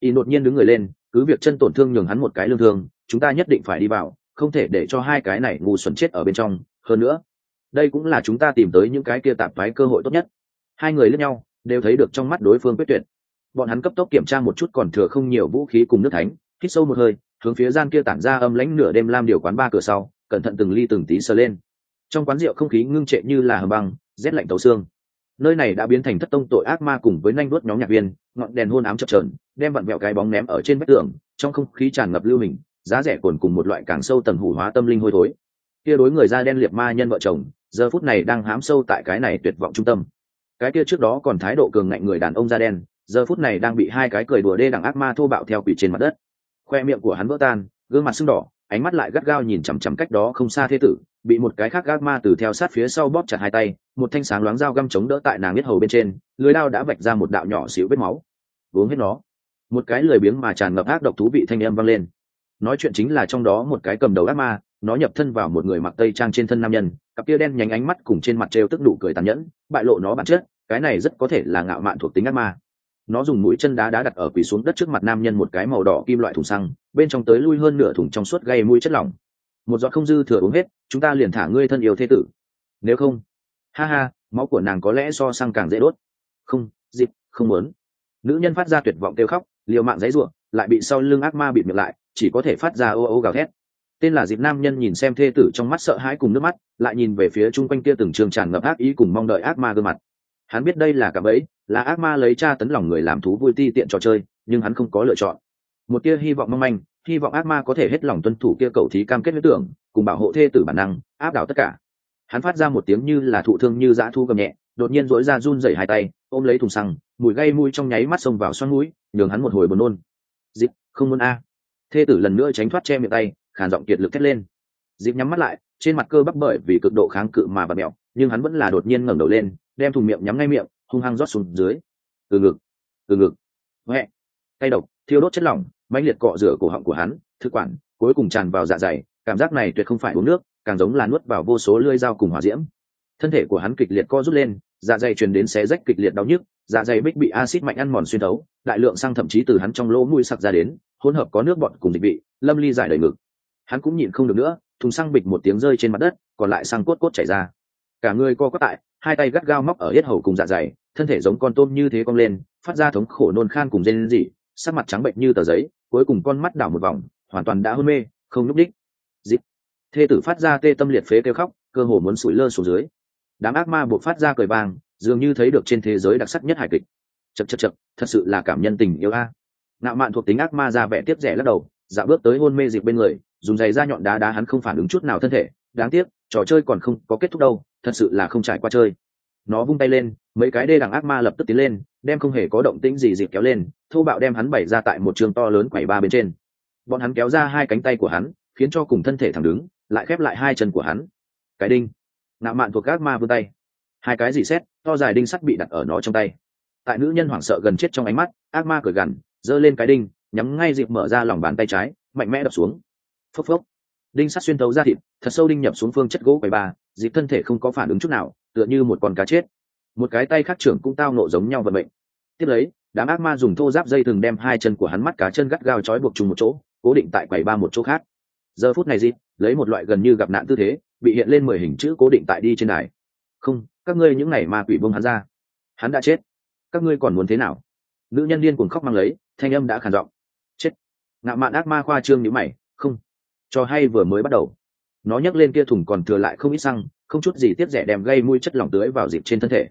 Y đột nhiên đứng người lên, cứ việc chân tổn thương nhường hắn một cái lương thương, chúng ta nhất định phải đi vào, không thể để cho hai cái này ngu xuẩn chết ở bên trong. Hơn nữa, đây cũng là chúng ta tìm tới những cái kia tạp thoái cơ hội tốt nhất. Hai người lẫn nhau, đều thấy được trong mắt đối phương quyết tuyệt. Bọn hắn cấp tốc kiểm tra một chút còn thừa không nhiều vũ khí cùng nước thánh hít sâu một hơi, hướng phía gian kia tản ra âm lãnh nửa đêm lam điều quán ba cửa sau, cẩn thận từng ly từng tí sờ lên. Trong quán rượu không khí ngưng trệ như là hầm băng, rét lạnh tấu xương. Nơi này đã biến thành thất tông tội ác ma cùng với nanh đuốt nhóm nhạc viên, ngọn đèn hôn ám chập trờn đem vặn vẹo cái bóng ném ở trên vách tường, trong không khí tràn ngập lưu hình, giá rẻ cồn cùng một loại càng sâu tầng hủ hóa tâm linh hôi thối. Kia đối người da đen liệt ma nhân vợ chồng, giờ phút này đang hám sâu tại cái này tuyệt vọng trung tâm. Cái kia trước đó còn thái độ cường ngạnh người đàn ông da đen, giờ phút này đang bị hai cái cười đùa đê đằng ác ma thô bạo theo quỷ trên mặt đất khoe miệng của hắn vỡ tan, gương mặt sưng đỏ, ánh mắt lại gắt gao nhìn chằm chằm cách đó không xa thế tử, bị một cái khác gác ma từ theo sát phía sau bóp chặt hai tay, một thanh sáng loáng dao găm chống đỡ tại nàng biết hầu bên trên, lưới lao đã vạch ra một đạo nhỏ xíu vết máu. Uống hết nó. Một cái lười biếng mà tràn ngập ác độc thú vị thanh âm vang lên. Nói chuyện chính là trong đó một cái cầm đầu ác ma, nó nhập thân vào một người mặc tây trang trên thân nam nhân, cặp tia đen nhánh ánh mắt cùng trên mặt trêu tức đủ cười tàn nhẫn, bại lộ nó bản chất, cái này rất có thể là ngạo mạn thuộc tính ác ma nó dùng mũi chân đá đá đặt ở quỳ xuống đất trước mặt nam nhân một cái màu đỏ kim loại thùng xăng, bên trong tới lui hơn nửa thùng trong suốt gây mũi chất lỏng. Một giọt không dư thừa uống hết, chúng ta liền thả ngươi thân yêu thế tử. Nếu không, ha ha, máu của nàng có lẽ so xăng càng dễ đốt. Không, dịp, không muốn. Nữ nhân phát ra tuyệt vọng kêu khóc, liều mạng giấy ruộng lại bị sau lưng ác ma bịt miệng lại, chỉ có thể phát ra ô ô gào thét. Tên là dịp nam nhân nhìn xem thê tử trong mắt sợ hãi cùng nước mắt, lại nhìn về phía chung quanh kia từng trường tràn ngập ác ý cùng mong đợi ác ma gương mặt. Hắn biết đây là cả bẫy là ác ma lấy tra tấn lòng người làm thú vui ti tiện trò chơi, nhưng hắn không có lựa chọn. Một tia hy vọng mong manh, hy vọng ác ma có thể hết lòng tuân thủ kia cầu thí cam kết với tưởng, cùng bảo hộ thê tử bản năng, áp đảo tất cả. Hắn phát ra một tiếng như là thụ thương như dã thu gầm nhẹ, đột nhiên dỗi ra run rẩy hai tay, ôm lấy thùng xăng, mùi gây mùi trong nháy mắt xông vào xoắn mũi, nhường hắn một hồi buồn nôn. Dịp không muốn a. Thê tử lần nữa tránh thoát che miệng tay, khàn giọng kiệt lực thét lên. Dịp nhắm mắt lại, trên mặt cơ bắp bởi vì cực độ kháng cự mà bật mẹo, nhưng hắn vẫn là đột nhiên ngẩng đầu lên, đem thùng miệng nhắm ngay miệng hung hăng rót xuống dưới. Từ ngực từ ngực. Huệ tay độc, thiêu đốt chất lỏng, mãnh liệt cọ rửa cổ họng của hắn, thực quản, cuối cùng tràn vào dạ dày. Cảm giác này tuyệt không phải uống nước, càng giống là nuốt vào vô số lưỡi dao cùng hỏa diễm. Thân thể của hắn kịch liệt co rút lên dạ dày truyền đến xé rách kịch liệt đau nhức dạ dày bích bị axit mạnh ăn mòn xuyên thấu, đại lượng xăng thậm chí từ hắn trong lỗ mũi sặc ra đến, hỗn hợp có nước bọt cùng dịch vị, lâm ly giải đầy ngực. Hắn cũng nhịn không được nữa, thùng xăng bịch một tiếng rơi trên mặt đất, còn lại xăng cốt cốt chảy ra. Cả người co quắp tại hai tay gắt gao móc ở hết hầu cùng dạ dày thân thể giống con tôm như thế cong lên, phát ra thống khổ nôn khan cùng rên rỉ, sắc mặt trắng bệnh như tờ giấy, cuối cùng con mắt đảo một vòng, hoàn toàn đã hôn mê, không núp đích dịp. Thê tử phát ra tê tâm liệt phế kêu khóc, cơ hồ muốn sủi lơ xuống dưới. Đám ác ma buộc phát ra cười vang, dường như thấy được trên thế giới đặc sắc nhất hải kịch. Chật chật chật thật sự là cảm nhân tình yêu a. À. nạo mạn thuộc tính ác ma ra vẻ tiếp rẻ lắc đầu, dạo bước tới hôn mê dịp bên người, dùng giày da nhọn đá đá hắn không phản ứng chút nào thân thể. Đáng tiếc, trò chơi còn không có kết thúc đâu, thật sự là không trải qua chơi nó vung tay lên, mấy cái đê đằng ác ma lập tức tiến lên, đem không hề có động tĩnh gì dịp kéo lên, thô bạo đem hắn bày ra tại một trường to lớn quẩy ba bên trên. Bọn hắn kéo ra hai cánh tay của hắn, khiến cho cùng thân thể thẳng đứng, lại khép lại hai chân của hắn. Cái đinh. Nạo mạn thuộc ác ma vươn tay. Hai cái dì xét, to dài đinh sắt bị đặt ở nó trong tay. Tại nữ nhân hoảng sợ gần chết trong ánh mắt, ác ma cởi gằn, giơ lên cái đinh, nhắm ngay dịp mở ra lòng bàn tay trái, mạnh mẽ đập xuống. Phốc phốc. Đinh sắt xuyên thấu ra thịt, thật sâu đinh nhập xuống phương chất gỗ quầy ba, dịp thân thể không có phản ứng chút nào tựa như một con cá chết. Một cái tay khác trưởng cũng tao nộ giống nhau vận mệnh. Tiếp lấy, đám ác ma dùng thô giáp dây thừng đem hai chân của hắn mắt cá chân gắt gao trói buộc chung một chỗ, cố định tại quầy ba một chỗ khác. Giờ phút này dịp lấy một loại gần như gặp nạn tư thế, bị hiện lên mười hình chữ cố định tại đi trên đài. Không, các ngươi những ngày ma quỷ bông hắn ra. Hắn đã chết. Các ngươi còn muốn thế nào? Nữ nhân liên cuồng khóc mang lấy, thanh âm đã khàn giọng. Chết. Ngạo mạn ác ma khoa trương nhữ mày, không. Cho hay vừa mới bắt đầu nó nhấc lên kia thùng còn thừa lại không ít xăng, không chút gì tiếp rẻ đem gây mùi chất lỏng tưới vào dịp trên thân thể.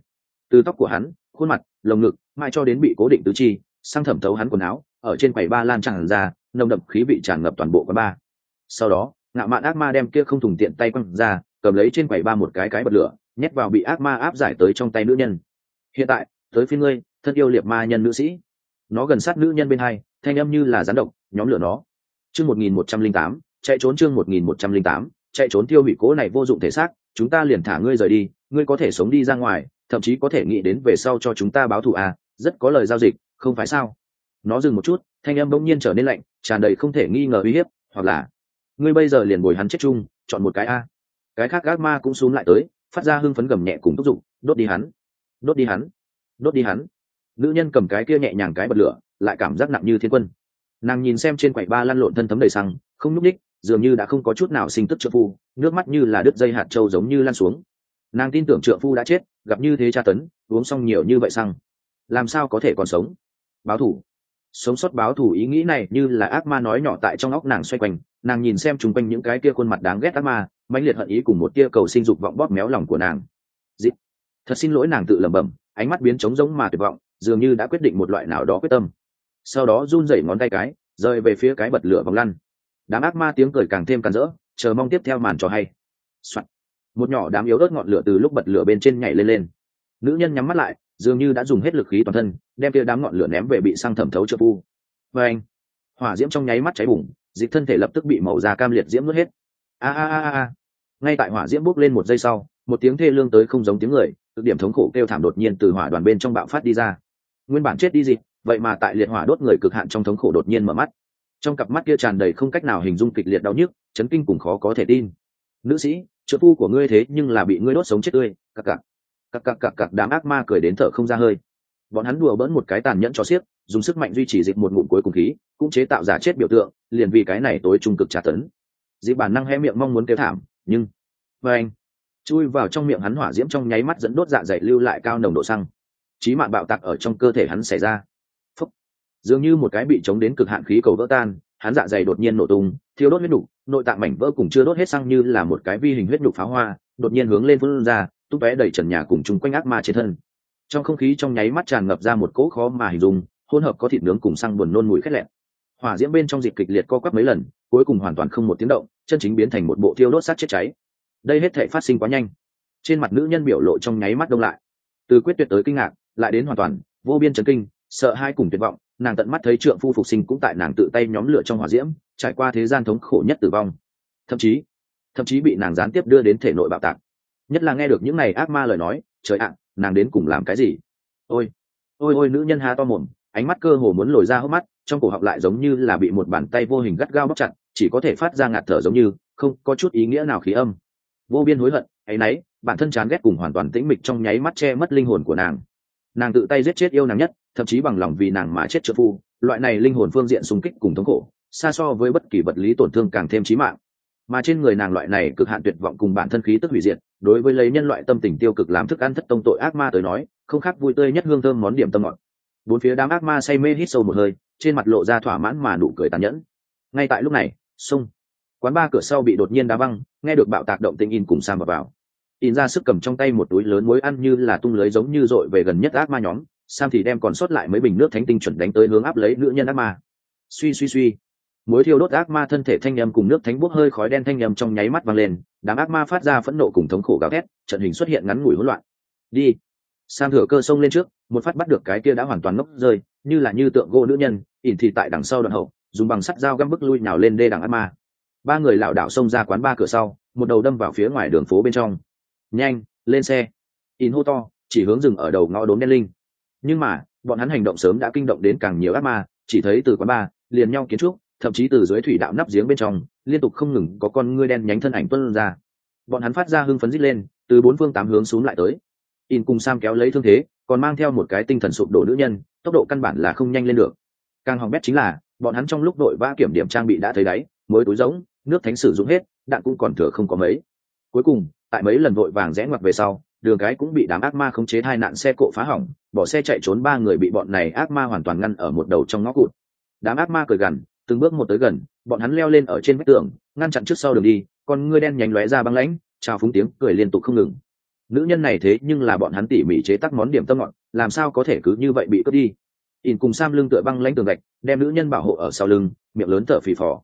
Từ tóc của hắn, khuôn mặt, lồng ngực mai cho đến bị cố định tứ chi sang thẩm thấu hắn quần áo, ở trên quầy ba lan tràn ra, nồng đậm khí bị tràn ngập toàn bộ quán ba. Sau đó, ngạo mạn ác ma đem kia không thùng tiện tay quăng ra, cầm lấy trên quầy ba một cái cái bật lửa, nhét vào bị ác ma áp giải tới trong tay nữ nhân. Hiện tại, tới phiên ngươi, thân yêu liệt ma nhân nữ sĩ. Nó gần sát nữ nhân bên hai, thanh âm như là rắn độc, nhóm lửa nó. Chương một nghìn một trăm linh tám, chạy trốn chương một nghìn một trăm linh tám chạy trốn tiêu hủy cố này vô dụng thể xác, chúng ta liền thả ngươi rời đi, ngươi có thể sống đi ra ngoài, thậm chí có thể nghĩ đến về sau cho chúng ta báo thù à rất có lời giao dịch, không phải sao? Nó dừng một chút, thanh âm bỗng nhiên trở nên lạnh, tràn đầy không thể nghi ngờ uy hiếp, hoặc là, ngươi bây giờ liền bồi hắn chết chung, chọn một cái a. Cái khác gác ma cũng xuống lại tới, phát ra hưng phấn gầm nhẹ cùng thúc giục, đốt đi hắn, đốt đi hắn, đốt đi hắn. Nữ nhân cầm cái kia nhẹ nhàng cái bật lửa, lại cảm giác nặng như thiên quân. Nàng nhìn xem trên quầy ba lăn lộn thân thấm đầy xăng, không nhúc ních dường như đã không có chút nào sinh tức trợ phu, nước mắt như là đứt dây hạt trâu giống như lan xuống. Nàng tin tưởng trợ phu đã chết, gặp như thế tra tấn, uống xong nhiều như vậy xăng. Làm sao có thể còn sống? Báo thủ. Sống sót báo thủ ý nghĩ này như là ác ma nói nhỏ tại trong óc nàng xoay quanh, nàng nhìn xem chung quanh những cái kia khuôn mặt đáng ghét ác ma, mãnh liệt hận ý cùng một tia cầu sinh dục vọng bóp méo lòng của nàng. Dị. thật xin lỗi nàng tự lẩm bẩm, ánh mắt biến trống giống mà tuyệt vọng, dường như đã quyết định một loại nào đó quyết tâm. Sau đó run rẩy ngón tay cái rơi về phía cái bật lửa vòng lăn đám ác ma tiếng cười càng thêm càn rỡ, chờ mong tiếp theo màn trò hay、Soạn. một nhỏ đám yếu ớt ngọn lửa từ lúc bật lửa bên trên nhảy lên lên. Nữ nhân nhắm mắt lại, dường như đã dùng hết lực khí toàn thân, đem kia đám ngọn lửa ném về bị sang thẩm thấu trợ phu vê anh, hỏa diễm trong nháy mắt cháy bùng, dịch thân thể lập tức bị màu da cam liệt diễm nuốt hết. A a a a ngay tại hỏa diễm bốc lên một giây sau, một tiếng thê lương tới không giống tiếng người, cực điểm thống khổ kêu thảm đột nhiên từ hỏa đoàn bên trong bạo phát đi ra. Nguyên bản chết đi gì, vậy mà tại liệt hỏa đốt người cực hạn trong thống khổ đột nhiên mở mắt trong cặp mắt kia tràn đầy không cách nào hình dung kịch liệt đau nhức, chấn kinh cùng khó có thể tin. Nữ sĩ, trợ phu của ngươi thế nhưng là bị ngươi đốt sống chết tươi, cặc cặc. Cặc cặc cặc cặc, đám ác ma cười đến thở không ra hơi. Bọn hắn đùa bỡn một cái tàn nhẫn cho xiếc, dùng sức mạnh duy trì dịch một ngụm cuối cùng khí, cũng chế tạo giả chết biểu tượng, liền vì cái này tối trung cực trả tấn. Dịp bản năng hé miệng mong muốn kêu thảm, nhưng vê anh, chui vào trong miệng hắn hỏa diễm trong nháy mắt dẫn đốt dạ dày lưu lại cao nồng độ xăng. Trí mạng bạo tạc ở trong cơ thể hắn xảy ra dường như một cái bị chống đến cực hạn khí cầu vỡ tan, hắn dạ dày đột nhiên nổ tung thiếu đốt huyết đục nội tạng mảnh vỡ cùng chưa đốt hết xăng như là một cái vi hình huyết đục pháo hoa, đột nhiên hướng lên phương ra, tung vé đẩy trần nhà cùng chung quanh ác ma trên thân. Trong không khí trong nháy mắt tràn ngập ra một cỗ khó mà hình dung, hỗn hợp có thịt nướng cùng xăng buồn nôn mùi khét lẹn hỏa diễm bên trong dịp kịch liệt co quắp mấy lần, cuối cùng hoàn toàn không một tiếng động, chân chính biến thành một bộ thiêu đốt sát chết cháy. Đây hết thể phát sinh quá nhanh. Trên mặt nữ nhân biểu lộ trong nháy mắt đông lại. Từ quyết tuyệt tới kinh ngạc, lại đến hoàn toàn, vô biên chấn kinh, sợ hai cùng tuyệt vọng nàng tận mắt thấy trượng phu phục sinh cũng tại nàng tự tay nhóm lửa trong hỏa diễm, trải qua thế gian thống khổ nhất tử vong. Thậm chí thậm chí bị nàng gián tiếp đưa đến thể nội bạo tạc. Nhất là nghe được những này ác ma lời nói, trời ạ, nàng đến cùng làm cái gì? Ôi ôi ôi, nữ nhân há to mồm, ánh mắt cơ hồ muốn lồi ra hốc mắt, trong cổ họng lại giống như là bị một bàn tay vô hình gắt gao bóc chặt, chỉ có thể phát ra ngạt thở giống như, không có chút ý nghĩa nào khí âm. Vô biên hối hận áy náy bản thân chán ghét cùng hoàn toàn tĩnh mịch trong nháy mắt che mất linh hồn của nàng nàng tự tay giết chết yêu nàng nhất thậm chí bằng lòng vì nàng mà chết trợ phu. Loại này linh hồn phương diện xung kích cùng thống khổ xa so với bất kỳ vật lý tổn thương càng thêm chí mạng. Mà trên người nàng loại này cực hạn tuyệt vọng cùng bản thân khí tức hủy diệt đối với lấy nhân loại tâm tình tiêu cực làm thức ăn thất tông tội ác ma tới nói không khác vui tươi nhất hương thơm món điểm tâm ngọt. Bốn phía đám ác ma say mê hít sâu một hơi trên mặt lộ ra thỏa mãn mà nụ cười tàn nhẫn. Ngay tại lúc này sung quán ba cửa sau bị đột nhiên đá văng nghe được bạo tạc động tinh in cùng sam vào, vào in ra sức cầm trong tay một túi lớn muối ăn như là tung lưới giống như dội về gần nhất ác ma nhóm. Sam thì đem còn sót lại mấy bình nước thánh tinh chuẩn đánh tới hướng áp lấy nữ nhân ác ma. Suy suy suy. Muối thiêu đốt ác ma thân thể thanh nhầm cùng nước thánh bốc hơi khói đen thanh nhầm trong nháy mắt văng lên, đám ác ma phát ra phẫn nộ cùng thống khổ gào thét, trận hình xuất hiện ngắn ngủi hỗn loạn. Đi. Sam thừa cơ sông lên trước, một phát bắt được cái kia đã hoàn toàn ngốc rơi, như là như tượng gỗ nữ nhân, ỉn thì tại đằng sau đoạn hậu, dùng bằng sắt dao găm bức lui nhào lên đê đằng ác ma. Ba người lảo đảo xông ra quán ba cửa sau, một đầu đâm vào phía ngoài đường phố bên trong nhanh, lên xe. In hô to, chỉ hướng dừng ở đầu ngõ đốn đen linh. Nhưng mà, bọn hắn hành động sớm đã kinh động đến càng nhiều ác ma, chỉ thấy từ quán ba, liền nhau kiến trúc, thậm chí từ dưới thủy đạo nắp giếng bên trong, liên tục không ngừng có con ngươi đen nhánh thân ảnh tuân ra. Bọn hắn phát ra hưng phấn rít lên, từ bốn phương tám hướng xuống lại tới. In cùng sam kéo lấy thương thế, còn mang theo một cái tinh thần sụp đổ nữ nhân, tốc độ căn bản là không nhanh lên được. Càng hỏng bét chính là, bọn hắn trong lúc đội vã kiểm điểm trang bị đã thấy đáy mới túi giống nước thánh sử dụng hết, đạn cũng còn thừa không có mấy cuối cùng, tại mấy lần vội vàng rẽ ngoặt về sau, đường cái cũng bị đám ác ma khống chế hai nạn xe cộ phá hỏng, bỏ xe chạy trốn ba người bị bọn này ác ma hoàn toàn ngăn ở một đầu trong ngõ cụt. Đám ác ma cười gằn, từng bước một tới gần, bọn hắn leo lên ở trên vách tường, ngăn chặn trước sau đường đi còn ngươi đen nhánh lóe ra băng lãnh trao phúng tiếng cười liên tục không ngừng. Nữ nhân này thế nhưng là bọn hắn tỉ mỉ chế tác món điểm tâm ngọt, làm sao có thể cứ như vậy bị cướp đi? In cùng sam lưng tựa băng lãnh tường gạch, đem nữ nhân bảo hộ ở sau lưng, miệng lớn thở phì phò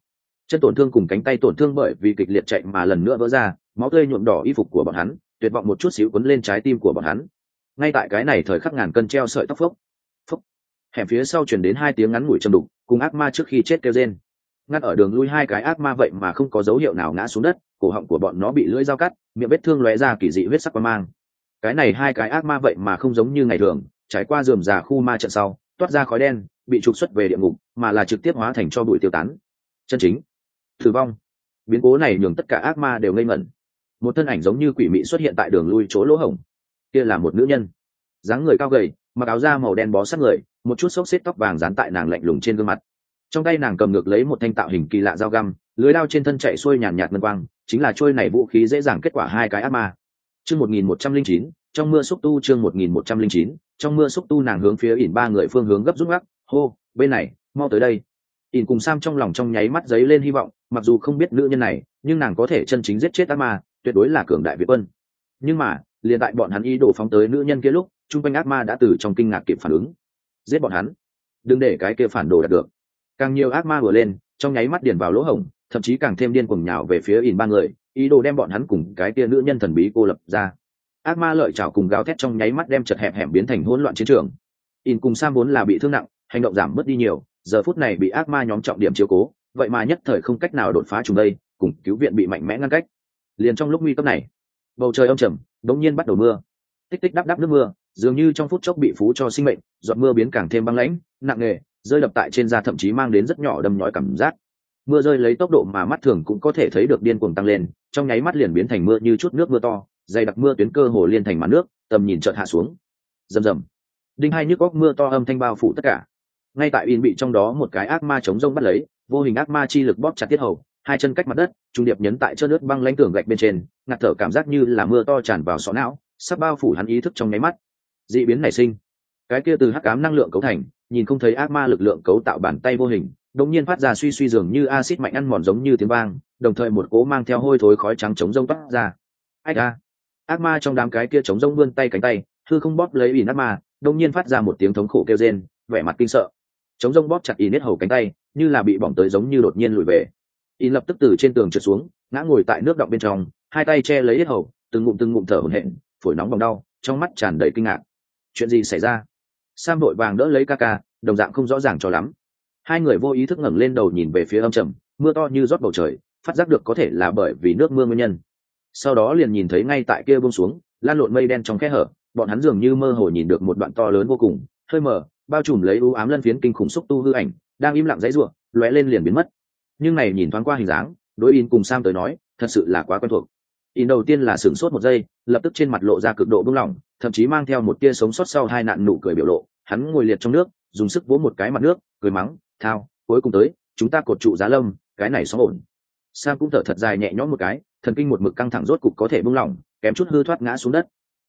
chân tổn thương cùng cánh tay tổn thương bởi vì kịch liệt chạy mà lần nữa vỡ ra, máu tươi nhuộm đỏ y phục của bọn hắn, tuyệt vọng một chút xíu quấn lên trái tim của bọn hắn. Ngay tại cái này thời khắc ngàn cân treo sợi tóc phốc phốc. Hẻm phía sau chuyển đến hai tiếng ngắn ngủi chầm đục, cùng ác ma trước khi chết kêu rên. Ngắt ở đường lui hai cái ác ma vậy mà không có dấu hiệu nào ngã xuống đất, cổ họng của bọn nó bị lưỡi dao cắt, miệng vết thương lóe ra kỳ dị huyết sắc qua mang. Cái này hai cái ác ma vậy mà không giống như ngày thường, trải qua dườm già khu ma trận sau, toát ra khói đen, bị trục xuất về địa ngục, mà là trực tiếp hóa thành cho bụi tiêu tán. Chân chính thử vong. Biến cố này nhường tất cả ác ma đều ngây ngẩn. Một thân ảnh giống như quỷ mị xuất hiện tại đường lui chỗ lỗ hổng. Kia là một nữ nhân. Dáng người cao gầy, mặc áo da màu đen bó sát người, một chút xốc xếp tóc vàng dán tại nàng lạnh lùng trên gương mặt. Trong tay nàng cầm ngược lấy một thanh tạo hình kỳ lạ dao găm, lưới đao trên thân chạy xuôi nhàn nhạt ngân quang, chính là trôi này vũ khí dễ dàng kết quả hai cái ác ma. Chương một nghìn một trăm linh chín, trong mưa xúc tu chương một nghìn một trăm linh chín, trong mưa xúc tu nàng hướng phía ỉn ba người phương hướng gấp rút ngắc hô, bên này, mau tới đây ỉn cùng sam trong lòng trong nháy mắt giấy lên hy vọng, mặc dù không biết nữ nhân này, nhưng nàng có thể chân chính giết chết ác ma, tuyệt đối là cường đại việt quân. Nhưng mà, liền tại bọn hắn ý đồ phóng tới nữ nhân kia lúc, chung quanh ác ma đã từ trong kinh ngạc kịp phản ứng. Giết bọn hắn. Đừng để cái kia phản đồ đạt được. Càng nhiều ác ma vừa lên, trong nháy mắt điền vào lỗ hổng, thậm chí càng thêm điên cuồng nhào về phía ỉn ba người, ý đồ đem bọn hắn cùng cái kia nữ nhân thần bí cô lập ra. Ác ma lợi chảo cùng gào thét trong nháy mắt đem chật hẹp hẻm biến thành hỗn loạn chiến trường. In cùng sam vốn là bị thương nặng, hành động giảm mất đi nhiều giờ phút này bị ác ma nhóm trọng điểm chiếu cố, vậy mà nhất thời không cách nào đột phá chúng đây, cùng cứu viện bị mạnh mẽ ngăn cách. Liền trong lúc nguy cấp này, bầu trời âm trầm, đống nhiên bắt đầu mưa. Tích tích đắp đắp nước mưa, dường như trong phút chốc bị phú cho sinh mệnh, giọt mưa biến càng thêm băng lãnh, nặng nề, rơi đập tại trên da thậm chí mang đến rất nhỏ đâm nhói cảm giác. Mưa rơi lấy tốc độ mà mắt thường cũng có thể thấy được điên cuồng tăng lên, trong nháy mắt liền biến thành mưa như chút nước mưa to, dày đặc mưa tuyến cơ hồ liên thành màn nước, tầm nhìn chợt hạ xuống. Rầm rầm. Đinh hai nhức góc mưa to âm thanh bao phủ tất cả ngay tại in bị trong đó một cái ác ma chống rông bắt lấy, vô hình ác ma chi lực bóp chặt tiết hầu, hai chân cách mặt đất, trung điệp nhấn tại chớp nước băng lãnh tường gạch bên trên, ngạt thở cảm giác như là mưa to tràn vào sọ não, sắp bao phủ hắn ý thức trong nháy mắt. Dị biến nảy sinh. Cái kia từ hắc ám năng lượng cấu thành, nhìn không thấy ác ma lực lượng cấu tạo bàn tay vô hình, đột nhiên phát ra suy suy dường như axit mạnh ăn mòn giống như tiếng vang, đồng thời một cố mang theo hôi thối khói trắng chống rông toát ra. Ách a. Ác ma trong đám cái kia chống rông vươn tay cánh tay thư không bóp lấy ỉn ác ma đông nhiên phát ra một tiếng thống khổ kêu rên, vẻ mặt kinh sợ chống rông bóp chặt y nết hầu cánh tay, như là bị bỏng tới giống như đột nhiên lùi về. Y lập tức từ trên tường trượt xuống, ngã ngồi tại nước động bên trong, hai tay che lấy hết hầu, từng ngụm từng ngụm thở hổn hển, phổi nóng bỏng đau, trong mắt tràn đầy kinh ngạc. Chuyện gì xảy ra? Sam vội vàng đỡ lấy ca ca, đồng dạng không rõ ràng cho lắm. Hai người vô ý thức ngẩng lên đầu nhìn về phía âm trầm, mưa to như rót bầu trời, phát giác được có thể là bởi vì nước mưa nguyên nhân. Sau đó liền nhìn thấy ngay tại kia bông xuống, lan lộn mây đen trong khe hở, bọn hắn dường như mơ hồ nhìn được một đoạn to lớn vô cùng, hơi mờ bao trùm lấy ưu ám lân phiến kinh khủng xúc tu hư ảnh, đang im lặng dãy ruộng lóe lên liền biến mất. Nhưng này nhìn thoáng qua hình dáng, đối in cùng sam tới nói, thật sự là quá quen thuộc. In đầu tiên là sửng sốt một giây, lập tức trên mặt lộ ra cực độ buông lỏng, thậm chí mang theo một tia sống sót sau hai nạn nụ cười biểu lộ. Hắn ngồi liệt trong nước, dùng sức vỗ một cái mặt nước, cười mắng, thao, cuối cùng tới, chúng ta cột trụ giá lâm, cái này xóm ổn. Sam cũng thở thật dài nhẹ nhõm một cái, thần kinh một mực căng thẳng rốt cục có thể buông lỏng, kém chút hư thoát ngã xuống đất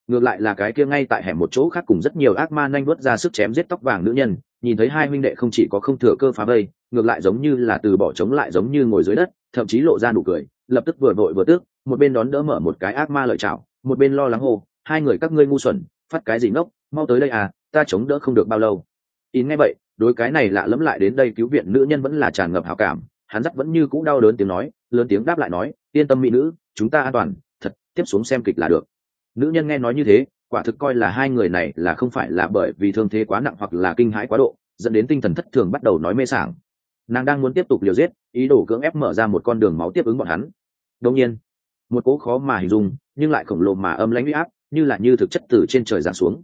ngược lại là cái kia ngay tại hẻm một chỗ khác cùng rất nhiều ác ma nhanh đuốt ra sức chém giết tóc vàng nữ nhân, nhìn thấy hai huynh đệ không chỉ có không thừa cơ phá vây, ngược lại giống như là từ bỏ chống lại giống như ngồi dưới đất, thậm chí lộ ra nụ cười, lập tức vừa vội vừa tước một bên đón đỡ mở một cái ác ma lợi chảo một bên lo lắng hô, hai người các ngươi ngu xuẩn, phát cái gì ngốc, mau tới đây à ta chống đỡ không được bao lâu. In nghe vậy, đối cái này lạ lẫm lại đến đây cứu viện nữ nhân vẫn là tràn ngập hảo cảm, hắn dắt vẫn như cũ đau đớn tiếng nói, lớn tiếng đáp lại nói, yên tâm mỹ nữ, chúng ta an toàn, thật, tiếp xuống xem kịch là được nữ nhân nghe nói như thế, quả thực coi là hai người này là không phải là bởi vì thương thế quá nặng hoặc là kinh hãi quá độ, dẫn đến tinh thần thất thường bắt đầu nói mê sảng. Nàng đang muốn tiếp tục liều giết, ý đồ cưỡng ép mở ra một con đường máu tiếp ứng bọn hắn. Đông nhiên, một cố khó mà hình dung, nhưng lại khổng lồ mà âm lãnh uy áp, như là như thực chất từ trên trời giáng xuống.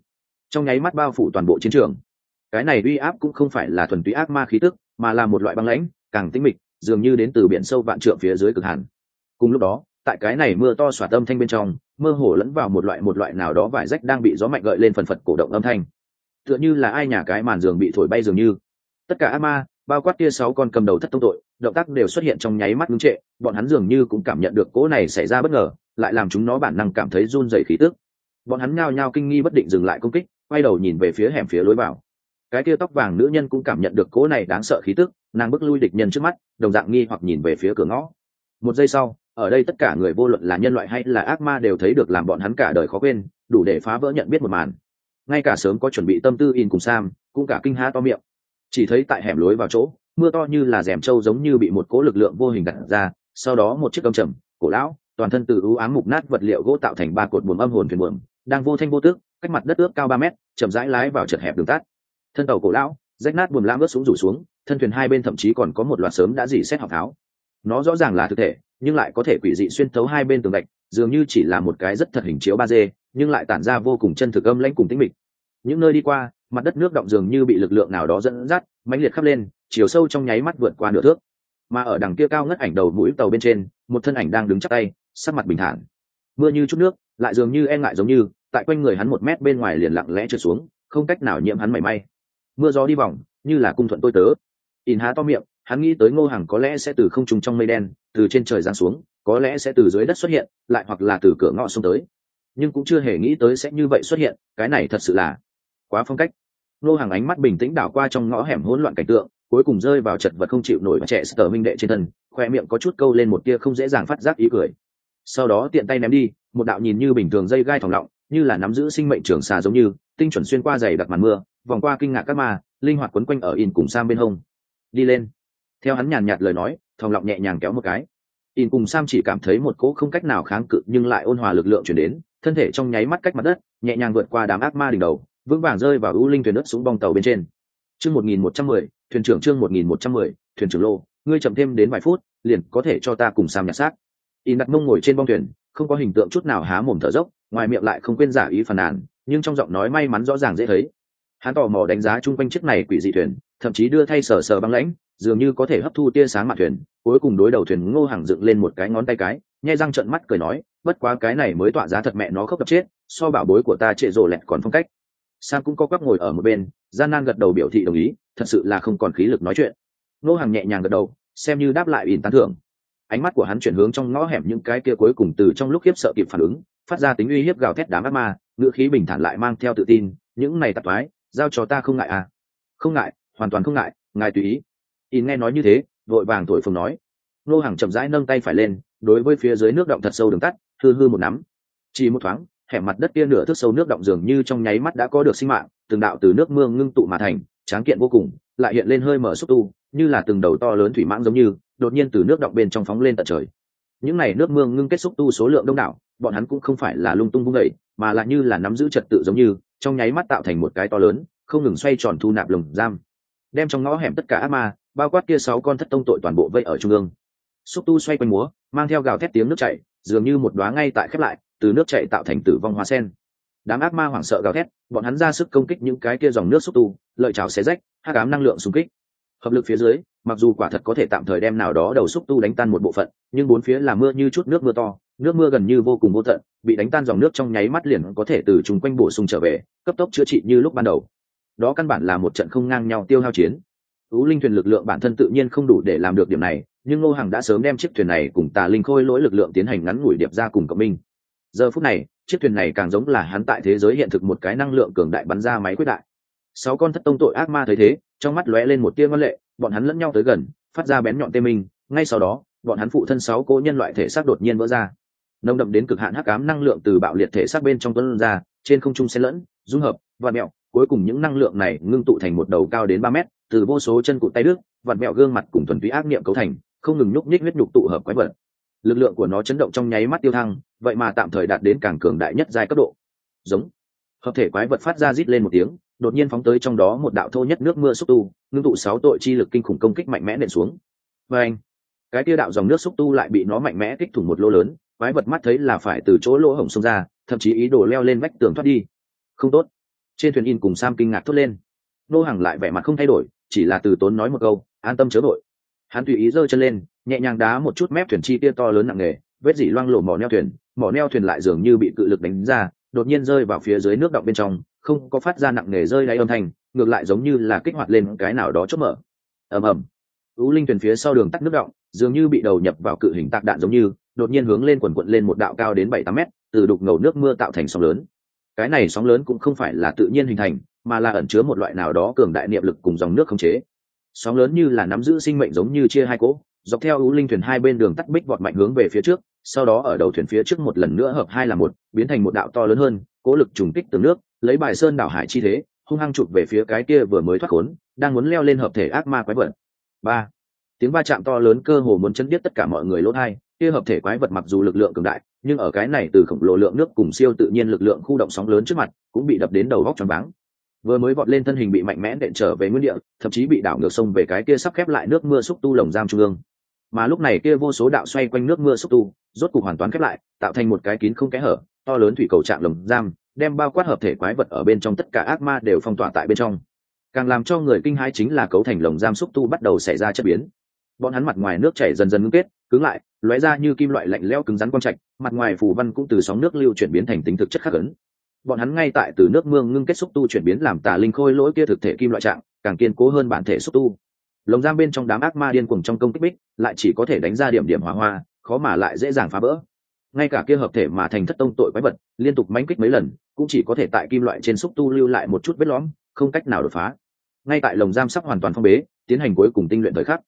Trong nháy mắt bao phủ toàn bộ chiến trường. Cái này uy áp cũng không phải là thuần túy ác ma khí tức, mà là một loại băng lãnh, càng tinh mịch, dường như đến từ biển sâu vạn trượng phía dưới cực hàn cùng lúc đó, tại cái này mưa to xoạt âm thanh bên trong mơ hồ lẫn vào một loại một loại nào đó vải rách đang bị gió mạnh gợi lên phần phật cổ động âm thanh. Tựa như là ai nhà cái màn giường bị thổi bay dường như. Tất cả ác ma, bao quát tia sáu con cầm đầu thất tông tội, động tác đều xuất hiện trong nháy mắt ngưng trệ, bọn hắn dường như cũng cảm nhận được cỗ này xảy ra bất ngờ, lại làm chúng nó bản năng cảm thấy run dày khí tức. Bọn hắn ngao nhao kinh nghi bất định dừng lại công kích, quay đầu nhìn về phía hẻm phía lối vào. Cái tia tóc vàng nữ nhân cũng cảm nhận được cỗ này đáng sợ khí tức, nàng bước lui địch nhân trước mắt, đồng dạng nghi hoặc nhìn về phía cửa ngõ. Một giây sau ở đây tất cả người vô luận là nhân loại hay là ác ma đều thấy được làm bọn hắn cả đời khó quên, đủ để phá vỡ nhận biết một màn. Ngay cả sớm có chuẩn bị tâm tư in cùng sam, cũng cả kinh há to miệng. Chỉ thấy tại hẻm lối vào chỗ, mưa to như là rèm trâu giống như bị một cố lực lượng vô hình đặt ra, sau đó một chiếc âm trầm, cổ lão, toàn thân từ ưu ám mục nát vật liệu gỗ tạo thành ba cột buồm âm hồn thuyền buồm, đang vô thanh vô tước, cách mặt đất ước cao ba mét, chậm rãi lái vào chật hẹp đường tắt. Thân tàu cổ lão, rách nát buồm lãng ướt xuống rủ xuống, thân thuyền hai bên thậm chí còn có một loạt sớm đã dỉ xét học tháo. Nó rõ ràng là thực thể nhưng lại có thể quỷ dị xuyên thấu hai bên tường gạch, dường như chỉ là một cái rất thật hình chiếu ba d, nhưng lại tản ra vô cùng chân thực âm lãnh cùng tĩnh mịch. Những nơi đi qua, mặt đất nước động dường như bị lực lượng nào đó dẫn dắt, mãnh liệt khắp lên, chiều sâu trong nháy mắt vượt qua nửa thước. Mà ở đằng kia cao ngất ảnh đầu mũi tàu bên trên, một thân ảnh đang đứng chắc tay, sắc mặt bình thản. Mưa như chút nước, lại dường như e ngại giống như, tại quanh người hắn một mét bên ngoài liền lặng lẽ trượt xuống, không cách nào nhiễm hắn mảy may. Mưa gió đi vòng, như là cung thuận tôi tớ. In há to miệng hắn nghĩ tới ngô hàng có lẽ sẽ từ không trùng trong mây đen, từ trên trời giáng xuống, có lẽ sẽ từ dưới đất xuất hiện, lại hoặc là từ cửa ngõ xuống tới. Nhưng cũng chưa hề nghĩ tới sẽ như vậy xuất hiện, cái này thật sự là quá phong cách. Ngô hàng ánh mắt bình tĩnh đảo qua trong ngõ hẻm hỗn loạn cảnh tượng, cuối cùng rơi vào chật vật không chịu nổi và trẻ sờ minh đệ trên thân, khoe miệng có chút câu lên một tia không dễ dàng phát giác ý cười. Sau đó tiện tay ném đi, một đạo nhìn như bình thường dây gai thòng lọng, như là nắm giữ sinh mệnh trường xà giống như, tinh chuẩn xuyên qua dày đặc màn mưa, vòng qua kinh ngạc các ma, linh hoạt quấn quanh ở in cùng sang bên hông. Đi lên theo hắn nhàn nhạt lời nói, thòng lọng nhẹ nhàng kéo một cái. In cùng sam chỉ cảm thấy một cỗ không cách nào kháng cự nhưng lại ôn hòa lực lượng chuyển đến, thân thể trong nháy mắt cách mặt đất, nhẹ nhàng vượt qua đám ác ma đỉnh đầu, vững vàng rơi vào ưu linh thuyền đất xuống bong tàu bên trên. Chương một nghìn một trăm mười, thuyền trưởng chương một nghìn một trăm mười, thuyền trưởng lô, ngươi chậm thêm đến vài phút, liền có thể cho ta cùng sam nhặt xác. In đặt mông ngồi trên bong thuyền, không có hình tượng chút nào há mồm thở dốc, ngoài miệng lại không quên giả ý phàn nàn, nhưng trong giọng nói may mắn rõ ràng dễ thấy. Hắn tò mò đánh giá chung quanh chiếc này quỷ dị thuyền, thậm chí đưa thay sờ sờ băng lãnh dường như có thể hấp thu tia sáng mặt thuyền, cuối cùng đối đầu thuyền ngô hàng dựng lên một cái ngón tay cái, nhai răng trợn mắt cười nói, bất quá cái này mới tọa giá thật mẹ nó khóc đập chết, so bảo bối của ta trệ rộ lẹt còn phong cách. Sam cũng có quắp ngồi ở một bên, gian nan gật đầu biểu thị đồng ý, thật sự là không còn khí lực nói chuyện. Ngô hàng nhẹ nhàng gật đầu, xem như đáp lại ỉn tán thưởng. Ánh mắt của hắn chuyển hướng trong ngõ hẻm những cái kia cuối cùng từ trong lúc khiếp sợ kịp phản ứng, phát ra tính uy hiếp gào thét đám ác ma, ngữ khí bình thản lại mang theo tự tin, những này tạp thoái giao cho ta không ngại à? Không ngại, hoàn toàn không ngại, ngài tùy ý in nghe nói như thế, vội vàng thổi phồng nói. Nô hàng chậm rãi nâng tay phải lên, đối với phía dưới nước động thật sâu đường tắt, hư hư một nắm. Chỉ một thoáng, hẻm mặt đất kia nửa thước sâu nước động dường như trong nháy mắt đã có được sinh mạng, từng đạo từ nước mương ngưng tụ mà thành, tráng kiện vô cùng, lại hiện lên hơi mở xúc tu, như là từng đầu to lớn thủy mãng giống như, đột nhiên từ nước động bên trong phóng lên tận trời. Những này nước mương ngưng kết xúc tu số lượng đông đảo, bọn hắn cũng không phải là lung tung vung đẩy mà là như là nắm giữ trật tự giống như, trong nháy mắt tạo thành một cái to lớn, không ngừng xoay tròn thu nạp lồng giam. Đem trong ngõ hẻm tất cả ác ma bao quát kia sáu con thất tông tội toàn bộ vây ở trung ương. Xúc tu xoay quanh múa, mang theo gào thét tiếng nước chảy, dường như một đoá ngay tại khép lại, từ nước chảy tạo thành tử vong hoa sen. Đám ác ma hoảng sợ gào thét, bọn hắn ra sức công kích những cái kia dòng nước xúc tu, lợi chảo xé rách hát cám năng lượng xung kích. Hợp lực phía dưới, mặc dù quả thật có thể tạm thời đem nào đó đầu xúc tu đánh tan một bộ phận, nhưng bốn phía là mưa như chút nước mưa to, nước mưa gần như vô cùng vô tận, bị đánh tan dòng nước trong nháy mắt liền có thể từ chung quanh bổ sung trở về, cấp tốc chữa trị như lúc ban đầu. Đó căn bản là một trận không ngang nhau tiêu hao chiến ú linh thuyền lực lượng bản thân tự nhiên không đủ để làm được điểm này, nhưng ngô hằng đã sớm đem chiếc thuyền này cùng tà linh khôi lỗi lực lượng tiến hành ngắn ngủi điệp ra cùng cộng minh. Giờ phút này, chiếc thuyền này càng giống là hắn tại thế giới hiện thực một cái năng lượng cường đại bắn ra máy quyết đại. Sáu con thất tông tội ác ma thấy thế, trong mắt lóe lên một tia ngân lệ, bọn hắn lẫn nhau tới gần, phát ra bén nhọn tê minh, ngay sau đó, bọn hắn phụ thân sáu cố nhân loại thể xác đột nhiên vỡ ra. Nồng đậm đến cực hạn hắc ám năng lượng từ bạo liệt thể xác bên trong tuấn ra, trên không trung xen lẫn, dung hợp và mẹo, cuối cùng những năng lượng này ngưng tụ thành một đầu cao đến ba mét từ vô số chân cụt tay đứt, vặn mẹo gương mặt cùng thuần túy ác niệm cấu thành không ngừng nhúc nhích huyết nhục tụ hợp quái vật. Lực lượng của nó chấn động trong nháy mắt tiêu thăng vậy mà tạm thời đạt đến càng cường đại nhất giai cấp độ. Giống. Hợp thể quái vật phát ra rít lên một tiếng đột nhiên phóng tới trong đó một đạo thô nhất nước mưa xúc tu ngưng tụ sáu tội chi lực kinh khủng công kích mạnh mẽ nện xuống. Và anh cái tia đạo dòng nước xúc tu lại bị nó mạnh mẽ kích thủng một lỗ lớn quái vật mắt thấy là phải từ chỗ lỗ hổng xông ra thậm chí ý đồ leo lên vách tường thoát đi. Không tốt. Trên thuyền in cùng sam kinh ngạc thốt lên. Nô hàng lại vẻ mặt không thay đổi chỉ là từ tốn nói một câu, an tâm chớ đội hắn tùy ý giơ chân lên, nhẹ nhàng đá một chút mép thuyền chi tia to lớn nặng nề, vết dỉ loang lổ mỏ neo thuyền, mỏ neo thuyền lại dường như bị cự lực đánh ra, đột nhiên rơi vào phía dưới nước động bên trong, không có phát ra nặng nề rơi đáy âm thanh, ngược lại giống như là kích hoạt lên cái nào đó chốt mở. Ầm ầm. Ú linh thuyền phía sau đường tắt nước động, dường như bị đầu nhập vào cự hình tạc đạn giống như, đột nhiên hướng lên quần quận lên một đạo cao đến bảy tám mét, từ đục ngầu nước mưa tạo thành sóng lớn cái này sóng lớn cũng không phải là tự nhiên hình thành, mà là ẩn chứa một loại nào đó cường đại niệm lực cùng dòng nước khống chế. Sóng lớn như là nắm giữ sinh mệnh giống như chia hai cỗ, dọc theo ưu linh thuyền hai bên đường tắt bích vọt mạnh hướng về phía trước, sau đó ở đầu thuyền phía trước một lần nữa hợp hai là một, biến thành một đạo to lớn hơn, cố lực trùng kích từ nước, lấy bài sơn đảo hải chi thế, hung hăng chụp về phía cái kia vừa mới thoát khốn, đang muốn leo lên hợp thể ác ma quái vật. Ba. Tiếng va chạm to lớn cơ hồ muốn chấn biết tất cả mọi người lốt hai kia hợp thể quái vật mặc dù lực lượng cường đại nhưng ở cái này từ khổng lồ lượng nước cùng siêu tự nhiên lực lượng khu động sóng lớn trước mặt cũng bị đập đến đầu góc tròn váng. Vừa mới vọt lên thân hình bị mạnh mẽ đệm trở về nguyên địa, thậm chí bị đảo ngược sông về cái kia sắp khép lại nước mưa xúc tu lồng giam trung ương. Mà lúc này kia vô số đạo xoay quanh nước mưa xúc tu, rốt cục hoàn toàn khép lại, tạo thành một cái kín không kẽ hở, to lớn thủy cầu trạng lồng giam, đem bao quát hợp thể quái vật ở bên trong tất cả ác ma đều phong tỏa tại bên trong. Càng làm cho người kinh hãi chính là cấu thành lồng giam xúc tu bắt đầu xảy ra chất biến. Bọn hắn mặt ngoài nước chảy dần dần ngưng kết cứng lại, lóe ra như kim loại lạnh lẽo cứng rắn quang trạch, mặt ngoài phù văn cũng từ sóng nước lưu chuyển biến thành tính thực chất khắc ấn. Bọn hắn ngay tại từ nước mương ngưng kết xúc tu chuyển biến làm tà linh khôi lỗi kia thực thể kim loại trạng, càng kiên cố hơn bản thể xúc tu. Lồng giam bên trong đám ác ma điên cuồng trong công kích bích, lại chỉ có thể đánh ra điểm điểm hỏa hoa, khó mà lại dễ dàng phá vỡ. Ngay cả kia hợp thể mà thành thất tông tội quái vật, liên tục mánh kích mấy lần, cũng chỉ có thể tại kim loại trên xúc tu lưu lại một chút vết lõm, không cách nào đột phá. Ngay tại lồng giam sắp hoàn toàn phong bế, tiến hành cuối cùng tinh luyện thời khắc.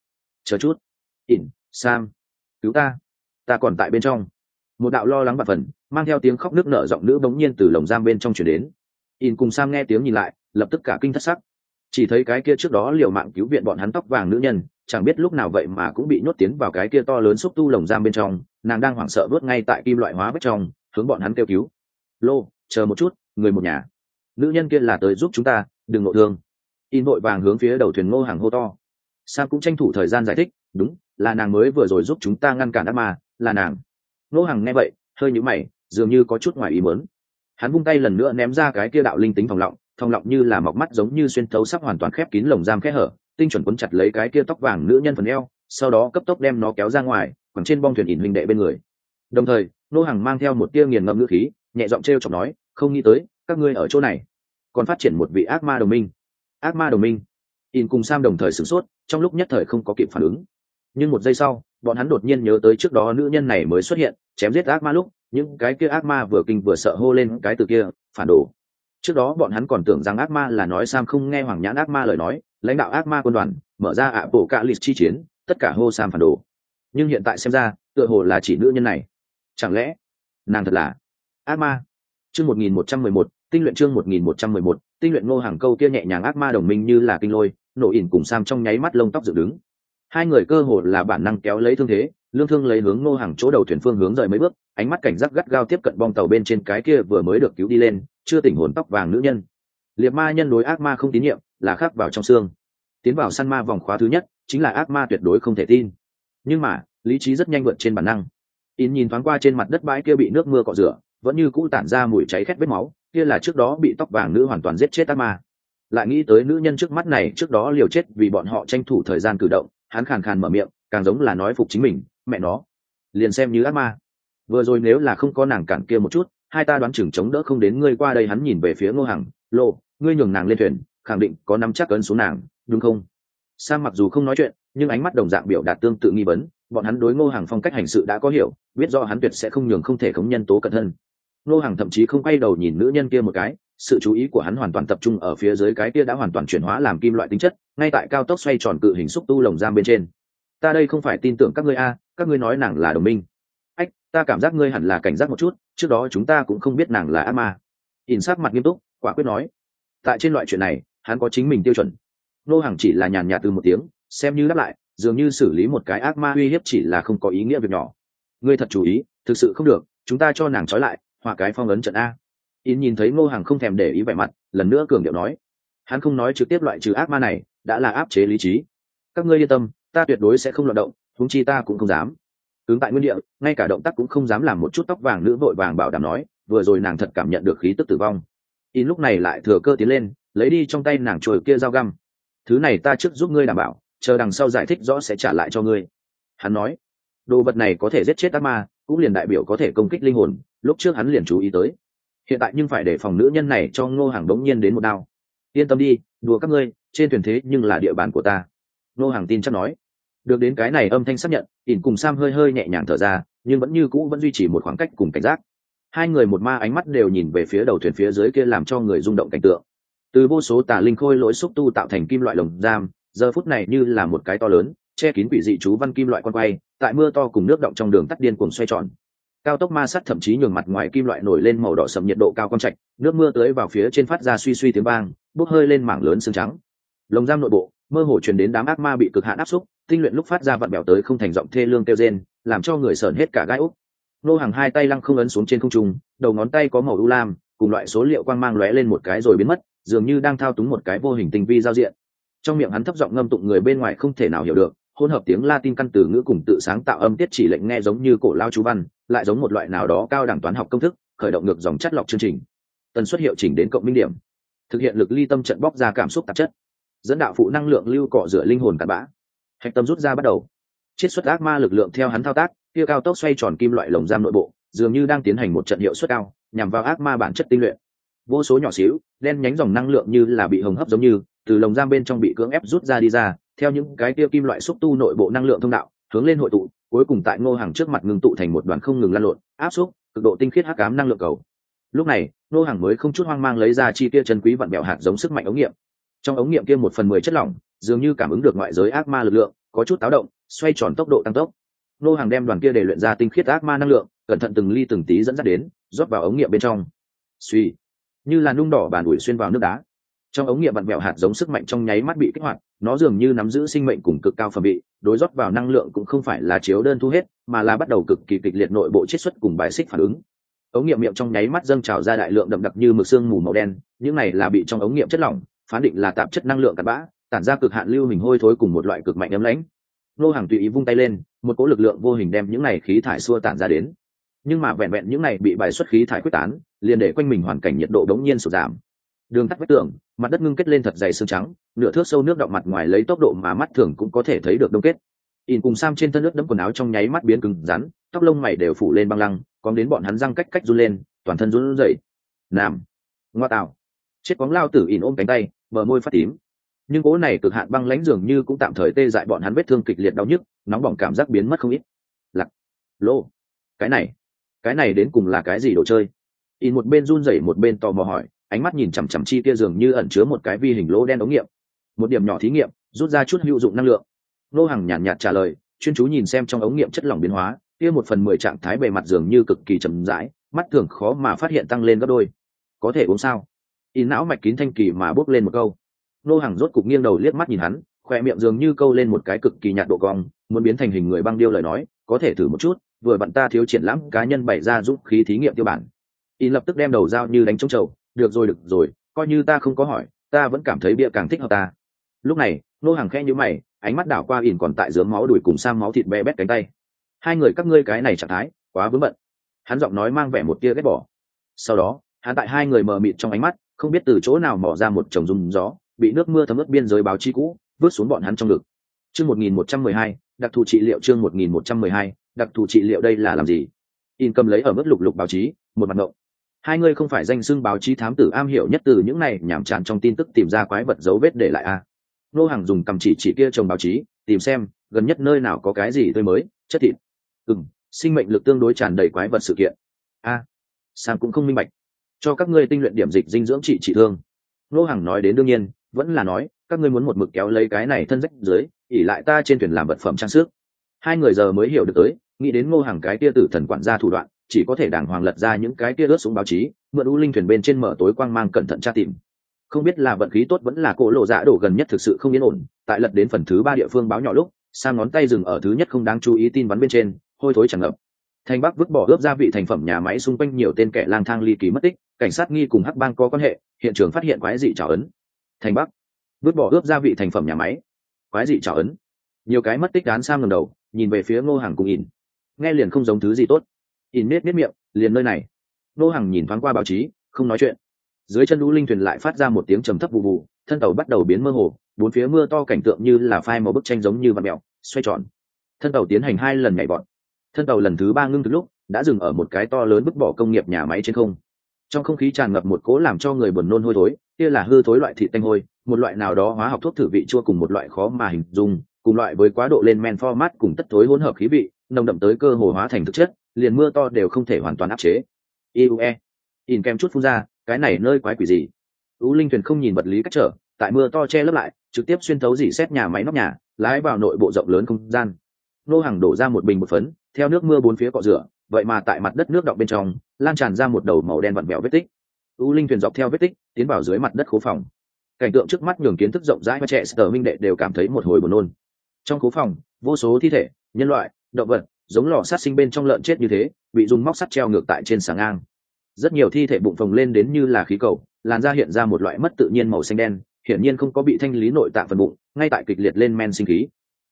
Chờ chút. Ỉn, sam cứu ta. Ta còn tại bên trong. Một đạo lo lắng bạt phần, mang theo tiếng khóc nước nở giọng nữ bỗng nhiên từ lồng giam bên trong chuyển đến. In cùng sam nghe tiếng nhìn lại, lập tức cả kinh thất sắc. Chỉ thấy cái kia trước đó liều mạng cứu viện bọn hắn tóc vàng nữ nhân, chẳng biết lúc nào vậy mà cũng bị nhốt tiến vào cái kia to lớn xúc tu lồng giam bên trong, nàng đang hoảng sợ vớt ngay tại kim loại hóa bên trong, hướng bọn hắn kêu cứu. Lô, chờ một chút, người một nhà. Nữ nhân kia là tới giúp chúng ta, đừng nội thương. In vội vàng hướng phía đầu thuyền ngô hàng hô to. Sam cũng tranh thủ thời gian giải thích, đúng là nàng mới vừa rồi giúp chúng ta ngăn cản ác ma, là nàng. Nô hàng nghe vậy, hơi nhũ mày, dường như có chút ngoài ý mớn hắn vung tay lần nữa ném ra cái kia đạo linh tính phòng lọng phòng lọng như là mọc mắt giống như xuyên thấu sắp hoàn toàn khép kín lồng giam khẽ hở, tinh chuẩn quấn chặt lấy cái kia tóc vàng nữ nhân phần eo, sau đó cấp tốc đem nó kéo ra ngoài còn trên bong thuyền ỉn huynh đệ bên người. Đồng thời, nô hàng mang theo một tia nghiền ngẫm ngữ khí, nhẹ giọng t r e o chọc nói, không nghĩ tới, các ngươi ở chỗ này còn phát triển một vị ác ma đồng minh. Ác ma đồng minh. In cùng sam đồng thời sửng sốt, trong lúc nhất thời không có kịp phản ứng nhưng một giây sau, bọn hắn đột nhiên nhớ tới trước đó nữ nhân này mới xuất hiện, chém giết ác ma lúc, những cái kia ác ma vừa kinh vừa sợ hô lên cái từ kia, phản đồ. Trước đó bọn hắn còn tưởng rằng ác ma là nói sam không nghe hoàng nhãn ác ma lời nói, lãnh đạo ác ma quân đoàn, mở ra ạ bộ cạ lịch chi chiến, tất cả hô sam phản đồ. Nhưng hiện tại xem ra, tựa hồ là chỉ nữ nhân này. Chẳng lẽ, nàng thật là ác ma? Chương một nghìn một trăm mười một, tinh luyện chương một nghìn một trăm mười một, tinh luyện ngô hàng câu kia nhẹ nhàng ác ma đồng minh như là kinh lôi, nổ ỉn cùng sam trong nháy mắt lông tóc dựng đứng hai người cơ hồ là bản năng kéo lấy thương thế, lương thương lấy hướng ngô hàng chỗ đầu thuyền phương hướng rời mấy bước, ánh mắt cảnh giác gắt gao tiếp cận bong tàu bên trên cái kia vừa mới được cứu đi lên, chưa tỉnh hồn tóc vàng nữ nhân. Liệt ma nhân đối ác ma không tín nhiệm, là khắc vào trong xương. Tiến vào săn ma vòng khóa thứ nhất, chính là ác ma tuyệt đối không thể tin. Nhưng mà, lý trí rất nhanh vượt trên bản năng. In nhìn thoáng qua trên mặt đất bãi kia bị nước mưa cọ rửa, vẫn như cũ tản ra mùi cháy khét vết máu, kia là trước đó bị tóc vàng nữ hoàn toàn giết chết ác ma. Lại nghĩ tới nữ nhân trước mắt này, trước đó liều chết vì bọn họ tranh thủ thời gian cử động hắn khàn khàn mở miệng, càng giống là nói phục chính mình, mẹ nó, liền xem như ác ma. Vừa rồi nếu là không có nàng cản kia một chút, hai ta đoán chừng chống đỡ không đến ngươi qua đây hắn nhìn về phía ngô hằng lộ ngươi nhường nàng lên thuyền, khẳng định có nắm chắc ấn xuống nàng, đúng không? Sam mặc dù không nói chuyện, nhưng ánh mắt đồng dạng biểu đạt tương tự nghi vấn, bọn hắn đối ngô Hằng phong cách hành sự đã có hiểu, biết do hắn tuyệt sẽ không nhường không thể khống nhân tố cẩn thân. Ngô Hằng thậm chí không quay đầu nhìn nữ nhân kia một cái sự chú ý của hắn hoàn toàn tập trung ở phía dưới cái kia đã hoàn toàn chuyển hóa làm kim loại tính chất, ngay tại cao tốc xoay tròn cự hình xúc tu lồng giam bên trên. Ta đây không phải tin tưởng các ngươi a, các ngươi nói nàng là đồng minh. Ách, ta cảm giác ngươi hẳn là cảnh giác một chút, trước đó chúng ta cũng không biết nàng là ác ma. In sát mặt nghiêm túc, quả quyết nói. Tại trên loại chuyện này, hắn có chính mình tiêu chuẩn. Nô hàng chỉ là nhàn nhạt từ một tiếng, xem như đáp lại, dường như xử lý một cái ác ma uy hiếp chỉ là không có ý nghĩa việc nhỏ. Ngươi thật chú ý, thực sự không được, chúng ta cho nàng trói lại hòa cái phong ấn trận a in nhìn thấy ngô hàng không thèm để ý vẻ mặt, lần nữa cường điệu nói, hắn không nói trực tiếp loại trừ ác ma này, đã là áp chế lý trí. Các ngươi yên tâm, ta tuyệt đối sẽ không loạt động thúng chi ta cũng không dám. Hướng tại nguyên địa, ngay cả động tác cũng không dám làm một chút tóc vàng nữ vội vàng bảo đảm nói, vừa rồi nàng thật cảm nhận được khí tức tử vong. In lúc này lại thừa cơ tiến lên, lấy đi trong tay nàng trồi kia dao găm. Thứ này ta trước giúp ngươi đảm bảo, chờ đằng sau giải thích rõ sẽ trả lại cho ngươi. Hắn nói, đồ vật này có thể giết chết ác ma, cũng liền đại biểu có thể công kích linh hồn, lúc trước hắn liền chú ý tới hiện tại nhưng phải để phòng nữ nhân này cho ngô hàng đống nhiên đến một đao. Yên tâm đi, đùa các ngươi, trên thuyền thế nhưng là địa bàn của ta. Ngô hàng tin chắc nói. Được đến cái này âm thanh xác nhận, ỉn cùng sam hơi hơi nhẹ nhàng thở ra, nhưng vẫn như cũ vẫn duy trì một khoảng cách cùng cảnh giác. Hai người một ma ánh mắt đều nhìn về phía đầu thuyền phía dưới kia làm cho người rung động cảnh tượng. Từ vô số tà linh khôi lỗi xúc tu tạo thành kim loại lồng giam, giờ phút này như là một cái to lớn, che kín quỷ dị chú văn kim loại con quay, tại mưa to cùng nước động trong đường tắt điên cuồng xoay tròn cao tốc ma sắt thậm chí nhường mặt ngoài kim loại nổi lên màu đỏ sầm nhiệt độ cao con trạch, nước mưa tới vào phía trên phát ra suy suy tiếng vang, bốc hơi lên mảng lớn xương trắng. Lồng giam nội bộ, mơ hồ truyền đến đám ác ma bị cực hạn áp xúc, tinh luyện lúc phát ra vặn bèo tới không thành giọng thê lương kêu rên, làm cho người sởn hết cả gai úc. Nô hàng hai tay lăng không ấn xuống trên không trung, đầu ngón tay có màu u lam, cùng loại số liệu quang mang lóe lên một cái rồi biến mất, dường như đang thao túng một cái vô hình tinh vi giao diện. Trong miệng hắn thấp giọng ngâm tụng người bên ngoài không thể nào hiểu được hỗn hợp tiếng latin căn từ ngữ cùng tự sáng tạo âm tiết chỉ lệnh nghe giống như cổ lao chú văn, lại giống một loại nào đó cao đẳng toán học công thức, khởi động ngược dòng chất lọc chương trình. Tần suất hiệu chỉnh đến cộng minh điểm. Thực hiện lực ly tâm trận bóc ra cảm xúc tạp chất. Dẫn đạo phụ năng lượng lưu cọ rửa linh hồn cặn bã. Hạch tâm rút ra bắt đầu. Chiết xuất ác ma lực lượng theo hắn thao tác, kia cao tốc xoay tròn kim loại lồng giam nội bộ, dường như đang tiến hành một trận hiệu suất cao, nhằm vào ác ma bản chất tinh luyện. Vô số nhỏ xíu, đen nhánh dòng năng lượng như là bị hồng hấp giống như, từ lồng giam bên trong bị cưỡng ép rút ra đi ra theo những cái kia kim loại xúc tu nội bộ năng lượng thông đạo, hướng lên hội tụ, cuối cùng tại ngô hàng trước mặt ngưng tụ thành một đoàn không ngừng lan lộn, áp xúc, cực độ tinh khiết hắc cám năng lượng cầu. Lúc này, ngô hàng mới không chút hoang mang lấy ra chi kia chân quý vặn bẹo hạt giống sức mạnh ống nghiệm. Trong ống nghiệm kia một phần mười chất lỏng, dường như cảm ứng được ngoại giới ác ma lực lượng, có chút táo động, xoay tròn tốc độ tăng tốc. Ngô hàng đem đoàn kia để luyện ra tinh khiết ác ma năng lượng, cẩn thận từng ly từng tí dẫn dắt đến, rót vào ống nghiệm bên trong. Suy như là nung đỏ bàn ủi xuyên vào nước đá. Trong ống nghiệm vặn bẹo hạt giống sức mạnh trong nháy mắt bị kích hoạt nó dường như nắm giữ sinh mệnh cùng cực cao phẩm vị, đối rót vào năng lượng cũng không phải là chiếu đơn thu hết, mà là bắt đầu cực kỳ kịch liệt nội bộ chiết xuất cùng bài xích phản ứng. Ống nghiệm miệng trong nháy mắt dâng trào ra đại lượng đậm đặc như mực xương mù màu đen, những này là bị trong ống nghiệm chất lỏng, phán định là tạp chất năng lượng cặn bã, tản ra cực hạn lưu hình hôi thối cùng một loại cực mạnh ấm lãnh. Nô hàng tùy ý vung tay lên, một cỗ lực lượng vô hình đem những này khí thải xua tản ra đến. Nhưng mà vẹn vẹn những này bị bài xuất khí thải quyết tán, liền để quanh mình hoàn cảnh nhiệt độ đống nhiên sụt giảm đường tắt vách tường, mặt đất ngưng kết lên thật dày xương trắng, nửa thước sâu nước đọng mặt ngoài lấy tốc độ mà mắt thường cũng có thể thấy được đông kết. In cùng sam trên thân nước đẫm quần áo trong nháy mắt biến cứng rắn, tóc lông mày đều phủ lên băng lăng còn đến bọn hắn răng cách cách run lên, toàn thân run rẩy. Nam. Ngoa tạo. Chết quáng lao tử in ôm cánh tay, bờ môi phát tím. Nhưng cỗ này cực hạn băng lãnh dường như cũng tạm thời tê dại bọn hắn vết thương kịch liệt đau nhức, nóng bỏng cảm giác biến mất không ít. Lặc lô. Cái này. Cái này đến cùng là cái gì đồ chơi? In một bên run rẩy, một bên tò mò hỏi ánh mắt nhìn chằm chằm chi kia dường như ẩn chứa một cái vi hình lỗ đen ống nghiệm. Một điểm nhỏ thí nghiệm, rút ra chút hữu dụng năng lượng. Nô hàng nhàn nhạt trả lời, chuyên chú nhìn xem trong ống nghiệm chất lỏng biến hóa, kia một phần mười trạng thái bề mặt dường như cực kỳ chậm rãi, mắt thường khó mà phát hiện tăng lên gấp đôi. Có thể uống sao? In não mạch kín thanh kỳ mà bốc lên một câu. Nô hàng rốt cục nghiêng đầu liếc mắt nhìn hắn, khoe miệng dường như câu lên một cái cực kỳ nhạt độ cong, muốn biến thành hình người băng điêu lời nói, có thể thử một chút, vừa bạn ta thiếu triển lãm cá nhân bày ra giúp khí thí nghiệm tiêu bản. In lập tức đem đầu dao như đánh trống trầu được rồi được rồi, coi như ta không có hỏi, ta vẫn cảm thấy bịa càng thích hợp ta. Lúc này nô hàng khe như mày, ánh mắt đảo qua ỉn còn tại dướng máu đùi cùng sang máu thịt bé bét cánh tay. Hai người các ngươi cái này trạng thái, quá vướng bận. Hắn giọng nói mang vẻ một tia ghét bỏ. Sau đó, hắn tại hai người mờ mịt trong ánh mắt, không biết từ chỗ nào mỏ ra một chồng rung gió, bị nước mưa thấm ướt biên giới báo chí cũ vớt xuống bọn hắn trong ngực. Chương một nghìn một trăm mười hai, đặc thù trị liệu chương một nghìn một trăm mười hai, đặc thù trị liệu đây là làm gì? In cầm lấy ở mức lục lục báo chí, một mặt ngộng hai ngươi không phải danh xưng báo chí thám tử am hiểu nhất từ những này nhảm chán trong tin tức tìm ra quái vật dấu vết để lại a à. nô hàng dùng cầm chỉ chỉ kia trồng báo chí tìm xem gần nhất nơi nào có cái gì tươi mới chất thịt. Ừng sinh mệnh lực tương đối tràn đầy quái vật sự kiện. A à, sam cũng không minh bạch. Cho các ngươi tinh luyện điểm dịch dinh dưỡng trị trị thương. Nô hàng nói đến đương nhiên vẫn là nói các ngươi muốn một mực kéo lấy cái này thân rách dưới ỉ lại ta trên thuyền làm vật phẩm trang sức. Hai người giờ mới hiểu được tới nghĩ đến ngô hàng cái tia tử thần quản gia thủ đoạn, chỉ có thể đàng hoàng lật ra những cái tia ướt súng báo chí, mượn u linh thuyền bên trên mở tối quang mang cẩn thận tra tìm. Không biết là vận khí tốt vẫn là cỗ lộ dạ đổ gần nhất thực sự không yên ổn, tại lật đến phần thứ ba địa phương báo nhỏ lúc, sang ngón tay dừng ở thứ nhất không đáng chú ý tin bắn bên trên, hôi thối chẳng ngập. Thành bắc vứt bỏ ướp gia vị thành phẩm nhà máy xung quanh nhiều tên kẻ lang thang ly kỳ mất tích, cảnh sát nghi cùng hắc bang có quan hệ, hiện trường phát hiện quái dị trào ấn. Thành bắc vứt bỏ ướp gia vị thành phẩm nhà máy. Quái dị trào ấn. Nhiều cái mất tích đán sang ngầm đầu, nhìn về phía ngô hàng cùng nhìn nghe liền không giống thứ gì tốt. In nết nết miệng, liền nơi này. Nô hằng nhìn thoáng qua báo chí, không nói chuyện. Dưới chân lũ linh thuyền lại phát ra một tiếng trầm thấp vụ vụ, thân tàu bắt đầu biến mơ hồ, bốn phía mưa to cảnh tượng như là phai màu bức tranh giống như vạt mẹo xoay tròn. Thân tàu tiến hành hai lần nhảy bọn thân tàu lần thứ ba ngưng từ lúc, đã dừng ở một cái to lớn bức bỏ công nghiệp nhà máy trên không. Trong không khí tràn ngập một cố làm cho người buồn nôn hôi thối, kia là hư thối loại thị tanh hôi, một loại nào đó hóa học thuốc thử vị chua cùng một loại khó mà hình dung, cùng loại với quá độ lên men format cùng tất thối hỗn hợp khí vị nồng đậm tới cơ hồ hóa thành thực chất, liền mưa to đều không thể hoàn toàn áp chế. Iue in kem chút phun ra, cái này nơi quái quỷ gì? Ú linh thuyền không nhìn vật lý cách trở, tại mưa to che lấp lại, trực tiếp xuyên thấu dỉ xét nhà máy nóc nhà, lái vào nội bộ rộng lớn không gian. Nô hàng đổ ra một bình một phấn, theo nước mưa bốn phía cọ rửa, vậy mà tại mặt đất nước đọng bên trong, lan tràn ra một đầu màu đen vặn vẹo vết tích. U linh thuyền dọc theo vết tích, tiến vào dưới mặt đất khố phòng. Cảnh tượng trước mắt nhường kiến thức rộng rãi và trẻ sở minh đệ đều cảm thấy một hồi buồn nôn. Trong khố phòng, vô số thi thể, nhân loại động vật, giống lò sát sinh bên trong lợn chết như thế, bị dùng móc sắt treo ngược tại trên sàng ngang. Rất nhiều thi thể bụng phồng lên đến như là khí cầu, làn da hiện ra một loại mất tự nhiên màu xanh đen, hiển nhiên không có bị thanh lý nội tạng phần bụng, ngay tại kịch liệt lên men sinh khí.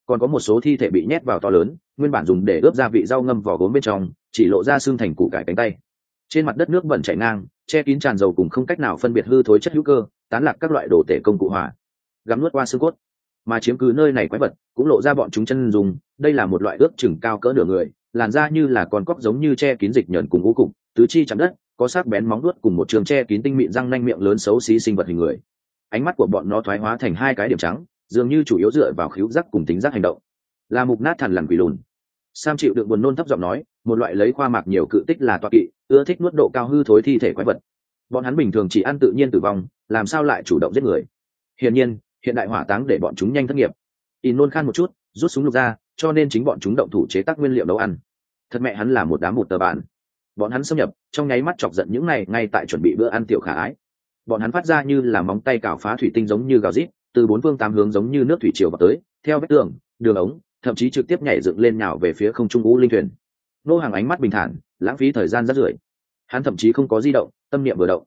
Còn có một số thi thể bị nhét vào to lớn, nguyên bản dùng để ướp gia vị rau ngâm vỏ gốm bên trong, chỉ lộ ra xương thành củ cải cánh tay. Trên mặt đất nước bẩn chảy ngang, che kín tràn dầu cùng không cách nào phân biệt hư thối chất hữu cơ, tán lạc các loại đồ tể công cụ hỏa. Gắm nuốt qua xương cốt mà chiếm cứ nơi này quái vật, cũng lộ ra bọn chúng chân dùng đây là một loại ước chừng cao cỡ nửa người, làn da như là con cóc giống như che kín dịch nhờn cùng ngũ cục, tứ chi chạm đất, có sắc bén móng nuốt cùng một trường che kín tinh mịn răng nanh miệng lớn xấu xí sinh vật hình người. Ánh mắt của bọn nó thoái hóa thành hai cái điểm trắng, dường như chủ yếu dựa vào khíu giác cùng tính giác hành động. Là mục nát thằn lằn quỷ lùn. Sam chịu được buồn nôn thấp giọng nói, một loại lấy khoa mạc nhiều cự tích là toa kỵ, ưa thích nuốt độ cao hư thối thi thể quái vật. Bọn hắn bình thường chỉ ăn tự nhiên tử vong, làm sao lại chủ động giết người? Hiển nhiên hiện đại hỏa táng để bọn chúng nhanh thất nghiệp. In nôn khan một chút, rút súng lục ra, cho nên chính bọn chúng động thủ chế tác nguyên liệu nấu ăn. Thật mẹ hắn là một đám một tờ bản. Bọn hắn xâm nhập, trong nháy mắt chọc giận những này ngay tại chuẩn bị bữa ăn tiểu khả ái. Bọn hắn phát ra như là móng tay cào phá thủy tinh giống như gào rít, từ bốn phương tám hướng giống như nước thủy triều vào tới, theo vách tường, đường ống, thậm chí trực tiếp nhảy dựng lên nhào về phía không trung u linh thuyền. Nô hàng ánh mắt bình thản, lãng phí thời gian rất rưởi hắn thậm chí không có di động, tâm niệm vừa động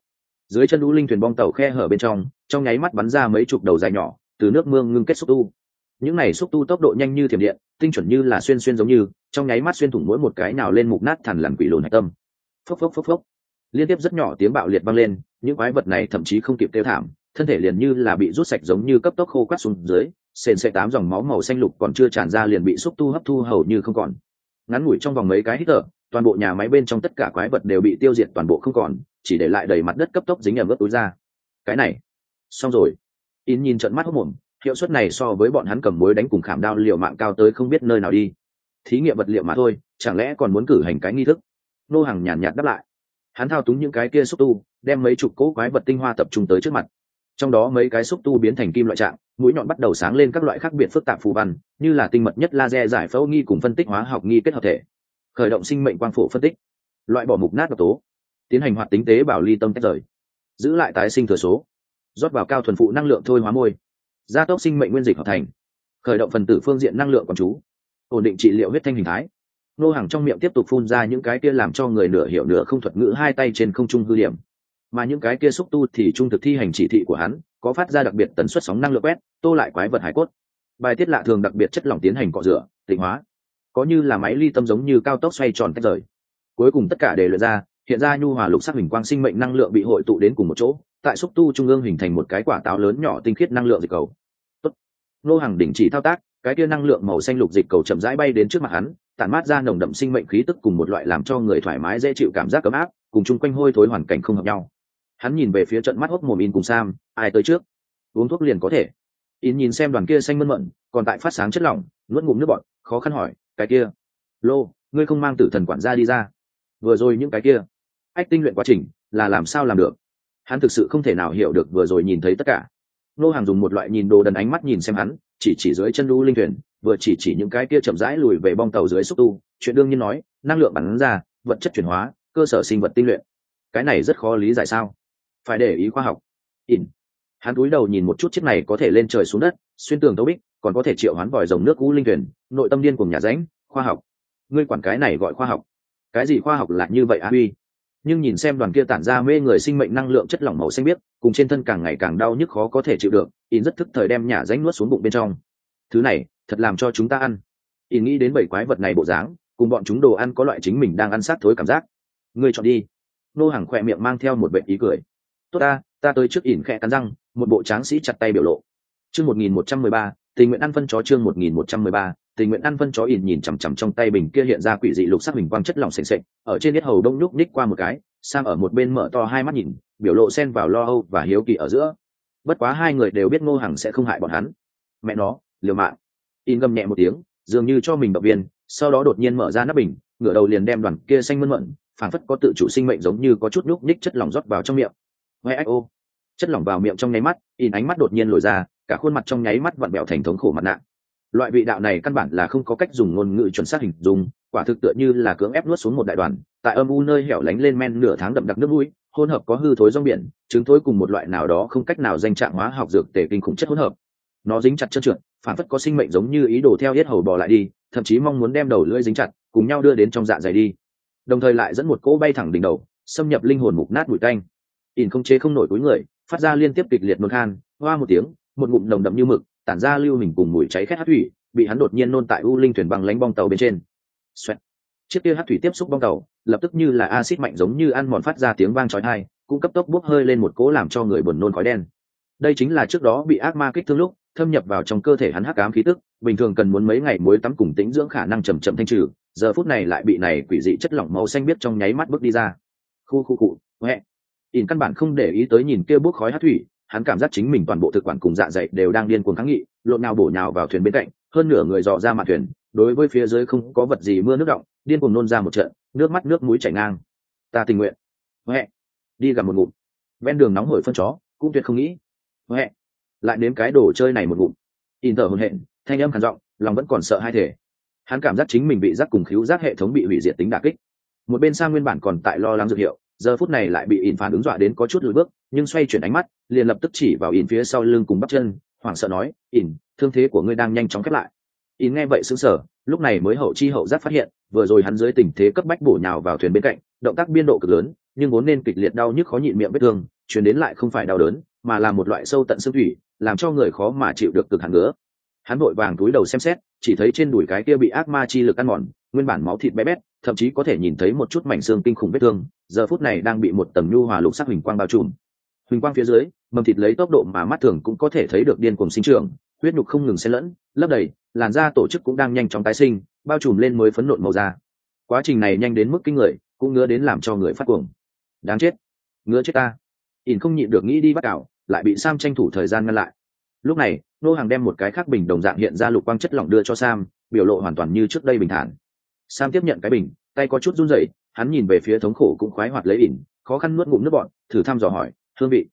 dưới chân lũ linh thuyền bong tàu khe hở bên trong trong nháy mắt bắn ra mấy chục đầu dài nhỏ, từ nước mương ngưng kết xúc tu. Những này xúc tu tốc độ nhanh như thiểm điện, tinh chuẩn như là xuyên xuyên giống như, trong nháy mắt xuyên thủng mỗi một cái nào lên mục nát thằn lằn quỷ lồn hạch tâm. Phốc phốc phốc phốc. Liên tiếp rất nhỏ tiếng bạo liệt vang lên, những quái vật này thậm chí không kịp kêu thảm, thân thể liền như là bị rút sạch giống như cấp tốc khô quát xuống dưới, sền sẽ tám dòng máu màu xanh lục còn chưa tràn ra liền bị xúc tu hấp thu hầu như không còn. Ngắn ngủi trong vòng mấy cái hít thở toàn bộ nhà máy bên trong tất cả quái vật đều bị tiêu diệt toàn bộ không còn, chỉ để lại đầy mặt đất cấp tốc dính ẩm ướt túi ra. Cái này, xong rồi. In nhìn trận mắt hốc mồm hiệu suất này so với bọn hắn cầm mối đánh cùng khảm đao liều mạng cao tới không biết nơi nào đi. Thí nghiệm vật liệu mà thôi, chẳng lẽ còn muốn cử hành cái nghi thức? Nô hàng nhàn nhạt đáp lại. Hắn thao túng những cái kia xúc tu, đem mấy chục cỗ quái vật tinh hoa tập trung tới trước mặt. Trong đó mấy cái xúc tu biến thành kim loại trạng, mũi nhọn bắt đầu sáng lên các loại khác biệt phức tạp phù văn, như là tinh mật nhất laser giải phẫu nghi cùng phân tích hóa học nghi kết hợp thể khởi động sinh mệnh quang phổ phân tích, loại bỏ mục nát độc tố, tiến hành hoạt tính tế bảo ly tâm tách rời, giữ lại tái sinh thừa số, rót vào cao thuần phụ năng lượng thôi hóa môi, gia tốc sinh mệnh nguyên dịch hợp thành, khởi động phần tử phương diện năng lượng quán chú, ổn định trị liệu huyết thanh hình thái. Nô hàng trong miệng tiếp tục phun ra những cái kia làm cho người nửa hiểu nửa không thuật ngữ hai tay trên không trung hư điểm. Mà những cái kia xúc tu thì trung thực thi hành chỉ thị của hắn, có phát ra đặc biệt tần suất sóng năng lượng quét, tô lại quái vật hải cốt. Bài tiết lạ thường đặc biệt chất lỏng tiến hành cọ rửa, tịnh hóa có như là máy ly tâm giống như cao tốc xoay tròn tách rời. Cuối cùng tất cả đều lượt ra, hiện ra nhu hòa lục sắc hình quang sinh mệnh năng lượng bị hội tụ đến cùng một chỗ, tại xúc tu trung ương hình thành một cái quả táo lớn nhỏ tinh khiết năng lượng dịch cầu. Tốt. nô hàng đỉnh chỉ thao tác, cái kia năng lượng màu xanh lục dịch cầu chậm rãi bay đến trước mặt hắn, tản mát ra nồng đậm sinh mệnh khí tức cùng một loại làm cho người thoải mái dễ chịu cảm giác ấm áp, cùng chung quanh hôi thối hoàn cảnh không hợp nhau. Hắn nhìn về phía trận mắt hốc mồm in cùng sam, ai tới trước? Uống thuốc liền có thể. In nhìn xem đoàn kia xanh mơn mận, còn tại phát sáng chất lỏng, nuốt ngụm nước bọt, khó khăn hỏi cái kia. Lô, ngươi không mang tử thần quản gia đi ra. Vừa rồi những cái kia. Ách tinh luyện quá trình, là làm sao làm được? Hắn thực sự không thể nào hiểu được vừa rồi nhìn thấy tất cả. Nô hàng dùng một loại nhìn đồ đần ánh mắt nhìn xem hắn, chỉ chỉ dưới chân đu linh thuyền, vừa chỉ chỉ những cái kia chậm rãi lùi về bong tàu dưới xúc tu, chuyện đương nhiên nói, năng lượng bắn ra, vật chất chuyển hóa, cơ sở sinh vật tinh luyện. Cái này rất khó lý giải sao? Phải để ý khoa học. In hắn cúi đầu nhìn một chút chiếc này có thể lên trời xuống đất, xuyên tường tấu bích còn có thể triệu hoán vòi rồng nước cũ linh thuyền, nội tâm điên cùng nhà ránh khoa học. Ngươi quản cái này gọi khoa học. Cái gì khoa học là như vậy á huy? Nhưng nhìn xem đoàn kia tản ra mê người sinh mệnh năng lượng chất lỏng màu xanh biếc, cùng trên thân càng ngày càng đau nhức khó có thể chịu được in rất thức thời đem nhà ránh nuốt xuống bụng bên trong. Thứ này, thật làm cho chúng ta ăn. In nghĩ đến bảy quái vật này bộ dáng, cùng bọn chúng đồ ăn có loại chính mình đang ăn sát thối cảm giác. Ngươi chọn đi. Nô hàng khỏe miệng mang theo một vệ ý cười. Tốt ta ta tới trước ỉn khẽ cắn răng, một bộ tráng sĩ chặt tay biểu lộ. Chương một nghìn một trăm mười ba tình nguyện ăn phân chó chương một nghìn một trăm mười ba, tình nguyện ăn phân chó ỉn nhìn chằm chằm trong tay bình kia hiện ra quỷ dị lục sắc bình quang chất lỏng s ề ở trên yết hầu đông nhúc ních qua một cái sang ở một bên mở to hai mắt nhìn, biểu lộ xen vào lo âu và hiếu kỳ ở giữa. Bất quá hai người đều biết ngô hằng sẽ không hại bọn hắn. Mẹ nó, liều mạng. In gầm nhẹ một tiếng, dường như cho mình động viên, sau đó đột nhiên mở ra nắp bình, ngửa đầu liền đem đoàn kia xanh mơn mận, phảng phất có tự chủ sinh mệnh giống như có chút nhúc ních chất lỏng rót vào trong miệng. Hoe ách ô. Chất lỏng vào miệng trong nháy mắt in ánh mắt đột nhiên lồi ra cả khuôn mặt trong nháy mắt vặn bẹo thành thống khổ mặt nạ. Loại vị đạo này căn bản là không có cách dùng ngôn ngữ chuẩn xác hình dung, quả thực tựa như là cưỡng ép nuốt xuống một đại đoàn, tại âm u nơi hẻo lánh lên men nửa tháng đậm đặc nước mũi, hỗn hợp có hư thối rong biển, trứng thối cùng một loại nào đó không cách nào danh trạng hóa học dược tể kinh khủng chất hỗn hợp. Nó dính chặt chân trượt, phản phất có sinh mệnh giống như ý đồ theo hết hầu bò lại đi, thậm chí mong muốn đem đầu lưỡi dính chặt, cùng nhau đưa đến trong dạ dày đi. Đồng thời lại dẫn một cỗ bay thẳng đỉnh đầu, xâm nhập linh hồn mục nát bụi tanh. Ỉn không chế không nổi cuối người, phát ra liên tiếp kịch liệt nôn khan, hoa một tiếng một ngụm nồng đậm như mực, tản ra lưu hình cùng mùi cháy khét hát thủy, bị hắn đột nhiên nôn tại u linh thuyền bằng lánh bong tàu bên trên. Xoẹt. chiếc kia hát thủy tiếp xúc bong tàu, lập tức như là acid mạnh giống như ăn mòn phát ra tiếng vang chói tai, cũng cấp tốc bốc hơi lên một cỗ làm cho người buồn nôn khói đen. Đây chính là trước đó bị ác ma kích thương lúc, thâm nhập vào trong cơ thể hắn hắc ám khí tức, bình thường cần muốn mấy ngày muối tắm cùng tĩnh dưỡng khả năng chậm chậm thanh trừ, giờ phút này lại bị này quỷ dị chất lỏng màu xanh biết trong nháy mắt bước đi ra. Khu khu cụ, huệ. Ỉn căn bản không để ý tới nhìn kia bốc khói hát thủy hắn cảm giác chính mình toàn bộ thực quản cùng dạ dày đều đang điên cuồng kháng nghị, lộn nào bổ nhào vào thuyền bên cạnh, hơn nửa người dò ra mặt thuyền, đối với phía dưới không có vật gì mưa nước động, điên cuồng nôn ra một trận, nước mắt nước mũi chảy ngang. Ta tình nguyện. Huệ. Đi gặp một ngụm. Ven đường nóng hổi phân chó, cũng tuyệt không nghĩ. Huệ. Lại nếm cái đồ chơi này một ngụm. In tờ hồn hện thanh âm khản giọng, lòng vẫn còn sợ hai thể. Hắn cảm giác chính mình bị giác cùng khiếu giác hệ thống bị hủy diệt tính đả kích. Một bên sang nguyên bản còn tại lo lắng dược hiệu, giờ phút này lại bị in phản ứng dọa đến có chút lùi bước nhưng xoay chuyển ánh mắt, liền lập tức chỉ vào in phía sau lưng cùng bắp chân, hoảng sợ nói in thương thế của ngươi đang nhanh chóng khép lại in nghe vậy xứng sở lúc này mới hậu chi hậu giác phát hiện, vừa rồi hắn dưới tình thế cấp bách bổ nhào vào thuyền bên cạnh, động tác biên độ cực lớn, nhưng vốn nên kịch liệt đau nhức khó nhịn miệng vết thương, chuyển đến lại không phải đau đớn, mà là một loại sâu tận xương thủy, làm cho người khó mà chịu được cực hẳn nữa. hắn vội vàng túi đầu xem xét, chỉ thấy trên đùi cái kia bị ác ma chi lực ăn mòn, nguyên bản máu thịt bé bét, thậm chí có thể nhìn thấy một chút mảnh xương kinh khủng vết thương, giờ phút này đang bị một tầng nhu hòa lục sắc hình quang bao trùm huỳnh quang phía dưới, mầm thịt lấy tốc độ mà mắt thường cũng có thể thấy được điên cuồng sinh trưởng, huyết nhục không ngừng xen lẫn, lấp đầy, làn da tổ chức cũng đang nhanh chóng tái sinh, bao trùm lên mới phấn nộn màu da. Quá trình này nhanh đến mức kinh người, cũng ngứa đến làm cho người phát cuồng. Đáng chết. Ngứa chết ta. Ỉn không nhịn được nghĩ đi bắt cảo lại bị sam tranh thủ thời gian ngăn lại. Lúc này, nô hàng đem một cái khác bình đồng dạng hiện ra lục quang chất lỏng đưa cho sam, biểu lộ hoàn toàn như trước đây bình thản. Sam tiếp nhận cái bình, tay có chút run rẩy, hắn nhìn về phía thống khổ cũng khoái hoạt lấy ỉn, khó khăn nuốt ngụm nước bọn thử thăm dò hỏi hương vị.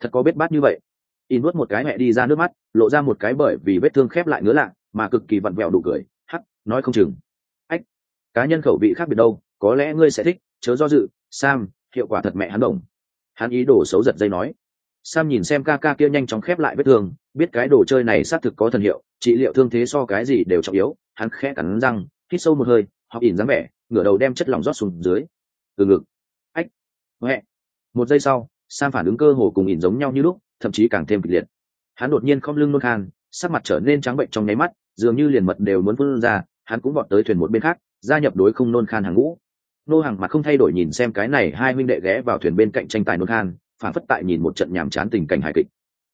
Thật có bết bát như vậy. In nuốt một cái mẹ đi ra nước mắt, lộ ra một cái bởi vì vết thương khép lại ngứa lạ, mà cực kỳ vặn vẹo đủ cười. Hắc, nói không chừng. Ách, cá nhân khẩu vị khác biệt đâu, có lẽ ngươi sẽ thích, chớ do dự, sam, hiệu quả thật mẹ hắn đồng. Hắn ý đồ xấu giật dây nói. Sam nhìn xem ca ca kia nhanh chóng khép lại vết thương, biết cái đồ chơi này xác thực có thần hiệu, trị liệu thương thế so cái gì đều trọng yếu. Hắn khẽ cắn răng, hít sâu một hơi, học ỉn dáng vẻ, ngửa đầu đem chất lỏng rót xuống dưới. Từ ngực. Ách huệ một giây sau sam phản ứng cơ hồ cùng ỉn giống nhau như lúc, thậm chí càng thêm kịch liệt. Hắn đột nhiên không lưng nôn khan, sắc mặt trở nên trắng bệnh trong nháy mắt, dường như liền mật đều muốn phun ra, hắn cũng vọt tới thuyền một bên khác, gia nhập đối không nôn khan hàng ngũ. Nô hàng mặt không thay đổi nhìn xem cái này hai huynh đệ ghé vào thuyền bên cạnh tranh tài nôn khan, phản phất tại nhìn một trận nhàm chán tình cảnh hài kịch.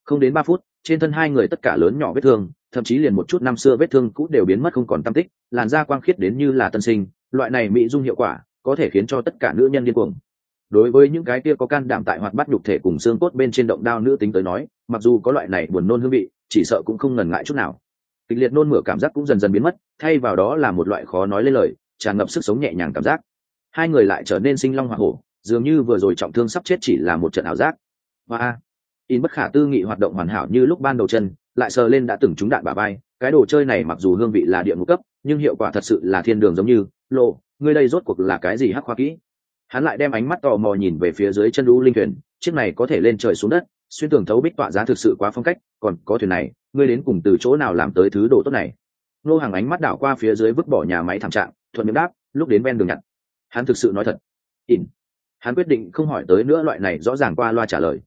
Không đến ba phút, trên thân hai người tất cả lớn nhỏ vết thương, thậm chí liền một chút năm xưa vết thương cũ đều biến mất không còn tâm tích, làn da quang khiết đến như là tân sinh, loại này mỹ dung hiệu quả, có thể khiến cho tất cả nữ nhân điên cuồng đối với những cái kia có can đảm tại hoạt bắt nhục thể cùng xương cốt bên trên động đao nữ tính tới nói, mặc dù có loại này buồn nôn hương vị, chỉ sợ cũng không ngần ngại chút nào. Kịch liệt nôn mửa cảm giác cũng dần dần biến mất, thay vào đó là một loại khó nói lên lời, tràn ngập sức sống nhẹ nhàng cảm giác. Hai người lại trở nên sinh long hoa hổ, dường như vừa rồi trọng thương sắp chết chỉ là một trận ảo giác. Và in bất khả tư nghị hoạt động hoàn hảo như lúc ban đầu chân, lại sờ lên đã từng trúng đạn bà bay cái đồ chơi này mặc dù hương vị là địa ngục cấp, nhưng hiệu quả thật sự là thiên đường giống như lộ ngươi đây rốt cuộc là cái gì hắc khoa kỹ? Hắn lại đem ánh mắt tò mò nhìn về phía dưới chân lũ linh thuyền, chiếc này có thể lên trời xuống đất, xuyên tường thấu bích tọa giá thực sự quá phong cách, còn có thuyền này, ngươi đến cùng từ chỗ nào làm tới thứ đồ tốt này? Nô hàng ánh mắt đảo qua phía dưới vứt bỏ nhà máy thảm trạng, thuận miệng đáp, lúc đến ven đường nhặt. Hắn thực sự nói thật. Ỉn. Hắn quyết định không hỏi tới nữa loại này rõ ràng qua loa trả lời.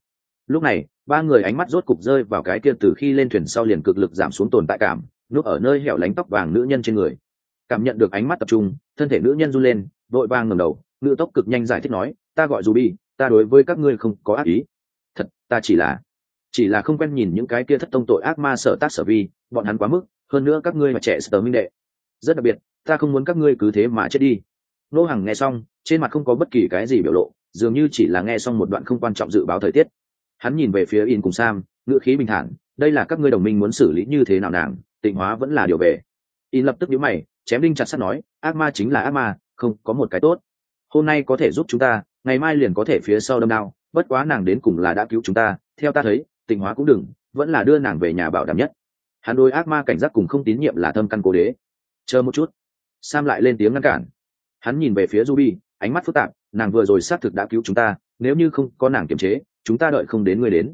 Lúc này, ba người ánh mắt rốt cục rơi vào cái kia từ khi lên thuyền sau liền cực lực giảm xuống tồn tại cảm, núp ở nơi hẻo lánh tóc vàng nữ nhân trên người. Cảm nhận được ánh mắt tập trung, thân thể nữ nhân run lên vội vàng ngẩng đầu ngự tốc cực nhanh giải thích nói, ta gọi dù bi ta đối với các ngươi không có ác ý. Thật, ta chỉ là chỉ là không quen nhìn những cái kia thất tông tội ác ma sở tác sở vi, bọn hắn quá mức, hơn nữa các ngươi mà trẻ sờ minh đệ. Rất đặc biệt, ta không muốn các ngươi cứ thế mà chết đi. Nô hàng nghe xong, trên mặt không có bất kỳ cái gì biểu lộ, dường như chỉ là nghe xong một đoạn không quan trọng dự báo thời tiết. Hắn nhìn về phía in cùng sam, ngữ khí bình thản, đây là các ngươi đồng minh muốn xử lý như thế nào nàng, tịnh hóa vẫn là điều về. In lập tức nhíu mày, chém đinh chặt sắt nói, ác ma chính là ác ma không, có một cái tốt. Hôm nay có thể giúp chúng ta, ngày mai liền có thể phía sau đâm đao, bất quá nàng đến cùng là đã cứu chúng ta, theo ta thấy tình hóa cũng đừng, vẫn là đưa nàng về nhà bảo đảm nhất. Hắn đôi ác ma cảnh giác cùng không tín nhiệm là thâm căn cố đế. Chờ một chút. Sam lại lên tiếng ngăn cản. Hắn nhìn về phía ruby, ánh mắt phức tạp, nàng vừa rồi xác thực đã cứu chúng ta, nếu như không có nàng kiềm chế, chúng ta đợi không đến người đến.